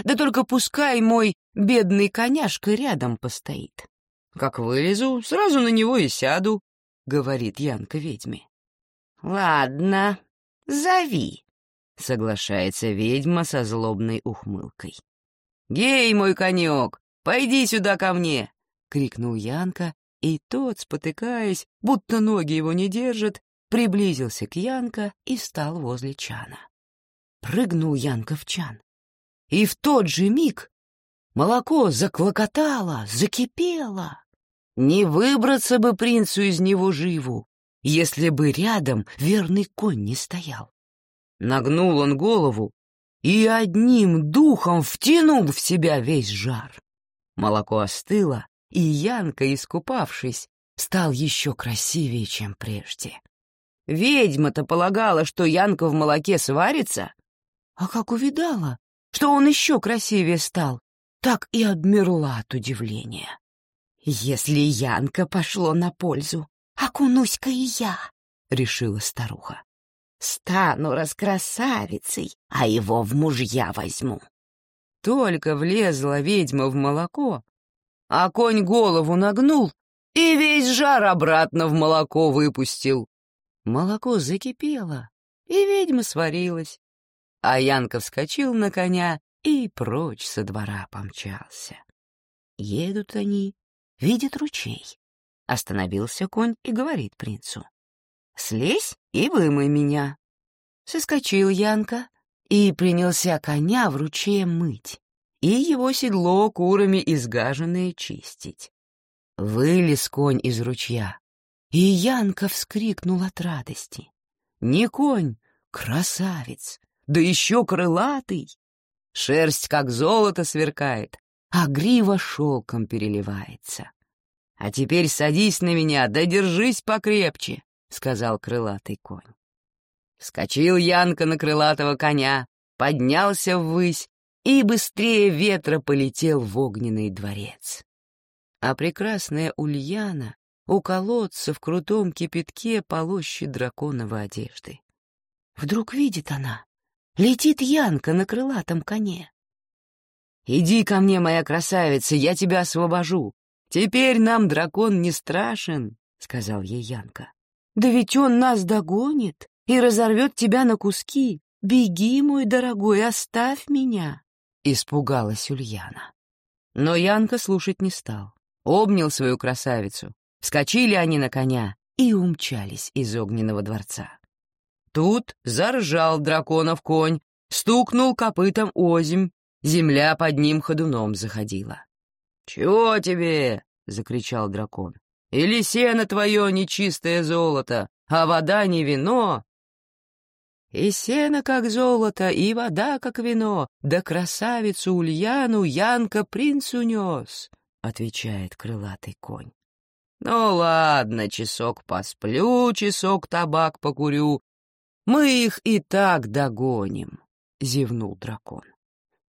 Да только пускай мой бедный коняшка рядом постоит. Как вылезу, сразу на него и сяду, — говорит Янка ведьме. «Ладно, зови», — соглашается ведьма со злобной ухмылкой. «Гей, мой конек, пойди сюда ко мне!» — крикнул Янка, и тот, спотыкаясь, будто ноги его не держат, приблизился к Янка и стал возле чана. Прыгнул Янка в чан. И в тот же миг молоко заклокотало, закипело. Не выбраться бы принцу из него живу, если бы рядом верный конь не стоял. Нагнул он голову и одним духом втянул в себя весь жар. Молоко остыло, и Янка, искупавшись, стал еще красивее, чем прежде. Ведьма-то полагала, что Янка в молоке сварится, а как увидала, что он еще красивее стал, так и обмерла от удивления. «Если Янка пошло на пользу, окунусь-ка и я», — решила старуха. «Стану раскрасавицей, а его в мужья возьму». Только влезла ведьма в молоко, а конь голову нагнул и весь жар обратно в молоко выпустил. Молоко закипело, и ведьма сварилась, а Янка вскочил на коня и прочь со двора помчался. Едут они видит ручей. Остановился конь и говорит принцу. «Слезь и вымой меня». Соскочил Янка и принялся коня в ручье мыть и его седло курами изгаженное чистить. Вылез конь из ручья, и Янка вскрикнул от радости. Не конь, Красавец! Да еще крылатый! Шерсть как золото сверкает, а грива шелком переливается. «А теперь садись на меня, да держись покрепче», — сказал крылатый конь. Скочил Янка на крылатого коня, поднялся ввысь и быстрее ветра полетел в огненный дворец. А прекрасная Ульяна у колодца в крутом кипятке полощет драконовой одежды. Вдруг видит она, летит Янка на крылатом коне. «Иди ко мне, моя красавица, я тебя освобожу. Теперь нам дракон не страшен», — сказал ей Янка. «Да ведь он нас догонит и разорвет тебя на куски. Беги, мой дорогой, оставь меня», — испугалась Ульяна. Но Янка слушать не стал. Обнял свою красавицу. Вскочили они на коня и умчались из огненного дворца. Тут заржал драконов конь, стукнул копытом озимь, земля под ним ходуном заходила. «Чего тебе?» — закричал дракон. «Или сено твое нечистое золото, а вода не вино?» «И сено как золото, и вода как вино, да красавицу Ульяну Янка принц унес», — отвечает крылатый конь. «Ну ладно, часок посплю, часок табак покурю. Мы их и так догоним», — зевнул дракон.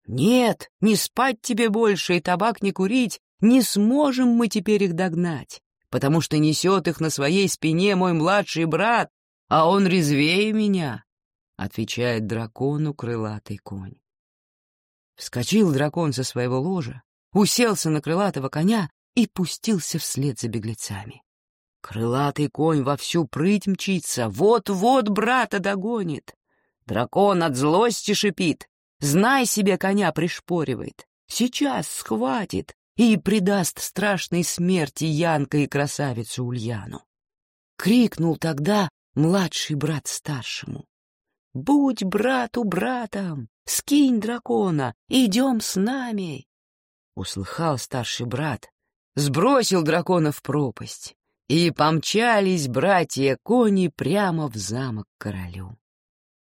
«Нет, не спать тебе больше и табак не курить, не сможем мы теперь их догнать, потому что несет их на своей спине мой младший брат, а он резвее меня», — отвечает дракону крылатый конь. Вскочил дракон со своего ложа, уселся на крылатого коня и пустился вслед за беглецами. Крылатый конь во всю прыть мчится, вот-вот брата догонит. Дракон от злости шипит, знай себе коня пришпоривает, сейчас схватит и предаст страшной смерти Янка и красавицу Ульяну. Крикнул тогда младший брат старшему. «Будь брату братом, скинь дракона, идем с нами!» Услыхал старший брат, сбросил дракона в пропасть, и помчались братья-кони прямо в замок королю.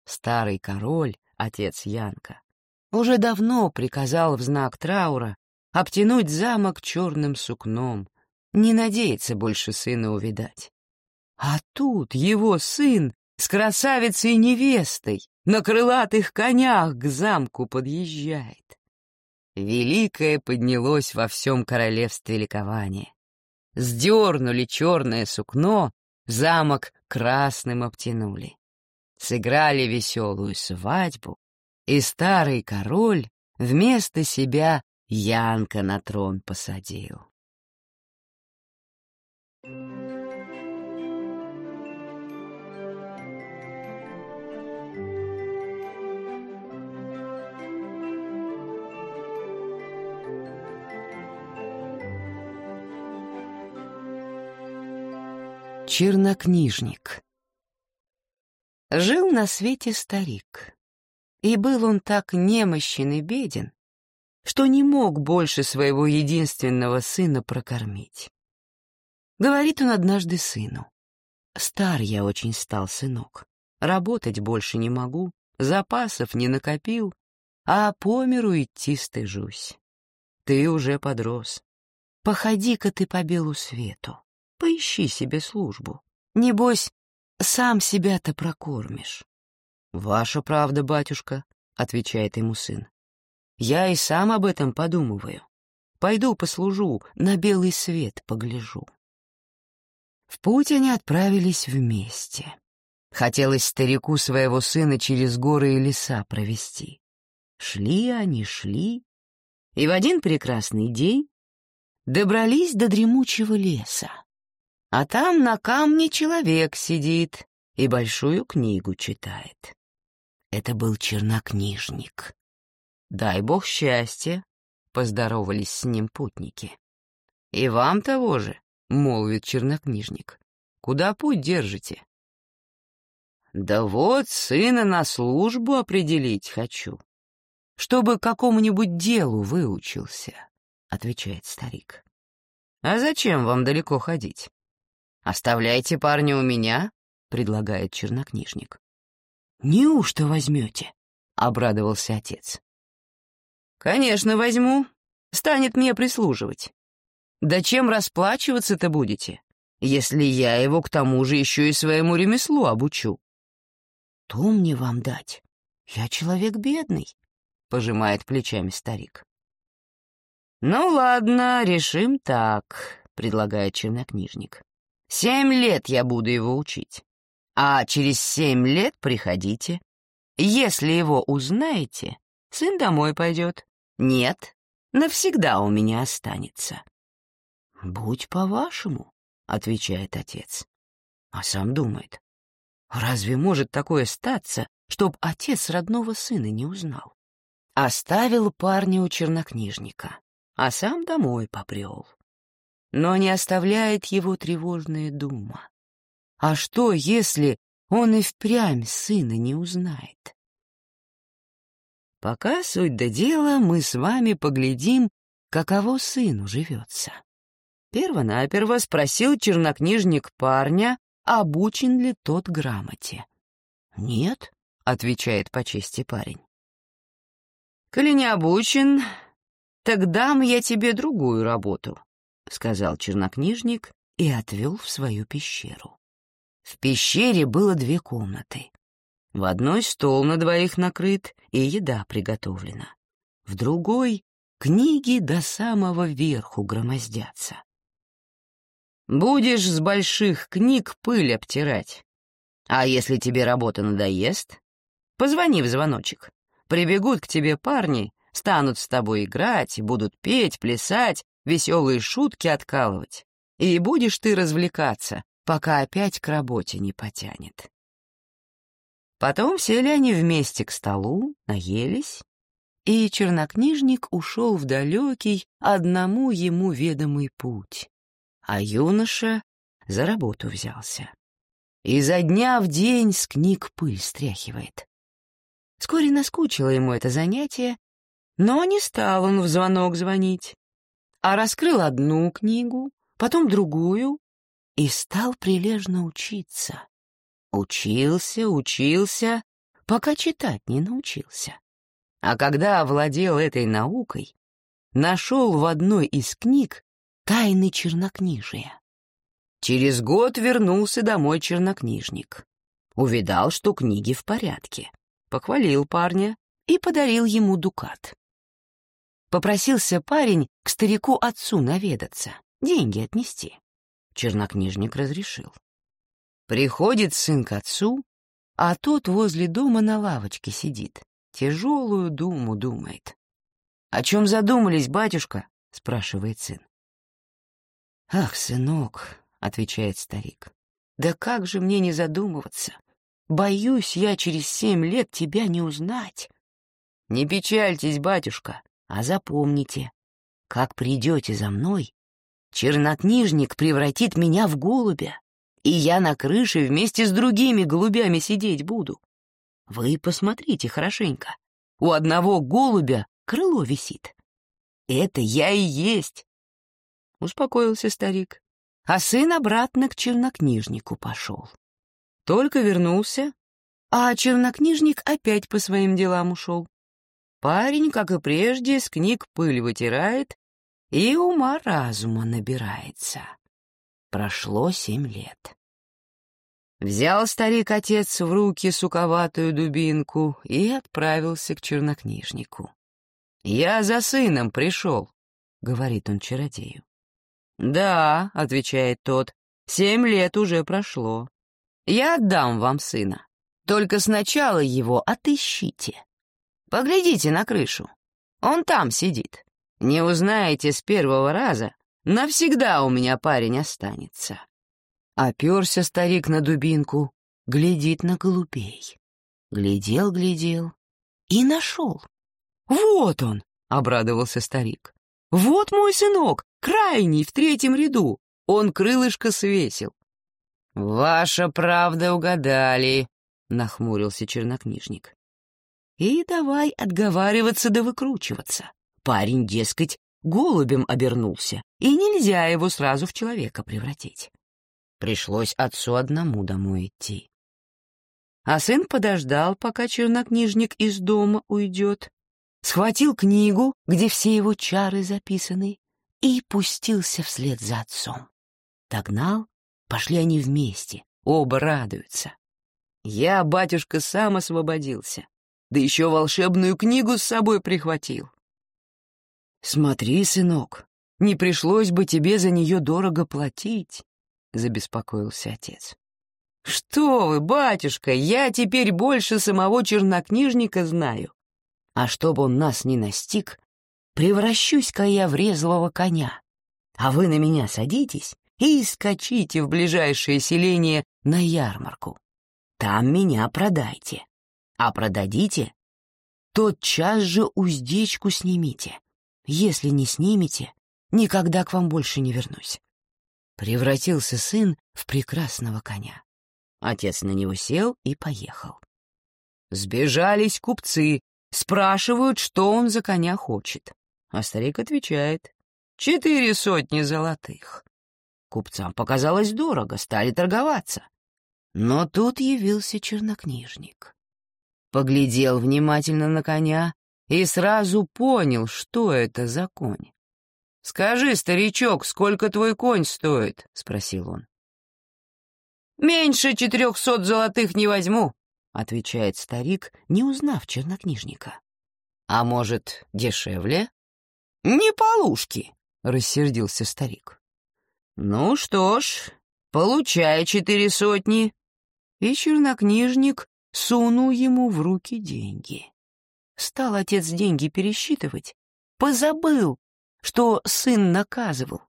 Старый король, отец Янка, уже давно приказал в знак траура обтянуть замок черным сукном, не надеяться больше сына увидать. А тут его сын с красавицей-невестой на крылатых конях к замку подъезжает. Великое поднялось во всем королевстве ликование. Сдернули черное сукно, замок красным обтянули. Сыграли веселую свадьбу, и старый король вместо себя Янка на трон посадил. Чернокнижник Жил на свете старик, и был он так немощен и беден, что не мог больше своего единственного сына прокормить. Говорит он однажды сыну, «Стар я очень стал, сынок, работать больше не могу, запасов не накопил, а по миру идти стыжусь. Ты уже подрос, походи-ка ты по белу свету, Поищи себе службу. Небось, сам себя-то прокормишь. — Ваша правда, батюшка, — отвечает ему сын. — Я и сам об этом подумываю. Пойду послужу, на белый свет погляжу. В путь они отправились вместе. Хотелось старику своего сына через горы и леса провести. Шли они, шли, и в один прекрасный день добрались до дремучего леса а там на камне человек сидит и большую книгу читает. Это был чернокнижник. Дай бог счастья, поздоровались с ним путники. И вам того же, молвит чернокнижник. Куда путь держите? Да вот сына на службу определить хочу, чтобы какому-нибудь делу выучился, отвечает старик. А зачем вам далеко ходить? «Оставляйте парня у меня», — предлагает чернокнижник. Неужто возьмете? — обрадовался отец. «Конечно, возьму. Станет мне прислуживать. Да чем расплачиваться-то будете, если я его к тому же еще и своему ремеслу обучу?» «То мне вам дать? Я человек бедный», — пожимает плечами старик. «Ну ладно, решим так», — предлагает чернокнижник. «Семь лет я буду его учить, а через семь лет приходите. Если его узнаете, сын домой пойдет. Нет, навсегда у меня останется». «Будь по-вашему», — отвечает отец. А сам думает, разве может такое статься, чтоб отец родного сына не узнал? Оставил парня у чернокнижника а сам домой попрел. Но не оставляет его тревожная дума. А что, если он и впрямь сына не узнает? Пока суть до дела, мы с вами поглядим, каково сыну живется. Первонаперво спросил чернокнижник парня, обучен ли тот грамоте. «Нет», — отвечает по чести парень. «Коли не обучен, «Так дам я тебе другую работу», — сказал чернокнижник и отвел в свою пещеру. В пещере было две комнаты. В одной стол на двоих накрыт и еда приготовлена. В другой книги до самого верху громоздятся. Будешь с больших книг пыль обтирать. А если тебе работа надоест, позвони в звоночек. Прибегут к тебе парни станут с тобой играть, будут петь, плясать, веселые шутки откалывать. И будешь ты развлекаться, пока опять к работе не потянет. Потом сели они вместе к столу, наелись, и чернокнижник ушел в далекий, одному ему ведомый путь, а юноша за работу взялся. И за дня в день с книг пыль стряхивает. Вскоре наскучило ему это занятие, но не стал он в звонок звонить, а раскрыл одну книгу, потом другую и стал прилежно учиться. Учился, учился, пока читать не научился. А когда овладел этой наукой, нашел в одной из книг тайны чернокнижия. Через год вернулся домой чернокнижник. Увидал, что книги в порядке. Похвалил парня и подарил ему дукат. Попросился парень к старику-отцу наведаться, деньги отнести. Чернокнижник разрешил. Приходит сын к отцу, а тот возле дома на лавочке сидит, тяжелую думу думает. «О чем задумались, батюшка?» — спрашивает сын. «Ах, сынок», — отвечает старик, — «да как же мне не задумываться? Боюсь я через семь лет тебя не узнать». «Не печальтесь, батюшка», а запомните, как придете за мной, чернокнижник превратит меня в голубя, и я на крыше вместе с другими голубями сидеть буду. Вы посмотрите хорошенько. У одного голубя крыло висит. Это я и есть. Успокоился старик, а сын обратно к чернокнижнику пошел. Только вернулся, а чернокнижник опять по своим делам ушел. Парень, как и прежде, с книг пыль вытирает и ума разума набирается. Прошло семь лет. Взял старик-отец в руки суковатую дубинку и отправился к чернокнижнику. «Я за сыном пришел», — говорит он чародею. «Да», — отвечает тот, — «семь лет уже прошло. Я отдам вам сына, только сначала его отыщите». Поглядите на крышу. Он там сидит. Не узнаете с первого раза, навсегда у меня парень останется. Оперся старик на дубинку, глядит на голубей. Глядел, глядел и нашел. «Вот он!» — обрадовался старик. «Вот мой сынок, крайний, в третьем ряду. Он крылышко свесил». «Ваша правда угадали», — нахмурился чернокнижник. И давай отговариваться да выкручиваться. Парень, дескать, голубем обернулся, и нельзя его сразу в человека превратить. Пришлось отцу одному домой идти. а сын подождал, пока чернокнижник из дома уйдет, схватил книгу, где все его чары записаны, и пустился вслед за отцом. Догнал, пошли они вместе, оба радуются. Я, батюшка, сам освободился, да еще волшебную книгу с собой прихватил. Смотри, сынок, не пришлось бы тебе за нее дорого платить, — забеспокоился отец. «Что вы, батюшка, я теперь больше самого чернокнижника знаю. А чтобы он нас не настиг, превращусь-ка я в резвого коня. А вы на меня садитесь и скачите в ближайшее селение на ярмарку. Там меня продайте. А продадите, тотчас же уздечку снимите. Если не снимете, никогда к вам больше не вернусь. Превратился сын в прекрасного коня. Отец на него сел и поехал. Сбежались купцы, спрашивают, что он за коня хочет. А старик отвечает, четыре сотни золотых. Купцам показалось дорого, стали торговаться. Но тут явился чернокнижник. Поглядел внимательно на коня и сразу понял, что это за конь. «Скажи, старичок, сколько твой конь стоит?» — спросил он. «Меньше четырехсот золотых не возьму», — отвечает старик, не узнав чернокнижника. «А может, дешевле?» «Не полушки», — рассердился старик. «Ну что ж, получай четыре сотни». И чернокнижник сунул ему в руки деньги. Стал отец деньги пересчитывать, позабыл, что сын наказывал.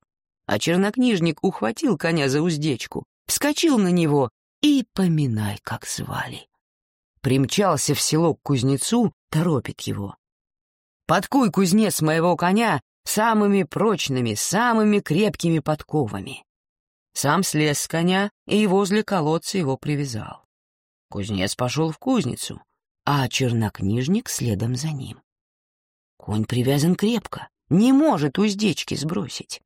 А чернокнижник ухватил коня за уздечку, вскочил на него и поминай, как звали. Примчался в село к кузнецу, торопит его. «Подкуй, кузнец, моего коня самыми прочными, самыми крепкими подковами». Сам слез с коня и возле колодца его привязал. Кузнец пошел в кузницу, а чернокнижник следом за ним. Конь привязан крепко, не может уздечки сбросить.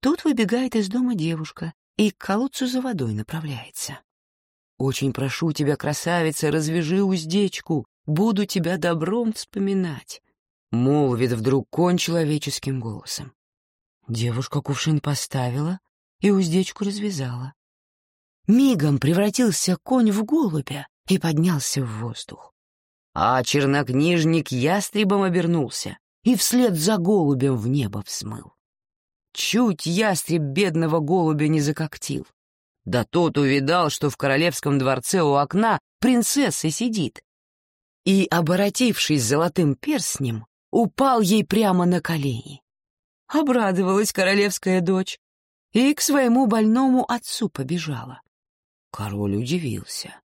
Тут выбегает из дома девушка и к колодцу за водой направляется. «Очень прошу тебя, красавица, развяжи уздечку, буду тебя добром вспоминать», — молвит вдруг конь человеческим голосом. Девушка кувшин поставила и уздечку развязала. Мигом превратился конь в голубя и поднялся в воздух. А чернокнижник ястребом обернулся и вслед за голубем в небо взмыл. Чуть ястреб бедного голубя не закоктил. Да тот увидал, что в королевском дворце у окна принцесса сидит. И, оборотившись золотым перстнем, упал ей прямо на колени. Обрадовалась королевская дочь и к своему больному отцу побежала. Король удивился.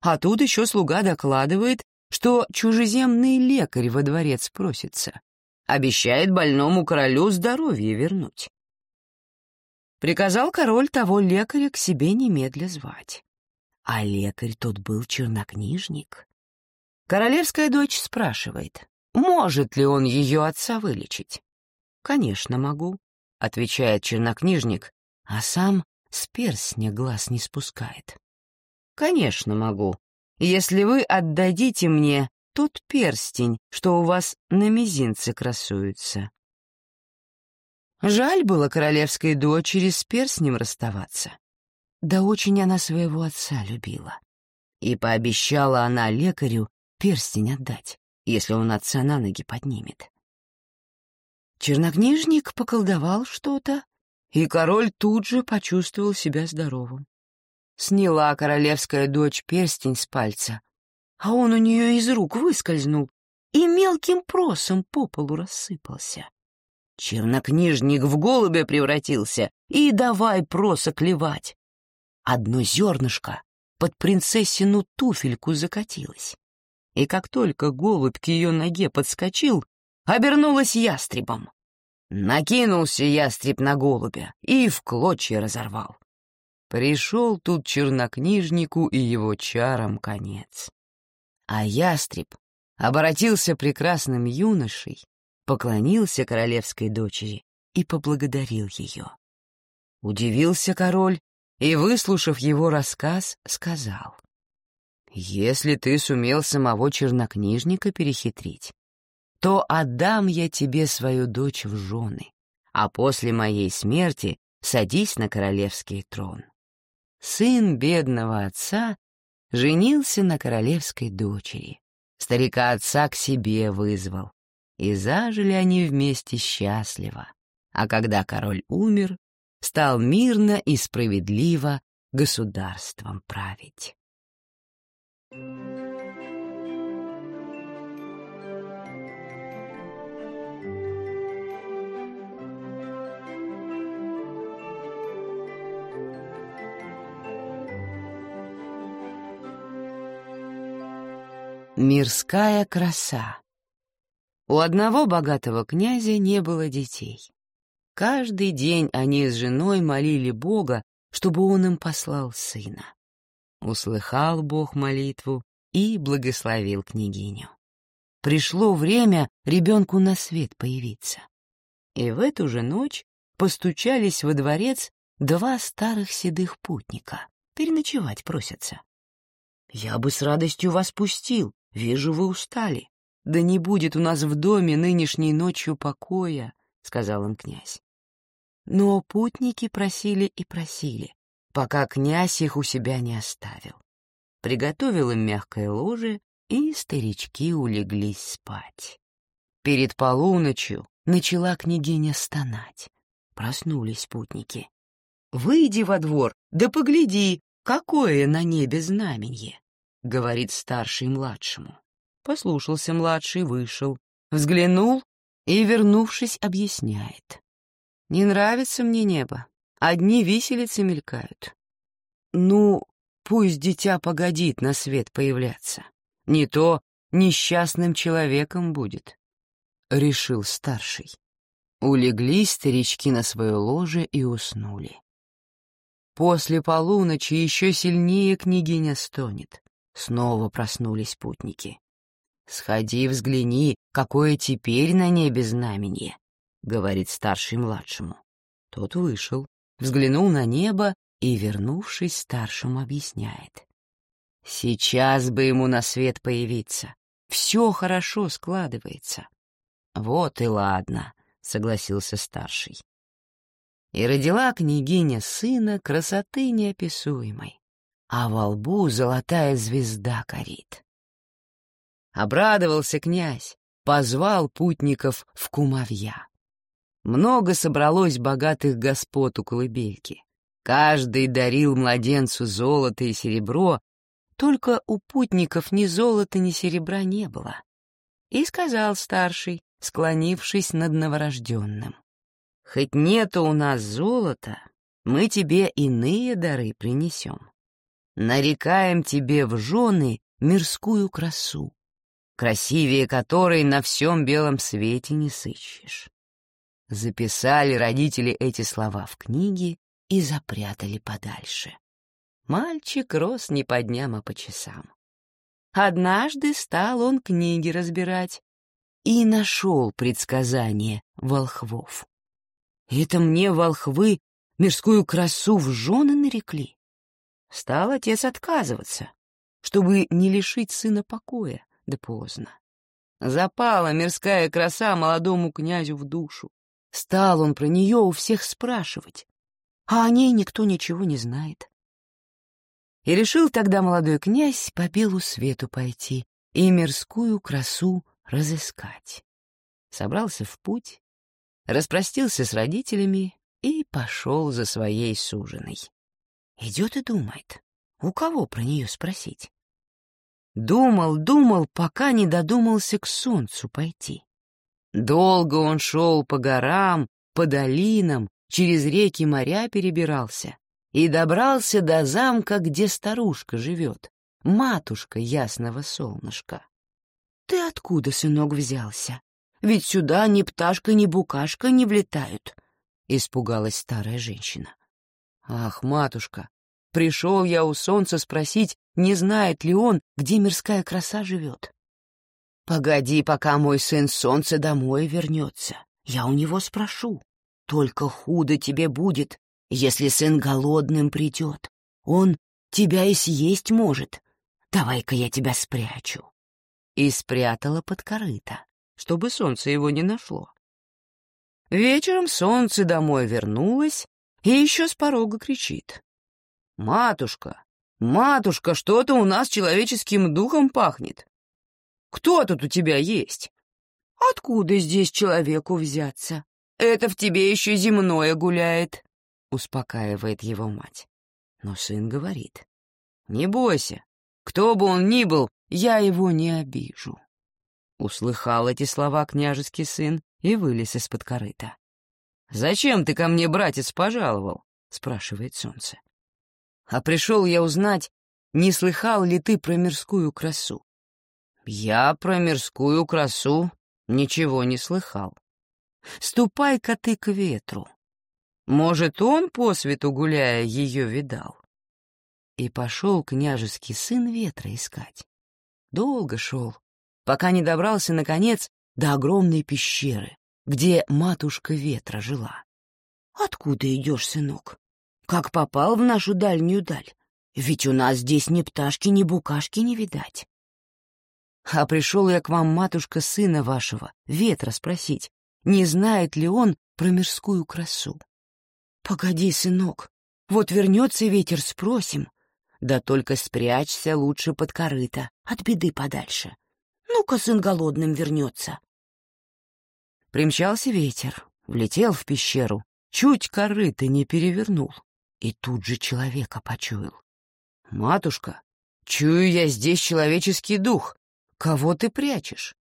А тут еще слуга докладывает, что чужеземный лекарь во дворец просится. Обещает больному королю здоровье вернуть. Приказал король того лекаря к себе немедля звать. А лекарь тот был чернокнижник. Королевская дочь спрашивает, может ли он ее отца вылечить. «Конечно, могу», — отвечает чернокнижник, а сам с перстня глаз не спускает. «Конечно могу, если вы отдадите мне тот перстень, что у вас на мизинце красуется». Жаль было королевской дочери с перстнем расставаться. Да очень она своего отца любила. И пообещала она лекарю перстень отдать, если он отца на ноги поднимет. Чернокнижник поколдовал что-то, и король тут же почувствовал себя здоровым. Сняла королевская дочь перстень с пальца, а он у нее из рук выскользнул и мелким просом по полу рассыпался. Чернокнижник в голубя превратился и давай проса клевать. Одно зернышко под принцессину туфельку закатилось. И как только голубь к ее ноге подскочил, обернулась ястребом. Накинулся ястреб на голубя и в клочья разорвал. Пришел тут чернокнижнику и его чарам конец. А ястреб обратился прекрасным юношей, поклонился королевской дочери и поблагодарил ее. Удивился король и, выслушав его рассказ, сказал. Если ты сумел самого чернокнижника перехитрить, то отдам я тебе свою дочь в жены, а после моей смерти садись на королевский трон. Сын бедного отца женился на королевской дочери, старика отца к себе вызвал, и зажили они вместе счастливо. А когда король умер, стал мирно и справедливо государством править. Мирская краса У одного богатого князя не было детей. Каждый день они с женой молили Бога, чтобы он им послал сына. Услыхал Бог молитву и благословил княгиню. Пришло время ребенку на свет появиться. И в эту же ночь постучались во дворец два старых седых путника. Переночевать просятся. «Я бы с радостью вас пустил, Вижу, вы устали. Да не будет у нас в доме нынешней ночью покоя, — сказал им князь. Но путники просили и просили, пока князь их у себя не оставил. Приготовил им мягкое ложе, и старички улеглись спать. Перед полуночью начала княгиня стонать. Проснулись путники. «Выйди во двор, да погляди, какое на небе знаменье!» — говорит старший младшему. Послушался младший, вышел, взглянул и, вернувшись, объясняет. «Не нравится мне небо. Одни виселицы мелькают. Ну, пусть дитя погодит на свет появляться. Не то несчастным человеком будет», — решил старший. Улеглись старички на свое ложе и уснули. После полуночи еще сильнее княгиня стонет. Снова проснулись путники. «Сходи, взгляни, какое теперь на небе знаменье», — говорит старший младшему. Тот вышел, взглянул на небо и, вернувшись, старшему объясняет. «Сейчас бы ему на свет появиться. Все хорошо складывается». «Вот и ладно», — согласился старший. И родила княгиня сына красоты неописуемой а во лбу золотая звезда горит. Обрадовался князь, позвал путников в кумовья. Много собралось богатых господ у колыбельки. Каждый дарил младенцу золото и серебро, только у путников ни золота, ни серебра не было. И сказал старший, склонившись над новорожденным, «Хоть нету у нас золота, мы тебе иные дары принесем нарекаем тебе в жены мирскую красу, красивее которой на всем белом свете не сыщешь. Записали родители эти слова в книге и запрятали подальше. Мальчик рос не по дням, а по часам. Однажды стал он книги разбирать и нашел предсказание волхвов. Это мне волхвы мирскую красу в жены нарекли стал отец отказываться, чтобы не лишить сына покоя, да поздно. Запала мирская краса молодому князю в душу. Стал он про нее у всех спрашивать, а о ней никто ничего не знает. И решил тогда молодой князь по белу свету пойти и мирскую красу разыскать. Собрался в путь, распростился с родителями и пошел за своей суженой. Идет и думает, у кого про нее спросить. Думал, думал, пока не додумался к солнцу пойти. Долго он шел по горам, по долинам, через реки моря перебирался и добрался до замка, где старушка живет, матушка ясного солнышка. «Ты откуда, сынок, взялся? Ведь сюда ни пташка, ни букашка не влетают», — испугалась старая женщина. «Ах, матушка, пришел я у солнца спросить, не знает ли он, где мирская краса живет. Погоди, пока мой сын солнце домой вернется. Я у него спрошу. Только худо тебе будет, если сын голодным придет. Он тебя и съесть может. давай-ка я тебя спрячу. И спрятала под корыто, чтобы солнце его не нашло. Вечером солнце домой вернулось и еще с порога кричит. «Матушка, матушка, что-то у нас человеческим духом пахнет. Кто тут у тебя есть?» «Откуда здесь человеку взяться? Это в тебе еще земное гуляет», — успокаивает его мать. Но сын говорит. «Не бойся, кто бы он ни был, я его не обижу». Услыхал эти слова княжеский сын и вылез из-под корыта. «Зачем ты ко мне, братец, пожаловал?» — спрашивает солнце. «А пришел я узнать, не слыхал ли ты про мирскую красу?» «Я про мирскую красу ничего не слыхал. Ступай-ка ты к ветру. Может, он по свету гуляя ее видал?» И пошел княжеский сын ветра искать. Долго шел, пока не добрался, наконец, до огромной пещеры, где матушка ветра жила. «Откуда идешь, сынок? Как попал в нашу дальнюю даль? Ведь у нас здесь ни пташки, ни букашки не видать». «А пришел я к вам, матушка сына вашего, ветра, спросить, не знает ли он про мирскую красу?» «Погоди, сынок, вот вернется ветер, спросим. Да только спрячься лучше под корыто, от беды подальше. Ну-ка, сын голодным вернется. Примчался ветер, влетел в пещеру, чуть корыто не перевернул, и тут же человека почуял. «Матушка, чую я здесь человеческий дух. Кого ты прячешь?»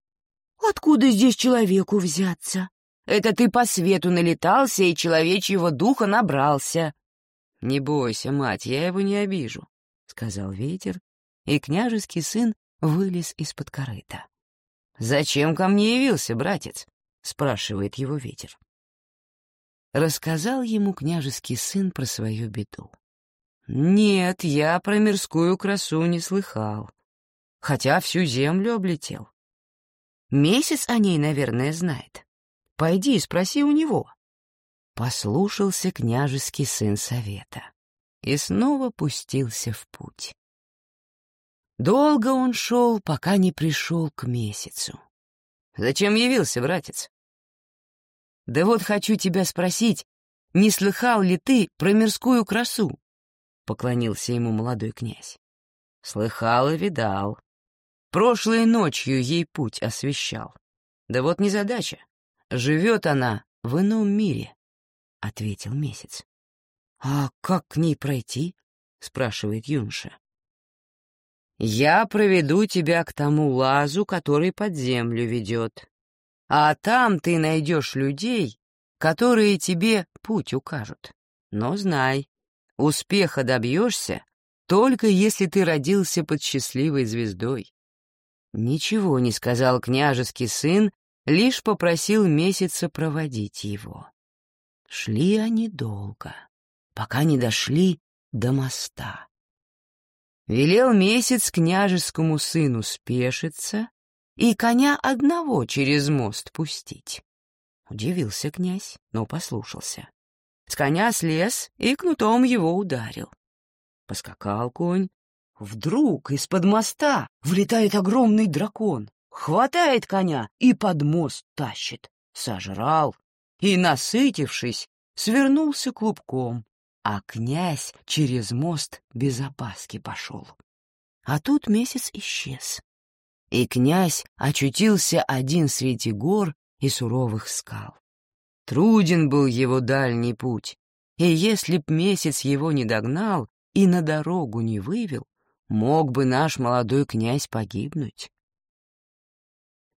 «Откуда здесь человеку взяться? Это ты по свету налетался и человечьего духа набрался». «Не бойся, мать, я его не обижу», — сказал ветер, и княжеский сын вылез из-под корыта. «Зачем ко мне явился, братец?» — спрашивает его ветер. Рассказал ему княжеский сын про свою беду. «Нет, я про мирскую красу не слыхал, хотя всю землю облетел. Месяц о ней, наверное, знает. Пойди и спроси у него». Послушался княжеский сын совета и снова пустился в путь. Долго он шел, пока не пришел к месяцу. «Зачем явился, братец?» «Да вот хочу тебя спросить, не слыхал ли ты про мирскую красу?» — поклонился ему молодой князь. «Слыхал и видал. Прошлой ночью ей путь освещал. Да вот незадача. Живет она в ином мире», — ответил месяц. «А как к ней пройти?» — спрашивает юноша. «Я проведу тебя к тому лазу, который под землю ведет а там ты найдешь людей, которые тебе путь укажут. Но знай, успеха добьешься только если ты родился под счастливой звездой. Ничего не сказал княжеский сын, лишь попросил месяца проводить его. Шли они долго, пока не дошли до моста. Велел месяц княжескому сыну спешиться и коня одного через мост пустить. Удивился князь, но послушался. С коня слез и кнутом его ударил. Поскакал конь. Вдруг из-под моста влетает огромный дракон, хватает коня и под мост тащит. Сожрал и, насытившись, свернулся клубком, а князь через мост без опаски пошел. А тут месяц исчез и князь очутился один среди гор и суровых скал. Труден был его дальний путь, и если б месяц его не догнал и на дорогу не вывел, мог бы наш молодой князь погибнуть.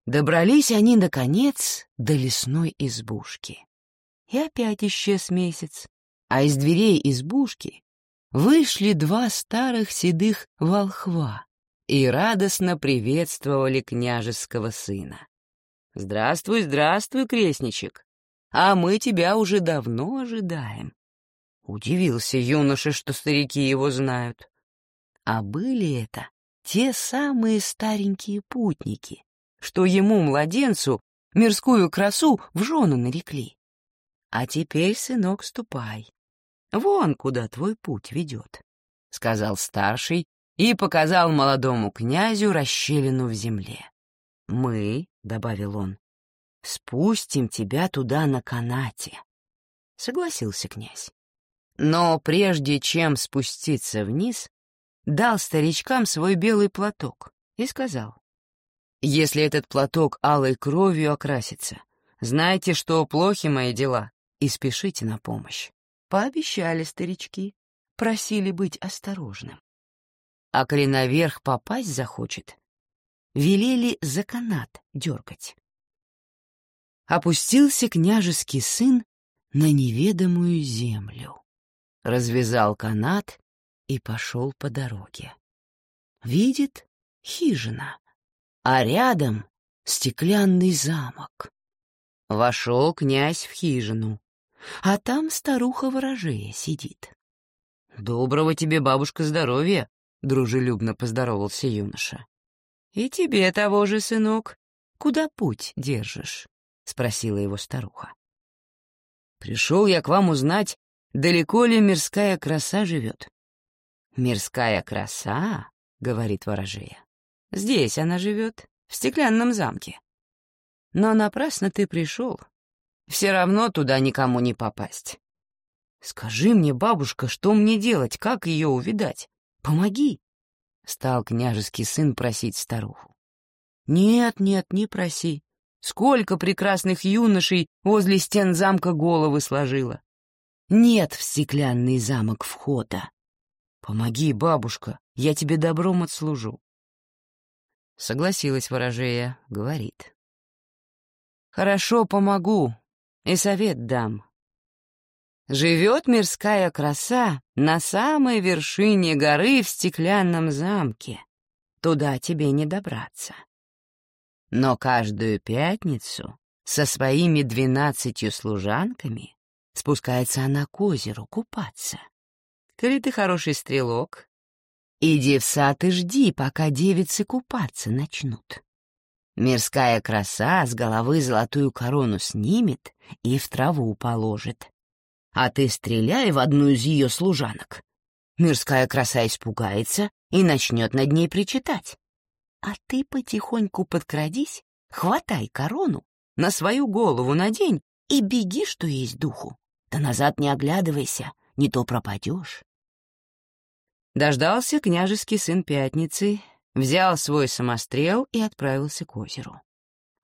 Добрались они, наконец, до лесной избушки. И опять исчез месяц, а из дверей избушки вышли два старых седых волхва и радостно приветствовали княжеского сына. «Здравствуй, здравствуй, крестничек! А мы тебя уже давно ожидаем». Удивился юноша, что старики его знают. А были это те самые старенькие путники, что ему, младенцу, мирскую красу в жену нарекли. А теперь, сынок, ступай. Вон куда твой путь ведет, — сказал старший и показал молодому князю расщелину в земле. «Мы», — добавил он, — «спустим тебя туда на канате». Согласился князь. Но прежде чем спуститься вниз, дал старичкам свой белый платок и сказал, «Если этот платок алой кровью окрасится, знайте, что плохи мои дела, и спешите на помощь». Пообещали старички, просили быть осторожным. А коли наверх попасть захочет, велели за канат дергать. Опустился княжеский сын на неведомую землю, развязал канат и пошел по дороге. Видит хижина, а рядом стеклянный замок. Вошел князь в хижину, а там старуха ворожея сидит. «Доброго тебе, бабушка, здоровья!» — дружелюбно поздоровался юноша. «И тебе того же, сынок. Куда путь держишь?» — спросила его старуха. «Пришел я к вам узнать, далеко ли мирская краса живет». «Мирская краса?» — говорит ворожея. «Здесь она живет, в стеклянном замке. Но напрасно ты пришел. Все равно туда никому не попасть. Скажи мне, бабушка, что мне делать, как ее увидать? Помоги!» Стал княжеский сын просить старуху. «Нет, нет, не проси. Сколько прекрасных юношей возле стен замка головы сложила. Нет в стеклянный замок входа. Помоги, бабушка, я тебе добром отслужу. Согласилась ворожея, говорит. Хорошо, помогу, и совет дам. Живет мирская краса на самой вершине горы в стеклянном замке. Туда тебе не добраться. Но каждую пятницу со своими двенадцатью служанками спускается она к озеру купаться. Коли ты хороший стрелок, иди в сад и жди, пока девицы купаться начнут. Мирская краса с головы золотую корону снимет и в траву положит. А ты стреляй в одну из ее служанок. Мирская краса испугается и начнет над ней причитать. А ты потихоньку подкрадись, хватай корону, на свою голову надень и беги, что есть духу. Да назад не оглядывайся, не то пропадешь. Дождался княжеский сын пятницы, взял свой самострел и отправился к озеру.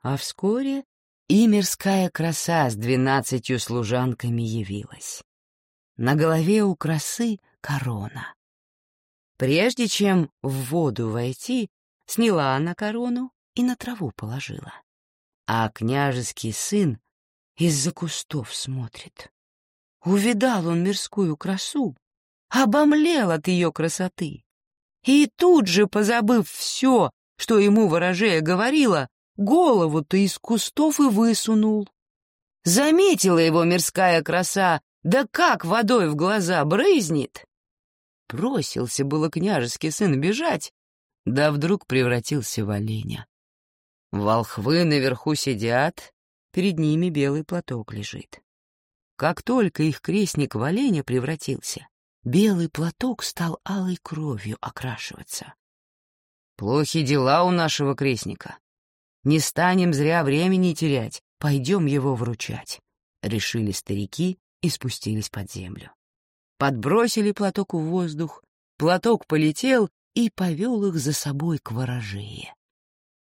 А вскоре и мирская краса с двенадцатью служанками явилась. На голове у красы корона. Прежде чем в воду войти, сняла она корону и на траву положила. А княжеский сын из-за кустов смотрит. Увидал он мирскую красу, обомлел от ее красоты. И тут же, позабыв все, что ему ворожея говорила, голову-то из кустов и высунул. Заметила его мирская краса, да как водой в глаза брызнет. Бросился было княжеский сын бежать, да вдруг превратился в оленя. Волхвы наверху сидят, перед ними белый платок лежит. Как только их крестник в оленя превратился, белый платок стал алой кровью окрашиваться. Плохи дела у нашего крестника. Не станем зря времени терять, пойдем его вручать. Решили старики и спустились под землю. Подбросили платок в воздух, платок полетел и повел их за собой к ворожее.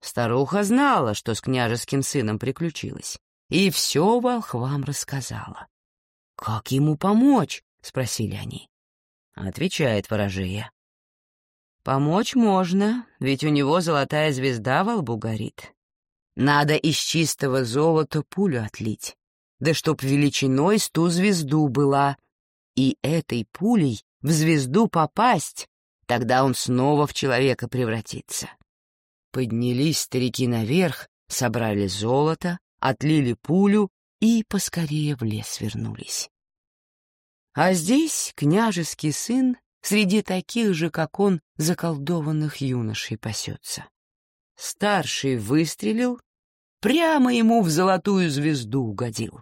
Старуха знала, что с княжеским сыном приключилось, и все волхвам рассказала. «Как ему помочь?» — спросили они. Отвечает ворожея. «Помочь можно, ведь у него золотая звезда во лбу горит. Надо из чистого золота пулю отлить, да чтоб величиной с ту звезду была, и этой пулей в звезду попасть, тогда он снова в человека превратится». Поднялись старики наверх, собрали золото, отлили пулю и поскорее в лес вернулись. А здесь княжеский сын среди таких же, как он, заколдованных юношей пасется. Старший выстрелил, прямо ему в золотую звезду угодил.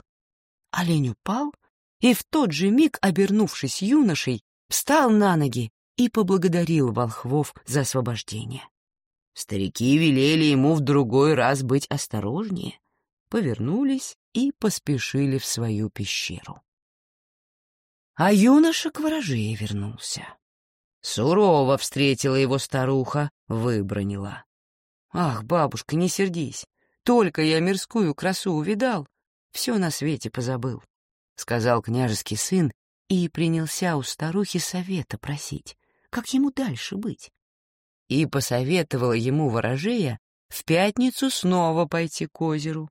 Олень упал и в тот же миг, обернувшись юношей, встал на ноги и поблагодарил волхвов за освобождение. Старики велели ему в другой раз быть осторожнее, повернулись и поспешили в свою пещеру. А юноша к ворожее вернулся. Сурово встретила его старуха, выбронила. «Ах, бабушка, не сердись, только я мирскую красу увидал, все на свете позабыл», — сказал княжеский сын и принялся у старухи совета просить, как ему дальше быть. И посоветовала ему ворожея в пятницу снова пойти к озеру,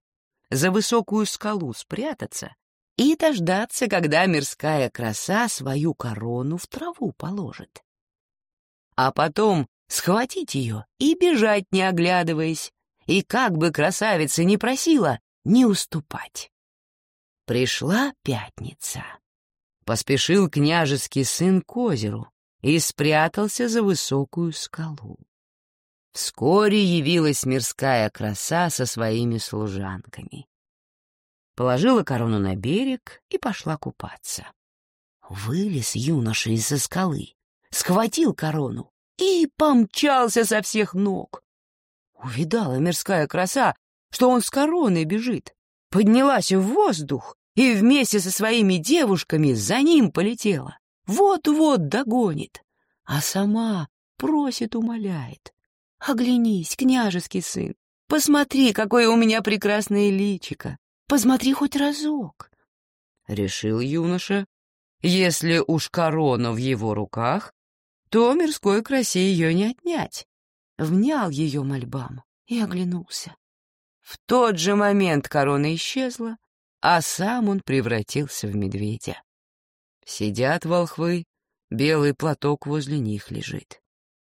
за высокую скалу спрятаться и дождаться, когда мирская краса свою корону в траву положит. А потом схватить ее и бежать, не оглядываясь, и как бы красавица ни просила, не уступать. Пришла пятница. Поспешил княжеский сын к озеру и спрятался за высокую скалу. Вскоре явилась мирская краса со своими служанками. Положила корону на берег и пошла купаться. Вылез юноша из-за скалы, схватил корону и помчался со всех ног. Увидала мирская краса, что он с короной бежит, поднялась в воздух и вместе со своими девушками за ним полетела. Вот-вот догонит, а сама просит, умоляет. Оглянись, княжеский сын, посмотри, какое у меня прекрасное личико, посмотри хоть разок. Решил юноша, если уж корона в его руках, то мирской красе ее не отнять. Внял ее мольбам и оглянулся. В тот же момент корона исчезла, а сам он превратился в медведя. Сидят волхвы, белый платок возле них лежит.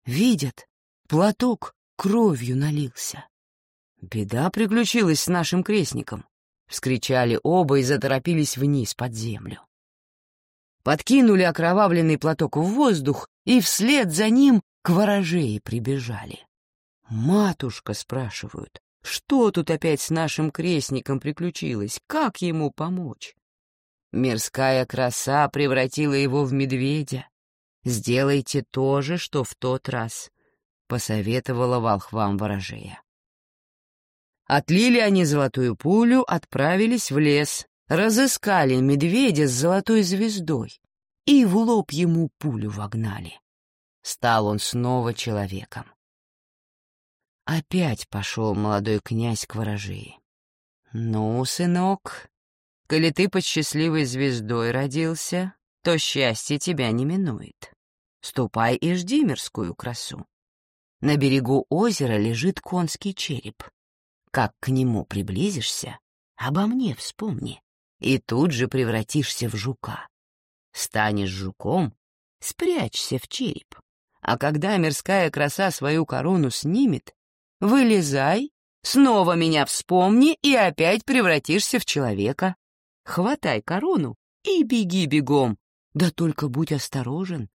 Видят, Платок кровью налился. Беда приключилась с нашим крестником. Вскричали оба и заторопились вниз под землю. Подкинули окровавленный платок в воздух и вслед за ним к ворожее прибежали. «Матушка», — спрашивают, — «что тут опять с нашим крестником приключилось? Как ему помочь?» Мирская краса превратила его в медведя. Сделайте то же, что в тот раз посоветовала волхвам ворожея. Отлили они золотую пулю, отправились в лес, разыскали медведя с золотой звездой и в лоб ему пулю вогнали. Стал он снова человеком. Опять пошел молодой князь к ворожее. «Ну, сынок, коли ты под счастливой звездой родился, то счастье тебя не минует. Ступай и жди мирскую красу. На берегу озера лежит конский череп. Как к нему приблизишься, обо мне вспомни, и тут же превратишься в жука. Станешь жуком, спрячься в череп, а когда мирская краса свою корону снимет, вылезай, снова меня вспомни и опять превратишься в человека. Хватай корону и беги бегом, да только будь осторожен.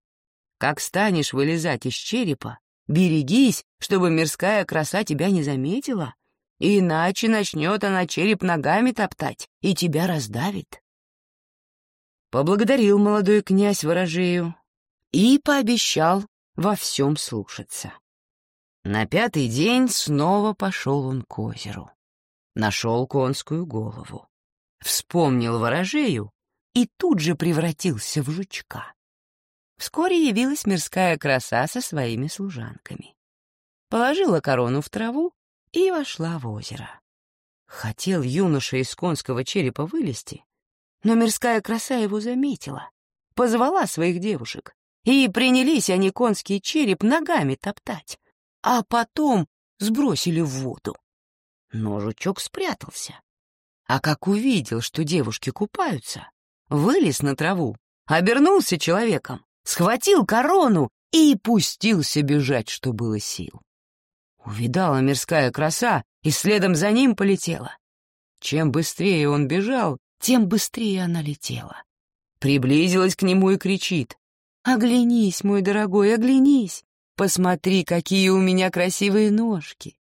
Как станешь вылезать из черепа, Берегись, чтобы мирская краса тебя не заметила, иначе начнет она череп ногами топтать и тебя раздавит. Поблагодарил молодой князь ворожею и пообещал во всем слушаться. На пятый день снова пошел он к озеру. Нашел конскую голову. Вспомнил ворожею и тут же превратился в жучка. Вскоре явилась мирская краса со своими служанками. Положила корону в траву и вошла в озеро. Хотел юноша из конского черепа вылезти, но мирская краса его заметила, позвала своих девушек, и принялись они конский череп ногами топтать, а потом сбросили в воду. Но жучок спрятался. А как увидел, что девушки купаются, вылез на траву, обернулся человеком схватил корону и пустился бежать, что было сил. Увидала мирская краса и следом за ним полетела. Чем быстрее он бежал, тем быстрее она летела. Приблизилась к нему и кричит. «Оглянись, мой дорогой, оглянись! Посмотри, какие у меня красивые ножки!»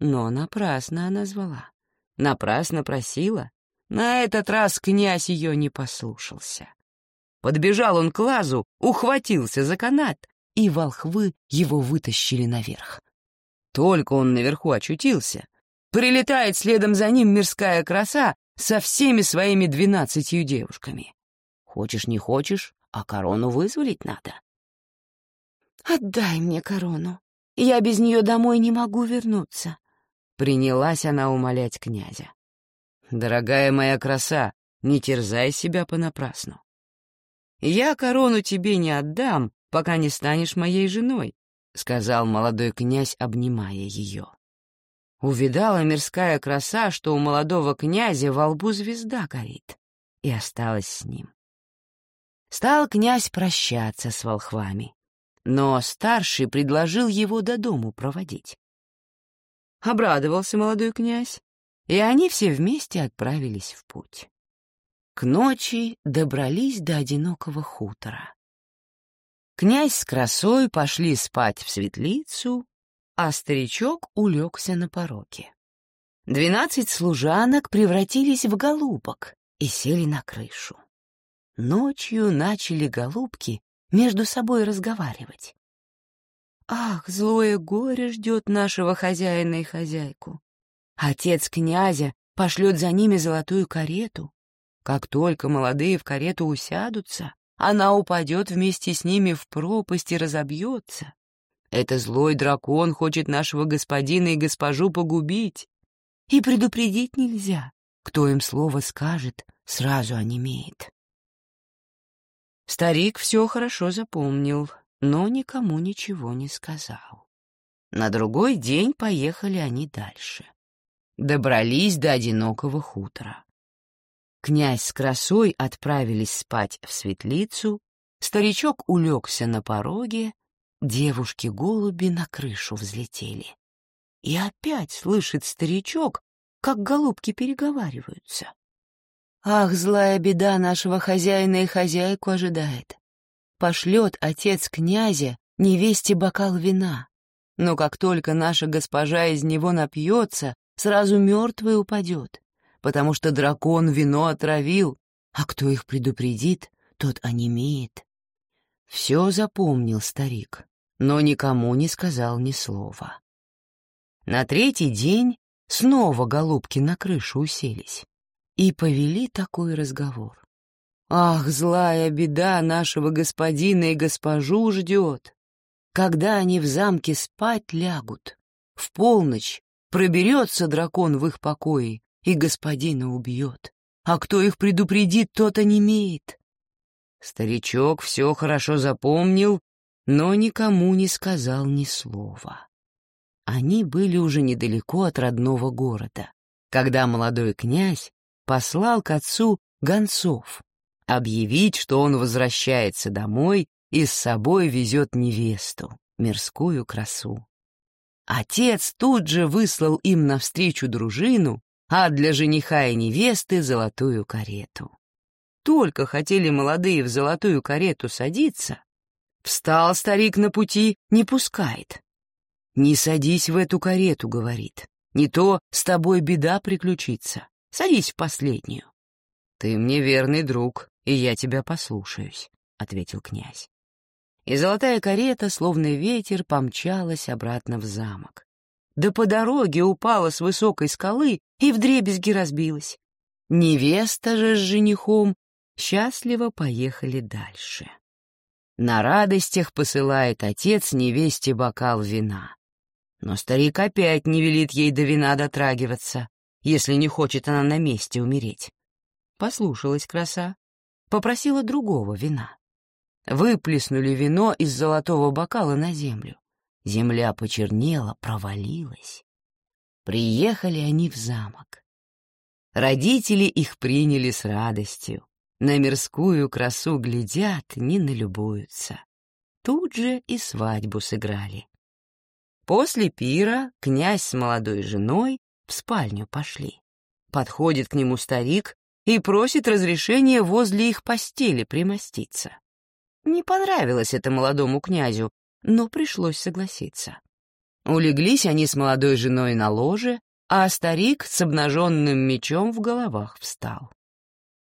Но напрасно она звала, напрасно просила. На этот раз князь ее не послушался Подбежал он к лазу, ухватился за канат, и волхвы его вытащили наверх. Только он наверху очутился, прилетает следом за ним мирская краса со всеми своими двенадцатью девушками. Хочешь, не хочешь, а корону вызволить надо. «Отдай мне корону. Я без нее домой не могу вернуться», — принялась она умолять князя. «Дорогая моя краса, не терзай себя понапрасну. Я корону тебе не отдам, пока не станешь моей женой», — сказал молодой князь, обнимая ее. Увидала мирская краса, что у молодого князя во лбу звезда горит, и осталась с ним. Стал князь прощаться с волхвами, но старший предложил его до дому проводить. Обрадовался молодой князь, и они все вместе отправились в путь. К ночи добрались до одинокого хутора. Князь с красой пошли спать в светлицу, а старичок улегся на пороге. Двенадцать служанок превратились в голубок и сели на крышу. Ночью начали голубки между собой разговаривать. «Ах, злое горе ждет нашего хозяина и хозяйку. Отец князя пошлет за ними золотую карету. Как только молодые в карету усядутся, она упадет вместе с ними в пропасть и разобьется. Это злой дракон хочет нашего господина и госпожу погубить. И предупредить нельзя. Кто им слово скажет, сразу онемеет. Старик все хорошо запомнил, но никому ничего не сказал. На другой день поехали они дальше. Добрались до одинокого хутора. Князь с красой отправились спать в светлицу, старичок улегся на пороге, девушки-голуби на крышу взлетели. И опять слышит старичок, как голубки переговариваются. Ах, злая беда нашего хозяина и хозяйку ожидает. Пошлет отец князя невесте бокал вина. Но как только наша госпожа из него напьется, сразу мертвый упадет, потому что дракон вино отравил, а кто их предупредит, тот онемеет. Все запомнил старик, но никому не сказал ни слова. На третий день снова голубки на крышу уселись и повели такой разговор. «Ах, злая беда нашего господина и госпожу ждет! Когда они в замке спать лягут, в полночь проберется дракон в их покое и господина убьет, а кто их предупредит, тот онемеет». Старичок все хорошо запомнил, но никому не сказал ни слова. Они были уже недалеко от родного города, когда молодой князь послал к отцу гонцов объявить, что он возвращается домой и с собой везет невесту, мирскую красу. Отец тут же выслал им навстречу дружину, а для жениха и невесты — золотую карету. Только хотели молодые в золотую карету садиться, встал старик на пути, не пускает. «Не садись в эту карету», — говорит, — «не то с тобой беда приключится». Садись в последнюю. — Ты мне верный друг, и я тебя послушаюсь, — ответил князь. И золотая карета, словно ветер, помчалась обратно в замок. Да по дороге упала с высокой скалы и вдребезги разбилась. Невеста же с женихом счастливо поехали дальше. На радостях посылает отец невесте бокал вина. Но старик опять не велит ей до вина дотрагиваться если не хочет она на месте умереть. Послушалась краса, попросила другого вина. Выплеснули вино из золотого бокала на землю. Земля почернела, провалилась. Приехали они в замок. Родители их приняли с радостью. На мирскую красу глядят, не налюбуются. Тут же и свадьбу сыграли. После пира князь с молодой женой в спальню пошли. Подходит к нему старик и просит разрешения возле их постели примоститься. Не понравилось это молодому князю, но пришлось согласиться. Улеглись они с молодой женой на ложе, а старик с обнаженным мечом в головах встал.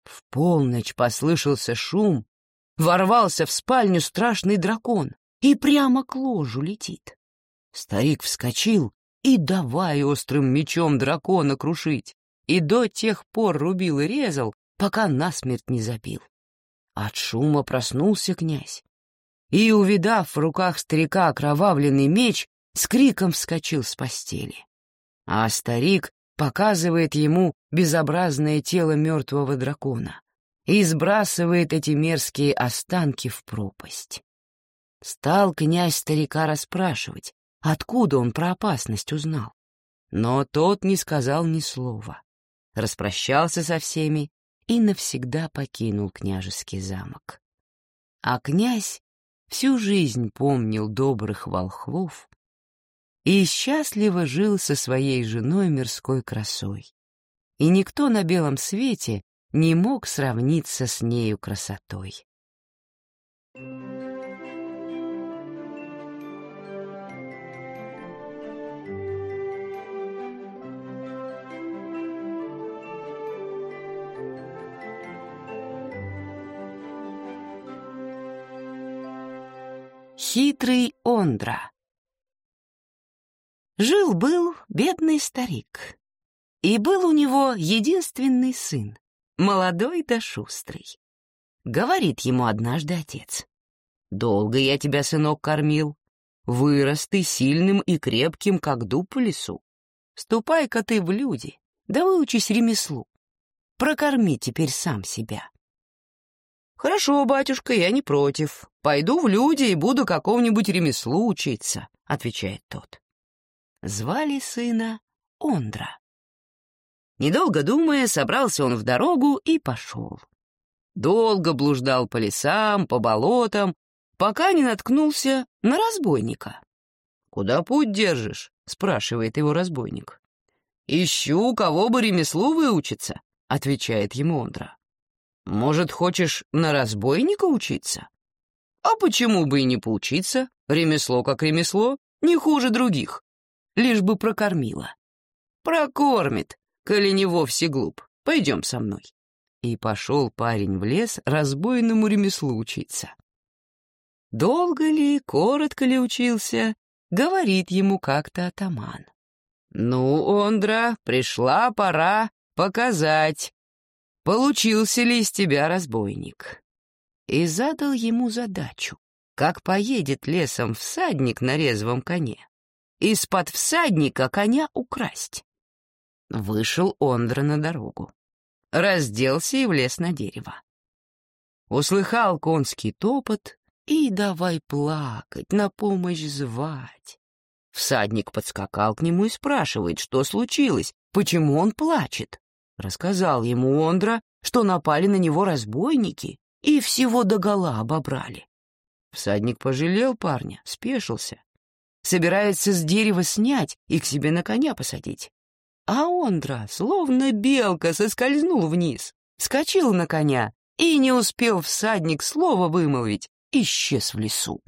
В полночь послышался шум, ворвался в спальню страшный дракон и прямо к ложу летит. Старик вскочил и давай острым мечом дракона крушить, и до тех пор рубил и резал, пока насмерть не забил. От шума проснулся князь, и, увидав в руках старика окровавленный меч, с криком вскочил с постели. А старик показывает ему безобразное тело мертвого дракона и сбрасывает эти мерзкие останки в пропасть. Стал князь старика расспрашивать, откуда он про опасность узнал. Но тот не сказал ни слова, распрощался со всеми и навсегда покинул княжеский замок. А князь всю жизнь помнил добрых волхвов и счастливо жил со своей женой мирской красой. И никто на белом свете не мог сравниться с нею красотой. Хитрый Ондра Жил-был бедный старик, и был у него единственный сын, молодой да шустрый. Говорит ему однажды отец, «Долго я тебя, сынок, кормил, вырос ты сильным и крепким, как дуб по лесу. Ступай-ка ты в люди, да выучись ремеслу. Прокорми теперь сам себя». «Хорошо, батюшка, я не против. Пойду в люди и буду какому-нибудь ремеслу учиться», — отвечает тот. Звали сына Ондра. Недолго думая, собрался он в дорогу и пошел. Долго блуждал по лесам, по болотам, пока не наткнулся на разбойника. «Куда путь держишь?» — спрашивает его разбойник. «Ищу, кого бы ремеслу выучиться», — отвечает ему Ондра. «Может, хочешь на разбойника учиться?» «А почему бы и не поучиться? Ремесло как ремесло, не хуже других лишь бы прокормила. Прокормит, коли не вовсе глуп. Пойдем со мной. И пошел парень в лес разбойному ремеслу учиться. Долго ли, коротко ли учился, говорит ему как-то атаман. «Ну, Ондра, пришла пора показать, получился ли из тебя разбойник». И задал ему задачу, как поедет лесом всадник на резвом коне из-под всадника коня украсть. Вышел Ондра на дорогу, разделся и влез на дерево. Услыхал конский топот и давай плакать, на помощь звать. Всадник подскакал к нему и спрашивает, что случилось, почему он плачет. Рассказал ему Ондра, что напали на него разбойники и всего догола обобрали. Всадник пожалел парня, спешился собирается с дерева снять и к себе на коня посадить. А Ондра, словно белка, соскользнул вниз, скочил на коня и не успел всадник слова вымолвить, исчез в лесу.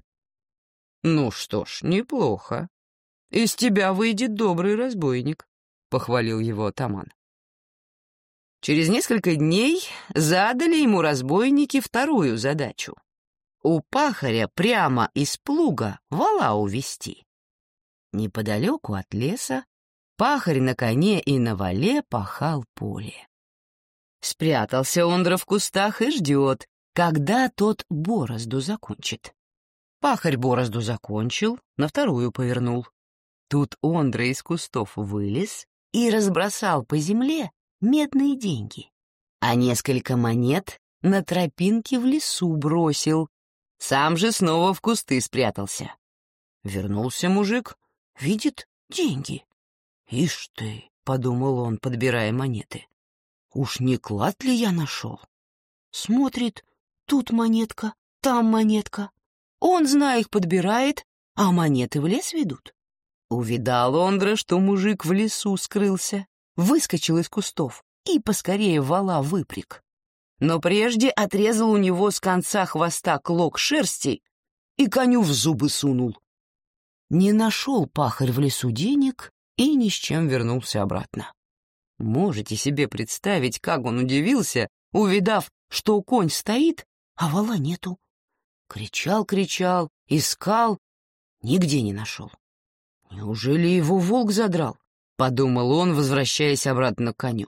«Ну что ж, неплохо. Из тебя выйдет добрый разбойник», — похвалил его атаман. Через несколько дней задали ему разбойники вторую задачу у пахаря прямо из плуга вала увести. Неподалеку от леса пахарь на коне и на вале пахал поле. Спрятался Ондра в кустах и ждет, когда тот борозду закончит. Пахарь борозду закончил, на вторую повернул. Тут Ондра из кустов вылез и разбросал по земле медные деньги, а несколько монет на тропинке в лесу бросил, сам же снова в кусты спрятался. Вернулся мужик, видит деньги. «Ишь ты», — подумал он, подбирая монеты, — «уж не клад ли я нашел?» Смотрит, тут монетка, там монетка. Он, зная их, подбирает, а монеты в лес ведут. Увидал Ондра, что мужик в лесу скрылся, выскочил из кустов и поскорее вала выпряг но прежде отрезал у него с конца хвоста клок шерсти и коню в зубы сунул. Не нашел пахарь в лесу денег и ни с чем вернулся обратно. Можете себе представить, как он удивился, увидав, что конь стоит, а вала нету. Кричал, кричал, искал, нигде не нашел. Неужели его волк задрал? Подумал он, возвращаясь обратно к коню.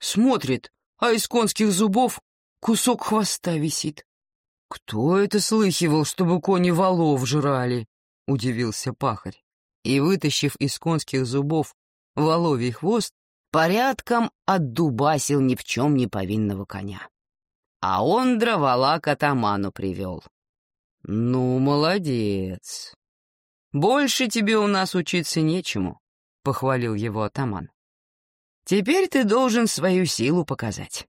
Смотрит, а из конских зубов кусок хвоста висит. Кто это слыхивал, чтобы кони валов жрали? Удивился пахарь. И, вытащив из конских зубов воловий хвост, порядком отдубасил ни в чем не повинного коня. А он дровола к атаману привел. «Ну, молодец. Больше тебе у нас учиться нечему», — похвалил его атаман. «Теперь ты должен свою силу показать».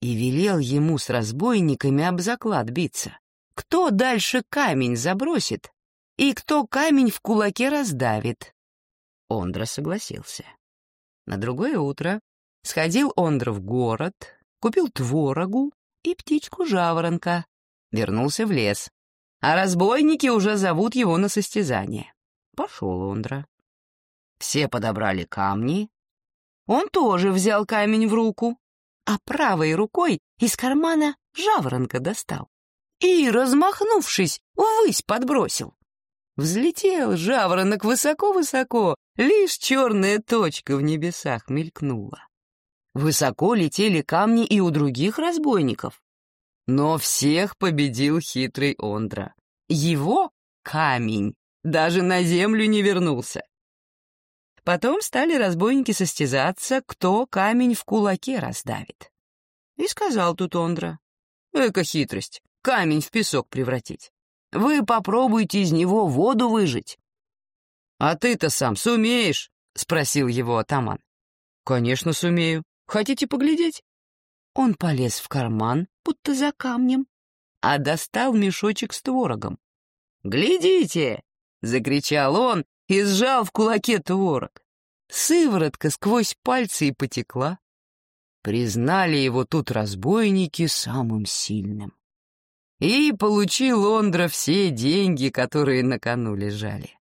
И велел ему с разбойниками об заклад биться. Кто дальше камень забросит, и кто камень в кулаке раздавит. Ондра согласился. На другое утро сходил Ондра в город, купил творогу и птичку-жаворонка, вернулся в лес. А разбойники уже зовут его на состязание. Пошел Ондра. Все подобрали камни. Он тоже взял камень в руку, а правой рукой из кармана жаворонка достал и, размахнувшись, ввысь подбросил. Взлетел жаворонок высоко-высоко, лишь черная точка в небесах мелькнула. Высоко летели камни и у других разбойников. Но всех победил хитрый Ондра. Его камень даже на землю не вернулся. Потом стали разбойники состязаться, кто камень в кулаке раздавит. И сказал тут Ондра, «Эка хитрость, камень в песок превратить. Вы попробуйте из него воду выжить». «А ты-то сам сумеешь?» — спросил его атаман. «Конечно, сумею. Хотите поглядеть?» Он полез в карман, будто за камнем, а достал мешочек с творогом. «Глядите!» — закричал он и сжал в кулаке творог. Сыворотка сквозь пальцы и потекла. Признали его тут разбойники самым сильным. И получил Лондра все деньги, которые на кону лежали.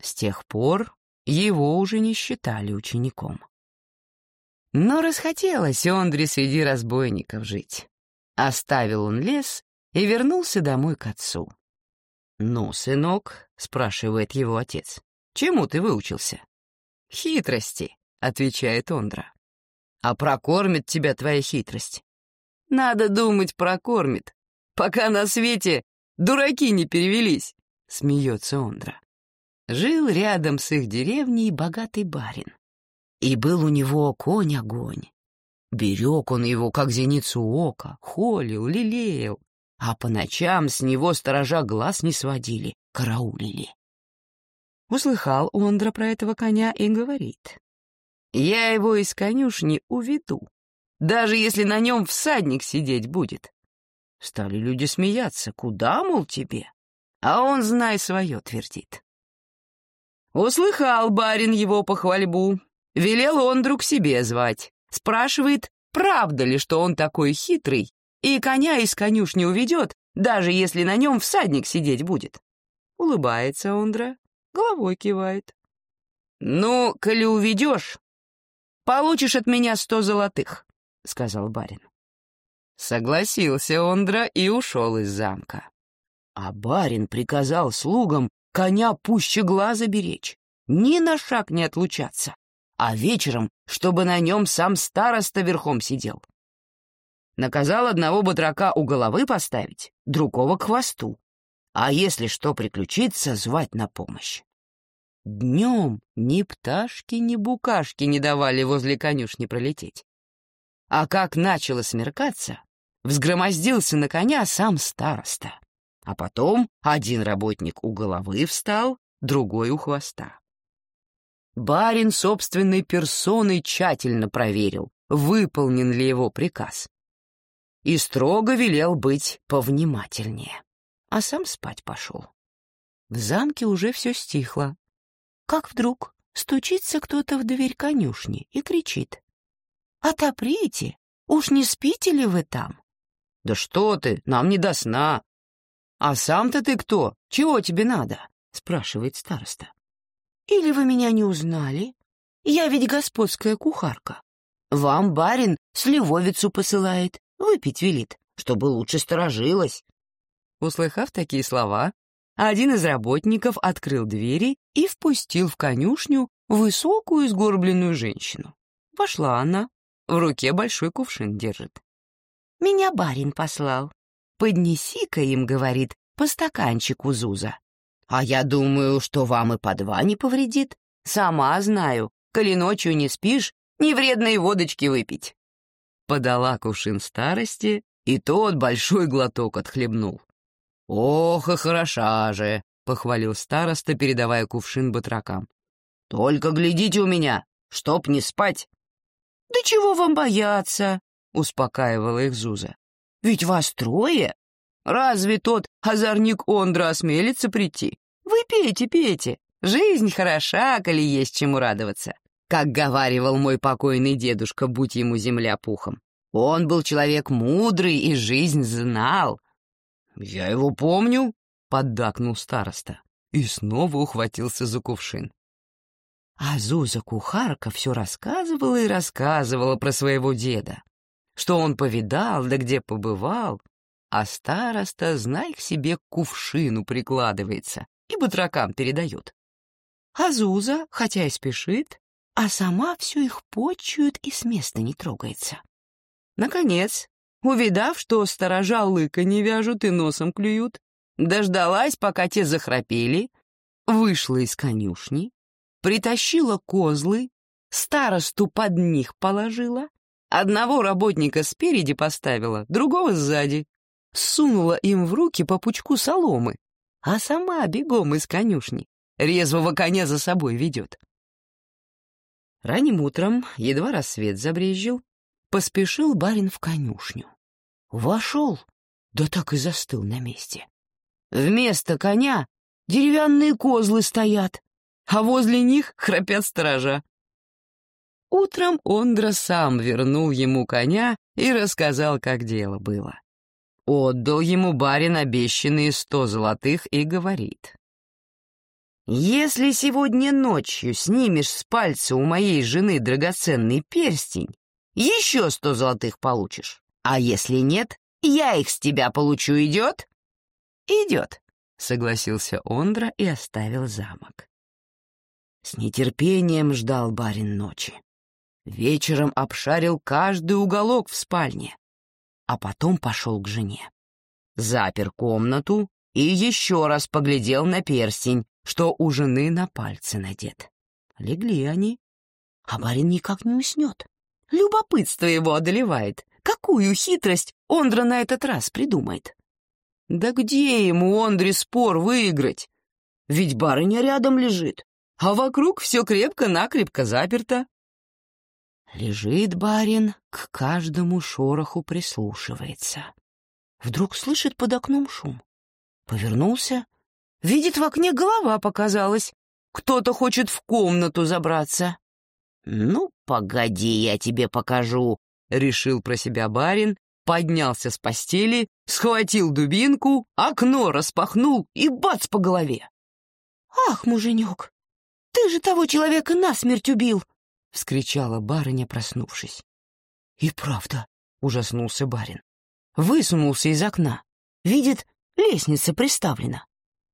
С тех пор его уже не считали учеником. Но расхотелось Ондре среди разбойников жить. Оставил он лес и вернулся домой к отцу. «Ну, сынок», — спрашивает его отец, — «чему ты выучился?» «Хитрости», — отвечает Ондра. «А прокормит тебя твоя хитрость?» «Надо думать, прокормит пока на свете дураки не перевелись», — смеется Ондра. Жил рядом с их деревней богатый барин. И был у него конь-огонь. Берег он его, как зеницу ока, холил, лелеял, а по ночам с него сторожа глаз не сводили, караулили. Услыхал Ондра про этого коня и говорит. «Я его из конюшни уведу, даже если на нем всадник сидеть будет. Стали люди смеяться. Куда, мол, тебе? А он, знай свое, твердит. Услыхал барин его похвальбу. Велел он друг себе звать. Спрашивает, правда ли, что он такой хитрый, и коня из конюшни уведет, даже если на нем всадник сидеть будет. Улыбается Ондра, головой кивает. «Ну, коли уведешь, получишь от меня сто золотых», — сказал барин. Согласился Ондра и ушел из замка. А барин приказал слугам коня пуще глаза беречь, ни на шаг не отлучаться, а вечером, чтобы на нем сам староста верхом сидел. Наказал одного батрака у головы поставить, другого к хвосту, а если что приключится, звать на помощь. Днем ни пташки, ни букашки не давали возле конюшни пролететь. А как начало смеркаться, взгромоздился на коня сам староста. А потом один работник у головы встал, другой у хвоста. Барин собственной персоной тщательно проверил, выполнен ли его приказ. И строго велел быть повнимательнее, а сам спать пошел. В замке уже все стихло. Как вдруг стучится кто-то в дверь конюшни и кричит. «Отоприте! Уж не спите ли вы там?» «Да что ты, нам не до сна». «А сам-то ты кто? Чего тебе надо?» — спрашивает староста. «Или вы меня не узнали? Я ведь господская кухарка. Вам барин сливовицу посылает, выпить велит, чтобы лучше сторожилась». Услыхав такие слова, один из работников открыл двери и впустил в конюшню высокую сгорбленную женщину. Вошла она, в руке большой кувшин держит. «Меня барин послал. Поднеси-ка им, — говорит, — по стаканчику Зуза. А я думаю, что вам и по два не повредит. Сама знаю, коли ночью не спишь, не вредно и водочки выпить». Подала кувшин старости, и тот большой глоток отхлебнул. «Ох, и хороша же!» — похвалил староста, передавая кувшин батракам. «Только глядите у меня, чтоб не спать!» «Да чего вам бояться?» — успокаивала их Зуза. «Ведь вас трое. Разве тот озорник Ондра осмелится прийти? Вы пейте, пейте. Жизнь хороша, коли есть чему радоваться. Как говаривал мой покойный дедушка, будь ему земля пухом. Он был человек мудрый и жизнь знал. «Я его помню», — поддакнул староста и снова ухватился за кувшин. А Зуза-кухарка все рассказывала и рассказывала про своего деда, что он повидал, да где побывал, а староста, знай к себе, к кувшину прикладывается и батракам передает. А Зуза, хотя и спешит, а сама все их почует и с места не трогается. Наконец, Увидав, что сторожа лыка не вяжут и носом клюют, дождалась, пока те захрапели, вышла из конюшни, притащила козлы, старосту под них положила, одного работника спереди поставила, другого сзади, сунула им в руки по пучку соломы, а сама бегом из конюшни, резвого коня за собой ведет. Ранним утром, едва рассвет забрезжил, Поспешил барин в конюшню. Вошел, да так и застыл на месте. Вместо коня деревянные козлы стоят, а возле них храпят сторожа. Утром Ондра сам вернул ему коня и рассказал, как дело было. Отдал ему барин обещанные сто золотых и говорит. «Если сегодня ночью снимешь с пальца у моей жены драгоценный перстень, еще сто золотых получишь. А если нет, я их с тебя получу, идет? Идет, согласился Ондра и оставил замок. С нетерпением ждал барин ночи. Вечером обшарил каждый уголок в спальне, а потом пошел к жене. Запер комнату и еще раз поглядел на перстень, что у жены на пальце надет. Легли они, а барин никак не уснет. Любопытство его одолевает. Какую хитрость Ондра на этот раз придумает? Да где ему, Ондре, спор выиграть? Ведь барыня рядом лежит, а вокруг все крепко-накрепко заперто. Лежит барин, к каждому шороху прислушивается. Вдруг слышит под окном шум. Повернулся, видит в окне голова показалась. Кто-то хочет в комнату забраться. «Ну, погоди, я тебе покажу», — решил про себя барин, поднялся с постели, схватил дубинку, окно распахнул и бац по голове. «Ах, муженек, ты же того человека насмерть убил!» — вскричала барыня, проснувшись. «И правда», — ужаснулся барин. Высунулся из окна. Видит, лестница приставлена.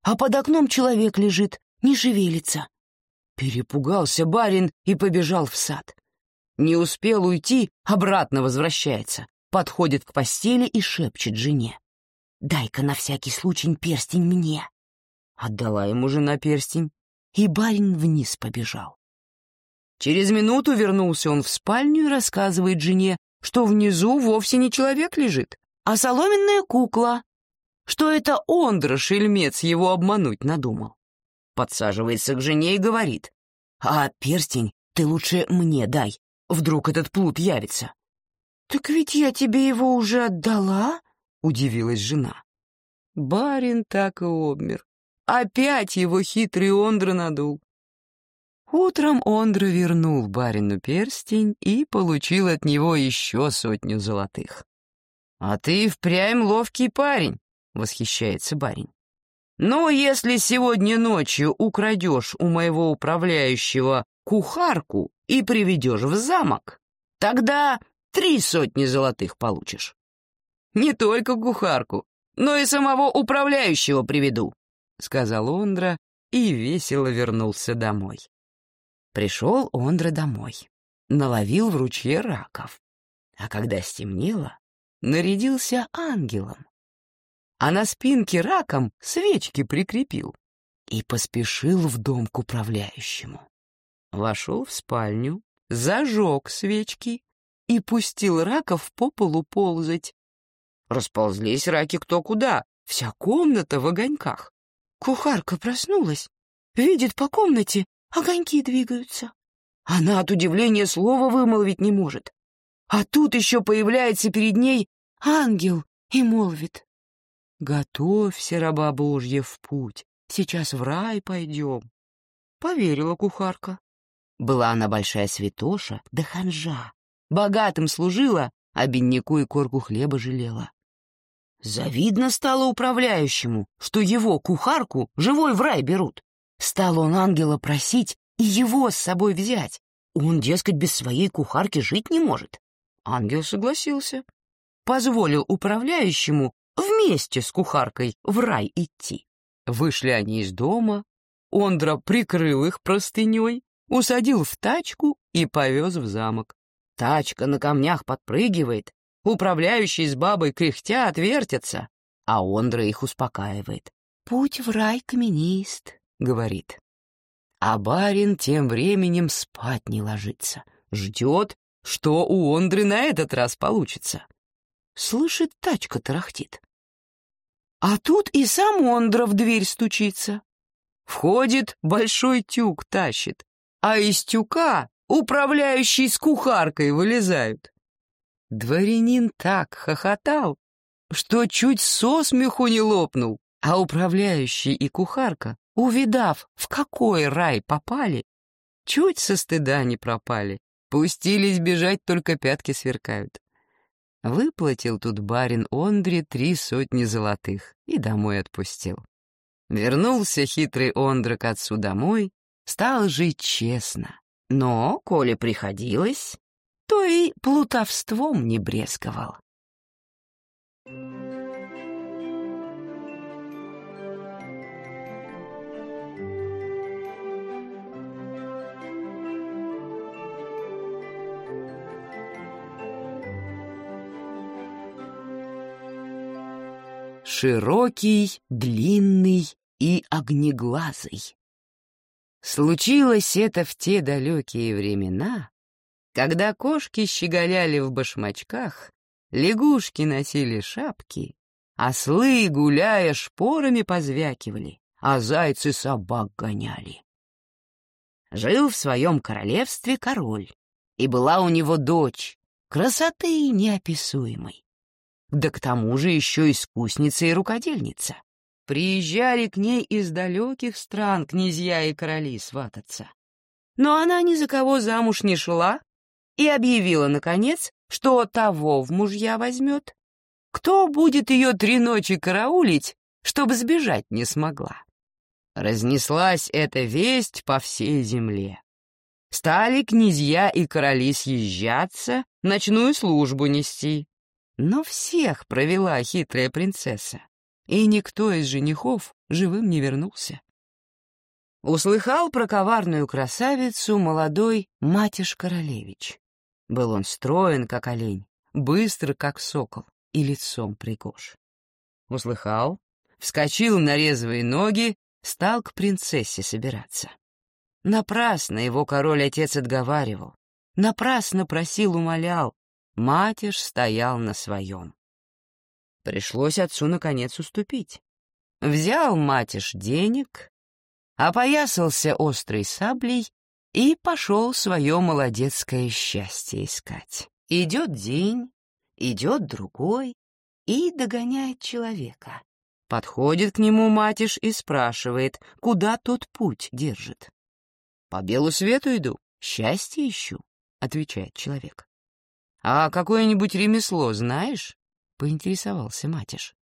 А под окном человек лежит, не шевелится. Перепугался барин и побежал в сад. Не успел уйти, обратно возвращается, подходит к постели и шепчет жене. «Дай-ка на всякий случай перстень мне». Отдала ему жена перстень, и барин вниз побежал. Через минуту вернулся он в спальню и рассказывает жене, что внизу вовсе не человек лежит, а соломенная кукла, что это он, шельмец, его обмануть надумал подсаживается к жене и говорит. «А перстень ты лучше мне дай, вдруг этот плут явится». «Так ведь я тебе его уже отдала?» — удивилась жена. Барин так и обмер. Опять его хитрый Ондра надул. Утром Ондра вернул барину перстень и получил от него еще сотню золотых. «А ты впрямь ловкий парень», — восхищается барин. Но если сегодня ночью украдешь у моего управляющего кухарку и приведешь в замок, тогда три сотни золотых получишь. Не только кухарку, но и самого управляющего приведу», — сказал Ондра и весело вернулся домой. Пришел Ондра домой, наловил в ручье раков, а когда стемнело, нарядился ангелом, а на спинке раком свечки прикрепил и поспешил в дом к управляющему. Вошел в спальню, зажег свечки и пустил раков по полу ползать. Расползлись раки кто куда, вся комната в огоньках. Кухарка проснулась, видит по комнате, огоньки двигаются. Она от удивления слова вымолвить не может. А тут еще появляется перед ней ангел и молвит. «Готовься, раба Божья, в путь, сейчас в рай пойдем». Поверила кухарка. Была она большая святоша да ханжа. Богатым служила, а бедняку и корку хлеба жалела. Завидно стало управляющему, что его кухарку живой в рай берут. Стал он ангела просить и его с собой взять. Он, дескать, без своей кухарки жить не может. Ангел согласился. Позволил управляющему вместе с кухаркой в рай идти. Вышли они из дома, Ондра прикрыл их простыней, усадил в тачку и повез в замок. Тачка на камнях подпрыгивает, управляющий с бабой кряхтя отвертятся, а Ондра их успокаивает. «Путь в рай каменист», — говорит. А барин тем временем спать не ложится, ждет, что у Ондры на этот раз получится. Слышит, тачка тарахтит. А тут и сам Ондра в дверь стучится. Входит, большой тюк тащит, а из тюка управляющий с кухаркой вылезают. Дворянин так хохотал, что чуть со смеху не лопнул, а управляющий и кухарка, увидав, в какой рай попали, чуть со стыда не пропали, пустились бежать, только пятки сверкают. Выплатил тут барин Ондре три сотни золотых и домой отпустил. Вернулся хитрый Ондра к отцу домой, стал жить честно. Но, коли приходилось, то и плутовством не брезговал. Широкий, длинный и огнеглазый. Случилось это в те далекие времена, когда кошки щеголяли в башмачках, лягушки носили шапки, ослы, гуляя, шпорами позвякивали, а зайцы собак гоняли. Жил в своем королевстве король, и была у него дочь, красоты неописуемой. Да к тому же еще искусница и рукодельница. Приезжали к ней из далеких стран князья и короли свататься. Но она ни за кого замуж не шла и объявила, наконец, что того в мужья возьмет, кто будет ее три ночи караулить, чтобы сбежать не смогла. Разнеслась эта весть по всей земле. Стали князья и короли съезжаться, ночную службу нести. Но всех провела хитрая принцесса и никто из женихов живым не вернулся. Услыхал про коварную красавицу молодой Матиш-Королевич. Был он строен, как олень, быстр, как сокол, и лицом пригож. Услыхал, вскочил на резвые ноги, стал к принцессе собираться. Напрасно его король-отец отговаривал, напрасно просил, умолял, Матиш стоял на своем. Пришлось отцу, наконец, уступить. Взял матиш денег, опоясался острой саблей и пошел свое молодецкое счастье искать. Идет день, идет другой и догоняет человека. Подходит к нему матиш и спрашивает, куда тот путь держит. «По белу свету иду, счастье ищу», — отвечает человек. «А какое-нибудь ремесло знаешь?» — поинтересовался Матиш.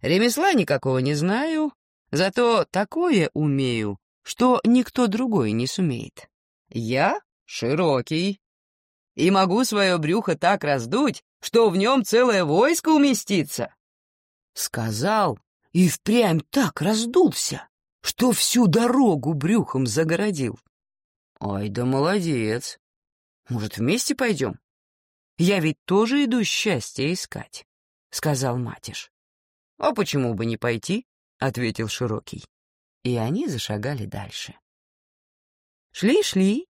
«Ремесла никакого не знаю, зато такое умею, что никто другой не сумеет. Я широкий и могу свое брюхо так раздуть, что в нем целое войско уместится. Сказал и впрямь так раздулся, что всю дорогу брюхом загородил. Ай да молодец. Может, вместе пойдем? Я ведь тоже иду счастье искать, — сказал Матиш. А почему бы не пойти? — ответил Широкий. И они зашагали дальше. Шли-шли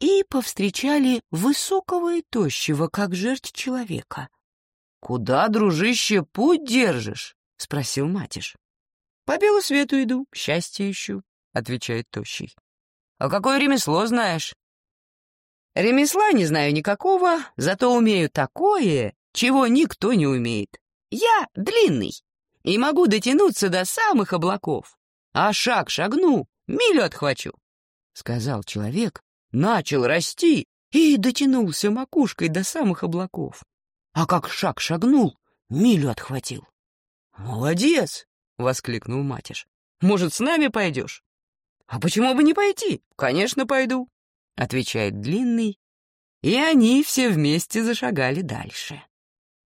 и повстречали высокого и тощего, как жерть человека. «Куда, дружище, путь держишь?» — спросил Матиш. «По белу свету иду, счастье ищу», — отвечает Тощий. «А какое ремесло знаешь?» «Ремесла не знаю никакого, зато умею такое, чего никто не умеет. Я длинный и могу дотянуться до самых облаков, а шаг шагну, милю отхвачу», — сказал человек, начал расти и дотянулся макушкой до самых облаков а как шаг шагнул, милю отхватил. «Молодец!» — воскликнул Матиш. «Может, с нами пойдешь?» «А почему бы не пойти? Конечно, пойду», — отвечает Длинный, и они все вместе зашагали дальше.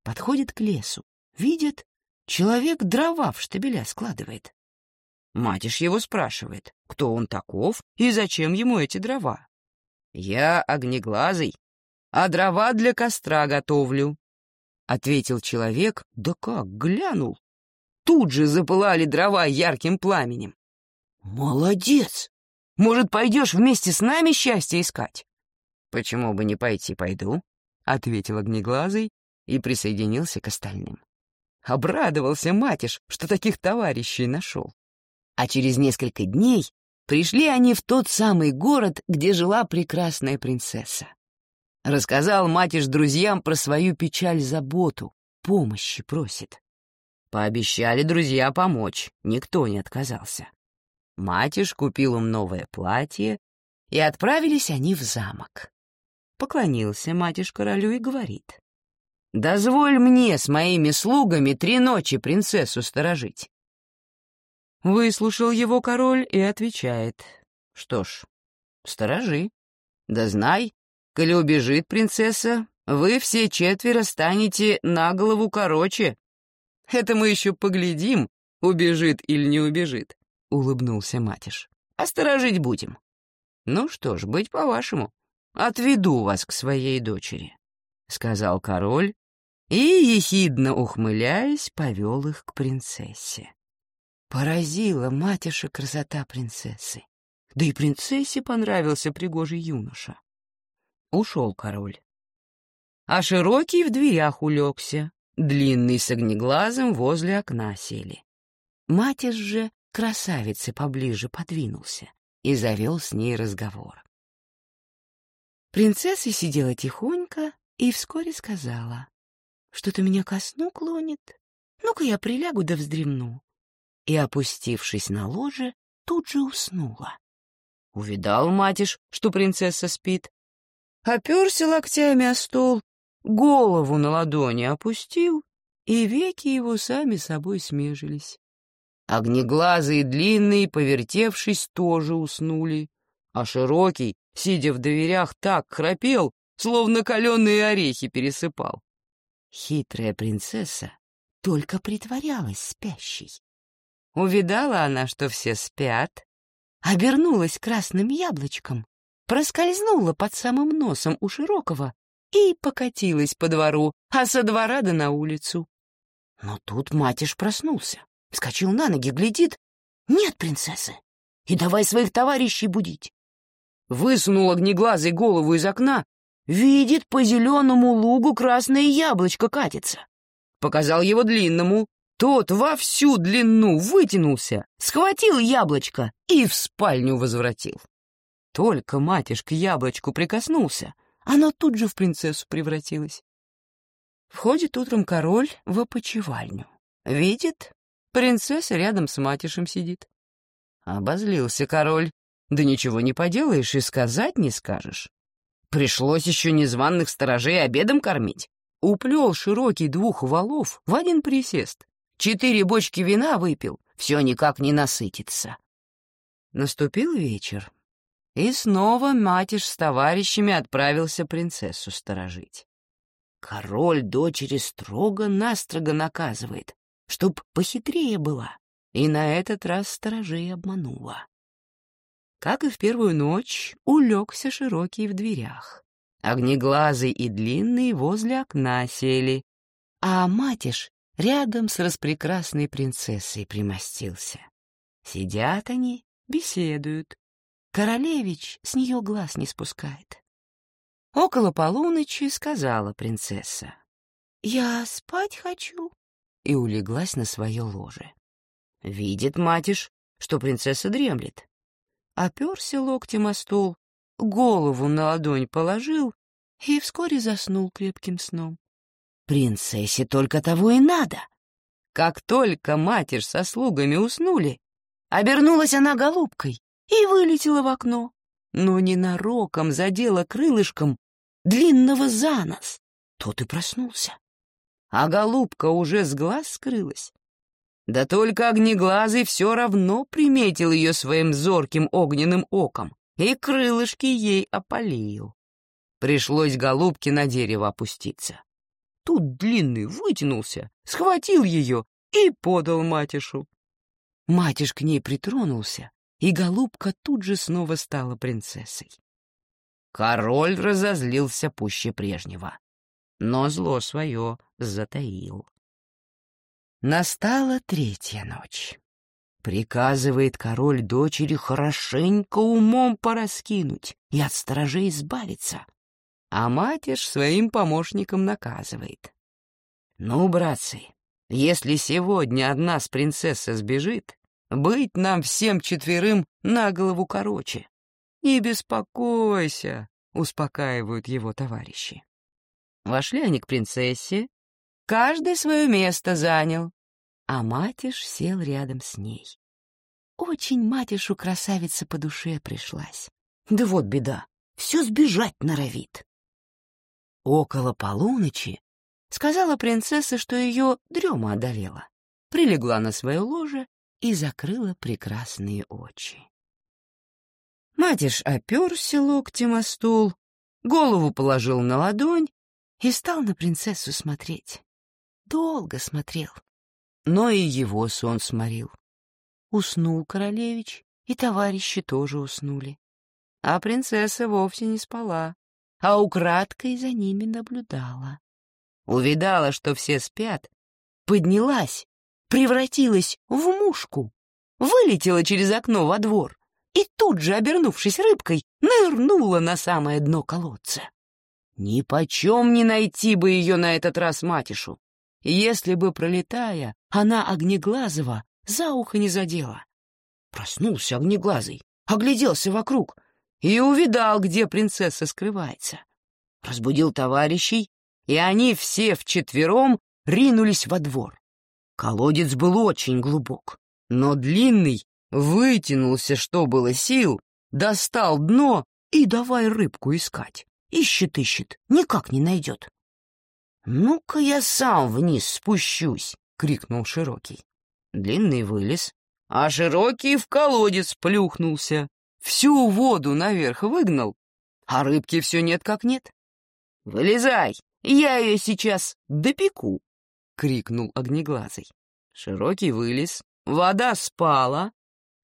Подходит к лесу, видят, человек дрова в штабеля складывает. Матиш его спрашивает, кто он таков и зачем ему эти дрова. «Я огнеглазый, а дрова для костра готовлю», — ответил человек, да как, глянул. Тут же запылали дрова ярким пламенем. «Молодец! Может, пойдешь вместе с нами счастье искать?» «Почему бы не пойти, пойду», — ответил Огнеглазый и присоединился к остальным. Обрадовался Матиш, что таких товарищей нашел. А через несколько дней пришли они в тот самый город, где жила прекрасная принцесса. Рассказал Матиш друзьям про свою печаль-заботу, помощи просит. Пообещали друзья помочь, никто не отказался. Матиш купил им новое платье, и отправились они в замок. Поклонился Матиш королю и говорит. «Дозволь мне с моими слугами три ночи принцессу сторожить». Выслушал его король и отвечает. «Что ж, сторожи. Да знай, Коли убежит принцесса, вы все четверо станете на голову короче. Это мы еще поглядим, убежит или не убежит, — улыбнулся Матиш. Осторожить будем. Ну что ж, быть по-вашему. Отведу вас к своей дочери, — сказал король, и, ехидно ухмыляясь, повел их к принцессе. Поразила Матиша красота принцессы. Да и принцессе понравился пригожий юноша. Ушел король. А широкий в дверях улегся, длинный с огнеглазым возле окна сели. Матис же красавице поближе подвинулся и завел с ней разговор. Принцесса сидела тихонько и вскоре сказала, «Что-то меня ко сну клонит. Ну-ка я прилягу да вздремну». И, опустившись на ложе, тут же уснула. Увидал Матиш, что принцесса спит, оперся локтями о стол, голову на ладони опустил, и веки его сами собой смежились. Огнеглазый и длинный, повертевшись, тоже уснули, а широкий, сидя в дверях, так храпел, словно каленые орехи пересыпал. Хитрая принцесса только притворялась спящей. Увидала она, что все спят, обернулась красным яблочком проскользнула под самым носом у Широкого и покатилась по двору, а со двора да на улицу. Но тут Матиш проснулся, вскочил на ноги, глядит. Нет принцессы, и давай своих товарищей будить. Высунул огнеглазый голову из окна, видит, по зеленому лугу красное яблочко катится. Показал его длинному, тот во всю длину вытянулся, схватил яблочко и в спальню возвратил. Только матиш к яблочку прикоснулся, оно тут же в принцессу превратилось. Входит утром король в опочивальню. Видит, принцесса рядом с матишем сидит. Обозлился король. Да ничего не поделаешь и сказать не скажешь. Пришлось еще незваных сторожей обедом кормить. Уплел широкий двух валов в один присест. Четыре бочки вина выпил, все никак не насытится. Наступил вечер. И снова Матиш с товарищами отправился принцессу сторожить. Король дочери строго-настрого наказывает. Чтоб похитрее была, и на этот раз сторожей обманула. Как и в первую ночь, улегся широкий в дверях. Огнеглазый и длинный возле окна сели, а матиш рядом с распрекрасной принцессой примостился. Сидят они, беседуют. Королевич с нее глаз не спускает. Около полуночи сказала принцесса. «Я спать хочу», и улеглась на свое ложе. Видит матиш, что принцесса дремлет. Оперся локтем о стол, голову на ладонь положил и вскоре заснул крепким сном. Принцессе только того и надо. Как только матерь со слугами уснули, обернулась она голубкой и вылетела в окно, но ненароком задела крылышком длинного за нос. Тот и проснулся. А голубка уже с глаз скрылась. Да только огнеглазый все равно приметил ее своим зорким огненным оком и крылышки ей опалил. Пришлось голубке на дерево опуститься. Тут длинный вытянулся, схватил ее и подал матишу. Матиш к ней притронулся, и голубка тут же снова стала принцессой. Король разозлился пуще прежнего, но зло свое затаил. Настала третья ночь. Приказывает король дочери хорошенько умом пораскинуть и от сторожей избавиться а матиш своим помощникам наказывает. «Ну, братцы, если сегодня одна с принцессы сбежит, быть нам всем четверым на голову короче. Не беспокойся», — успокаивают его товарищи. Вошли они к принцессе, каждый свое место занял, а матиш сел рядом с ней. Очень матишу красавица по душе пришлась. Да вот беда, все сбежать норовит. Около полуночи сказала принцесса, что ее дрема одолела, прилегла на свое ложе и закрыла прекрасные очи. Матиш оперся локтем о стул, голову положил на ладонь и стал на принцессу смотреть. Долго смотрел, но и его сон сморил. Уснул королевич, и товарищи тоже уснули. А принцесса вовсе не спала, а украдкой за ними наблюдала. Увидала, что все спят, поднялась, превратилась в мушку, вылетела через окно во двор и тут же, обернувшись рыбкой, нырнула на самое дно колодца. Ни почем не найти бы ее на этот раз матишу, если бы, пролетая, она Огнеглазого за ухо не задела. Проснулся Огнеглазый, огляделся вокруг и увидал, где принцесса скрывается. Разбудил товарищей, и они все вчетвером ринулись во двор. Колодец был очень глубок, но длинный вытянулся, что было сил, достал дно и давай рыбку искать. Ищет, ищет, никак не найдет. «Ну-ка я сам вниз спущусь!» — крикнул Широкий. Длинный вылез, а Широкий в колодец плюхнулся всю воду наверх выгнал, а рыбки все нет как нет. «Вылезай, я ее сейчас допеку!» — крикнул Огнеглазый. Широкий вылез, вода спала,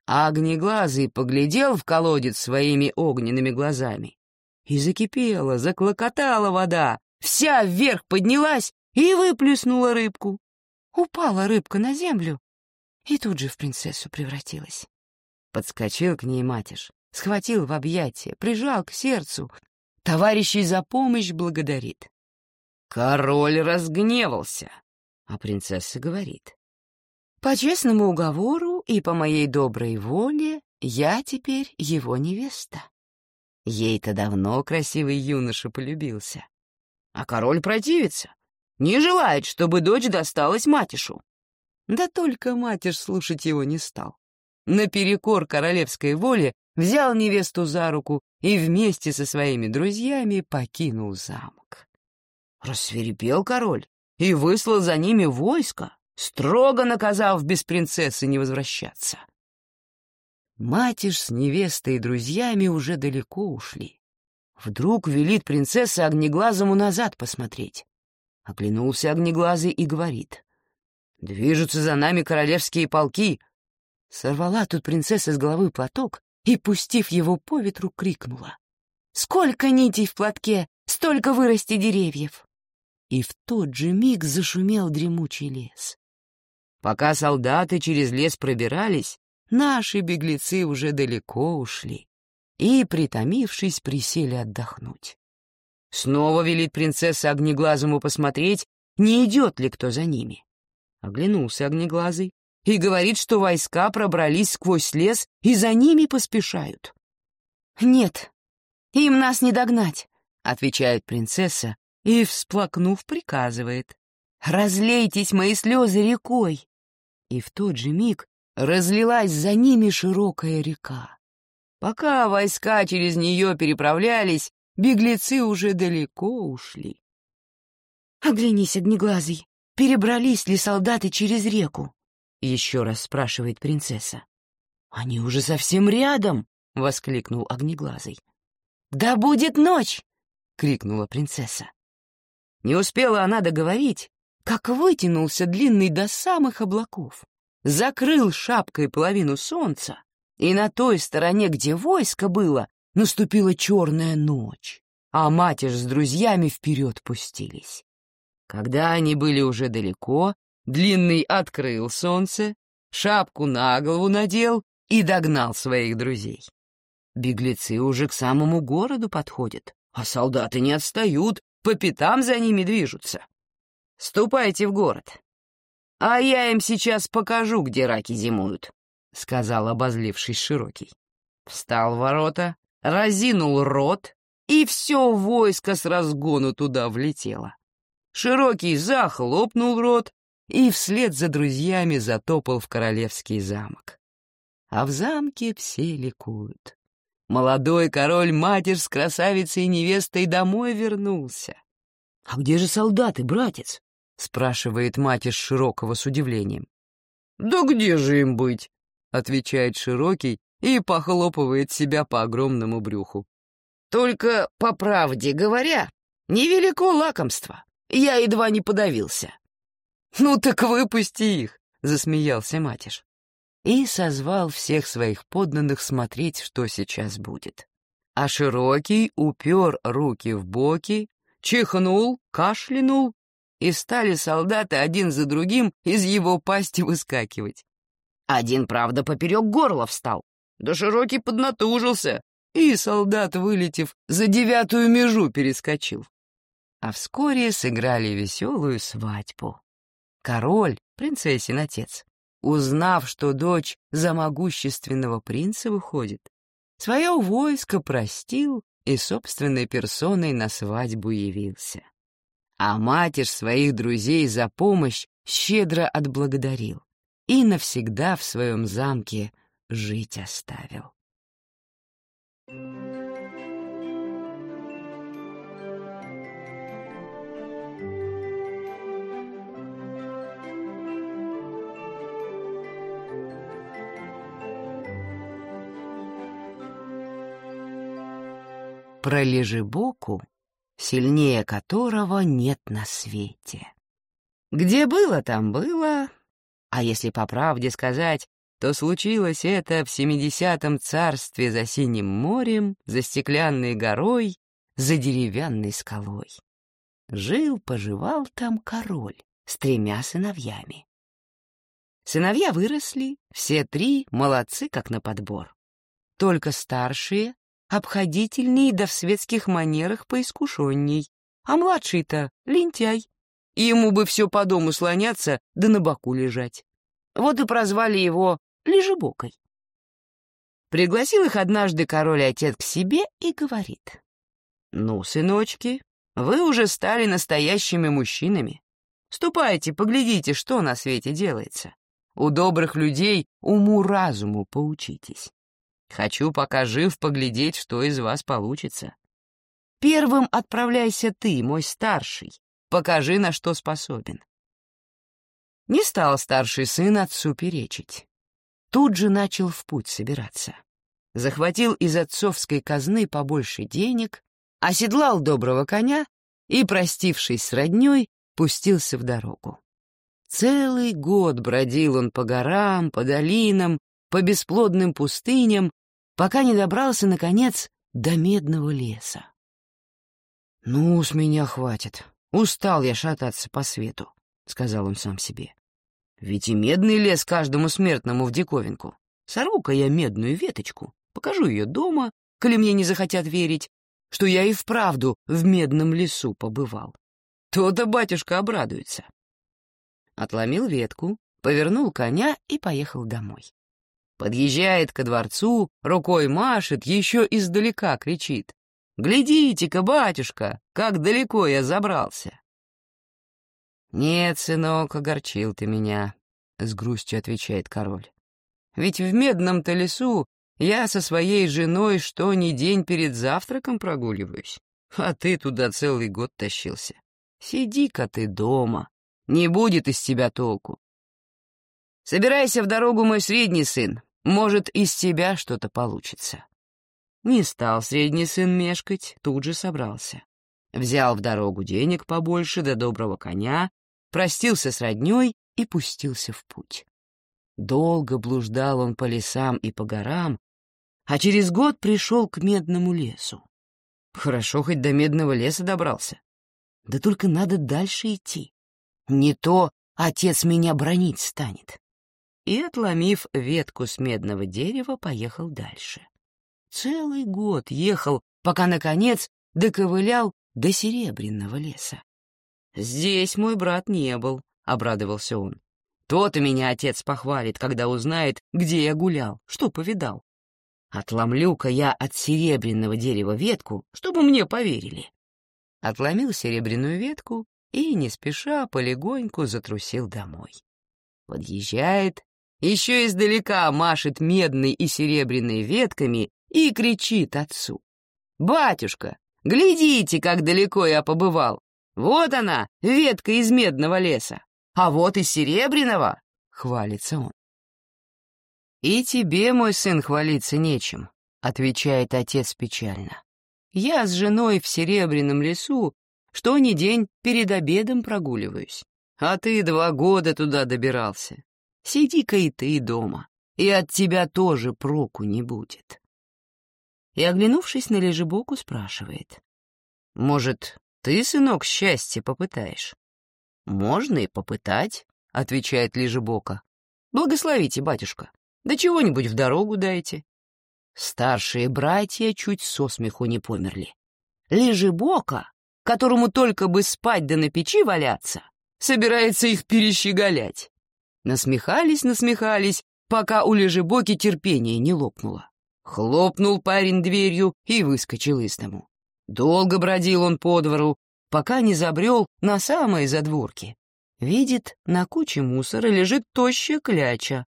а Огнеглазый поглядел в колодец своими огненными глазами. И закипела, заклокотала вода, вся вверх поднялась и выплюснула рыбку. Упала рыбка на землю и тут же в принцессу превратилась. Подскочил к ней матиш, схватил в объятия, прижал к сердцу. Товарищей за помощь благодарит. Король разгневался, а принцесса говорит. По честному уговору и по моей доброй воле я теперь его невеста. Ей-то давно красивый юноша полюбился. А король противится, не желает, чтобы дочь досталась матишу. Да только матиш слушать его не стал наперекор королевской воле, взял невесту за руку и вместе со своими друзьями покинул замок. Рассверепел король и выслал за ними войско, строго наказав без принцессы не возвращаться. Матиш с невестой и друзьями уже далеко ушли. Вдруг велит принцесса Огнеглазому назад посмотреть. Оглянулся Огнеглазый и говорит. Движутся за нами королевские полки. Сорвала тут принцесса с головы платок и, пустив его по ветру, крикнула. «Сколько нитей в платке, столько вырасти деревьев!» И в тот же миг зашумел дремучий лес. Пока солдаты через лес пробирались, наши беглецы уже далеко ушли и, притомившись, присели отдохнуть. Снова велит принцесса Огнеглазому посмотреть, не идет ли кто за ними. Оглянулся Огнеглазый и говорит, что войска пробрались сквозь лес и за ними поспешают. «Нет, им нас не догнать», — отвечает принцесса и, всплакнув, приказывает. «Разлейтесь мои слезы рекой!» И в тот же миг разлилась за ними широкая река. Пока войска через нее переправлялись, беглецы уже далеко ушли. «Оглянись, Огнеглазый, перебрались ли солдаты через реку?» — еще раз спрашивает принцесса. «Они уже совсем рядом!» — воскликнул Огнеглазый. «Да будет ночь!» — крикнула принцесса. Не успела она договорить, как вытянулся длинный до самых облаков, закрыл шапкой половину солнца, и на той стороне, где войско было, наступила черная ночь, а матерь с друзьями вперед пустились. Когда они были уже далеко, Длинный открыл солнце, шапку на голову надел и догнал своих друзей. Беглецы уже к самому городу подходят, а солдаты не отстают, по пятам за ними движутся. Ступайте в город. А я им сейчас покажу, где раки зимуют, — сказал обозлившись Широкий. Встал в ворота, разинул рот, и все войско с разгону туда влетело. Широкий захлопнул рот и вслед за друзьями затопал в королевский замок. А в замке все ликуют. Молодой король-матерь с красавицей и невестой домой вернулся. — А где же солдаты, братец? — спрашивает матерь Широкого с удивлением. — Да где же им быть? — отвечает Широкий и похлопывает себя по огромному брюху. — Только, по правде говоря, невелико лакомство. Я едва не подавился. «Ну так выпусти их!» — засмеялся Матиш. И созвал всех своих подданных смотреть, что сейчас будет. А Широкий упер руки в боки, чихнул, кашлянул, и стали солдаты один за другим из его пасти выскакивать. Один, правда, поперек горла встал, да Широкий поднатужился, и солдат, вылетев, за девятую межу перескочил. А вскоре сыграли веселую свадьбу. Король, принцессин отец, узнав, что дочь за могущественного принца выходит, свое войско простил и собственной персоной на свадьбу явился. А матерь своих друзей за помощь щедро отблагодарил и навсегда в своем замке жить оставил. Про лежебоку, сильнее которого нет на свете. Где было, там было, а если по правде сказать, то случилось это в семидесятом царстве за Синим морем, за стеклянной горой, за деревянной скалой. Жил-поживал там король с тремя сыновьями. Сыновья выросли, все три молодцы, как на подбор. Только старшие обходительней да в светских манерах поискушенней, а младший-то лентяй. Ему бы все по дому слоняться да на боку лежать. Вот и прозвали его Лежебокой. Пригласил их однажды король-отец к себе и говорит. «Ну, сыночки, вы уже стали настоящими мужчинами. Ступайте, поглядите, что на свете делается. У добрых людей уму-разуму поучитесь. Хочу, пока жив, поглядеть, что из вас получится. Первым отправляйся ты, мой старший. Покажи, на что способен. Не стал старший сын отцу перечить. Тут же начал в путь собираться. Захватил из отцовской казны побольше денег, оседлал доброго коня и, простившись с роднёй, пустился в дорогу. Целый год бродил он по горам, по долинам, по бесплодным пустыням, пока не добрался, наконец, до медного леса. «Ну, с меня хватит. Устал я шататься по свету», — сказал он сам себе. «Ведь и медный лес каждому смертному в диковинку. Сорву-ка я медную веточку, покажу ее дома, коли мне не захотят верить, что я и вправду в медном лесу побывал. То-то батюшка обрадуется. Отломил ветку, повернул коня и поехал домой. Подъезжает ко дворцу, рукой машет, еще издалека кричит. «Глядите-ка, батюшка, как далеко я забрался!» «Нет, сынок, огорчил ты меня», — с грустью отвечает король. «Ведь в медном-то лесу я со своей женой что ни день перед завтраком прогуливаюсь, а ты туда целый год тащился. Сиди-ка ты дома, не будет из тебя толку. Собирайся в дорогу, мой средний сын, может, из тебя что-то получится. Не стал средний сын мешкать, тут же собрался. Взял в дорогу денег побольше до доброго коня, простился с роднёй и пустился в путь. Долго блуждал он по лесам и по горам, а через год пришел к медному лесу. Хорошо, хоть до медного леса добрался. Да только надо дальше идти. Не то отец меня бронить станет. И, отломив ветку с медного дерева, поехал дальше. Целый год ехал, пока, наконец, доковылял до серебряного леса. «Здесь мой брат не был», — обрадовался он. «То-то меня отец похвалит, когда узнает, где я гулял, что повидал. Отломлю-ка я от серебряного дерева ветку, чтобы мне поверили. Отломил серебряную ветку и, не спеша, полегоньку затрусил домой. Подъезжает, еще издалека машет медной и серебряной ветками и кричит отцу. «Батюшка, глядите, как далеко я побывал! Вот она, ветка из медного леса, а вот из серебряного!» — хвалится он. «И тебе, мой сын, хвалиться нечем», — отвечает отец печально. «Я с женой в Серебряном лесу что ни день перед обедом прогуливаюсь, а ты два года туда добирался. Сиди-ка и ты дома, и от тебя тоже проку не будет». И, оглянувшись на лежебоку, спрашивает. «Может, ты, сынок, счастье попытаешь?» «Можно и попытать», — отвечает лежебока. «Благословите, батюшка». Да чего-нибудь в дорогу дайте. Старшие братья чуть со смеху не померли. Лежебока, которому только бы спать да на печи валяться, собирается их перещеголять. Насмехались, насмехались, пока у Лежебоки терпение не лопнуло. Хлопнул парень дверью и выскочил из дому. Долго бродил он по двору, пока не забрел на самые задворки. Видит, на куче мусора лежит тощая кляча,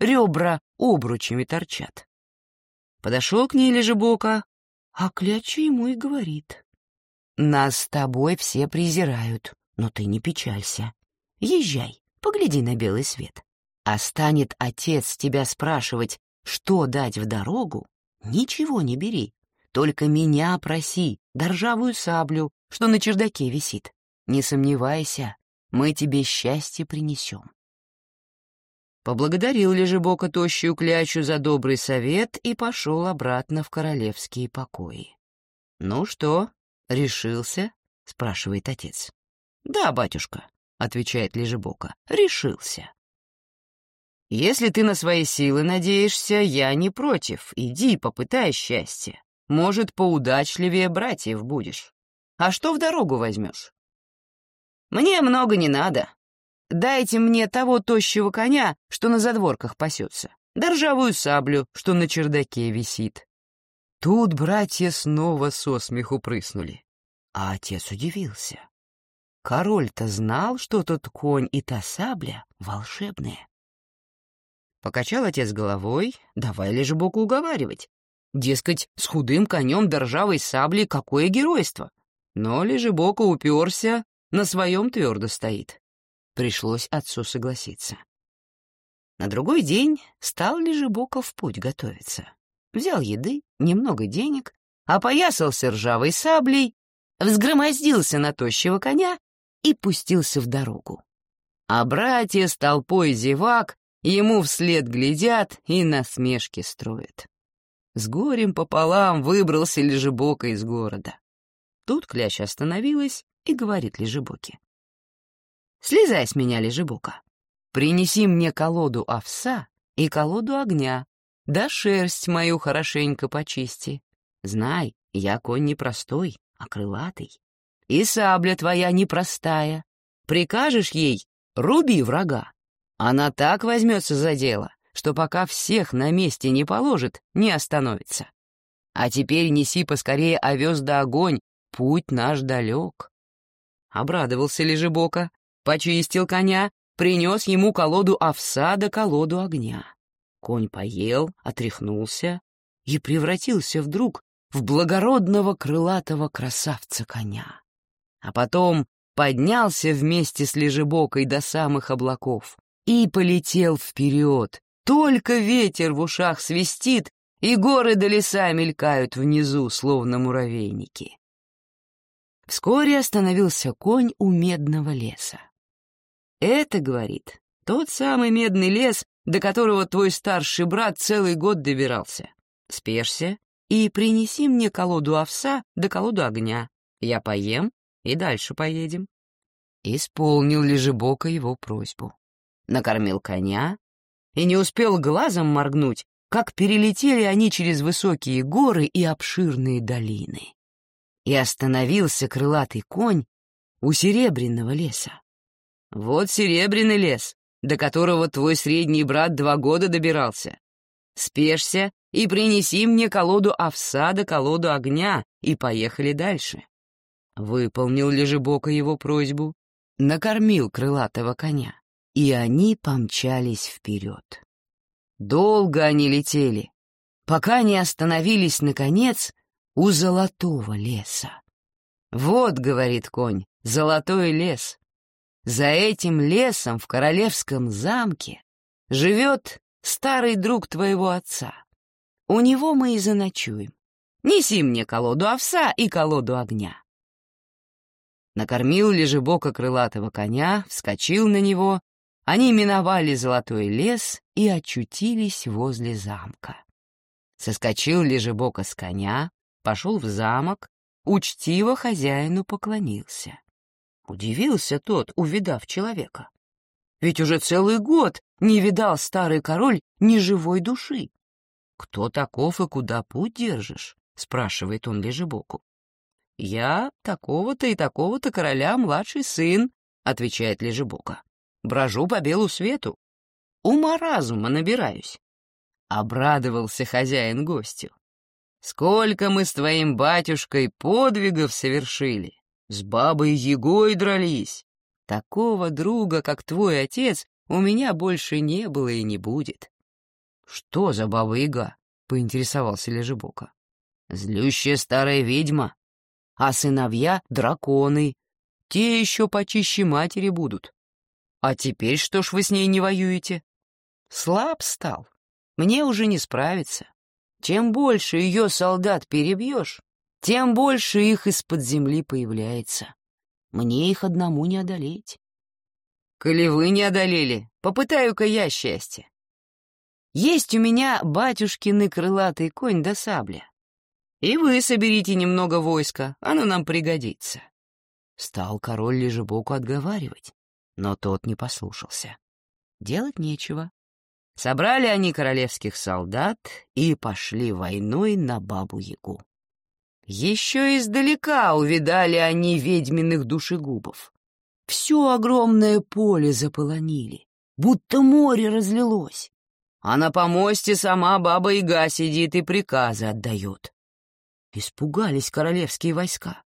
ребра обручами торчат. Подошел к ней лежебока, а кляча ему и говорит. «Нас с тобой все презирают, но ты не печалься. Езжай, погляди на белый свет. А станет отец тебя спрашивать, что дать в дорогу, ничего не бери, только меня проси, да ржавую саблю, что на чердаке висит. Не сомневайся, мы тебе счастье принесем. Поблагодарил Лежебока тощую клячу за добрый совет и пошел обратно в королевские покои. «Ну что, решился?» — спрашивает отец. «Да, батюшка», — отвечает Лежебока, — «решился». «Если ты на свои силы надеешься, я не против. Иди, попытай счастье. Может, поудачливее братьев будешь. А что в дорогу возьмешь?» «Мне много не надо», Дайте мне того тощего коня, что на задворках пасется, да ржавую саблю, что на чердаке висит. Тут братья снова со смеху прыснули. А отец удивился. Король-то знал, что тот конь и та сабля волшебные. Покачал отец головой, давай лишь боку уговаривать. Дескать, с худым конем да ржавой саблей какое геройство. Но Лежебока уперся, на своем твердо стоит. Пришлось отцу согласиться. На другой день стал Лежебоков в путь готовиться. Взял еды, немного денег, опоясался ржавой саблей, взгромоздился на тощего коня и пустился в дорогу. А братья с толпой зевак ему вслед глядят и насмешки строят. С горем пополам выбрался Лежебока из города. Тут Клящ остановилась и говорит Лежебоке. «Слезай с меня, Лежебока, принеси мне колоду овса и колоду огня, да шерсть мою хорошенько почисти. Знай, я конь не простой, а крылатый. И сабля твоя непростая. Прикажешь ей — руби врага. Она так возьмется за дело, что пока всех на месте не положит, не остановится. А теперь неси поскорее овес да огонь, путь наш далек. Обрадовался Лежебока, почистил коня, принес ему колоду овса да колоду огня. Конь поел, отряхнулся и превратился вдруг в благородного крылатого красавца коня. А потом поднялся вместе с Лежебокой до самых облаков и полетел вперед. Только ветер в ушах свистит, и горы до леса мелькают внизу, словно муравейники. Вскоре остановился конь у медного леса. «Это, — говорит, — тот самый медный лес, до которого твой старший брат целый год добирался. Спешься и принеси мне колоду овса да колоду огня. Я поем, и дальше поедем». Исполнил Лежебока его просьбу. Накормил коня и не успел глазом моргнуть, как перелетели они через высокие горы и обширные долины и остановился крылатый конь у серебряного леса. Вот серебряный лес, до которого твой средний брат два года добирался. Спешься и принеси мне колоду овса да колоду огня, и поехали дальше. Выполнил Лежебока его просьбу, накормил крылатого коня, и они помчались вперед. Долго они летели, пока не остановились, наконец, у золотого леса. «Вот, — говорит конь, — золотой лес. За этим лесом в королевском замке живет старый друг твоего отца. У него мы и заночуем. Неси мне колоду овса и колоду огня». Накормил лежебока крылатого коня, вскочил на него, они миновали золотой лес и очутились возле замка. Соскочил лежебока с коня, пошел в замок, учтиво хозяину поклонился. Удивился тот, увидав человека. Ведь уже целый год не видал старый король ни живой души. «Кто таков и куда путь держишь?» — спрашивает он Лежебоку. «Я такого-то и такого-то короля младший сын», — отвечает Лежебока. «Брожу по белу свету. Ума разума набираюсь». Обрадовался хозяин гостю. Сколько мы с твоим батюшкой подвигов совершили, с бабой Егой дрались. Такого друга, как твой отец, у меня больше не было и не будет. — Что за баба Яга? — поинтересовался Лежебока. — Злющая старая ведьма. А сыновья — драконы. Те еще почище матери будут. А теперь что ж вы с ней не воюете? Слаб стал. Мне уже не справиться. Чем больше ее солдат перебьешь, тем больше их из-под земли появляется. Мне их одному не одолеть. Коли вы не одолели, попытаю-ка я счастье. Есть у меня батюшкины крылатый конь да сабля. И вы соберите немного войска, оно нам пригодится. Стал король Лежебоку отговаривать, но тот не послушался. Делать нечего. Собрали они королевских солдат и пошли войной на Бабу-Ягу. Еще издалека увидали они ведьминых душегубов. Все огромное поле заполонили, будто море разлилось. А на помосте сама Баба-Яга сидит и приказы отдает. Испугались королевские войска.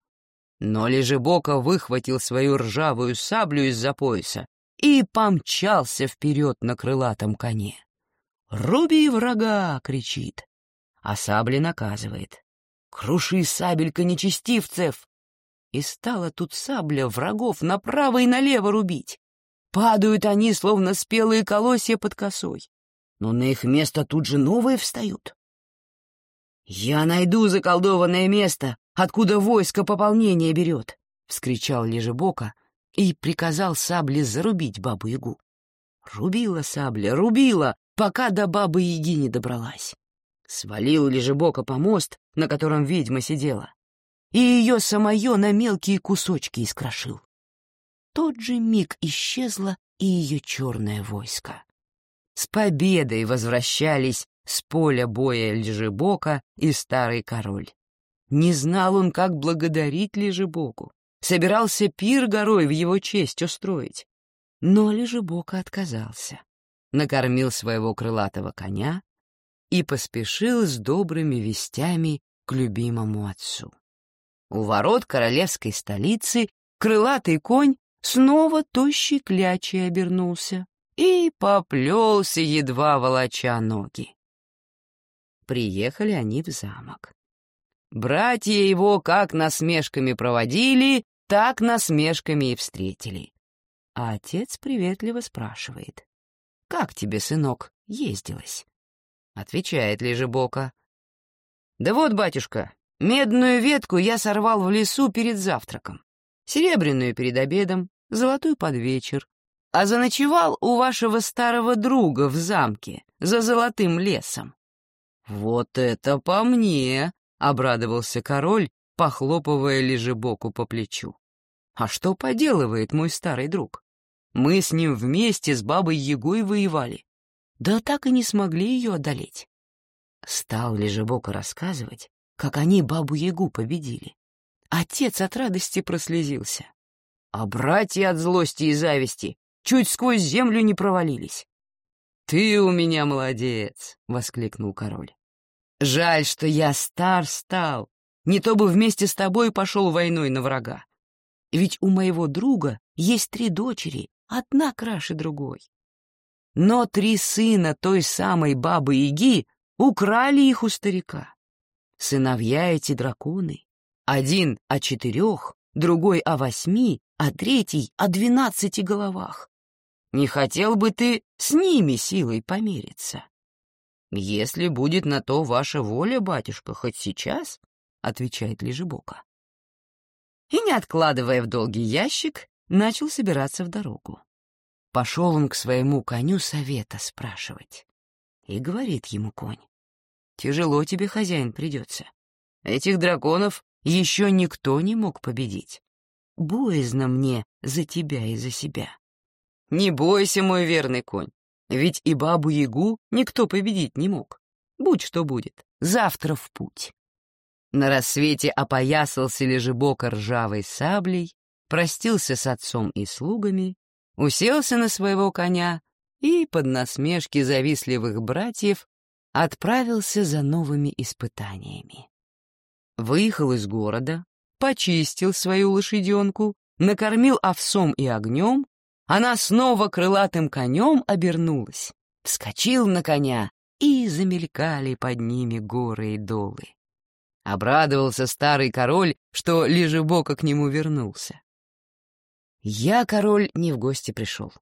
Но Лежебока выхватил свою ржавую саблю из-за пояса и помчался вперед на крылатом коне. «Руби врага!» — кричит, а сабли наказывает. «Круши сабелька нечестивцев!» И стала тут сабля врагов направо и налево рубить. Падают они, словно спелые колосья под косой, но на их место тут же новые встают. «Я найду заколдованное место, откуда войско пополнение берет!» — вскричал Лежебока и приказал сабле зарубить бабу-ягу. Рубила сабля, рубила, пока до бабы-яги не добралась. Свалил лежебока помост, на котором ведьма сидела, и ее самое на мелкие кусочки искрошил. Тот же миг исчезло и ее черное войско. С победой возвращались с поля боя Лежебока и старый король. Не знал он, как благодарить Лежебоку. Собирался пир горой в его честь устроить. Но Лежебока отказался. Накормил своего крылатого коня и поспешил с добрыми вестями к любимому отцу. У ворот королевской столицы крылатый конь снова тощий клячей обернулся и поплелся, едва волоча ноги. Приехали они в замок. Братья его как насмешками проводили, так насмешками и встретили. А отец приветливо спрашивает. «Как тебе, сынок, ездилось?» Отвечает Лежебока. «Да вот, батюшка, медную ветку я сорвал в лесу перед завтраком, серебряную перед обедом, золотую под вечер, а заночевал у вашего старого друга в замке за золотым лесом. «Вот это по мне!» — обрадовался король, похлопывая лежебоку по плечу. «А что поделывает мой старый друг? Мы с ним вместе с бабой Егой воевали. Да так и не смогли ее одолеть». Стал лежебока рассказывать, как они бабу Ягу победили. Отец от радости прослезился. А братья от злости и зависти чуть сквозь землю не провалились. «Ты у меня молодец!» — воскликнул король. Жаль, что я стар стал. Не то бы вместе с тобой пошел войной на врага. Ведь у моего друга есть три дочери, одна краше другой. Но три сына той самой бабы-яги украли их у старика. Сыновья эти драконы. Один о четырех, другой о восьми, а третий о двенадцати головах. Не хотел бы ты с ними силой помериться? «Если будет на то ваша воля, батюшка, хоть сейчас», — отвечает Лежебока. И, не откладывая в долгий ящик, начал собираться в дорогу. Пошел он к своему коню совета спрашивать. И говорит ему конь, «Тяжело тебе, хозяин, придется. Этих драконов еще никто не мог победить. Боязно мне за тебя и за себя». «Не бойся, мой верный конь, ведь и бабу-ягу никто победить не мог. Будь что будет, завтра в путь. На рассвете опоясался лежебока ржавой саблей, простился с отцом и слугами, уселся на своего коня и, под насмешки завистливых братьев, отправился за новыми испытаниями. Выехал из города, почистил свою лошаденку, накормил овсом и огнем она снова крылатым конем обернулась, вскочил на коня, и замелькали под ними горы и долы. Обрадовался старый король, что Лежебока к нему вернулся. «Я, король, не в гости пришел,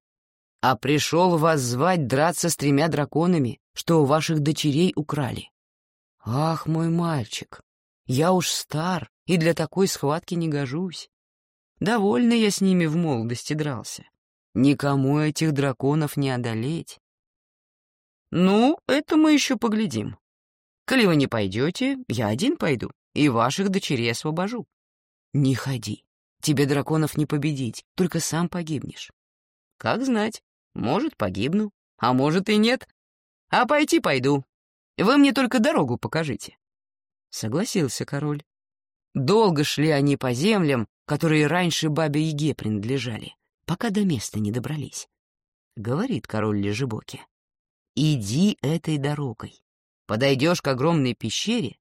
а пришел вас звать драться с тремя драконами, что у ваших дочерей украли. Ах, мой мальчик, я уж стар и для такой схватки не гожусь. Довольно я с ними в молодости дрался. Никому этих драконов не одолеть. Ну, это мы еще поглядим. Коли вы не пойдете, я один пойду и ваших дочерей освобожу. Не ходи. Тебе драконов не победить, только сам погибнешь. Как знать, может, погибну, а может и нет. А пойти пойду. Вы мне только дорогу покажите. Согласился король. Долго шли они по землям, которые раньше бабе Яге принадлежали пока до места не добрались. Говорит король Лежебоки. «Иди этой дорогой. Подойдешь к огромной пещере.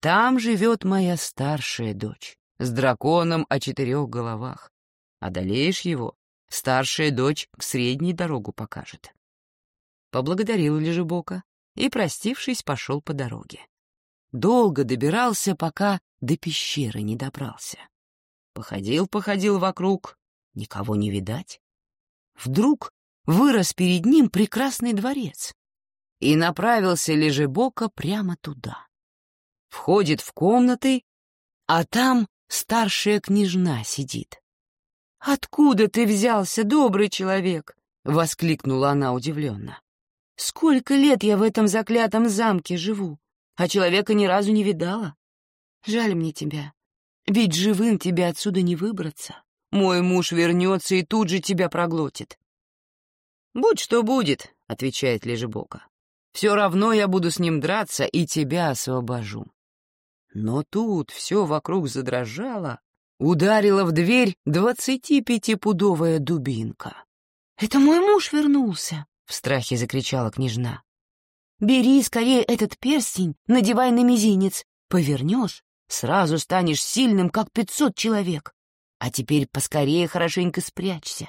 Там живет моя старшая дочь с драконом о четырех головах. Одолеешь его, старшая дочь к средней дорогу покажет». Поблагодарил Лежебока и, простившись, пошел по дороге. Долго добирался, пока до пещеры не добрался. Походил-походил вокруг, Никого не видать. Вдруг вырос перед ним прекрасный дворец и направился Лежебока прямо туда. Входит в комнаты, а там старшая княжна сидит. «Откуда ты взялся, добрый человек?» — воскликнула она удивленно. «Сколько лет я в этом заклятом замке живу, а человека ни разу не видала. Жаль мне тебя, ведь живым тебе отсюда не выбраться. Мой муж вернется и тут же тебя проглотит». «Будь что будет», — отвечает Лежебока. «Все равно я буду с ним драться и тебя освобожу». Но тут все вокруг задрожало, ударила в дверь двадцатипятипудовая дубинка. «Это мой муж вернулся!» — в страхе закричала княжна. «Бери скорее этот перстень, надевай на мизинец. Повернешь, сразу станешь сильным, как пятьсот человек. А теперь поскорее хорошенько спрячься».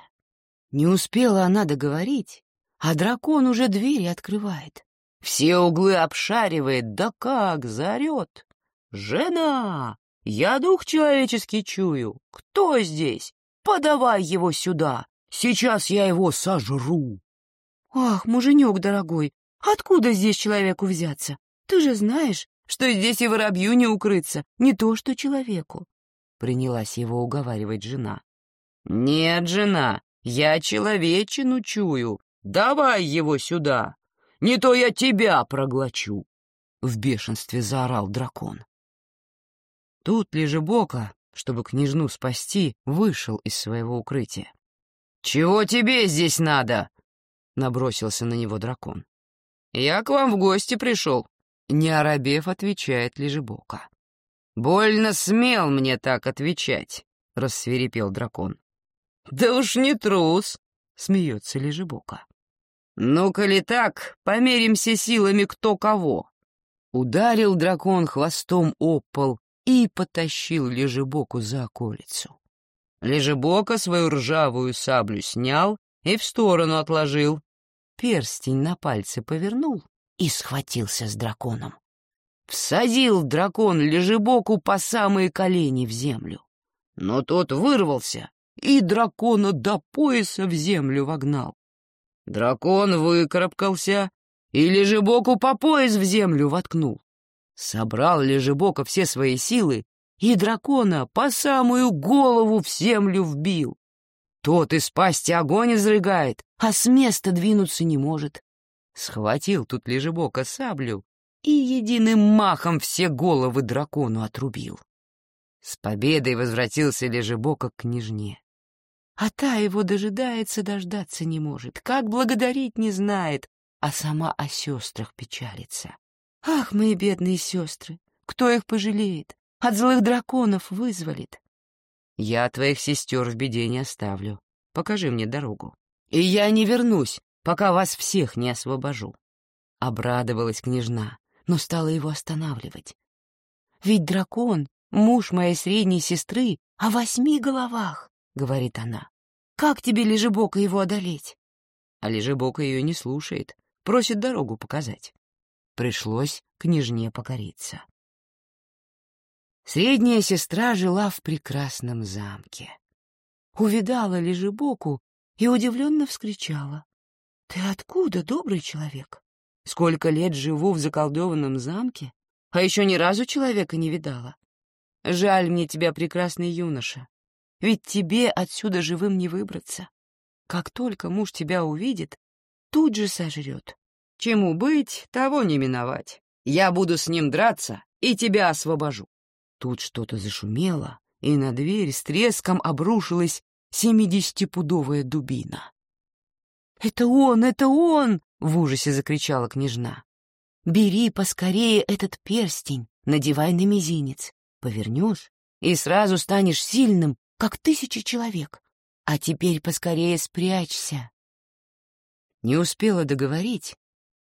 Не успела она договорить, а дракон уже двери открывает. Все углы обшаривает, да как заорет. «Жена! Я дух человеческий чую. Кто здесь? Подавай его сюда. Сейчас я его сожру. Ах, муженек дорогой, откуда здесь человеку взяться? Ты же знаешь, что здесь и воробью не укрыться, не то что человеку. Принялась его уговаривать жена. Нет, жена, я человечину чую. Давай его сюда. Не то я тебя проглочу. В бешенстве заорал дракон. Тут Лежебока, чтобы княжну спасти, вышел из своего укрытия. «Чего тебе здесь надо?» — набросился на него дракон. «Я к вам в гости пришел», — не оробев отвечает Лежебока. «Больно смел мне так отвечать», — рассверепел дракон. «Да уж не трус», — смеется Лежебока. «Ну-ка ли так, померимся силами кто кого». Ударил дракон хвостом об пол и потащил Лежебоку за околицу. Лежебока свою ржавую саблю снял и в сторону отложил. Перстень на пальце повернул и схватился с драконом. Всадил дракон Лежебоку по самые колени в землю. Но тот вырвался и дракона до пояса в землю вогнал. Дракон выкарабкался и Лежебоку по пояс в землю воткнул. Собрал Лежебока все свои силы и дракона по самую голову в землю вбил. Тот из пасти огонь изрыгает, а с места двинуться не может. Схватил тут Лежебока саблю и единым махом все головы дракону отрубил. С победой возвратился Лежебока к княжне. А та его дожидается, дождаться не может, как благодарить не знает, а сама о сестрах печалится. Ах, мои бедные сестры, кто их пожалеет? От злых драконов вызволит. Я твоих сестер в беде не оставлю. Покажи мне дорогу. И я не вернусь, пока вас всех не освобожу. Обрадовалась княжна, но стала его останавливать. Ведь дракон — муж моей средней сестры о восьми головах, — говорит она. Как тебе, Лежебока, его одолеть? А Лежебока ее не слушает, просит дорогу показать. Пришлось княжне покориться. Средняя сестра жила в прекрасном замке. Увидала Лежебоку и удивленно вскричала. — Ты откуда, добрый человек? Сколько лет живу в заколдованном замке, а еще ни разу человека не видала. Жаль мне тебя, прекрасный юноша, ведь тебе отсюда живым не выбраться. Как только муж тебя увидит, тут же сожрет. Чему быть, того не миновать. Я буду с ним драться и тебя освобожу. Тут что-то зашумело, и на дверь с треском обрушилась семидесятипудовая дубина. «Это он! Это он!» — в ужасе закричала княжна. «Бери поскорее этот перстень, надевай на мизинец. Повернешь, и сразу станешь сильным, как тысяча человек. А теперь поскорее спрячься». Не успела договорить,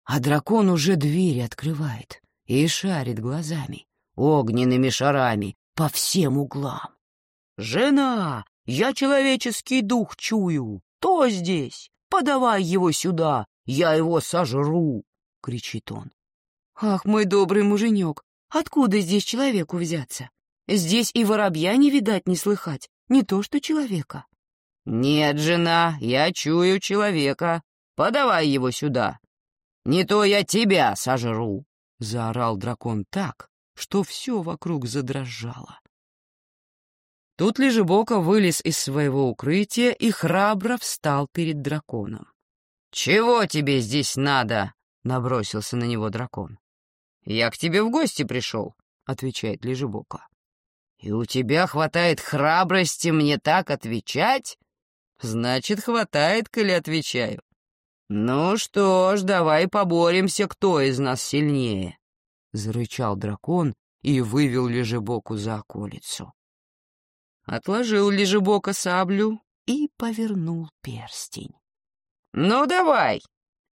а дракон уже двери открывает и шарит глазами, огненными шарами по всем углам. «Жена, я человеческий дух чую! Кто здесь? Подавай его сюда, я его сожру!» — кричит он. «Ах, мой добрый муженек, откуда здесь человеку взяться? Здесь и воробья не видать, не слыхать, не то что человека». «Нет, жена, я чую человека. Подавай его сюда, не то я тебя сожру!» — заорал дракон так, что все вокруг задрожало. Тут Лежебока вылез из своего укрытия и храбро встал перед драконом. «Чего тебе здесь надо?» — набросился на него дракон. «Я к тебе в гости пришел», — отвечает Лежебока. «И у тебя хватает храбрости мне так отвечать?» «Значит, хватает, коли отвечаю. Ну что ж, давай поборемся, кто из нас сильнее», — зарычал дракон и вывел Лежебоку за околицу отложил лежебока саблю и повернул перстень. «Ну, давай!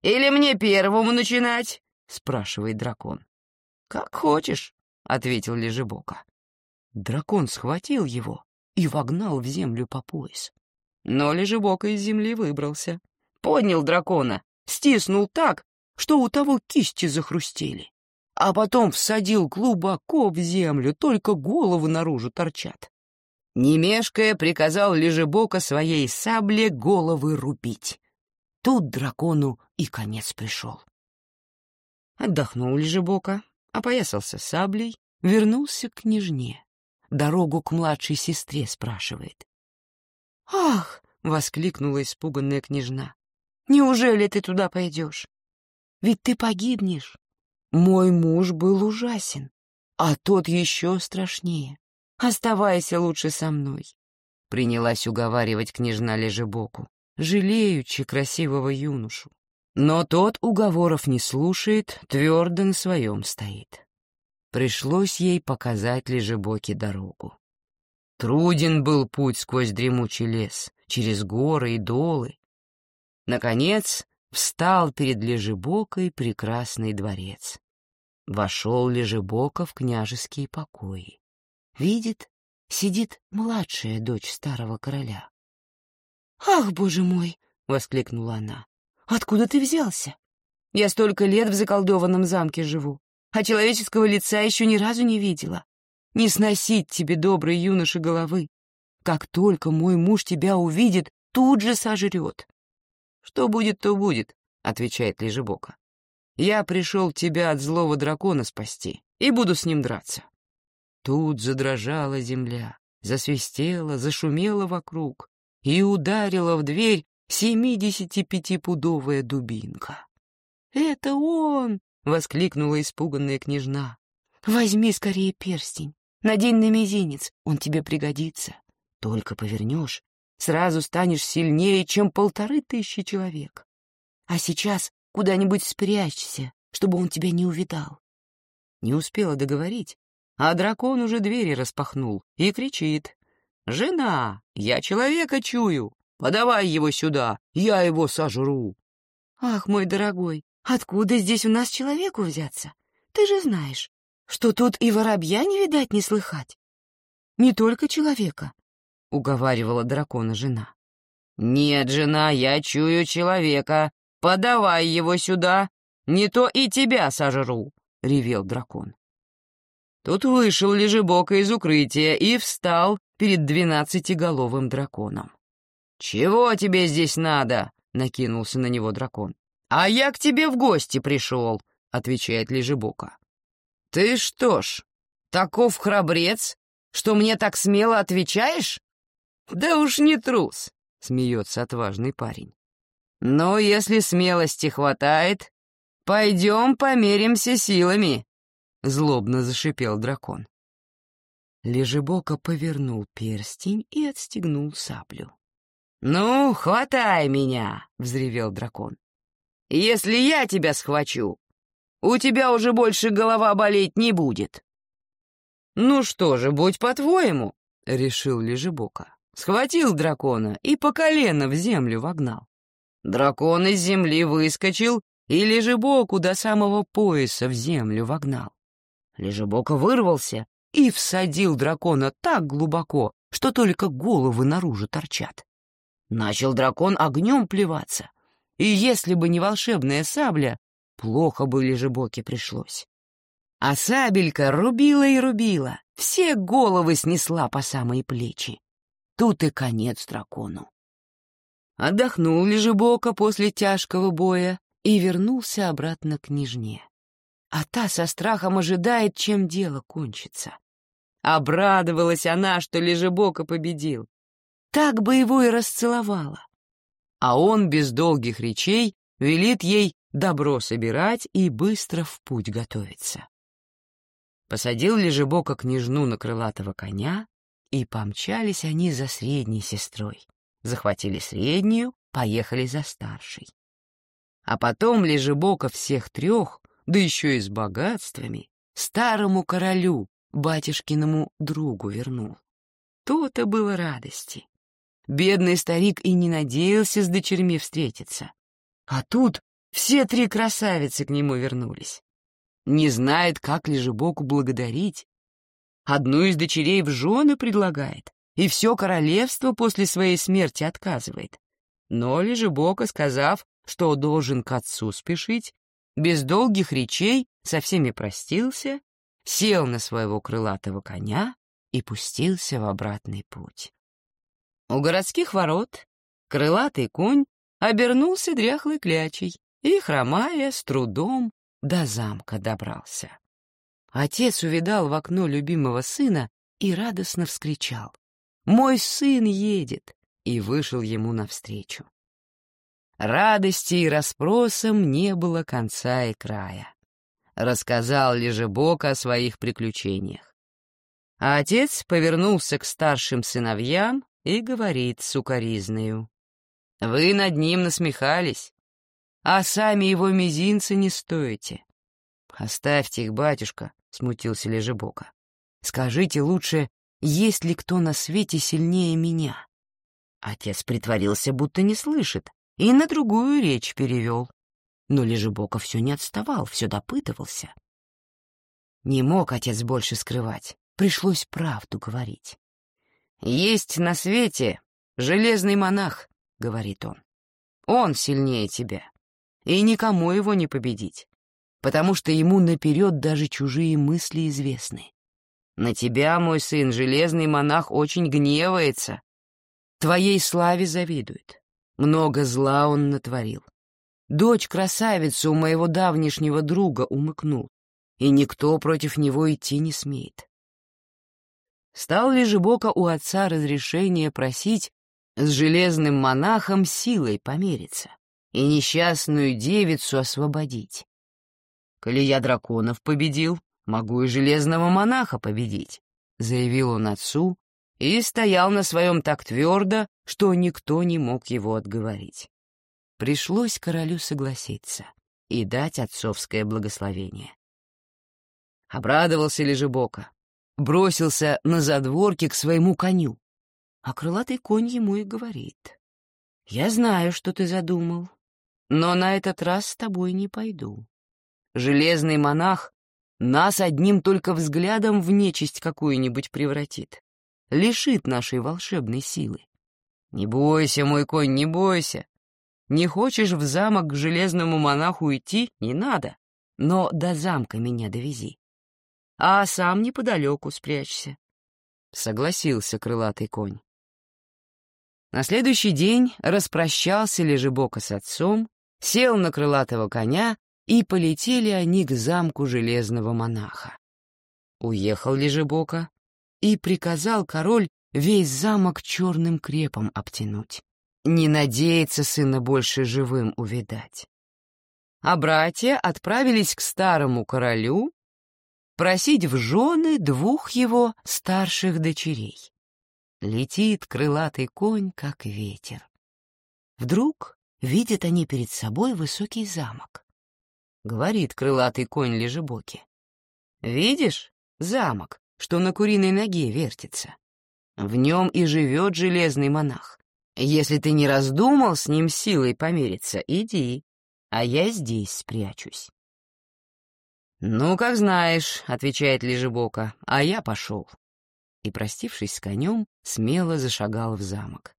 Или мне первому начинать?» — спрашивает дракон. «Как хочешь», — ответил лежебока. Дракон схватил его и вогнал в землю по пояс. Но лежебока из земли выбрался. Поднял дракона, стиснул так, что у того кисти захрустели. А потом всадил глубоко в землю, только головы наружу торчат. Немешкая приказал Лежебока своей сабле головы рубить. Тут дракону и конец пришел. Отдохнул Лежебока, опоясался саблей, вернулся к княжне. Дорогу к младшей сестре спрашивает. «Ах!» — воскликнула испуганная княжна. «Неужели ты туда пойдешь? Ведь ты погибнешь. Мой муж был ужасен, а тот еще страшнее. Оставайся лучше со мной. Принялась уговаривать княжна Лежебоку, жалеючи красивого юношу. Но тот уговоров не слушает, твердо на своем стоит. Пришлось ей показать Лежебоке дорогу. Труден был путь сквозь дремучий лес, через горы и долы. Наконец, встал перед Лежебокой прекрасный дворец. Вошел Лежебока в княжеские покои. Видит, сидит младшая дочь старого короля. «Ах, боже мой!» — воскликнула она. «Откуда ты взялся? Я столько лет в заколдованном замке живу, а человеческого лица еще ни разу не видела. Не сносить тебе, добрый юноша, головы. Как только мой муж тебя увидит, тут же сожрет». «Что будет, то будет», — отвечает Лежебока. «Я пришел тебя от злого дракона спасти и буду с ним драться. Тут задрожала земля, засвистела, зашумела вокруг и ударила в дверь семидесятипятипудовая дубинка. «Это он!» — воскликнула испуганная княжна. «Возьми скорее перстень, надень на мизинец, он тебе пригодится. Только повернешь, сразу станешь сильнее, чем полторы тысячи человек. А сейчас куда-нибудь спрячься, чтобы он тебя не увидал». Не успела договорить, а дракон уже двери распахнул и кричит. «Жена, я человека чую! Подавай его сюда, я его сожру!» «Ах, мой дорогой, откуда здесь у нас человеку взяться? Ты же знаешь, что тут и воробья не видать, не слыхать. Не только человека», — уговаривала дракона жена. «Нет, жена, я чую человека. Подавай его сюда, не то и тебя сожру», — ревел дракон. Тут вышел Лежебока из укрытия и встал перед двенадцатиголовым драконом. «Чего тебе здесь надо?» — накинулся на него дракон. «А я к тебе в гости пришел», — отвечает Лежебока. «Ты что ж, таков храбрец, что мне так смело отвечаешь?» «Да уж не трус», — смеется отважный парень. «Но если смелости хватает, пойдем померимся силами», — злобно зашипел дракон. Лежебока повернул перстень и отстегнул саблю. «Ну, хватай меня!» — взревел дракон. «Если я тебя схвачу, у тебя уже больше голова болеть не будет». «Ну что же, будь по-твоему», — решил Лежебока. Схватил дракона и по колено в землю вогнал. Дракон из земли выскочил и Лежебоку до самого пояса в землю вогнал. Лежебока вырвался и всадил дракона так глубоко, что только головы наружу торчат. Начал дракон огнем плеваться, и если бы не волшебная сабля, плохо бы Лежебоке пришлось. А сабелька рубила и рубила, все головы снесла по самые плечи. Тут и конец дракону. Отдохнул Лежебока после тяжкого боя и вернулся обратно к княжне а та со страхом ожидает, чем дело кончится. Обрадовалась она, что Лежебока победил. Так бы его и расцеловала. А он без долгих речей велит ей добро собирать и быстро в путь готовиться. Посадил Лежебока княжну на крылатого коня, и помчались они за средней сестрой. Захватили среднюю, поехали за старшей. А потом Лежебока всех трех, да еще и с богатствами, старому королю, батюшкиному другу вернул. То-то было радости. Бедный старик и не надеялся с дочерьми встретиться. А тут все три красавицы к нему вернулись. Не знает, как Лежебоку благодарить. Одну из дочерей в жены предлагает, и все королевство после своей смерти отказывает. Но Лежебока, сказав, что должен к отцу спешить, без долгих речей со всеми простился, сел на своего крылатого коня и пустился в обратный путь. У городских ворот крылатый конь обернулся дряхлой клячей и, хромая, с трудом до замка добрался. Отец увидал в окно любимого сына и радостно вскричал. «Мой сын едет!» и вышел ему навстречу. Радости и расспросам не было конца и края. Рассказал Лежебок о своих приключениях. А отец повернулся к старшим сыновьям и говорит сукоризною. «Вы над ним насмехались, а сами его мизинцы не стоите. «Оставьте их, батюшка», — смутился Лежебока. «Скажите лучше, есть ли кто на свете сильнее меня?» Отец притворился, будто не слышит, и на другую речь перевел. Но Лежебока все не отставал, все допытывался. Не мог отец больше скрывать, пришлось правду говорить. «Есть на свете железный монах», — говорит он. «Он сильнее тебя и никому его не победить, потому что ему наперед даже чужие мысли известны. На тебя, мой сын, железный монах очень гневается. Твоей славе завидует. Много зла он натворил. Дочь красавицу у моего давнишнего друга умыкнул, и никто против него идти не смеет. Стал ли же Бока у отца разрешение просить с железным монахом силой помериться? и несчастную девицу освободить. Коли я драконов победил, могу и железного монаха победить, — заявил он отцу и стоял на своем так твердо, что никто не мог его отговорить. Пришлось королю согласиться и дать отцовское благословение. Обрадовался Лежебока, бросился на задворке к своему коню, а крылатый конь ему и говорит. «Я знаю, что ты задумал, но на этот раз с тобой не пойду. Железный монах нас одним только взглядом в нечисть какую-нибудь превратит, лишит нашей волшебной силы. Не бойся, мой конь, не бойся. Не хочешь в замок к железному монаху идти — не надо, но до замка меня довези. А сам неподалеку спрячься. Согласился крылатый конь. На следующий день распрощался Лежебока с отцом сел на крылатого коня, и полетели они к замку железного монаха. Уехал Лежебока, и приказал король весь замок черным крепом обтянуть. Не надеется сына больше живым увидать. А братья отправились к старому королю просить в жены двух его старших дочерей. Летит крылатый конь, как ветер. Вдруг видят они перед собой высокий замок. Говорит крылатый конь лежебоки. «Видишь замок, что на куриной ноге вертится? В нем и живет железный монах. Если ты не раздумал с ним силой помериться, иди, а я здесь спрячусь». «Ну, как знаешь», — отвечает Лежебока, — «а я пошел». И, простившись с конем, смело зашагал в замок.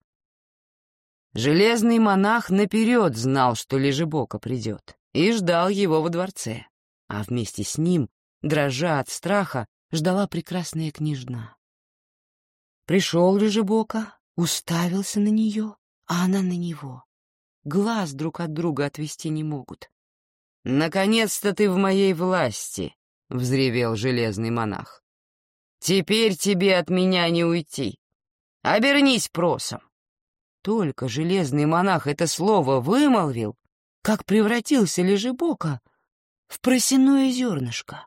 Железный монах наперед знал, что Лежебока придет, и ждал его во дворце. А вместе с ним, дрожа от страха, ждала прекрасная княжна. Пришел Лежебока, уставился на нее, а она на него. Глаз друг от друга отвести не могут. «Наконец-то ты в моей власти!» — взревел железный монах. Теперь тебе от меня не уйти. Обернись просом. Только железный монах это слово вымолвил, как превратился лежебока в просяное зернышко,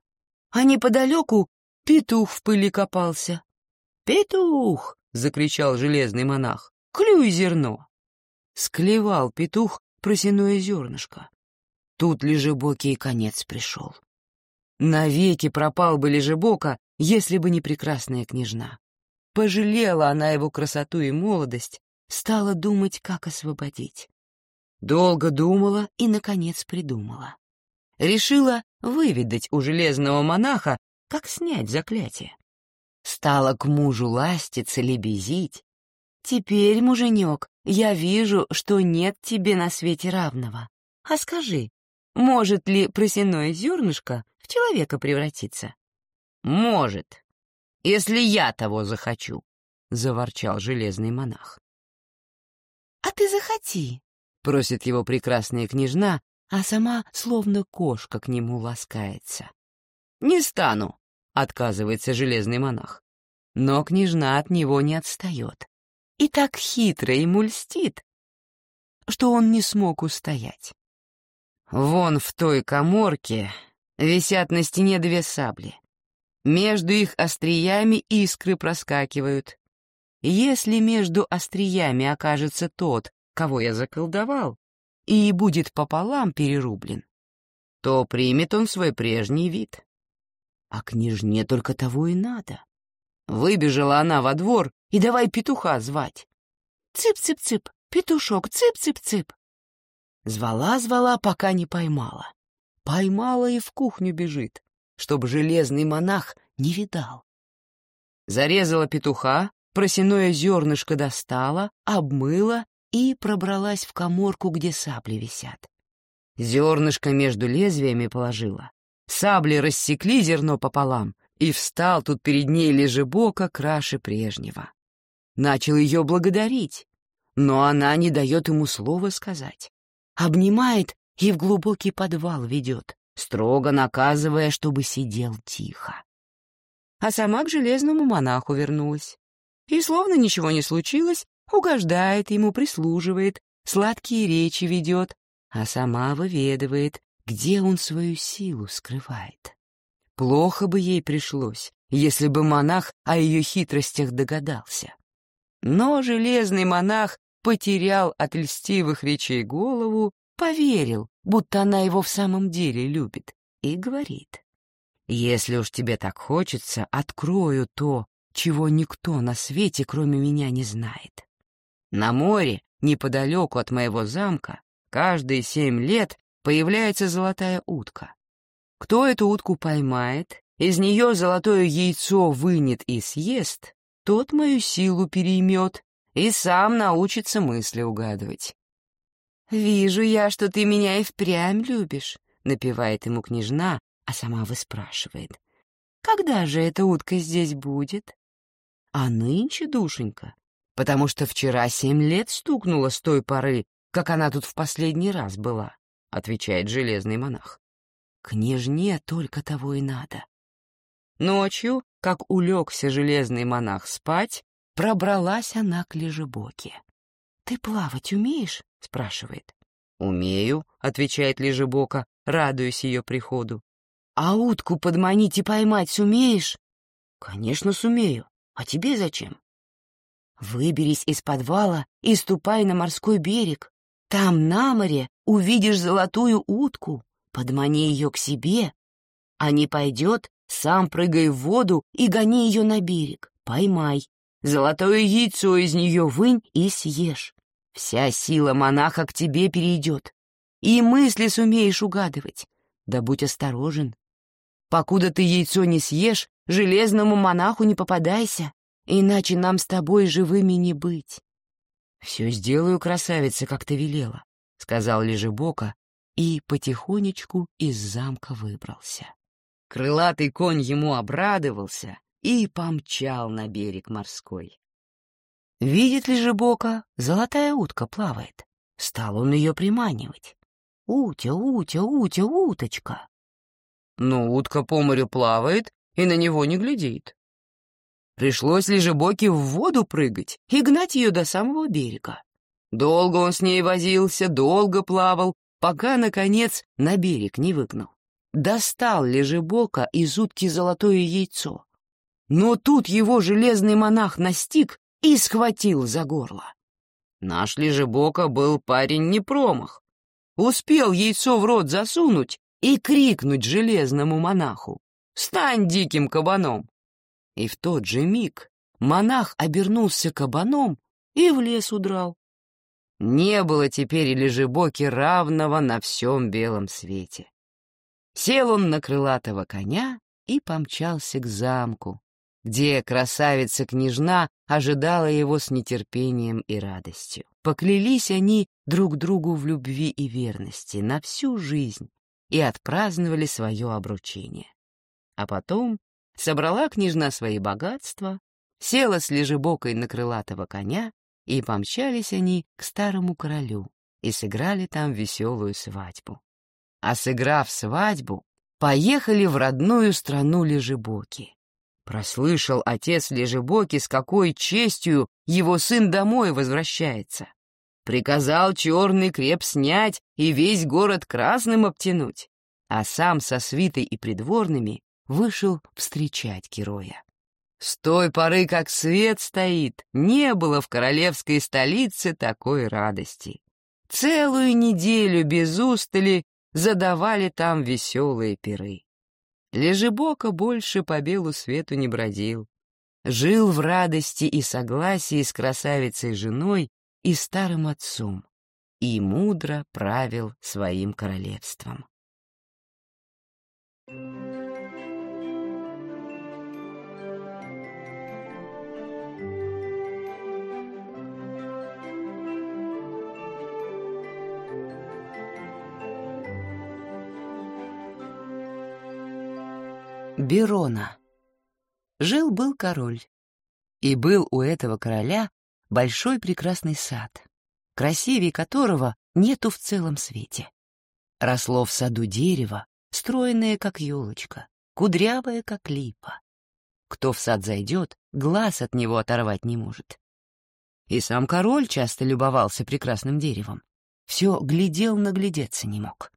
а неподалеку петух в пыли копался. «Петух!» — закричал железный монах. «Клюй зерно!» Склевал петух просяное зернышко. Тут лежебокий конец пришел. Навеки пропал бы лежебока, если бы не прекрасная княжна. Пожалела она его красоту и молодость, стала думать, как освободить. Долго думала и, наконец, придумала. Решила выведать у железного монаха, как снять заклятие. Стала к мужу ластиться, лебезить. «Теперь, муженек, я вижу, что нет тебе на свете равного. А скажи, может ли просяное зернышко в человека превратиться?» «Может, если я того захочу», — заворчал железный монах. «А ты захоти», — просит его прекрасная княжна, а сама словно кошка к нему ласкается. «Не стану», — отказывается железный монах. Но княжна от него не отстает. И так хитро ему льстит, что он не смог устоять. Вон в той коморке висят на стене две сабли. Между их остриями искры проскакивают. Если между остриями окажется тот, кого я заколдовал, и будет пополам перерублен, то примет он свой прежний вид. А княжне только того и надо. Выбежала она во двор и давай петуха звать. «Цып-цып-цып, петушок, цып-цып-цып!» Звала-звала, пока не поймала. Поймала и в кухню бежит, чтобы железный монах не видал. Зарезала петуха, просяное зернышко достала, обмыла и пробралась в коморку, где сабли висят. Зернышко между лезвиями положила. Сабли рассекли зерно пополам, и встал тут перед ней лежебока краше прежнего. Начал ее благодарить, но она не дает ему слова сказать. Обнимает и в глубокий подвал ведет, строго наказывая, чтобы сидел тихо. А сама к железному монаху вернулась. И словно ничего не случилось, угождает ему, прислуживает, сладкие речи ведет, а сама выведывает, где он свою силу скрывает. Плохо бы ей пришлось, если бы монах о ее хитростях догадался. Но железный монах потерял от льстивых речей голову, поверил, будто она его в самом деле любит, и говорит, «Если уж тебе так хочется, открою то, чего никто на свете, кроме меня, не знает. На море, неподалеку от моего замка, каждые семь лет появляется золотая утка. Кто эту утку поймает, из нее золотое яйцо вынет и съест, тот мою силу переймет и сам научится мысли угадывать. «Вижу я, что ты меня и впрямь любишь», — напевает ему княжна, а сама выспрашивает. «Когда же эта утка здесь будет?» «А нынче, душенька, потому что вчера семь лет стукнуло с той поры, как она тут в последний раз была», — отвечает железный монах. «Княжне только того и надо». Ночью, как улегся железный монах спать, пробралась она к лежебоке. «Ты плавать умеешь?» — спрашивает. «Умею», — отвечает лежебока, радуясь ее приходу. «А утку подманить и поймать сумеешь?» «Конечно, сумею. А тебе зачем?» Выберись из подвала и ступай на морской берег. Там, на море, увидишь золотую утку, подмани ее к себе. А не пойдет, сам прыгай в воду и гони ее на берег. Поймай. Золотое яйцо из нее вынь и съешь. Вся сила монаха к тебе перейдет. И мысли сумеешь угадывать. Да будь осторожен. Покуда ты яйцо не съешь, железному монаху не попадайся иначе нам с тобой живыми не быть. — Все сделаю, красавица, как ты велела, — сказал Лежебока и потихонечку из замка выбрался. Крылатый конь ему обрадовался и помчал на берег морской. Видит Лежебока, золотая утка плавает. Стал он ее приманивать. «Утя, утя, утя, уточка!» Но утка по морю плавает и на него не глядит. Пришлось Лежебоке в воду прыгать и гнать ее до самого берега. Долго он с ней возился, долго плавал, пока, наконец, на берег не выгнал. Достал Лежебока из утки золотое яйцо. Но тут его железный монах настиг и схватил за горло. Наш Лежебока был парень не промах. Успел яйцо в рот засунуть и крикнуть железному монаху «Стань диким кабаном!» И в тот же миг монах обернулся кабаном и в лес удрал. Не было теперь Лежебоки равного на всем белом свете. Сел он на крылатого коня и помчался к замку, где красавица-княжна ожидала его с нетерпением и радостью. Поклялись они друг другу в любви и верности на всю жизнь и отпраздновали свое обручение. А потом собрала княжна свои богатства, села с лежебокой на крылатого коня, и помчались они к старому королю и сыграли там веселую свадьбу. А сыграв свадьбу, поехали в родную страну Лежебоки. Прослышал отец Лежебоки, с какой честью его сын домой возвращается. Приказал черный креп снять и весь город красным обтянуть, а сам со свитой и придворными вышел встречать героя. С той поры, как свет стоит, не было в королевской столице такой радости. Целую неделю без устали задавали там веселые пиры. Лежебока больше по белу свету не бродил. Жил в радости и согласии с красавицей женой и старым отцом и мудро правил своим королевством. Берона. Жил-был король, и был у этого короля большой прекрасный сад, красивее которого нету в целом свете. Росло в саду дерево, стройное, как елочка, кудрявое, как липа. Кто в сад зайдет, глаз от него оторвать не может. И сам король часто любовался прекрасным деревом. Все глядел, наглядеться не мог.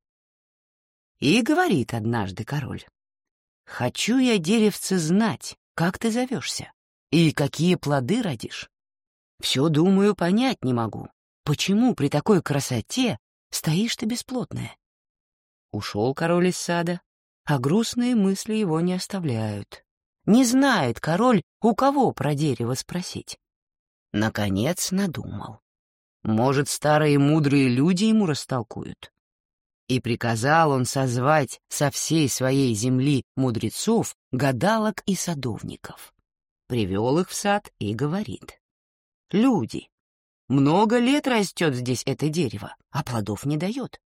И говорит однажды король. «Хочу я, деревце, знать, как ты зовешься и какие плоды родишь. Все, думаю, понять не могу. Почему при такой красоте стоишь ты бесплотная?» Ушел король из сада, а грустные мысли его не оставляют. Не знает король, у кого про дерево спросить. Наконец надумал. Может, старые мудрые люди ему растолкуют. И приказал он созвать со всей своей земли мудрецов, гадалок и садовников. Привел их в сад и говорит. «Люди, много лет растет здесь это дерево, а плодов не дает.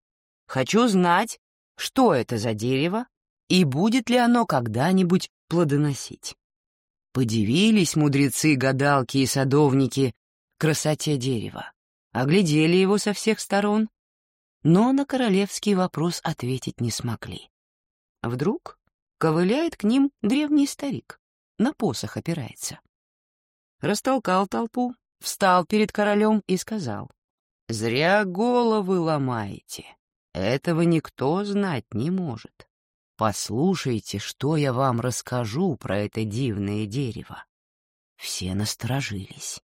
Хочу знать, что это за дерево и будет ли оно когда-нибудь плодоносить». Подивились мудрецы, гадалки и садовники красоте дерева, оглядели его со всех сторон но на королевский вопрос ответить не смогли. Вдруг ковыляет к ним древний старик, на посох опирается. Растолкал толпу, встал перед королем и сказал, «Зря головы ломаете, этого никто знать не может. Послушайте, что я вам расскажу про это дивное дерево». Все насторожились,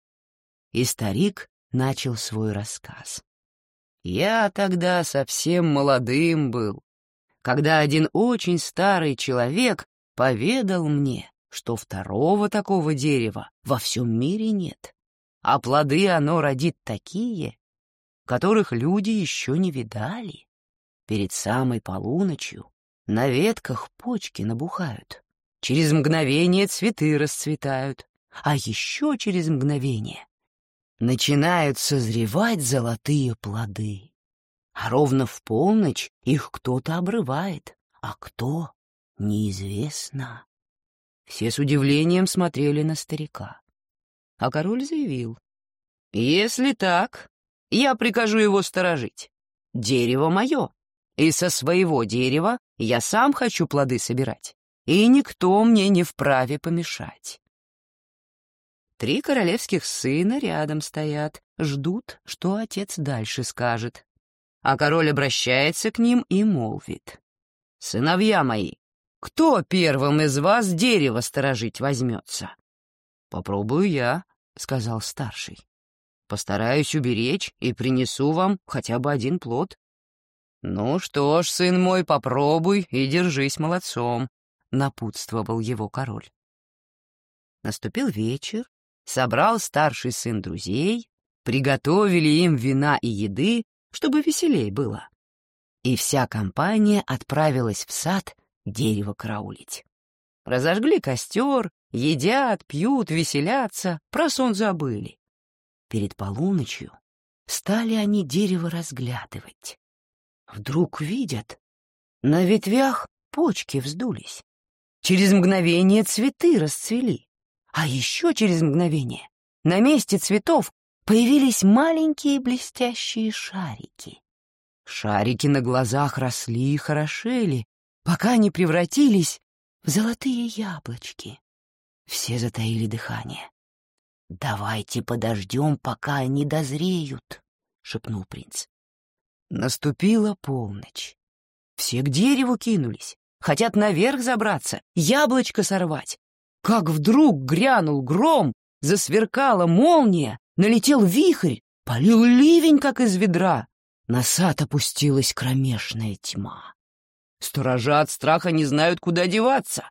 и старик начал свой рассказ. Я тогда совсем молодым был, когда один очень старый человек поведал мне, что второго такого дерева во всем мире нет, а плоды оно родит такие, которых люди еще не видали. Перед самой полуночью на ветках почки набухают, через мгновение цветы расцветают, а еще через мгновение начинают созревать золотые плоды. А ровно в полночь их кто-то обрывает, а кто — неизвестно. Все с удивлением смотрели на старика. А король заявил, «Если так, я прикажу его сторожить. Дерево мое, и со своего дерева я сам хочу плоды собирать, и никто мне не вправе помешать». Три королевских сына рядом стоят, ждут, что отец дальше скажет. А король обращается к ним и молвит. «Сыновья мои, кто первым из вас дерево сторожить возьмется?» «Попробую я», — сказал старший. «Постараюсь уберечь и принесу вам хотя бы один плод». «Ну что ж, сын мой, попробуй и держись молодцом», — напутствовал его король. Наступил вечер, собрал старший сын друзей, приготовили им вина и еды, чтобы веселей было. И вся компания отправилась в сад дерево караулить. Разожгли костер, едят, пьют, веселятся, про сон забыли. Перед полуночью стали они дерево разглядывать. Вдруг видят, на ветвях почки вздулись. Через мгновение цветы расцвели. А еще через мгновение на месте цветов появились маленькие блестящие шарики. Шарики на глазах росли и хорошели, пока не превратились в золотые яблочки. Все затаили дыхание. «Давайте подождем, пока они дозреют», — шепнул принц. Наступила полночь. Все к дереву кинулись, хотят наверх забраться, яблочко сорвать. Как вдруг грянул гром, засверкала молния, налетел вихрь, полил ливень, как из ведра. На сад опустилась кромешная тьма. Сторожа от страха не знают, куда деваться.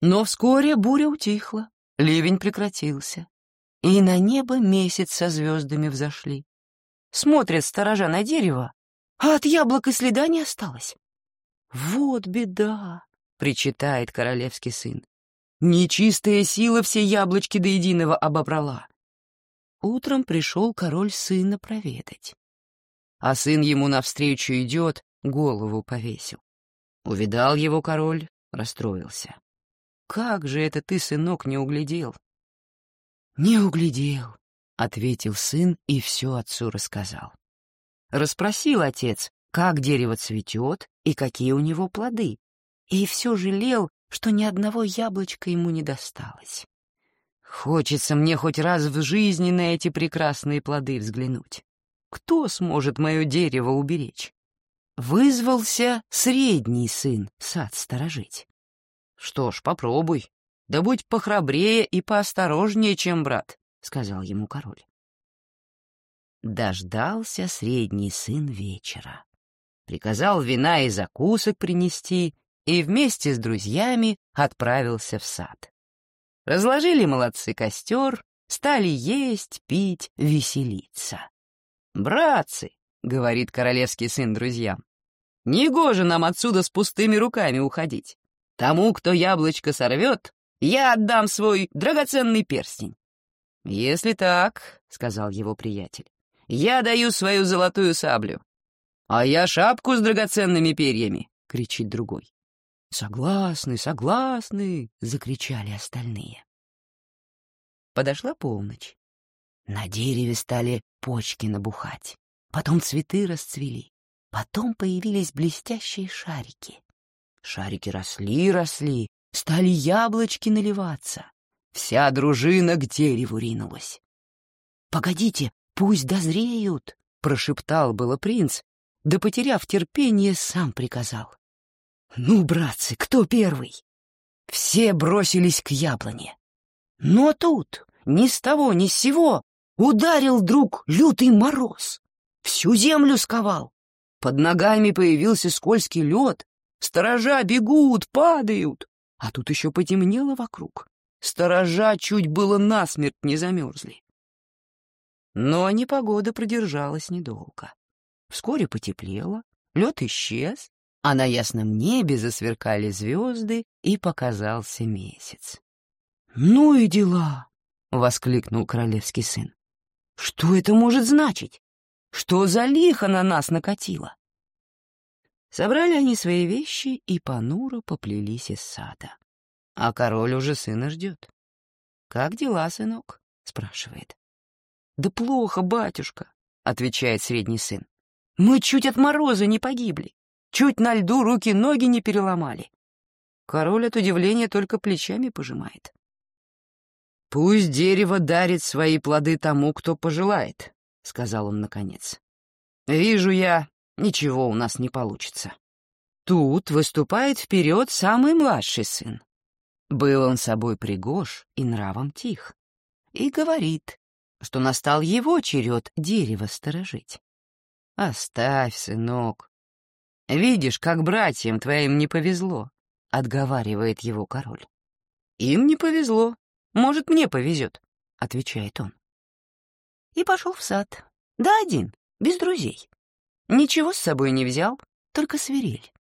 Но вскоре буря утихла, ливень прекратился, и на небо месяц со звездами взошли. Смотрят сторожа на дерево, а от яблок и следа не осталось. «Вот беда!» — причитает королевский сын. Нечистая сила все яблочки до единого обобрала. Утром пришел король сына проведать. А сын ему навстречу идет, голову повесил. Увидал его король, расстроился. «Как же это ты, сынок, не углядел?» «Не углядел», — ответил сын и все отцу рассказал. Расспросил отец, как дерево цветет и какие у него плоды, и все жалел, что ни одного яблочка ему не досталось. Хочется мне хоть раз в жизни на эти прекрасные плоды взглянуть. Кто сможет мое дерево уберечь? Вызвался средний сын сад сторожить. Что ж, попробуй. Да будь похрабрее и поосторожнее, чем брат, — сказал ему король. Дождался средний сын вечера. Приказал вина и закусок принести и вместе с друзьями отправился в сад. Разложили молодцы костер, стали есть, пить, веселиться. «Братцы», — говорит королевский сын друзьям, — «негоже нам отсюда с пустыми руками уходить. Тому, кто яблочко сорвет, я отдам свой драгоценный перстень». «Если так», — сказал его приятель, — «я даю свою золотую саблю». «А я шапку с драгоценными перьями», — кричит другой. «Согласны, согласны!» — закричали остальные. Подошла полночь. На дереве стали почки набухать. Потом цветы расцвели. Потом появились блестящие шарики. Шарики росли, росли, стали яблочки наливаться. Вся дружина к дереву ринулась. «Погодите, пусть дозреют!» — прошептал было принц, да, потеряв терпение, сам приказал. «Ну, братцы, кто первый?» Все бросились к яблоне. Но тут, ни с того ни с сего, ударил друг лютый мороз. Всю землю сковал. Под ногами появился скользкий лед. Сторожа бегут, падают. А тут еще потемнело вокруг. Сторожа чуть было насмерть не замерзли. Но непогода продержалась недолго. Вскоре потеплело, лед исчез, а на ясном небе засверкали звезды, и показался месяц. «Ну и дела!» — воскликнул королевский сын. «Что это может значить? Что за лихо на нас накатило?» Собрали они свои вещи и понуро поплелись из сада. А король уже сына ждет. «Как дела, сынок?» — спрашивает. «Да плохо, батюшка», — отвечает средний сын. «Мы чуть от мороза не погибли. Чуть на льду руки-ноги не переломали. Король от удивления только плечами пожимает. «Пусть дерево дарит свои плоды тому, кто пожелает», — сказал он наконец. «Вижу я, ничего у нас не получится». Тут выступает вперед самый младший сын. Был он собой пригож и нравом тих. И говорит, что настал его черед дерево сторожить. «Оставь, сынок. Видишь, как братьям твоим не повезло», — отговаривает его король. «Им не повезло. Может, мне повезет», — отвечает он. И пошел в сад. Да один, без друзей. Ничего с собой не взял, только свирель.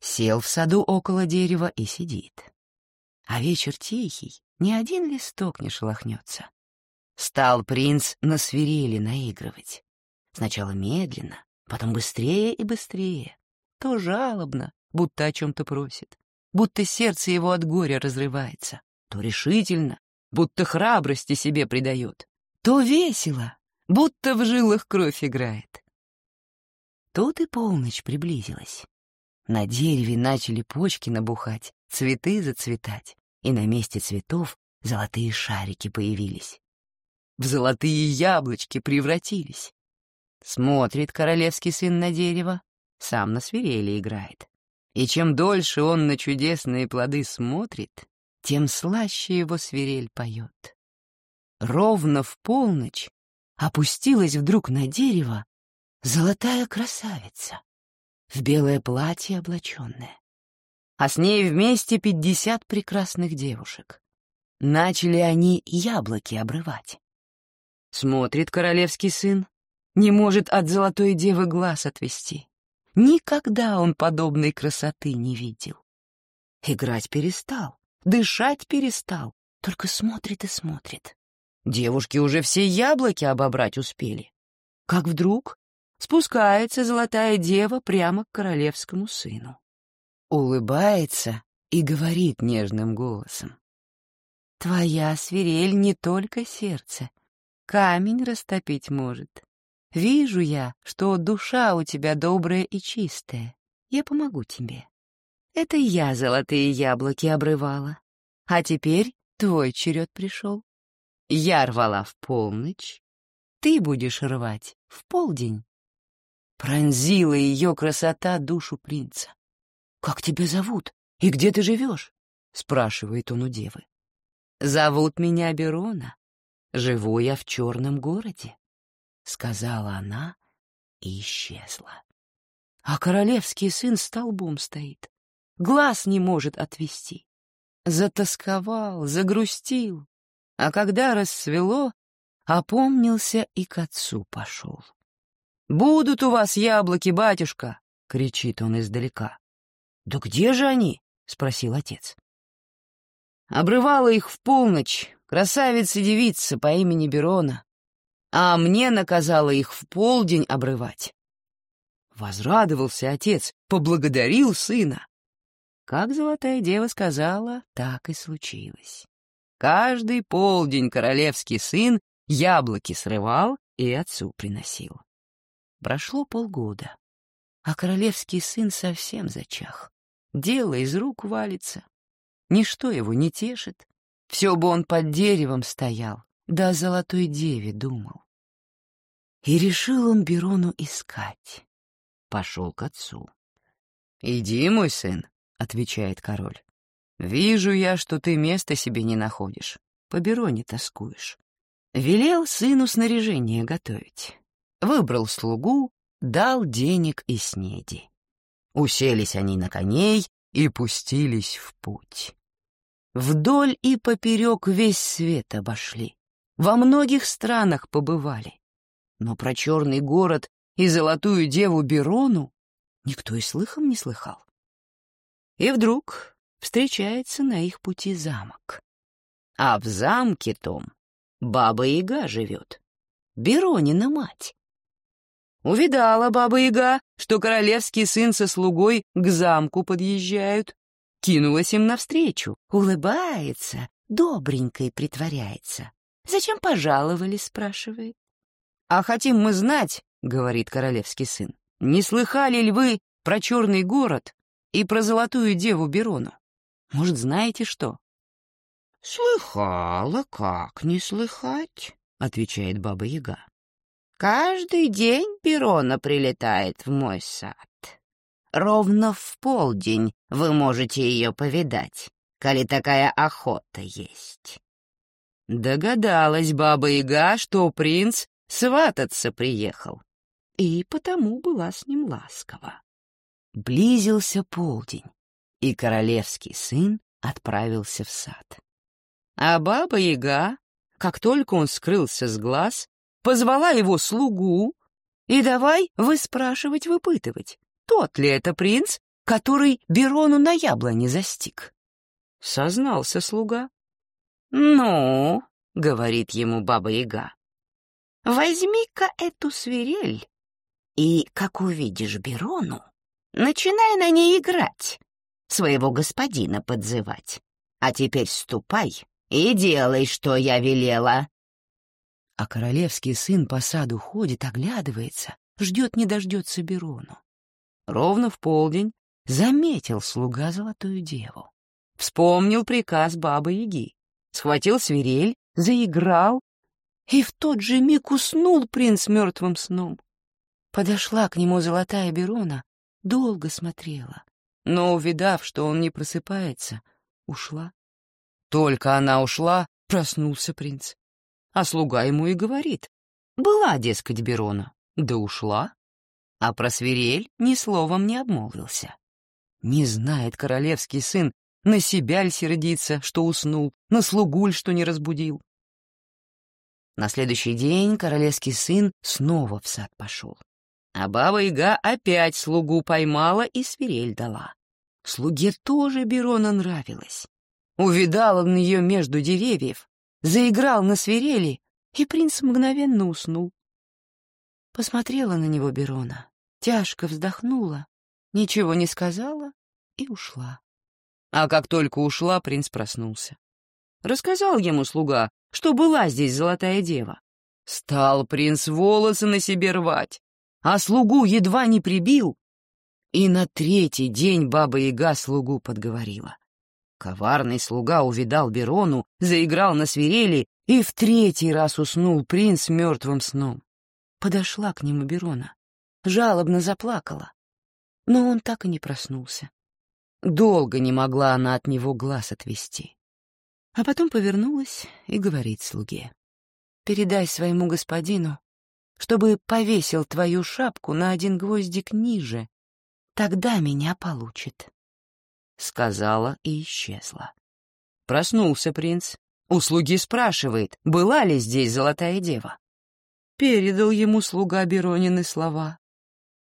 Сел в саду около дерева и сидит. А вечер тихий, ни один листок не шелохнется. Стал принц на свирели наигрывать. Сначала медленно, потом быстрее и быстрее. То жалобно, будто о чем-то просит, будто сердце его от горя разрывается, то решительно, будто храбрости себе придает, то весело, будто в жилах кровь играет. Тут и полночь приблизилась. На дереве начали почки набухать, цветы зацветать, и на месте цветов золотые шарики появились. В золотые яблочки превратились. Смотрит королевский сын на дерево, сам на свирели играет. И чем дольше он на чудесные плоды смотрит, тем слаще его свирель поет. Ровно в полночь опустилась вдруг на дерево золотая красавица в белое платье облаченное. А с ней вместе пятьдесят прекрасных девушек. Начали они яблоки обрывать. Смотрит королевский сын, не может от золотой девы глаз отвести. Никогда он подобной красоты не видел. Играть перестал, дышать перестал, только смотрит и смотрит. Девушки уже все яблоки обобрать успели. Как вдруг спускается золотая дева прямо к королевскому сыну. Улыбается и говорит нежным голосом. «Твоя свирель не только сердце, камень растопить может. Вижу я, что душа у тебя добрая и чистая. Я помогу тебе. Это я золотые яблоки обрывала, а теперь твой черед пришел. Я рвала в полночь, ты будешь рвать в полдень. Пронзила ее красота душу принца. «Как тебя зовут? И где ты живешь?» — спрашивает он у девы. «Зовут меня Берона. Живу я в черном городе», — сказала она и исчезла. А королевский сын столбом стоит, глаз не может отвести. Затасковал, загрустил, а когда рассвело, опомнился и к отцу пошел. «Будут у вас яблоки, батюшка!» — кричит он издалека. «Да где же они?» — спросил отец. Обрывала их в полночь красавица-девица по имени Берона, а мне наказала их в полдень обрывать. Возрадовался отец, поблагодарил сына. Как золотая дева сказала, так и случилось. Каждый полдень королевский сын яблоки срывал и отцу приносил. Прошло полгода, а королевский сын совсем зачах. Дело из рук валится. Ничто его не тешит. Все бы он под деревом стоял, да о золотой деве думал. И решил он Берону искать. Пошел к отцу. «Иди, мой сын», — отвечает король. «Вижу я, что ты места себе не находишь, по Бероне тоскуешь». Велел сыну снаряжение готовить выбрал слугу, дал денег и снеди. Уселись они на коней и пустились в путь. Вдоль и поперек весь свет обошли, во многих странах побывали. Но про черный город и золотую деву Берону никто и слыхом не слыхал. И вдруг встречается на их пути замок. А в замке том баба-яга живет, Беронина мать. Увидала баба-яга, что королевский сын со слугой к замку подъезжают. Кинулась им навстречу, улыбается, добренькой притворяется. «Зачем пожаловали?» — спрашивает. «А хотим мы знать», — говорит королевский сын, «не слыхали ли вы про черный город и про золотую деву Берону? Может, знаете что?» Слыхала, как не слыхать, отвечает баба Яга. Каждый день Перона прилетает в мой сад. Ровно в полдень вы можете ее повидать, коли такая охота есть. Догадалась баба Яга, что принц свататься приехал, и потому была с ним ласкова. Близился полдень, и королевский сын отправился в сад. А баба Яга, как только он скрылся с глаз, позвала его слугу и давай выспрашивать, выпытывать, тот ли это принц, который Берону на яблоне застиг. Сознался слуга. «Ну, — говорит ему Баба-Яга, — возьми-ка эту свирель и, как увидишь Берону, начинай на ней играть, своего господина подзывать. А теперь ступай и делай, что я велела а королевский сын по саду ходит, оглядывается, ждет не дождется Берону. Ровно в полдень заметил слуга золотую деву. Вспомнил приказ бабы-яги, схватил свирель, заиграл, и в тот же миг уснул принц мертвым сном. Подошла к нему золотая Берона, долго смотрела, но, увидав, что он не просыпается, ушла. Только она ушла, проснулся принц. А слуга ему и говорит. Была, дескать, Берона, да ушла. А про свирель ни словом не обмолвился. Не знает королевский сын, на себя ль сердиться, что уснул, на слугу ль, что не разбудил. На следующий день королевский сын снова в сад пошел. А баба-яга опять слугу поймала и свирель дала. Слуге тоже Берона нравилась. Увидал он ее между деревьев, заиграл на свирели, и принц мгновенно уснул. Посмотрела на него Берона, тяжко вздохнула, ничего не сказала и ушла. А как только ушла, принц проснулся. Рассказал ему слуга, что была здесь золотая дева. Стал принц волосы на себе рвать, а слугу едва не прибил. И на третий день баба-яга слугу подговорила. Коварный слуга увидал Берону, заиграл на свирели, и в третий раз уснул принц мертвым сном. Подошла к нему Берона, жалобно заплакала, но он так и не проснулся. Долго не могла она от него глаз отвести. А потом повернулась и говорит слуге. «Передай своему господину, чтобы повесил твою шапку на один гвоздик ниже. Тогда меня получит» сказала и исчезла. Проснулся принц. У слуги спрашивает, была ли здесь золотая дева. Передал ему слуга Беронины слова.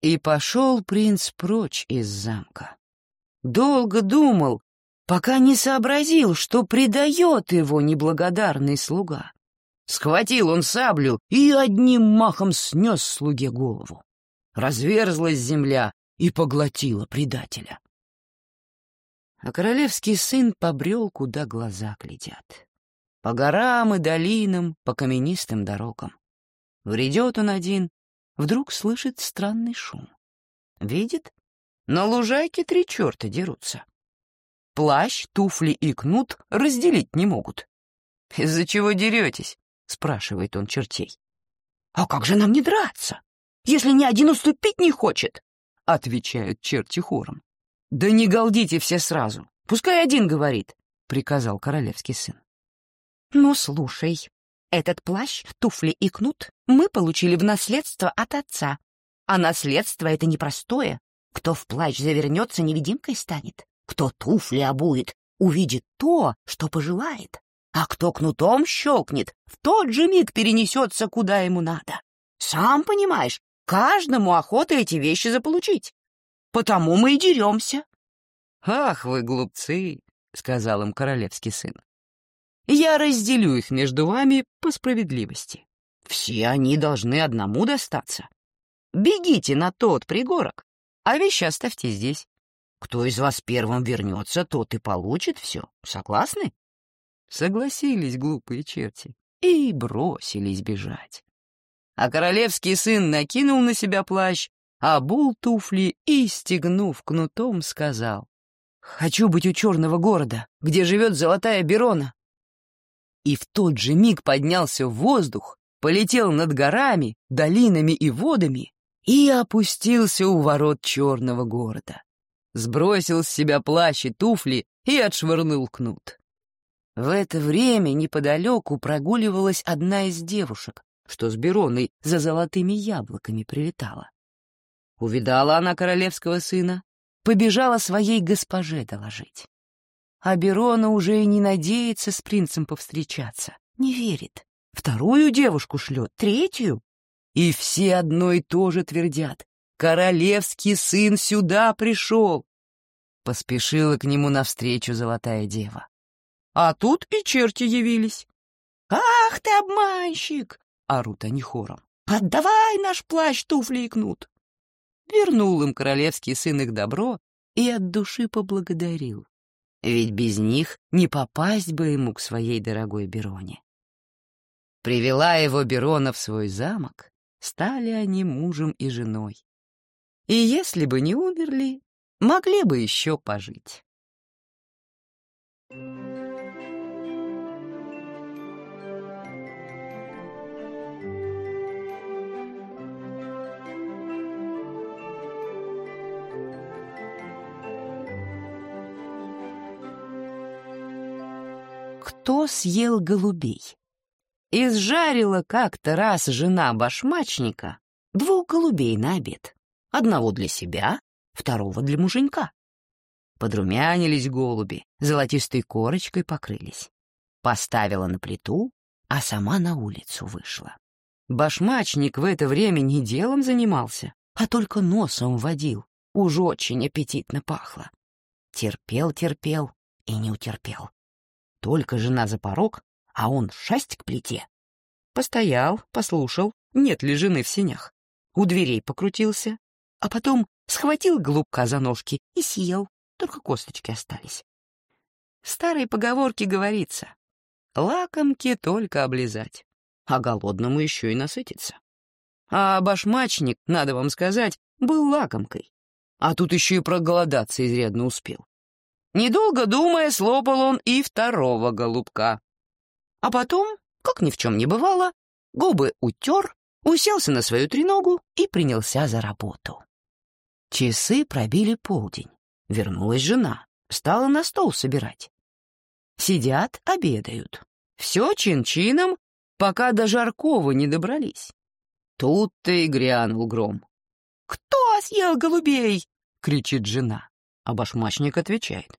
И пошел принц прочь из замка. Долго думал, пока не сообразил, что предает его неблагодарный слуга. Схватил он саблю и одним махом снес слуге голову. Разверзлась земля и поглотила предателя а королевский сын побрел, куда глаза глядят. По горам и долинам, по каменистым дорогам. Вредет он один, вдруг слышит странный шум. Видит, на лужайке три черта дерутся. Плащ, туфли и кнут разделить не могут. «Из-за чего деретесь?» — спрашивает он чертей. «А как же нам не драться, если ни один уступить не хочет?» — отвечают черти хором. «Да не галдите все сразу, пускай один говорит», — приказал королевский сын. «Ну, слушай, этот плащ, туфли и кнут мы получили в наследство от отца. А наследство — это непростое. Кто в плащ завернется, невидимкой станет. Кто туфли обует, увидит то, что пожелает. А кто кнутом щелкнет, в тот же миг перенесется, куда ему надо. Сам понимаешь, каждому охота эти вещи заполучить. Потому мы и деремся. — Ах вы, глупцы, — сказал им королевский сын. — Я разделю их между вами по справедливости. Все они должны одному достаться. Бегите на тот пригорок, а вещи оставьте здесь. Кто из вас первым вернется, тот и получит все. Согласны? Согласились глупые черти и бросились бежать. А королевский сын накинул на себя плащ, обул туфли и, стегнув кнутом, сказал. «Хочу быть у черного города, где живет золотая Берона. и в тот же миг поднялся в воздух, полетел над горами, долинами и водами и опустился у ворот черного города. Сбросил с себя плащ и туфли и отшвырнул кнут. В это время неподалеку прогуливалась одна из девушек, что с Бероной за золотыми яблоками прилетала. Увидала она королевского сына, побежала своей госпоже доложить. А Берона уже и не надеется с принцем повстречаться, не верит. Вторую девушку шлет, третью. И все одно и то же твердят. Королевский сын сюда пришел. Поспешила к нему навстречу золотая дева. А тут и черти явились. «Ах ты, обманщик!» — орут они хором. «Отдавай наш плащ, туфли и кнут!» Вернул им королевский сын их добро и от души поблагодарил ведь без них не попасть бы ему к своей дорогой Бероне. Привела его Берона в свой замок, стали они мужем и женой. И если бы не умерли, могли бы еще пожить. кто съел голубей. Изжарила как-то раз жена башмачника двух голубей на обед. Одного для себя, второго для муженька. Подрумянились голуби, золотистой корочкой покрылись. Поставила на плиту, а сама на улицу вышла. Башмачник в это время не делом занимался, а только носом водил. Уж очень аппетитно пахло. Терпел, терпел и не утерпел. Только жена за порог, а он шасть к плите. Постоял, послушал, нет ли жены в сенях. У дверей покрутился, а потом схватил голубка за ножки и съел, только косточки остались. В старой поговорке говорится, лакомки только облизать, а голодному еще и насытиться. А башмачник, надо вам сказать, был лакомкой, а тут еще и проголодаться изрядно успел. Недолго думая, слопал он и второго голубка. А потом, как ни в чем не бывало, губы утер, уселся на свою треногу и принялся за работу. Часы пробили полдень. Вернулась жена, стала на стол собирать. Сидят, обедают. Все чин-чином, пока до Жаркова не добрались. Тут-то и грянул гром. «Кто съел голубей?» — кричит жена. А башмачник отвечает.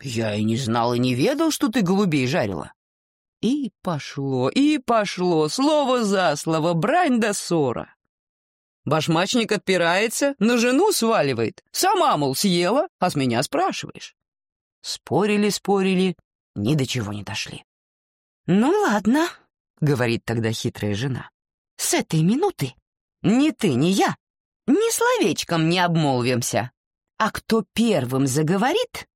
Я и не знал и не ведал, что ты голубей жарила. И пошло, и пошло, слово за слово, брань да ссора. Башмачник отпирается, на жену сваливает. Сама, мол, съела, а с меня спрашиваешь. Спорили, спорили, ни до чего не дошли. «Ну ладно», — говорит тогда хитрая жена. «С этой минуты ни ты, ни я ни словечком не обмолвимся. А кто первым заговорит,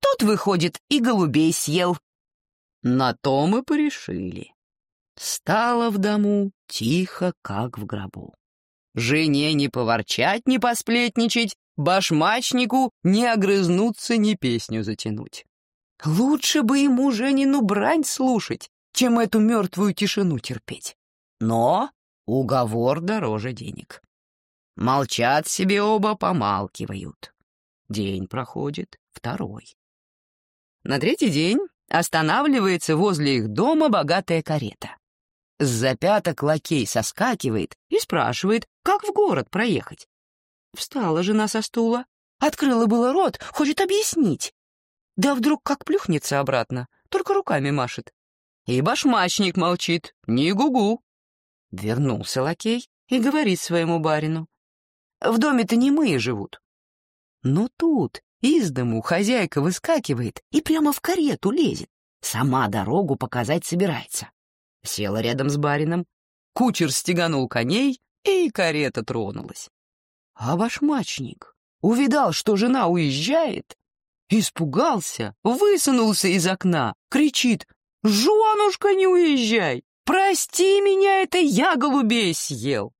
тот, выходит, и голубей съел. На то мы порешили. Стало в дому тихо, как в гробу. Жене не поворчать, не посплетничать, башмачнику не огрызнуться, ни песню затянуть. Лучше бы ему Женину брань слушать, чем эту мертвую тишину терпеть. Но уговор дороже денег. Молчат себе оба, помалкивают. День проходит, второй. На третий день останавливается возле их дома богатая карета. С запяток лакей соскакивает и спрашивает, как в город проехать. Встала жена со стула, открыла было рот, хочет объяснить. Да вдруг как плюхнется обратно, только руками машет. И башмачник молчит, ни гугу. Вернулся лакей и говорит своему барину. В доме-то немые живут. Но тут из дому хозяйка выскакивает и прямо в карету лезет. Сама дорогу показать собирается. Села рядом с барином, кучер стеганул коней, и карета тронулась. А башмачник увидал, что жена уезжает, испугался, высунулся из окна, кричит «Женушка, не уезжай! Прости меня, это я голубей съел!»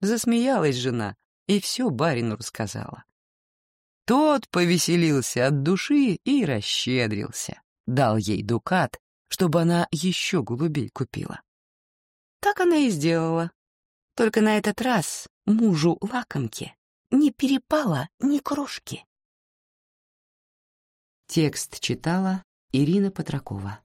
Засмеялась жена и все барину рассказала. Тот повеселился от души и расщедрился. Дал ей дукат, чтобы она еще голубей купила. Так она и сделала. Только на этот раз мужу лакомки не перепало ни крошки. Текст читала Ирина Патракова.